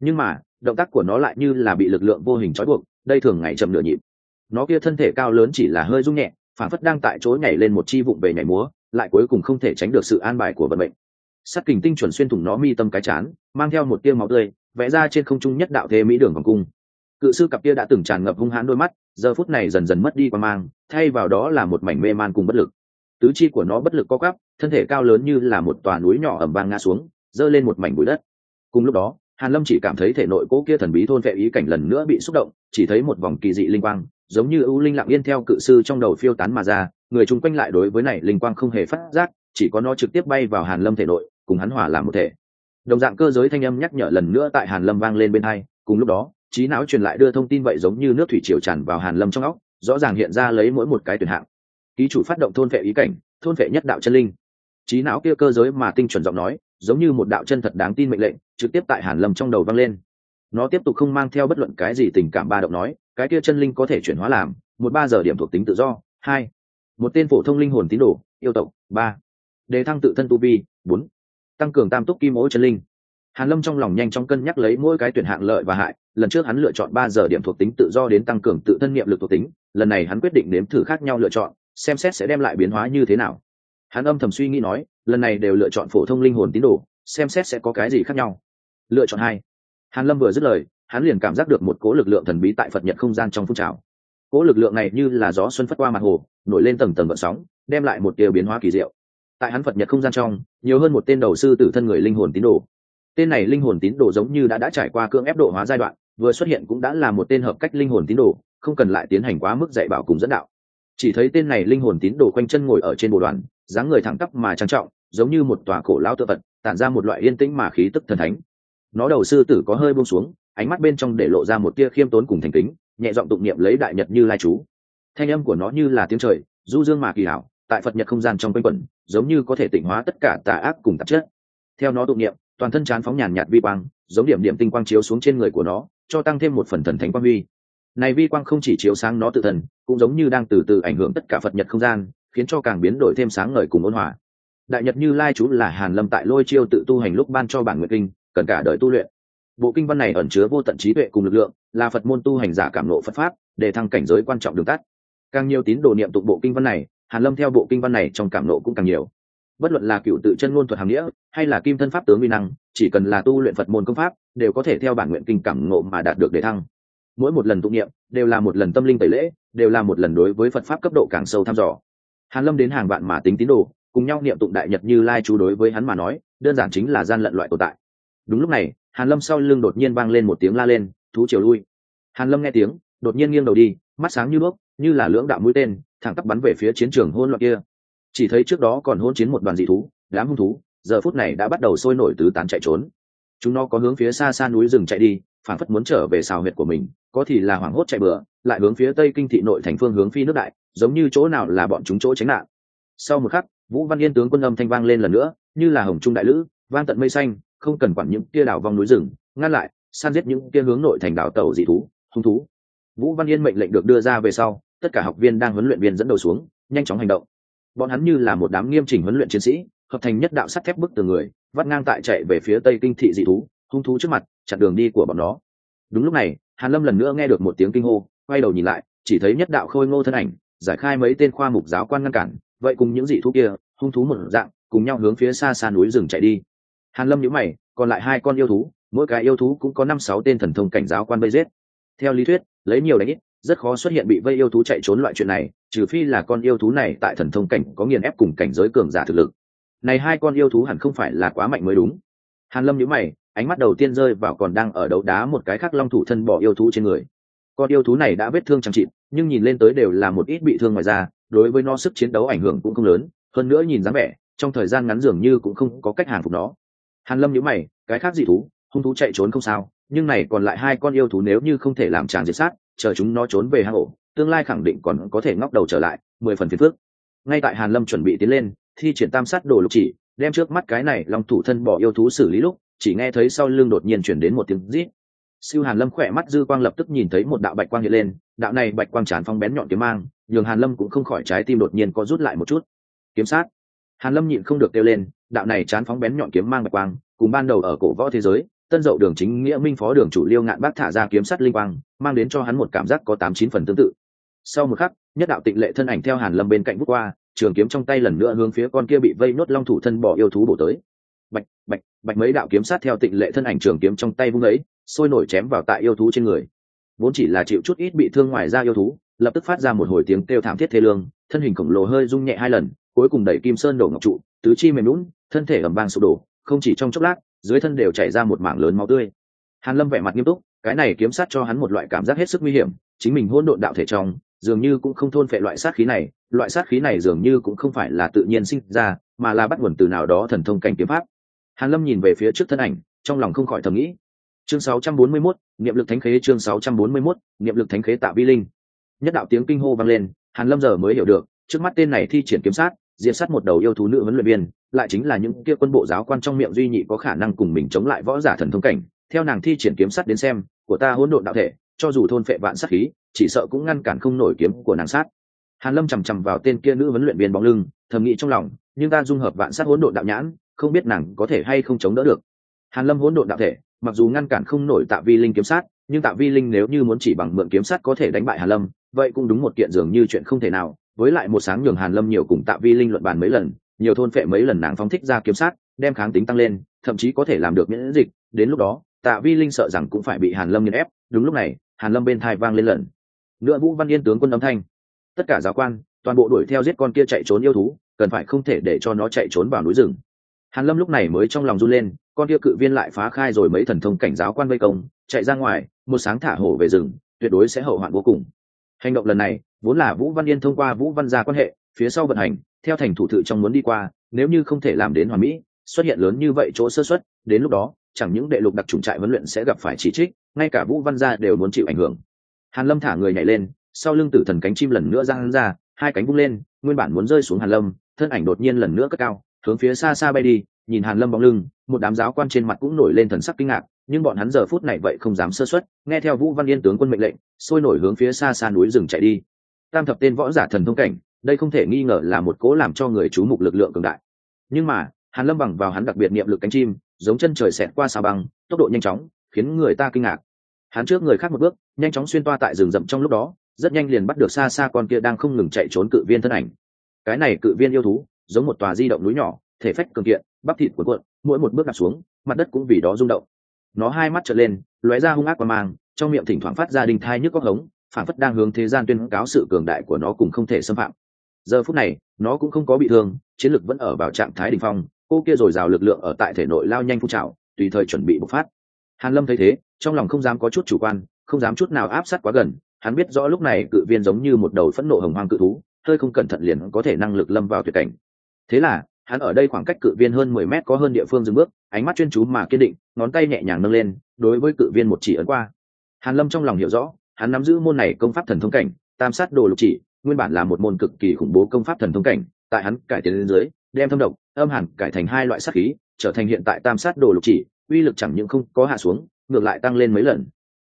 Nhưng mà, động tác của nó lại như là bị lực lượng vô hình trói buộc, đây thường ngày chậm nửa nhịp. Nó kia thân thể cao lớn chỉ là hơi rung nhẹ, phản phất đang tại chỗ nhảy lên một chi vụng về nhảy múa, lại cuối cùng không thể tránh được sự an bài của vận mệnh. Sắt kình tinh chuẩn xuyên thủng nó mi tâm cái chán, mang theo một tia máu tươi, vẽ ra trên không trung nhất đạo thế mỹ đường vòng cung. Cự sư cặp kia đã từng tràn ngập hung hãn đôi mắt, giờ phút này dần dần mất đi qua mang, thay vào đó là một mảnh mê man cùng bất lực tứ chi của nó bất lực co cắp thân thể cao lớn như là một tòa núi nhỏ ẩm vang ngã xuống, giơ lên một mảnh bụi đất. Cùng lúc đó, hàn lâm chỉ cảm thấy thể nội cố kia thần bí thôn vệ ý cảnh lần nữa bị xúc động, chỉ thấy một vòng kỳ dị linh quang, giống như ưu linh lặng yên theo cự sư trong đầu phiêu tán mà ra, người chung quanh lại đối với này linh quang không hề phát giác, chỉ có nó trực tiếp bay vào hàn lâm thể nội, cùng hắn hòa làm một thể. Đồng dạng cơ giới thanh âm nhắc nhở lần nữa tại hàn lâm vang lên bên hai, cùng lúc đó, trí não truyền lại đưa thông tin vậy giống như nước thủy triều tràn vào hàn lâm trong óc, rõ ràng hiện ra lấy mỗi một cái tuyển hạng ký chủ phát động thôn vệ ý cảnh, thôn vệ nhất đạo chân linh. Trí não kia cơ giới mà tinh chuẩn giọng nói, giống như một đạo chân thật đáng tin mệnh lệnh, trực tiếp tại hàn lâm trong đầu vang lên. Nó tiếp tục không mang theo bất luận cái gì tình cảm ba động nói, cái kia chân linh có thể chuyển hóa làm, một ba giờ điểm thuộc tính tự do, hai. Một tên phổ thông linh hồn tín đồ, yêu tộc, ba. Đề thăng tự thân tu vi, bốn. Tăng cường tam túc kim mỗi chân linh. Hàn lâm trong lòng nhanh chóng cân nhắc lấy mỗi cái tuyển hạng lợi và hại, lần trước hắn lựa chọn ba giờ điểm thuộc tính tự do đến tăng cường tự thân niệm lực thuộc tính, lần này hắn quyết định nếm thử khác nhau lựa chọn xem xét sẽ đem lại biến hóa như thế nào. Hắn âm thầm suy nghĩ nói, lần này đều lựa chọn phổ thông linh hồn tín đồ, xem xét sẽ có cái gì khác nhau. Lựa chọn hai. Hàn lâm vừa dứt lời, hắn liền cảm giác được một cố lực lượng thần bí tại phật nhật không gian trong phun trào. Cố lực lượng này như là gió xuân phất qua mặt hồ, nổi lên tầng tầng vận sóng, đem lại một điều biến hóa kỳ diệu. Tại hắn phật nhật không gian trong, nhiều hơn một tên đầu sư tử thân người linh hồn tín đồ. Tên này linh hồn tín đồ giống như đã đã trải qua cưỡng ép độ hóa giai đoạn, vừa xuất hiện cũng đã là một tên hợp cách linh hồn tín đồ, không cần lại tiến hành quá mức dạy bảo cùng dẫn đạo chỉ thấy tên này linh hồn tín đồ quanh chân ngồi ở trên bộ đoàn, dáng người thẳng tắp mà trang trọng, giống như một tòa cổ lão tự vật, tản ra một loại yên tĩnh mà khí tức thần thánh. Nó đầu sư tử có hơi buông xuống, ánh mắt bên trong để lộ ra một tia khiêm tốn cùng thành kính, nhẹ giọng tụng niệm lấy đại nhật như lai chú. Thanh âm của nó như là tiếng trời, du dương mà kỳ hảo tại phật nhật không gian trong quanh quẩn, giống như có thể tịnh hóa tất cả tà ác cùng tạp chất. Theo nó tụng niệm, toàn thân chán phóng nhàn nhạt vi quang, giống điểm điểm tinh quang chiếu xuống trên người của nó, cho tăng thêm một phần thần thánh quang huy này vi quang không chỉ chiếu sáng nó tự thần, cũng giống như đang từ từ ảnh hưởng tất cả phật nhật không gian, khiến cho càng biến đổi thêm sáng ngời cùng ôn hòa. Đại nhật như lai chú là hàn lâm tại lôi chiêu tự tu hành lúc ban cho bản nguyện kinh, cần cả đời tu luyện. Bộ kinh văn này ẩn chứa vô tận trí tuệ cùng lực lượng, là phật môn tu hành giả cảm nộ phật pháp, để thăng cảnh giới quan trọng đường tắt. Càng nhiều tín đồ niệm tụng bộ kinh văn này, hàn lâm theo bộ kinh văn này trong cảm nộ cũng càng nhiều. Bất luận là cựu tự chân ngôn thuật hàm nghĩa, hay là kim thân pháp tướng uy năng, chỉ cần là tu luyện phật môn công pháp, đều có thể theo bản nguyện kinh cảm ngộ mà đạt được để thăng mỗi một lần tụng niệm đều là một lần tâm linh tẩy lễ đều là một lần đối với phật pháp cấp độ càng sâu thăm dò. Hàn lâm đến hàng vạn mà tính tín đồ cùng nhau niệm tụng đại nhật như lai chú đối với hắn mà nói đơn giản chính là gian lận loại tồn tại. Đúng lúc này hàn lâm sau lưng đột nhiên vang lên một tiếng la lên thú chiều lui. Hàn lâm nghe tiếng đột nhiên nghiêng đầu đi mắt sáng như bốc, như là lưỡng đạo mũi tên thẳng tắp bắn về phía chiến trường hôn loạn kia. Chỉ thấy trước đó còn hôn chiến một đoàn dị thú đám hung thú giờ phút này đã bắt đầu sôi nổi tứ tán chạy trốn. Chúng nó có hướng phía xa xa núi rừng chạy đi phản phất muốn trở về xào huyệt của mình, có thì là hoảng hốt chạy bừa, lại hướng phía tây kinh thị nội thành phương hướng phi nước đại, giống như chỗ nào là bọn chúng chỗ tránh nạn. Sau một khắc, vũ văn yên tướng quân âm thanh vang lên lần nữa, như là hồng trung đại lữ, vang tận mây xanh, không cần quản những kia đảo vong núi rừng, ngăn lại, san giết những kia hướng nội thành đảo tàu dị thú, hung thú. Vũ văn yên mệnh lệnh được đưa ra về sau, tất cả học viên đang huấn luyện viên dẫn đầu xuống, nhanh chóng hành động. Bọn hắn như là một đám nghiêm chỉnh huấn luyện chiến sĩ, hợp thành nhất đạo sắt thép bức từ người, vắt ngang tại chạy về phía tây kinh thị dị thú hung thú trước mặt, chặn đường đi của bọn nó. Đúng lúc này, hàn lâm lần nữa nghe được một tiếng kinh hô, quay đầu nhìn lại, chỉ thấy nhất đạo khôi ngô thân ảnh, giải khai mấy tên khoa mục giáo quan ngăn cản, vậy cùng những dị thú kia, hung thú một dạng, cùng nhau hướng phía xa xa núi rừng chạy đi. Hàn lâm nhíu mày, còn lại hai con yêu thú, mỗi cái yêu thú cũng có năm sáu tên thần thông cảnh giáo quan vây giết. Theo lý thuyết, lấy nhiều đánh ít, rất khó xuất hiện bị vây yêu thú chạy trốn loại chuyện này, trừ phi là con yêu thú này tại thần thông cảnh có nghiền ép cùng cảnh giới cường giả thực lực. Này hai con yêu thú hẳn không phải là quá mạnh mới đúng. Hàn lâm nhíu mày ánh mắt đầu tiên rơi vào còn đang ở đấu đá một cái khác long thủ thân bỏ yêu thú trên người. Con yêu thú này đã vết thương chẳng trị nhưng nhìn lên tới đều là một ít bị thương ngoài ra đối với nó sức chiến đấu ảnh hưởng cũng không lớn, hơn nữa nhìn dáng vẻ, trong thời gian ngắn dường như cũng không có cách hàng phục nó. Hàn lâm nhíu mày, cái khác dị thú, hung thú chạy trốn không sao, nhưng này còn lại hai con yêu thú nếu như không thể làm tràn diệt sát, chờ chúng nó trốn về hang ổ, tương lai khẳng định còn có thể ngóc đầu trở lại, mười phần phiền phước ngay tại hàn lâm chuẩn bị tiến lên, thi triển tam sát đồ lục chỉ, đem trước mắt cái này long thủ thân bỏ yêu thú xử lý lúc chỉ nghe thấy sau lưng đột nhiên chuyển đến một tiếng rít. Siêu hàn lâm khỏe mắt dư quang lập tức nhìn thấy một đạo bạch quang hiện lên, đạo này bạch quang chán phong bén nhọn kiếm mang, nhường hàn lâm cũng không khỏi trái tim đột nhiên có rút lại một chút. Kiếm sát. Hàn lâm nhịn không được kêu lên, đạo này chán phóng bén nhọn kiếm mang bạch quang, cùng ban đầu ở cổ võ thế giới, tân dậu đường chính nghĩa minh phó đường chủ liêu ngạn bác thả ra kiếm sắt linh quang, mang đến cho hắn một cảm giác có tám chín phần tương tự. Sau một khắc, nhất đạo tịnh lệ thân ảnh theo hàn lâm bên cạnh bước qua, trường kiếm trong tay lần nữa hướng phía con kia bị vây nốt long thủ thân bỏ yêu thú bổ tới bạch bạch mấy đạo kiếm sát theo tịnh lệ thân ảnh trường kiếm trong tay vung ấy sôi nổi chém vào tại yêu thú trên người. Vốn chỉ là chịu chút ít bị thương ngoài ra yêu thú, lập tức phát ra một hồi tiếng kêu thảm thiết thê lương, thân hình khổng lồ hơi rung nhẹ hai lần, cuối cùng đẩy kim sơn đổ ngọc trụ, tứ chi mềm lún thân thể ẩm vang sụp đổ, không chỉ trong chốc lát, dưới thân đều chảy ra một mảng lớn máu tươi. Hàn lâm vẻ mặt nghiêm túc, cái này kiếm sát cho hắn một loại cảm giác hết sức nguy hiểm, chính mình hỗn độn đạo thể trong, dường như cũng không thôn phệ loại sát khí này, loại sát khí này dường như cũng không phải là tự nhiên sinh ra, mà là bắt nguồn từ nào đó thần thông cảnh kiếm pháp hàn lâm nhìn về phía trước thân ảnh trong lòng không khỏi thầm nghĩ. Chương 641, niệm lực thánh khế chương 641, niệm lực thánh khế tạ vi linh. Nhất đạo tiếng kinh hô vang lên hàn lâm giờ mới hiểu được trước mắt tên này thi triển kiếm sát diệt sát một đầu yêu thú nữ huấn luyện viên lại chính là những kia quân bộ giáo quan trong miệng duy nhị có khả năng cùng mình chống lại võ giả thần thông cảnh. Theo nàng thi triển kiếm sát đến xem của ta hỗn độn đạo thể cho dù thôn phệ vạn sát khí chỉ sợ cũng ngăn cản không nổi kiếm của nàng sát. Hàn lâm chầm chằm vào tên kia nữ huấn luyện viên bóng lưng thầm nghĩ trong lòng nhưng ta dung hợp vạn sát hỗn độn đạo nhãn không biết nàng có thể hay không chống đỡ được. Hàn lâm hỗn độn đạo thể, mặc dù ngăn cản không nổi tạ vi linh kiếm sát, nhưng tạ vi linh nếu như muốn chỉ bằng mượn kiếm sát có thể đánh bại hàn lâm, vậy cũng đúng một kiện dường như chuyện không thể nào. Với lại một sáng nhường hàn lâm nhiều cùng tạ vi linh luận bàn mấy lần, nhiều thôn phệ mấy lần nàng phóng thích ra kiếm sát, đem kháng tính tăng lên, thậm chí có thể làm được miễn dịch. Đến lúc đó, tạ vi linh sợ rằng cũng phải bị hàn lâm nghiền ép. Đúng lúc này, hàn lâm bên thai vang lên lần. Nữa vũ văn yên tướng quân âm thanh. Tất cả giáo quan, toàn bộ đuổi theo giết con kia chạy trốn yêu thú, cần phải không thể để cho nó chạy trốn vào núi rừng hàn lâm lúc này mới trong lòng run lên, con kia cự viên lại phá khai rồi mấy thần thông cảnh giáo quan vây công, chạy ra ngoài, một sáng thả hổ về rừng, tuyệt đối sẽ hậu hoạn vô cùng. Hành động lần này, vốn là vũ văn yên thông qua vũ văn gia quan hệ, phía sau vận hành, theo thành thủ tự trong muốn đi qua, nếu như không thể làm đến hoàn mỹ, xuất hiện lớn như vậy chỗ sơ xuất đến lúc đó, chẳng những đệ lục đặc trùng trại huấn luyện sẽ gặp phải chỉ trích, ngay cả vũ văn gia đều muốn chịu ảnh hưởng. Hàn lâm thả người nhảy lên, sau lưng tử thần cánh chim lần nữa giang ra, hai cánh vung lên, nguyên bản muốn rơi xuống hàn lâm, thân ảnh đột nhiên lần nữa cất cao hướng phía xa xa bay đi, nhìn hàn lâm bóng lưng, một đám giáo quan trên mặt cũng nổi lên thần sắc kinh ngạc, nhưng bọn hắn giờ phút này vậy không dám sơ xuất nghe theo vũ văn yên tướng quân mệnh lệnh, sôi nổi hướng phía xa xa núi rừng chạy đi. Tam thập tên võ giả thần thông cảnh, đây không thể nghi ngờ là một cố làm cho người chú mục lực lượng cường đại. Nhưng mà, hàn lâm bằng vào hắn đặc biệt niệm lực cánh chim, giống chân trời xẹt qua xà băng, tốc độ nhanh chóng, khiến người ta kinh ngạc. Hắn trước người khác một bước, nhanh chóng xuyên toa tại rừng rậm trong lúc đó, rất nhanh liền bắt được xa xa con kia đang không ngừng chạy trốn cự viên thân ảnh. Cái này cự viên yêu thú giống một tòa di động núi nhỏ, thể phách cường kiện, bắp thịt cuộn cuộn, mỗi một bước đặt xuống, mặt đất cũng vì đó rung động. Nó hai mắt trợn lên, lóe ra hung ác và mang, trong miệng thỉnh thoảng phát ra đình thai nhức góc hống phản phất đang hướng thế gian tuyên cáo sự cường đại của nó cùng không thể xâm phạm. Giờ phút này, nó cũng không có bị thương, chiến lực vẫn ở vào trạng thái đỉnh phong, cô kia dồi rào lực lượng ở tại thể nội lao nhanh phun trào, tùy thời chuẩn bị bộc phát. Hàn lâm thấy thế, trong lòng không dám có chút chủ quan, không dám chút nào áp sát quá gần, hắn biết rõ lúc này cự viên giống như một đầu phẫn nộ hồng hoang cự thú, hơi không cẩn thận liền có thể năng lực lâm vào tuyệt cảnh thế là, hắn ở đây khoảng cách cự viên hơn mười mét có hơn địa phương dừng bước, ánh mắt chuyên chú mà kiên định, ngón tay nhẹ nhàng nâng lên, đối với cự viên một chỉ ấn qua. Hàn lâm trong lòng hiểu rõ, hắn nắm giữ môn này công pháp thần thông cảnh, tam sát đồ lục chỉ, nguyên bản là một môn cực kỳ khủng bố công pháp thần thông cảnh, tại hắn cải tiến lên dưới, đem thâm độc, âm hẳn cải thành hai loại sát khí, trở thành hiện tại tam sát đồ lục chỉ, uy lực chẳng những không có hạ xuống, ngược lại tăng lên mấy lần.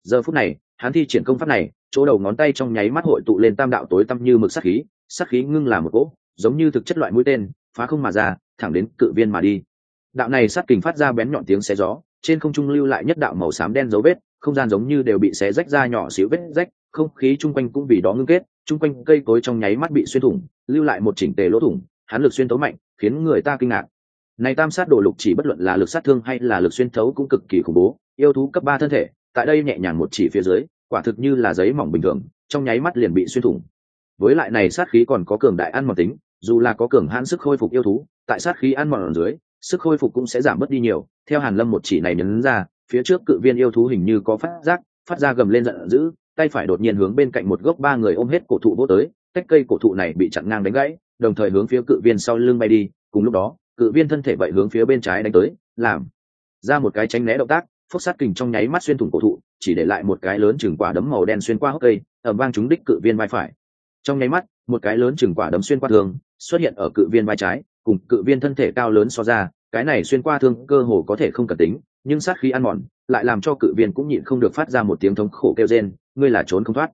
Giờ phút này, hắn thi triển công pháp này, chỗ đầu ngón tay trong nháy mắt hội tụ lên tam đạo tối tăm như mực sát khí sát khí ngưng là một cỗ giống như thực chất loại mũi tên, phá không mà ra, thẳng đến cự viên mà đi. Đạo này sát kình phát ra bén nhọn tiếng xé gió, trên không trung lưu lại nhất đạo màu xám đen dấu vết, không gian giống như đều bị xé rách ra nhỏ xíu vết rách, không khí chung quanh cũng vì đó ngưng kết, chung quanh cây cối trong nháy mắt bị xuyên thủng, lưu lại một chỉnh tề lỗ thủng, hắn lực xuyên tấu mạnh, khiến người ta kinh ngạc. Này tam sát đồ lục chỉ bất luận là lực sát thương hay là lực xuyên thấu cũng cực kỳ khủng bố, yêu thú cấp ba thân thể, tại đây nhẹ nhàng một chỉ phía dưới, quả thực như là giấy mỏng bình thường, trong nháy mắt liền bị xuyên thủng. Với lại này sát khí còn có cường đại ăn mòn tính dù là có cường hãn sức khôi phục yêu thú, tại sát khí ăn mòn ở dưới, sức khôi phục cũng sẽ giảm bớt đi nhiều. Theo hàn lâm một chỉ này nhấn ra, phía trước cự viên yêu thú hình như có phát giác, phát ra gầm lên giận dữ, tay phải đột nhiên hướng bên cạnh một gốc ba người ôm hết cổ thụ vô tới tách cây cổ thụ này bị chặn ngang đánh gãy, đồng thời hướng phía cự viên sau lưng bay đi. Cùng lúc đó, cự viên thân thể vậy hướng phía bên trái đánh tới, làm ra một cái tránh né động tác, phốc sát kình trong nháy mắt xuyên thủng cổ thụ, chỉ để lại một cái lớn chừng quả đấm màu đen xuyên qua hốc cây ẩm vang chúng đích cự viên vai phải. Trong nháy mắt, một cái lớn chừng quả đấm xuyên qua thường xuất hiện ở cự viên vai trái, cùng cự viên thân thể cao lớn so ra, cái này xuyên qua thương cơ hồ có thể không cần tính, nhưng sát khí ăn mòn, lại làm cho cự viên cũng nhịn không được phát ra một tiếng thống khổ kêu rên, ngươi là trốn không thoát.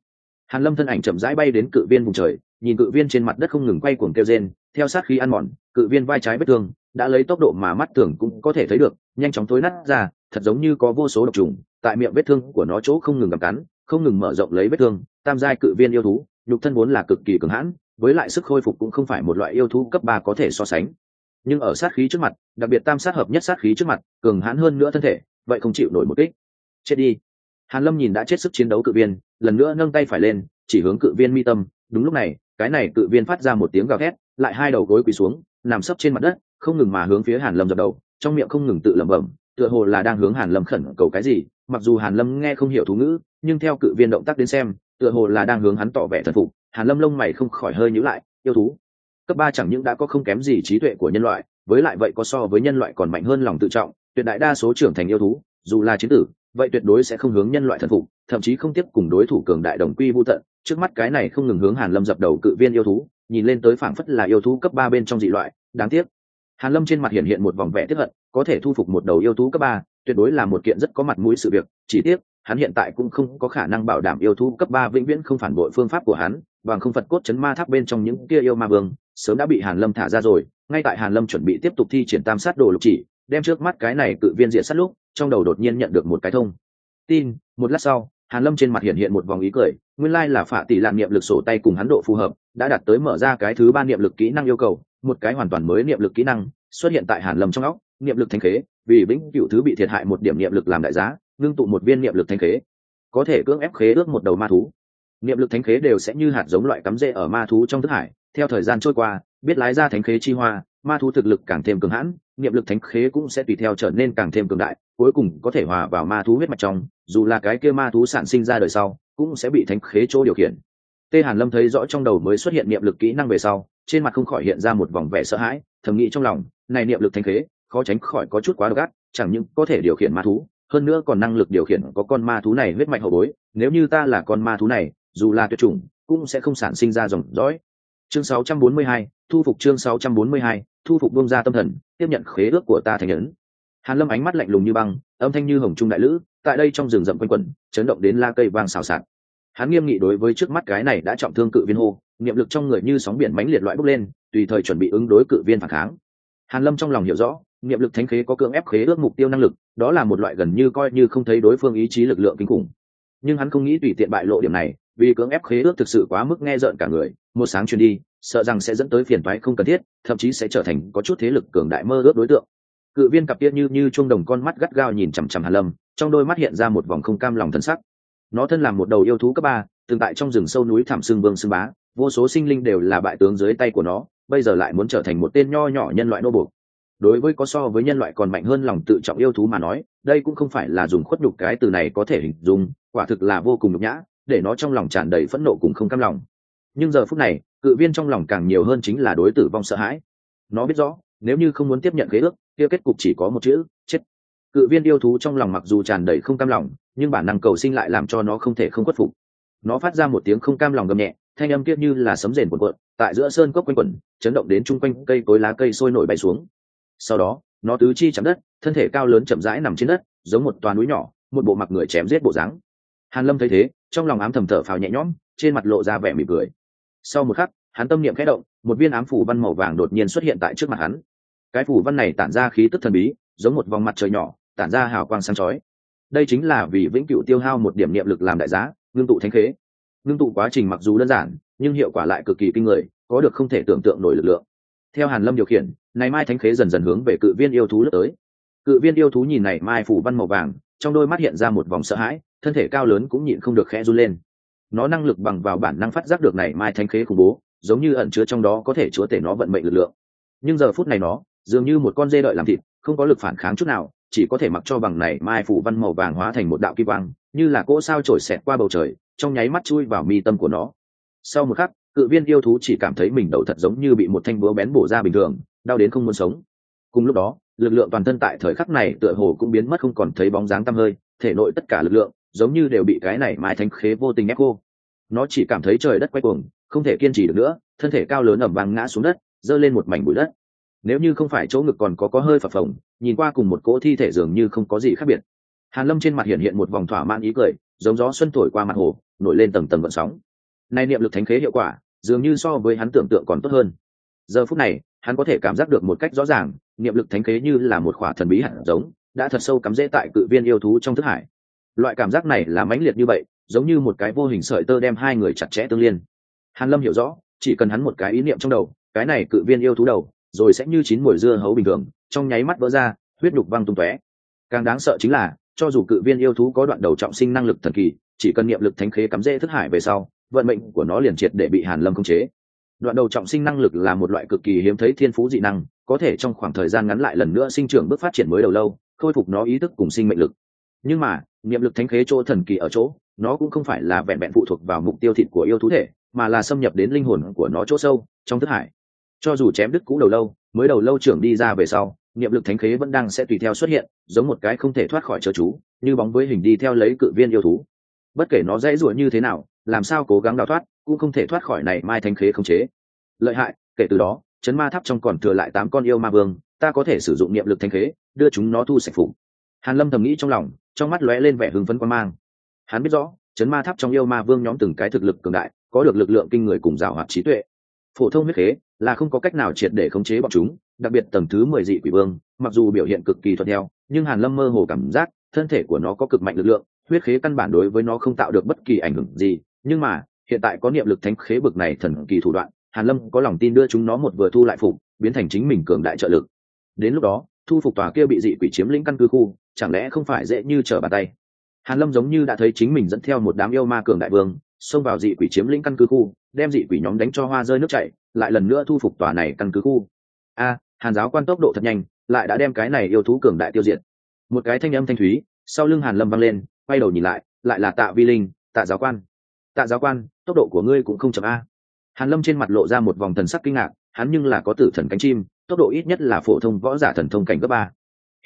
Hàn lâm thân ảnh chậm rãi bay đến cự viên vùng trời, nhìn cự viên trên mặt đất không ngừng quay cuồng kêu rên, theo sát khí ăn mòn, cự viên vai trái vết thương đã lấy tốc độ mà mắt thường cũng có thể thấy được, nhanh chóng tối nát ra, thật giống như có vô số độc trùng, tại miệng vết thương của nó chỗ không ngừng gặm cắn, không ngừng mở rộng lấy vết thương, tam giai cự viên yêu thú, nhục thân vốn là cực kỳ cường hãn với lại sức khôi phục cũng không phải một loại yêu thú cấp ba có thể so sánh. Nhưng ở sát khí trước mặt, đặc biệt tam sát hợp nhất sát khí trước mặt, cường hãn hơn nữa thân thể, vậy không chịu nổi một kích. Chết đi. Hàn lâm nhìn đã chết sức chiến đấu cự viên, lần nữa nâng tay phải lên, chỉ hướng cự viên mi tâm. Đúng lúc này, cái này cự viên phát ra một tiếng gào thét, lại hai đầu gối quỳ xuống, nằm sấp trên mặt đất, không ngừng mà hướng phía hàn lâm dập đầu, trong miệng không ngừng tự lẩm bẩm, tựa hồ là đang hướng hàn lâm khẩn cầu cái gì. Mặc dù hàn lâm nghe không hiểu thú ngữ, nhưng theo cự viên động tác đến xem, tựa hồ là đang hướng hắn tỏ vẻ thần phục hàn lâm lông mày không khỏi hơi nhíu lại, yêu thú, cấp ba chẳng những đã có không kém gì trí tuệ của nhân loại, với lại vậy có so với nhân loại còn mạnh hơn lòng tự trọng, tuyệt đại đa số trưởng thành yêu thú, dù là chiến tử, vậy tuyệt đối sẽ không hướng nhân loại thần phục, thậm chí không tiếp cùng đối thủ cường đại đồng quy vô tận. Trước mắt cái này không ngừng hướng hàn lâm dập đầu cự viên yêu thú, nhìn lên tới phảng phất là yêu thú cấp ba bên trong dị loại, đáng tiếc. Hàn lâm trên mặt hiện hiện một vòng vẻ tiếp hận, có thể thu phục một đầu yêu thú cấp ba, tuyệt đối là một kiện rất có mặt mũi sự việc, chỉ tiếc, hắn hiện tại cũng không có khả năng bảo đảm yêu thú cấp ba vĩnh viễn không phản bội phương pháp của hắn bằng không phật cốt chấn ma tháp bên trong những kia yêu ma vương, sớm đã bị hàn lâm thả ra rồi, ngay tại hàn lâm chuẩn bị tiếp tục thi triển tam sát đồ lục chỉ, đem trước mắt cái này cự viên diện sát lúc, trong đầu đột nhiên nhận được một cái thông. Tin, một lát sau, hàn lâm trên mặt hiện hiện một vòng ý cười, nguyên lai là phạ tỷ lạn niệm lực sổ tay cùng hắn độ phù hợp, đã đạt tới mở ra cái thứ ba niệm lực kỹ năng yêu cầu, một cái hoàn toàn mới niệm lực kỹ năng, xuất hiện tại hàn lâm trong óc, niệm lực thanh khế, vì vĩnh cựu thứ bị thiệt hại một điểm niệm lực làm đại giá, ngưng tụ một viên niệm lực thanh khế. Có thể cưỡng ép khế ước một đầu ma thú niệm lực thánh khế đều sẽ như hạt giống loại cắm rễ ở ma thú trong thức hải. Theo thời gian trôi qua, biết lái ra thánh khế chi hoa, ma thú thực lực càng thêm cường hãn, niệm lực thánh khế cũng sẽ tùy theo trở nên càng thêm cường đại, cuối cùng có thể hòa vào ma thú huyết mạch trong, dù là cái kia ma thú sản sinh ra đời sau, cũng sẽ bị thánh khế chỗ điều khiển. Tê hàn lâm thấy rõ trong đầu mới xuất hiện niệm lực kỹ năng về sau, trên mặt không khỏi hiện ra một vòng vẻ sợ hãi, thầm nghĩ trong lòng, này niệm lực thánh khế, khó tránh khỏi có chút quá độc ác, chẳng những có thể điều khiển ma thú, hơn nữa còn năng lực điều khiển có con ma thú này huyết mạch hậu bối, nếu như ta là con ma thú này dù là tuyệt chủng cũng sẽ không sản sinh ra dòng dõi. Chương 642, thu phục chương 642, thu phục bông ra tâm thần tiếp nhận khế ước của ta thành ấn hàn lâm ánh mắt lạnh lùng như băng âm thanh như hồng trung đại lữ tại đây trong rừng rậm quanh quẩn chấn động đến la cây vang xào xạc. Hắn nghiêm nghị đối với trước mắt cái này đã trọng thương cự viên hô niệm lực trong người như sóng biển mãnh liệt loại bốc lên tùy thời chuẩn bị ứng đối cự viên phản kháng. Hàn lâm trong lòng hiểu rõ niệm lực thánh khế có cưỡng ép khế ước mục tiêu năng lực đó là một loại gần như coi như không thấy đối phương ý chí lực lượng kinh khủng. Nhưng hắn không nghĩ tùy tiện bại lộ điểm này vì cưỡng ép khế ước thực sự quá mức nghe rợn cả người, một sáng truyền đi, sợ rằng sẽ dẫn tới phiền toái không cần thiết, thậm chí sẽ trở thành có chút thế lực cường đại mơ ước đối tượng. Cự viên cặp kia như như chuông đồng con mắt gắt gao nhìn chằm chằm hàn lâm, trong đôi mắt hiện ra một vòng không cam lòng thân sắc. Nó thân làm một đầu yêu thú cấp ba, từng tại trong rừng sâu núi thảm sương vương sương bá, vô số sinh linh đều là bại tướng dưới tay của nó, bây giờ lại muốn trở thành một tên nho nhỏ nhân loại nô buộc đối với có so với nhân loại còn mạnh hơn lòng tự trọng yêu thú mà nói, đây cũng không phải là dùng khuất nhục cái từ này có thể hình dung, quả thực là vô cùng nhục nhã để nó trong lòng tràn đầy phẫn nộ cùng không cam lòng. Nhưng giờ phút này, cự viên trong lòng càng nhiều hơn chính là đối tử vong sợ hãi. Nó biết rõ, nếu như không muốn tiếp nhận khế ước, kia kết cục chỉ có một chữ, chết. Cự viên yêu thú trong lòng mặc dù tràn đầy không cam lòng, nhưng bản năng cầu sinh lại làm cho nó không thể không khuất phục. Nó phát ra một tiếng không cam lòng gầm nhẹ, thanh âm kia như là sấm rền cuộn cuộn, tại giữa sơn cốc quanh quẩn, chấn động đến chung quanh cây cối lá cây sôi nổi bay xuống. Sau đó, nó tứ chi chạm đất, thân thể cao lớn chậm rãi nằm trên đất, giống một toà núi nhỏ, một bộ mặc người chém giết bộ dáng hàn lâm thấy thế, trong lòng ám thầm thở phào nhẹ nhõm, trên mặt lộ ra vẻ mỉm cười. Sau một khắc, hắn tâm niệm khẽ động, một viên ám phủ văn màu vàng đột nhiên xuất hiện tại trước mặt hắn. Cái phủ văn này tản ra khí tức thần bí, giống một vòng mặt trời nhỏ, tản ra hào quang sáng chói. Đây chính là vì vĩnh cửu tiêu hao một điểm niệm lực làm đại giá, ngưng tụ thánh khế. Ngưng tụ quá trình mặc dù đơn giản, nhưng hiệu quả lại cực kỳ kinh người, có được không thể tưởng tượng nổi lực lượng. Theo hàn lâm điều khiển, này mai thánh khế dần dần hướng về cự viên yêu thú lướt tới. Cự viên yêu thú nhìn này mai phủ văn màu vàng, trong đôi mắt hiện ra một vòng sợ hãi thân thể cao lớn cũng nhịn không được khẽ run lên. Nó năng lực bằng vào bản năng phát giác được này mai thánh khế khủng bố, giống như ẩn chứa trong đó có thể chúa tể nó vận mệnh lực lượng. Nhưng giờ phút này nó, dường như một con dê đợi làm thịt, không có lực phản kháng chút nào, chỉ có thể mặc cho bằng này mai phủ văn màu vàng hóa thành một đạo kim quang, như là cỗ sao trổi xẹt qua bầu trời, trong nháy mắt chui vào mi tâm của nó. Sau một khắc, cự viên yêu thú chỉ cảm thấy mình đầu thật giống như bị một thanh búa bén bổ ra bình thường, đau đến không muốn sống. Cùng lúc đó, lực lượng toàn thân tại thời khắc này tựa hồ cũng biến mất không còn thấy bóng dáng tăm hơi, thể nội tất cả lực lượng giống như đều bị cái này mai thánh khế vô tình ép cô nó chỉ cảm thấy trời đất quay cuồng, không thể kiên trì được nữa, thân thể cao lớn ẩm vàng ngã xuống đất, giơ lên một mảnh bụi đất. Nếu như không phải chỗ ngực còn có có hơi phập phồng, nhìn qua cùng một cỗ thi thể dường như không có gì khác biệt. Hàn lâm trên mặt hiện hiện một vòng thỏa mãn ý cười, giống gió xuân thổi qua mặt hồ, nổi lên tầng tầng vận sóng. Nay niệm lực thánh khế hiệu quả, dường như so với hắn tưởng tượng còn tốt hơn. Giờ phút này, hắn có thể cảm giác được một cách rõ ràng, niệm lực thánh khế như là một khỏa thần bí hạt giống, đã thật sâu cắm rễ tại cự viên yêu thú trong thức hải loại cảm giác này là mãnh liệt như vậy, giống như một cái vô hình sợi tơ đem hai người chặt chẽ tương liên. Hàn lâm hiểu rõ, chỉ cần hắn một cái ý niệm trong đầu, cái này cự viên yêu thú đầu, rồi sẽ như chín mùi dưa hấu bình thường, trong nháy mắt vỡ ra, huyết nhục văng tung tóe. Càng đáng sợ chính là, cho dù cự viên yêu thú có đoạn đầu trọng sinh năng lực thần kỳ, chỉ cần niệm lực thánh khế cắm rễ thất hải về sau, vận mệnh của nó liền triệt để bị hàn lâm khống chế. Đoạn đầu trọng sinh năng lực là một loại cực kỳ hiếm thấy thiên phú dị năng, có thể trong khoảng thời gian ngắn lại lần nữa sinh trưởng bước phát triển mới đầu lâu, khôi phục nó ý thức cùng sinh mệnh lực. Nhưng mà niệm lực thánh khế chỗ thần kỳ ở chỗ, nó cũng không phải là vẹn vẹn phụ thuộc vào mục tiêu thịt của yêu thú thể, mà là xâm nhập đến linh hồn của nó chỗ sâu, trong thức hải. Cho dù chém đứt cũ đầu lâu, mới đầu lâu trưởng đi ra về sau niệm lực thánh khế vẫn đang sẽ tùy theo xuất hiện, giống một cái không thể thoát khỏi chớ chú, như bóng với hình đi theo lấy cự viên yêu thú. Bất kể nó dễ dụa như thế nào, làm sao cố gắng đào thoát, cũng không thể thoát khỏi này mai thánh khế không chế. Lợi hại, kể từ đó, chấn ma tháp trong còn thừa lại tám con yêu ma vương, ta có thể sử dụng niệm lực thánh khế, đưa chúng nó thu sạch phục hàn lâm thầm nghĩ trong lòng, trong mắt lóe lên vẻ hưng phấn quan mang. Hắn biết rõ, chấn ma tháp trong yêu ma vương nhóm từng cái thực lực cường đại, có được lực lượng kinh người cùng rào hoạt trí tuệ. Phổ thông huyết khế là không có cách nào triệt để khống chế bọn chúng, đặc biệt tầng thứ mười dị quỷ vương, mặc dù biểu hiện cực kỳ thuận theo, nhưng hàn lâm mơ hồ cảm giác thân thể của nó có cực mạnh lực lượng, huyết khế căn bản đối với nó không tạo được bất kỳ ảnh hưởng gì, nhưng mà, hiện tại có niệm lực thánh khế bực này thần kỳ thủ đoạn, hàn lâm có lòng tin đưa chúng nó một vừa thu lại phục, biến thành chính mình cường đại trợ lực. Đến lúc đó thu phục tòa kia bị dị quỷ chiếm lĩnh căn cứ khu, chẳng lẽ không phải dễ như trở bàn tay? Hàn lâm giống như đã thấy chính mình dẫn theo một đám yêu ma cường đại vương, xông vào dị quỷ chiếm lĩnh căn cứ khu, đem dị quỷ nhóm đánh cho hoa rơi nước chảy, lại lần nữa thu phục tòa này căn cứ khu. A, hàn giáo quan tốc độ thật nhanh, lại đã đem cái này yêu thú cường đại tiêu diệt. Một cái thanh âm thanh thúy, sau lưng hàn lâm vang lên, quay đầu nhìn lại lại là tạ vi linh, tạ giáo quan, tạ giáo quan, tốc độ của ngươi cũng không chậm a. Hàn lâm trên mặt lộ ra một vòng thần sắc kinh ngạc, hắn nhưng là có tử thần cánh chim tốc độ ít nhất là phổ thông võ giả thần thông cảnh cấp ba.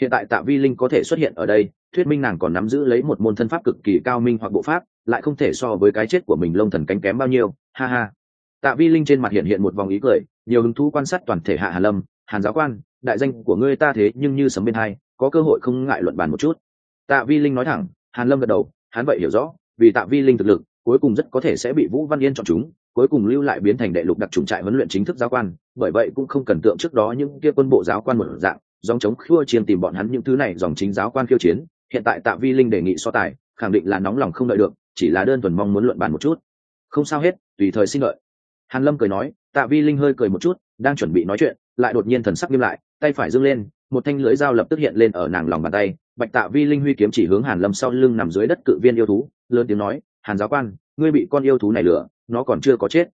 Hiện tại tạ vi linh có thể xuất hiện ở đây, thuyết minh nàng còn nắm giữ lấy một môn thân pháp cực kỳ cao minh hoặc bộ pháp, lại không thể so với cái chết của mình lông thần cánh kém bao nhiêu, ha ha. Tạ vi linh trên mặt hiện hiện một vòng ý cười, nhiều hứng thú quan sát toàn thể hạ Hà lâm, hàn giáo quan, đại danh của ngươi ta thế nhưng như sấm bên hai, có cơ hội không ngại luận bàn một chút. Tạ vi linh nói thẳng, hàn lâm gật đầu, hắn vậy hiểu rõ, vì tạ vi linh thực lực, cuối cùng rất có thể sẽ bị vũ văn yên chọn chúng cuối cùng lưu lại biến thành đệ lục đặc trùng trại huấn luyện chính thức giáo quan, bởi vậy cũng không cần tượng trước đó những kia quân bộ giáo quan một dạng dòng chống khua chiên tìm bọn hắn những thứ này dòng chính giáo quan khiêu chiến, hiện tại tạ vi linh đề nghị so tài, khẳng định là nóng lòng không đợi được, chỉ là đơn thuần mong muốn luận bàn một chút. Không sao hết, tùy thời xin lợi. Hàn lâm cười nói, tạ vi linh hơi cười một chút, đang chuẩn bị nói chuyện, lại đột nhiên thần sắc nghiêm lại, tay phải dâng lên, một thanh lưỡi dao lập tức hiện lên ở nàng lòng bàn tay. Bạch tạ vi linh huy kiếm chỉ hướng hàn lâm sau lưng nằm dưới đất cự viên yêu thú, lớn tiếng nói, hàn giáo quan, ngươi bị con yêu thú này lừa nó còn chưa có chết.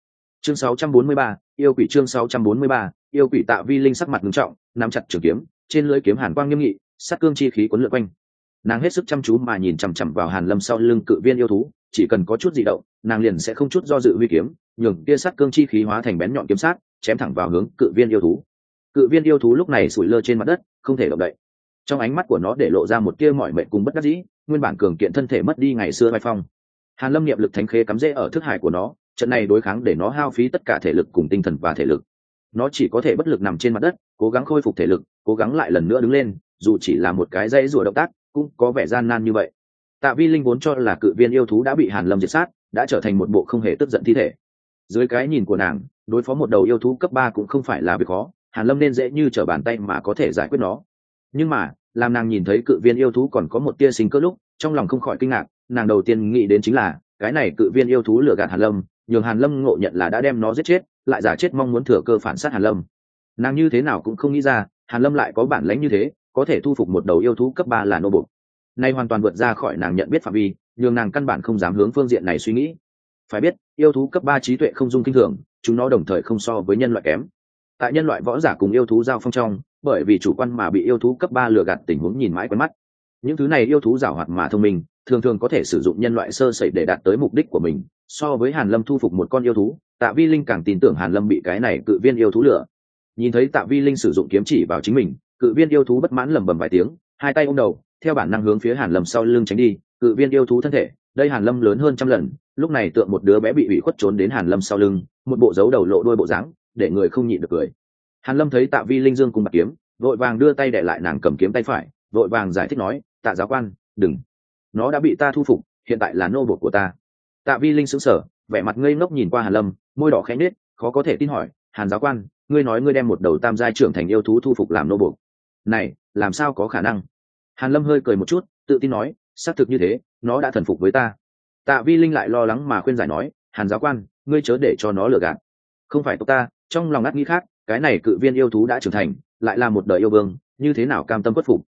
Chương 643, yêu quỷ chương 643, yêu quỷ tạ vi linh sắc mặt nghiêm trọng nắm chặt trường kiếm trên lưỡi kiếm hàn quang nghiêm nghị sát cương chi khí cuốn lượn quanh. Nàng hết sức chăm chú mà nhìn chằm chằm vào hàn lâm sau lưng cự viên yêu thú chỉ cần có chút gì động nàng liền sẽ không chút do dự huy kiếm nhường kia sát cương chi khí hóa thành bén nhọn kiếm sát chém thẳng vào hướng cự viên yêu thú. Cự viên yêu thú lúc này sủi lơ trên mặt đất không thể động đậy. Trong ánh mắt của nó để lộ ra một tia mỏi mệt cùng bất đắc dĩ nguyên bản cường kiện thân thể mất đi ngày xưa vai phong. Hàn lâm niệm lực thánh khế cắm rễ ở thức hải của nó trận này đối kháng để nó hao phí tất cả thể lực cùng tinh thần và thể lực. Nó chỉ có thể bất lực nằm trên mặt đất, cố gắng khôi phục thể lực, cố gắng lại lần nữa đứng lên, dù chỉ là một cái dãy rùa động tác, cũng có vẻ gian nan như vậy. Tạ vi linh vốn cho là cự viên yêu thú đã bị hàn lâm diệt sát, đã trở thành một bộ không hề tức giận thi thể. Dưới cái nhìn của nàng, đối phó một đầu yêu thú cấp ba cũng không phải là việc khó, hàn lâm nên dễ như trở bàn tay mà có thể giải quyết nó. Nhưng mà, làm nàng nhìn thấy cự viên yêu thú còn có một tia sinh cơ lúc, trong lòng không khỏi kinh ngạc, nàng đầu tiên nghĩ đến chính là, cái này cự viên yêu thú lừa gạt hàn lâm nhường hàn lâm ngộ nhận là đã đem nó giết chết, lại giả chết mong muốn thừa cơ phản sát hàn lâm. Nàng như thế nào cũng không nghĩ ra, hàn lâm lại có bản lãnh như thế, có thể thu phục một đầu yêu thú cấp ba là nô bục nay hoàn toàn vượt ra khỏi nàng nhận biết phạm vi, nhường nàng căn bản không dám hướng phương diện này suy nghĩ. Phải biết, yêu thú cấp ba trí tuệ không dung kinh thường, chúng nó đồng thời không so với nhân loại kém. Tại nhân loại võ giả cùng yêu thú giao phong trong, bởi vì chủ quan mà bị yêu thú cấp ba lừa gạt tình huống nhìn mãi quen mắt. Những thứ này yêu thú giảo hoạt mà thông minh, thường thường có thể sử dụng nhân loại sơ sẩy để đạt tới mục đích của mình so với hàn lâm thu phục một con yêu thú, tạ vi linh càng tin tưởng hàn lâm bị cái này cự viên yêu thú lừa. Nhìn thấy tạ vi linh sử dụng kiếm chỉ vào chính mình, cự viên yêu thú bất mãn lầm bầm vài tiếng, hai tay ôm đầu, theo bản năng hướng phía hàn lâm sau lưng tránh đi, cự viên yêu thú thân thể, đây hàn lâm lớn hơn trăm lần, lúc này tượng một đứa bé bị bị khuất trốn đến hàn lâm sau lưng, một bộ dấu đầu lộ đôi bộ dáng, để người không nhịn được cười. Hàn lâm thấy tạ vi linh dương cùng bạc kiếm, vội vàng đưa tay để lại nàng cầm kiếm tay phải, vội vàng giải thích nói, tạ giáo quan, đừng. Nó đã bị ta thu phục, hiện tại là nô bột của ta tạ vi linh sững sờ, vẻ mặt ngây ngốc nhìn qua hàn lâm, môi đỏ khẽ nết khó có thể tin hỏi, hàn giáo quan, ngươi nói ngươi đem một đầu tam giai trưởng thành yêu thú thu phục làm nô buộc. Này, làm sao có khả năng? Hàn lâm hơi cười một chút, tự tin nói, xác thực như thế, nó đã thần phục với ta. Tạ vi linh lại lo lắng mà khuyên giải nói, hàn giáo quan, ngươi chớ để cho nó lừa gạt. Không phải tộc ta, trong lòng ngắt nghĩ khác, cái này cự viên yêu thú đã trưởng thành, lại là một đời yêu vương, như thế nào cam tâm bất phục?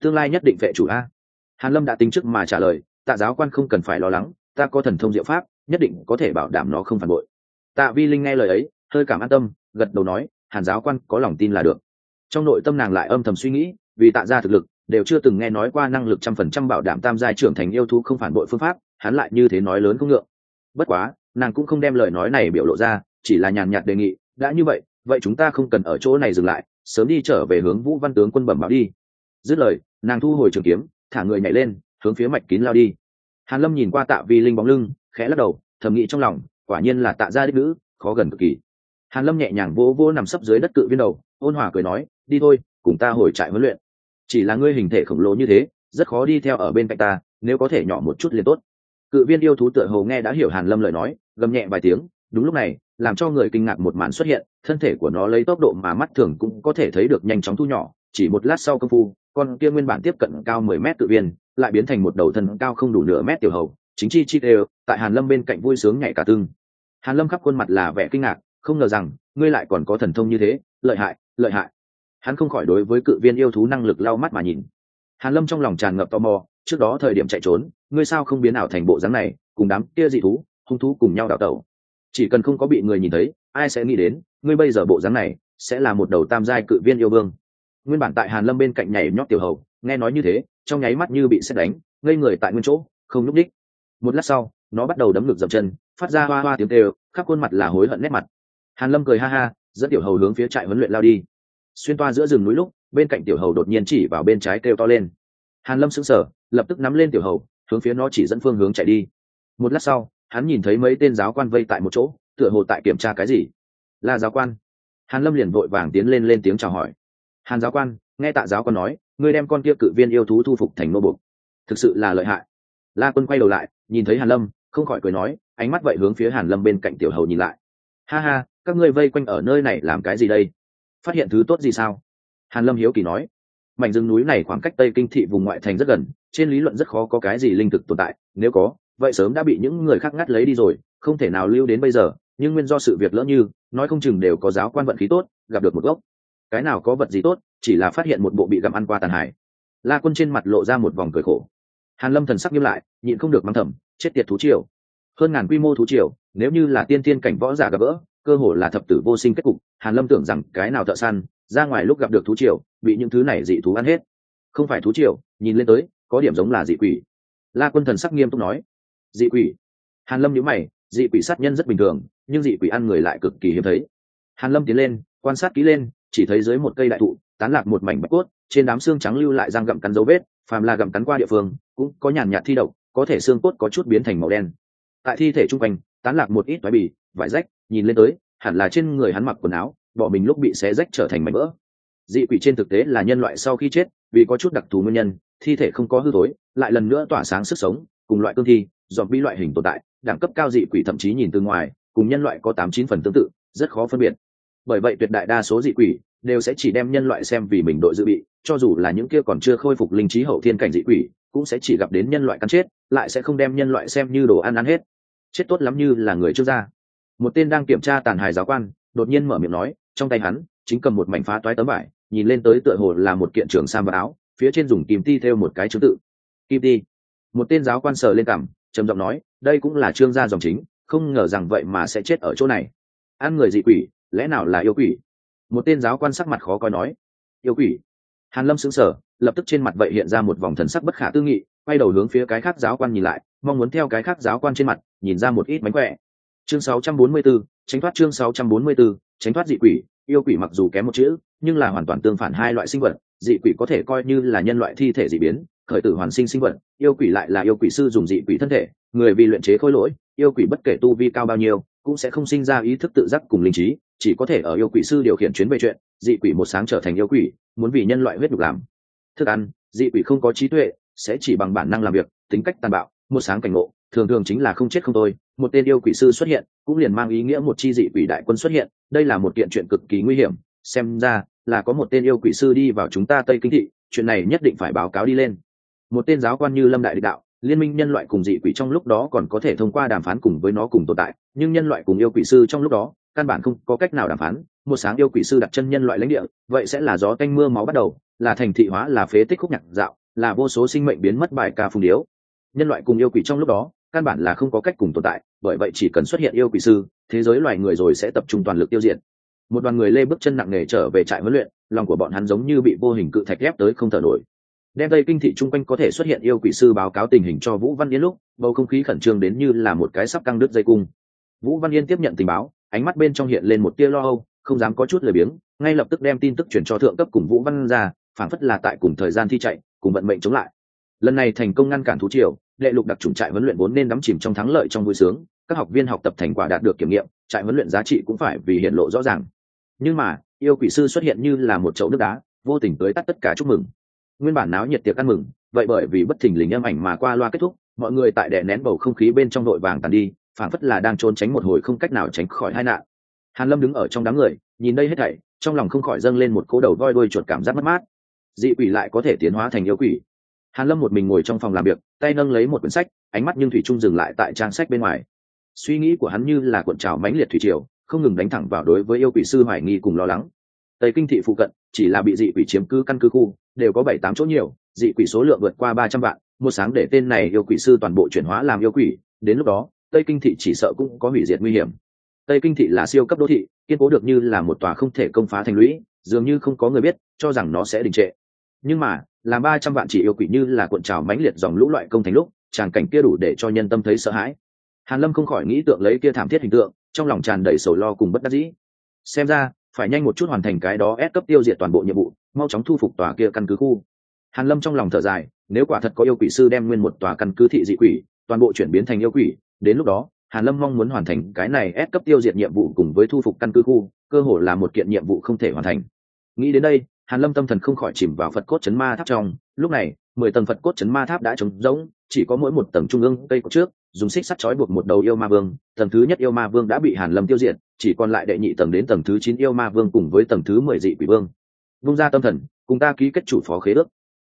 Tương lai nhất định vệ chủ a. Hàn lâm đã tính trước mà trả lời, tạ giáo quan không cần phải lo lắng ta có thần thông diệu pháp, nhất định có thể bảo đảm nó không phản bội. Tạ vi linh nghe lời ấy, hơi cảm an tâm, gật đầu nói, hàn giáo quan, có lòng tin là được. Trong nội tâm nàng lại âm thầm suy nghĩ, vì tạ ra thực lực, đều chưa từng nghe nói qua năng lực trăm phần trăm bảo đảm tam giai trưởng thành yêu thú không phản bội phương pháp, hắn lại như thế nói lớn không ngượng. Bất quá, nàng cũng không đem lời nói này biểu lộ ra, chỉ là nhàn nhạt đề nghị, đã như vậy vậy chúng ta không cần ở chỗ này dừng lại, sớm đi trở về hướng vũ văn tướng quân bẩm báo đi. Dứt lời, nàng thu hồi trường kiếm, thả người nhảy lên, hướng phía mạch kín lao đi hàn lâm nhìn qua tạ vi linh bóng lưng, khẽ lắc đầu, thầm nghĩ trong lòng, quả nhiên là tạ gia đích nữ, khó gần cực kỳ. Hàn lâm nhẹ nhàng vỗ vỗ nằm sấp dưới đất cự viên đầu, ôn hòa cười nói, đi thôi, cùng ta hồi trại huấn luyện. Chỉ là ngươi hình thể khổng lồ như thế, rất khó đi theo ở bên cạnh ta, nếu có thể nhỏ một chút liền tốt. Cự viên yêu thú tựa hồ nghe đã hiểu hàn lâm lời nói, gầm nhẹ vài tiếng, đúng lúc này, làm cho người kinh ngạc một màn xuất hiện, thân thể của nó lấy tốc độ mà mắt thường cũng có thể thấy được nhanh chóng thu nhỏ, chỉ một lát sau công phu con kia nguyên bản tiếp cận cao mười mét tự viên, lại biến thành một đầu thân cao không đủ nửa mét tiểu hầu, chính chi chi đều, tại hàn lâm bên cạnh vui sướng nhảy cả tưng. Hàn lâm khắp khuôn mặt là vẻ kinh ngạc, không ngờ rằng, ngươi lại còn có thần thông như thế, lợi hại lợi hại. Hắn không khỏi đối với cự viên yêu thú năng lực lau mắt mà nhìn. Hàn lâm trong lòng tràn ngập tò mò, trước đó thời điểm chạy trốn, ngươi sao không biến ảo thành bộ dáng này, cùng đám kia dị thú, hung thú cùng nhau đào tẩu. Chỉ cần không có bị người nhìn thấy, ai sẽ nghĩ đến, ngươi bây giờ bộ dáng này, sẽ là một đầu tam giai cự viên yêu vương nguyên bản tại hàn lâm bên cạnh nhảy nhót tiểu hầu, nghe nói như thế, trong nháy mắt như bị xét đánh, ngây người tại nguyên chỗ, không nhúc đích một lát sau, nó bắt đầu đấm ngực dập chân, phát ra hoa hoa tiếng kêu, khắp khuôn mặt là hối hận nét mặt. Hàn lâm cười ha ha, dẫn tiểu hầu hướng phía trại huấn luyện lao đi. Xuyên toa giữa rừng núi lúc, bên cạnh tiểu hầu đột nhiên chỉ vào bên trái kêu to lên. Hàn lâm sững sờ, lập tức nắm lên tiểu hầu, hướng phía nó chỉ dẫn phương hướng chạy đi. Một lát sau, hắn nhìn thấy mấy tên giáo quan vây tại một chỗ, tựa hồ tại kiểm tra cái gì. Là giáo quan. Hàn lâm liền vội vàng tiến lên lên tiếng chào hỏi hàn giáo quan, nghe tạ giáo quan nói, ngươi đem con kia cự viên yêu thú thu phục thành nô bục thực sự là lợi hại. La quân quay đầu lại, nhìn thấy hàn lâm, không khỏi cười nói, ánh mắt vậy hướng phía hàn lâm bên cạnh tiểu hầu nhìn lại. Ha ha, các ngươi vây quanh ở nơi này làm cái gì đây? Phát hiện thứ tốt gì sao? Hàn lâm hiếu kỳ nói. Mảnh rừng núi này khoảng cách tây kinh thị vùng ngoại thành rất gần, trên lý luận rất khó có cái gì linh thực tồn tại, nếu có, vậy sớm đã bị những người khác ngắt lấy đi rồi, không thể nào lưu đến bây giờ, nhưng nguyên do sự việc lỡ như, nói không chừng đều có giáo quan vận khí tốt, gặp được một gốc cái nào có vật gì tốt, chỉ là phát hiện một bộ bị gặm ăn qua tàn hải la quân trên mặt lộ ra một vòng cười khổ. Hàn lâm thần sắc nghiêm lại, nhịn không được mang thầm, chết tiệt thú triều. Hơn ngàn quy mô thú triều, nếu như là tiên tiên cảnh võ giả gặp vỡ cơ hồ là thập tử vô sinh kết cục, hàn lâm tưởng rằng cái nào thợ săn, ra ngoài lúc gặp được thú triều, bị những thứ này dị thú ăn hết. Không phải thú triều, nhìn lên tới, có điểm giống là dị quỷ. La quân thần sắc nghiêm túc nói. Dị quỷ? Hàn lâm nhíu mày, dị quỷ sát nhân rất bình thường, nhưng dị quỷ ăn người lại cực kỳ hiếm thấy. Hàn lâm tiến lên, quan sát kỹ lên chỉ thấy dưới một cây đại thụ, tán lạc một mảnh bạch cốt, trên đám xương trắng lưu lại răng gặm cắn dấu vết, phàm là gặm cắn qua địa phương, cũng có nhàn nhạt thi độc, có thể xương cốt có chút biến thành màu đen. Tại thi thể trung quanh, tán lạc một ít vải bì, vải rách, nhìn lên tới, hẳn là trên người hắn mặc quần áo, bỏ mình lúc bị xé rách trở thành mảnh vỡ. Dị quỷ trên thực tế là nhân loại sau khi chết, vì có chút đặc thù nguyên nhân, thi thể không có hư thối, lại lần nữa tỏa sáng sức sống, cùng loại cương thi, dọn bi loại hình tồn tại, đẳng cấp cao dị quỷ thậm chí nhìn từ ngoài, cùng nhân loại có tám chín phần tương tự, rất khó phân biệt bởi vậy tuyệt đại đa số dị quỷ đều sẽ chỉ đem nhân loại xem vì mình đội dự bị, cho dù là những kia còn chưa khôi phục linh trí hậu thiên cảnh dị quỷ, cũng sẽ chỉ gặp đến nhân loại cắn chết, lại sẽ không đem nhân loại xem như đồ ăn ăn hết. Chết tốt lắm như là người trước gia một tên đang kiểm tra tàn hài giáo quan, đột nhiên mở miệng nói, trong tay hắn, chính cầm một mảnh phá toái tấm vải, nhìn lên tới tựa hồ là một kiện trường sam và áo, phía trên dùng kim ti theo một cái chữ tự. Kim ti. Một tên giáo quan sờ lên cằm, trầm giọng nói, đây cũng là trương gia dòng chính, không ngờ rằng vậy mà sẽ chết ở chỗ này. Ăn người dị quỷ lẽ nào là yêu quỷ? Một tên giáo quan sắc mặt khó coi nói. Yêu quỷ? Hàn lâm sững sờ lập tức trên mặt vậy hiện ra một vòng thần sắc bất khả tư nghị quay đầu hướng phía cái khác giáo quan nhìn lại mong muốn theo cái khác giáo quan trên mặt nhìn ra một ít mánh khỏe. Chương 644, tránh thoát chương 644, tránh thoát dị quỷ. Yêu quỷ mặc dù kém một chữ nhưng là hoàn toàn tương phản hai loại sinh vật. Dị quỷ có thể coi như là nhân loại thi thể dị biến khởi tử hoàn sinh sinh vật. Yêu quỷ lại là yêu quỷ sư dùng dị quỷ thân thể người vì luyện chế khối lỗi yêu quỷ bất kể tu vi cao bao nhiêu cũng sẽ không sinh ra ý thức tự giác cùng linh trí chỉ có thể ở yêu quỷ sư điều khiển chuyến về chuyện, dị quỷ một sáng trở thành yêu quỷ, muốn vì nhân loại huyết nhục làm. Thức ăn, dị quỷ không có trí tuệ, sẽ chỉ bằng bản năng làm việc, tính cách tàn bạo, một sáng cảnh ngộ, thường thường chính là không chết không thôi. Một tên yêu quỷ sư xuất hiện, cũng liền mang ý nghĩa một chi dị quỷ đại quân xuất hiện, đây là một kiện chuyện cực kỳ nguy hiểm, xem ra là có một tên yêu quỷ sư đi vào chúng ta tây kinh thị, chuyện này nhất định phải báo cáo đi lên. Một tên giáo quan như lâm đại địch đạo, liên minh nhân loại cùng dị quỷ trong lúc đó còn có thể thông qua đàm phán cùng với nó cùng tồn tại, nhưng nhân loại cùng yêu quỷ sư trong lúc đó căn bản không có cách nào đàm phán. Một sáng yêu quỷ sư đặt chân nhân loại lãnh địa, vậy sẽ là gió canh mưa máu bắt đầu, là thành thị hóa, là phế tích khúc nhạc dạo, là vô số sinh mệnh biến mất bài ca phung điếu. Nhân loại cùng yêu quỷ trong lúc đó, căn bản là không có cách cùng tồn tại, bởi vậy chỉ cần xuất hiện yêu quỷ sư, thế giới loài người rồi sẽ tập trung toàn lực tiêu diệt. Một đoàn người lê bước chân nặng nề trở về trại huấn luyện, lòng của bọn hắn giống như bị vô hình cự thạch ghép tới không thở nổi. Đem tây kinh thị chung quanh có thể xuất hiện yêu quỷ sư báo cáo tình hình cho vũ văn yên lúc, bầu không khí khẩn trương đến như là một cái sắp căng đứt dây cung. Vũ văn yên tiếp nhận tình báo ánh mắt bên trong hiện lên một tia lo âu, không dám có chút lười biếng, ngay lập tức đem tin tức chuyển cho thượng cấp cùng vũ văn ra phản phất là tại cùng thời gian thi chạy, cùng vận mệnh chống lại. Lần này thành công ngăn cản thú triều lệ lục đặc trùng trại huấn luyện vốn nên đắm chìm trong thắng lợi trong vui sướng, các học viên học tập thành quả đạt được kiểm nghiệm, trại huấn luyện giá trị cũng phải vì hiện lộ rõ ràng. Nhưng mà, yêu quỷ sư xuất hiện như là một chậu nước đá, vô tình tới tắt tất cả chúc mừng. Nguyên bản náo nhiệt tiệc ăn mừng, vậy bởi vì bất thình lình âm ảnh mà qua loa kết thúc, mọi người tại đè nén bầu không khí bên trong đội vàng tàn đi phản phất là đang trốn tránh một hồi không cách nào tránh khỏi hai nạn. Hàn lâm đứng ở trong đám người, nhìn đây hết thảy, trong lòng không khỏi dâng lên một cố đầu voi đuôi chuột cảm giác mất mát. Dị quỷ lại có thể tiến hóa thành yêu quỷ. Hàn lâm một mình ngồi trong phòng làm việc, tay nâng lấy một quyển sách, ánh mắt nhưng thủy trung dừng lại tại trang sách bên ngoài. Suy nghĩ của hắn như là cuộn trào mãnh liệt thủy triều, không ngừng đánh thẳng vào đối với yêu quỷ sư hoài nghi cùng lo lắng. Tây kinh thị phụ cận, chỉ là bị dị quỷ chiếm cứ căn cứ khu, đều có bảy tám chỗ nhiều, dị quỷ số lượng vượt qua ba trăm vạn, một sáng để tên này yêu quỷ sư toàn bộ chuyển hóa làm yêu quỷ, đến lúc đó tây kinh thị chỉ sợ cũng có hủy diệt nguy hiểm. Tây kinh thị là siêu cấp đô thị, kiên cố được như là một tòa không thể công phá thành lũy, dường như không có người biết, cho rằng nó sẽ đình trệ. Nhưng mà, làm ba trăm vạn chỉ yêu quỷ như là cuộn trào mãnh liệt dòng lũ loại công thành lúc, tràng cảnh kia đủ để cho nhân tâm thấy sợ hãi. Hàn lâm không khỏi nghĩ tượng lấy kia thảm thiết hình tượng, trong lòng tràn đầy sầu lo cùng bất đắc dĩ. Xem ra, phải nhanh một chút hoàn thành cái đó ép cấp tiêu diệt toàn bộ nhiệm vụ, mau chóng thu phục tòa kia căn cứ khu. Hàn lâm trong lòng thở dài, nếu quả thật có yêu quỷ sư đem nguyên một tòa căn cứ thị dị quỷ, toàn bộ chuyển biến thành yêu quỷ đến lúc đó, hàn lâm mong muốn hoàn thành cái này ép cấp tiêu diệt nhiệm vụ cùng với thu phục căn cứ khu, cơ hội là một kiện nhiệm vụ không thể hoàn thành. Nghĩ đến đây, hàn lâm tâm thần không khỏi chìm vào phật cốt chấn ma tháp trong. Lúc này, mười tầng phật cốt chấn ma tháp đã trống rỗng, chỉ có mỗi một tầng trung ương cây cột trước, dùng xích sắt trói buộc một đầu yêu ma vương. Tầng thứ nhất yêu ma vương đã bị hàn lâm tiêu diệt, chỉ còn lại đệ nhị tầng đến tầng thứ chín yêu ma vương cùng với tầng thứ mười dị quỷ vương. Vung ra tâm thần, cùng ta ký kết chủ phó khế ước.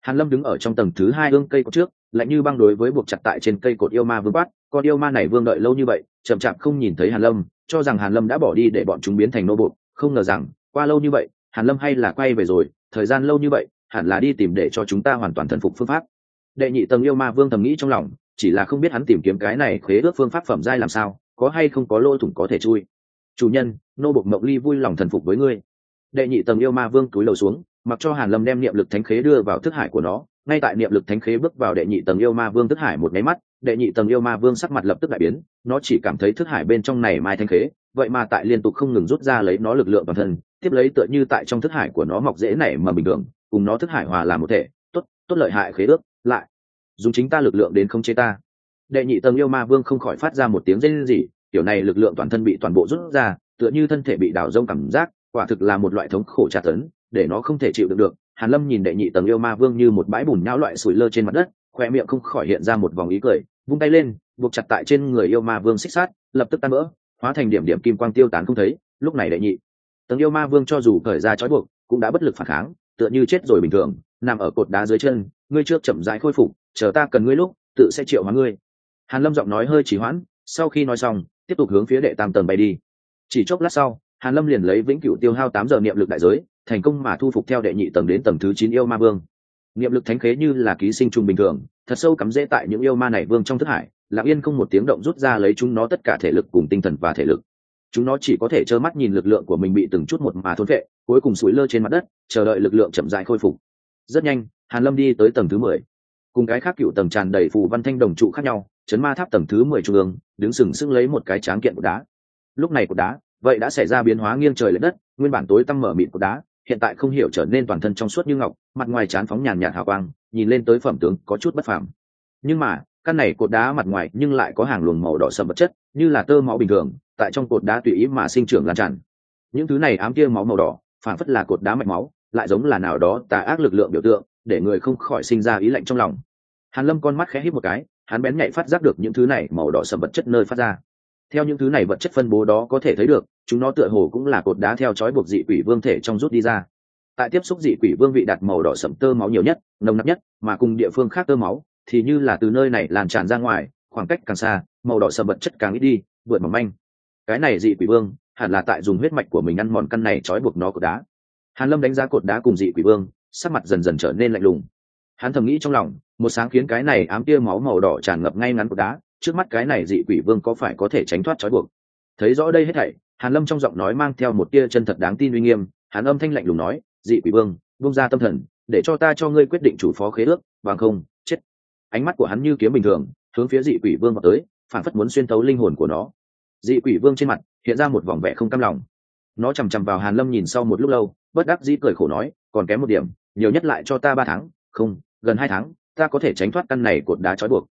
Hàn lâm đứng ở trong tầng thứ hai ương cây cột trước, lạnh như băng đối với buộc chặt tại trên cây cột yêu ma vương quát con yêu ma này vương đợi lâu như vậy, chậm chạp không nhìn thấy hàn lâm, cho rằng hàn lâm đã bỏ đi để bọn chúng biến thành nô bột không ngờ rằng, qua lâu như vậy, hàn lâm hay là quay về rồi, thời gian lâu như vậy, hẳn là đi tìm để cho chúng ta hoàn toàn thần phục phương pháp. Đệ nhị tầng yêu ma vương thầm nghĩ trong lòng, chỉ là không biết hắn tìm kiếm cái này khế ước phương pháp phẩm giai làm sao, có hay không có lỗ thủng có thể chui. Chủ nhân, nô bộc mộng ly vui lòng thần phục với ngươi. Đệ nhị tầng yêu ma vương túi lầu xuống, mặc cho hàn lâm đem niệm lực thánh khế đưa vào thức hải của nó, ngay tại niệm lực thánh khế bước vào đệ nhị tầng yêu ma vương thức hải một nháy mắt đệ nhị tầng yêu ma vương sắc mặt lập tức đại biến, nó chỉ cảm thấy thức hải bên trong này mai thanh khế, vậy mà tại liên tục không ngừng rút ra lấy nó lực lượng toàn thân, tiếp lấy tựa như tại trong thức hải của nó mọc dễ nảy mà bình thường, cùng nó thức hải hòa làm một thể, tốt tốt lợi hại khế ước, lại, dùng chính ta lực lượng đến không chế ta. Đệ nhị tầng yêu ma vương không khỏi phát ra một tiếng rên rỉ, kiểu này lực lượng toàn thân bị toàn bộ rút ra, tựa như thân thể bị đảo rông cảm giác, quả thực là một loại thống khổ tra tấn, để nó không thể chịu được được. Hàn lâm nhìn đệ nhị tầng yêu ma vương như một bãi bùn nhão loại sủi lơ trên mặt đất, khoe miệng không khỏi hiện ra một vòng ý cười vung tay lên, buộc chặt tại trên người yêu ma vương xích sát lập tức tan vỡ, hóa thành điểm điểm kim quang tiêu tán không thấy, lúc này đệ nhị. Tầng yêu ma vương cho dù khởi ra trói buộc, cũng đã bất lực phản kháng, tựa như chết rồi bình thường, nằm ở cột đá dưới chân, ngươi trước chậm rãi khôi phục, chờ ta cần ngươi lúc, tự sẽ triệu hóa ngươi. Hàn lâm giọng nói hơi trì hoãn, sau khi nói xong, tiếp tục hướng phía đệ tam tầng bay đi. Chỉ chốc lát sau, hàn lâm liền lấy vĩnh cửu tiêu hao tám giờ niệm lực đại giới, thành công mà thu phục theo đệ nhị tầng đến tầng thứ chín yêu ma vương niệm lực thánh khế như là ký sinh trùng bình thường, thật sâu cắm rễ tại những yêu ma này vương trong thức hải, lặng yên không một tiếng động rút ra lấy chúng nó tất cả thể lực cùng tinh thần và thể lực. Chúng nó chỉ có thể trơ mắt nhìn lực lượng của mình bị từng chút một mà thôn vệ cuối cùng sủi lơ trên mặt đất, chờ đợi lực lượng chậm rãi khôi phục. Rất nhanh, hàn lâm đi tới tầng thứ mười. Cùng cái khác cựu tầng tràn đầy phù văn thanh đồng trụ khác nhau, chấn ma tháp tầng thứ mười trung ương, đứng sừng sững lấy một cái tráng kiện của đá. Lúc này của đá, vậy đã xảy ra biến hóa nghiêng trời l đất, nguyên bản tối tăm mở mịt của đá hiện tại không hiểu trở nên toàn thân trong suốt như ngọc, mặt ngoài chán phóng nhàn nhạt hào quang, nhìn lên tới phẩm tướng có chút bất phàm. Nhưng mà, căn này cột đá mặt ngoài nhưng lại có hàng luồng màu đỏ sầm vật chất, như là tơ máu bình thường, tại trong cột đá tùy ý mà sinh trưởng lan tràn. Những thứ này ám kia máu màu đỏ phản phất là cột đá mạch máu, lại giống là nào đó tà ác lực lượng biểu tượng, để người không khỏi sinh ra ý lạnh trong lòng. Hàn lâm con mắt khẽ hít một cái, hắn bén nhạy phát giác được những thứ này màu đỏ sầm vật chất nơi phát ra theo những thứ này vật chất phân bố đó có thể thấy được, chúng nó tựa hồ cũng là cột đá theo chói buộc dị quỷ vương thể trong rút đi ra. Tại tiếp xúc dị quỷ vương vị đặt màu đỏ sậm tơ máu nhiều nhất, nồng nặc nhất, mà cùng địa phương khác tơ máu, thì như là từ nơi này lan tràn ra ngoài, khoảng cách càng xa, màu đỏ sậm vật chất càng ít đi, vượt mỏng manh. Cái này dị quỷ vương, hẳn là tại dùng huyết mạch của mình ăn mòn căn này trói buộc nó cột đá. Hàn lâm đánh giá cột đá cùng dị quỷ vương, sắc mặt dần dần trở nên lạnh lùng. Hắn thầm nghĩ trong lòng, một sáng khiến cái này ám tia máu màu đỏ tràn ngập ngay ngắn cột đá trước mắt cái này dị quỷ vương có phải có thể tránh thoát trói buộc? Thấy rõ đây hết thảy, hàn lâm trong giọng nói mang theo một tia chân thật đáng tin uy nghiêm, hàn âm thanh lạnh lùng nói, dị quỷ vương bung ra tâm thần, để cho ta cho ngươi quyết định chủ phó khế ước, bằng không, chết. Ánh mắt của hắn như kiếm bình thường, hướng phía dị quỷ vương vào tới, phản phất muốn xuyên thấu linh hồn của nó. Dị quỷ vương trên mặt hiện ra một vòng vẻ không cam lòng. Nó chằm chằm vào hàn lâm nhìn sau một lúc lâu, bất đắc dĩ cười khổ nói, còn kém một điểm, nhiều nhất lại cho ta ba tháng, không, gần hai tháng, ta có thể tránh thoát căn này cột đá trói buộc.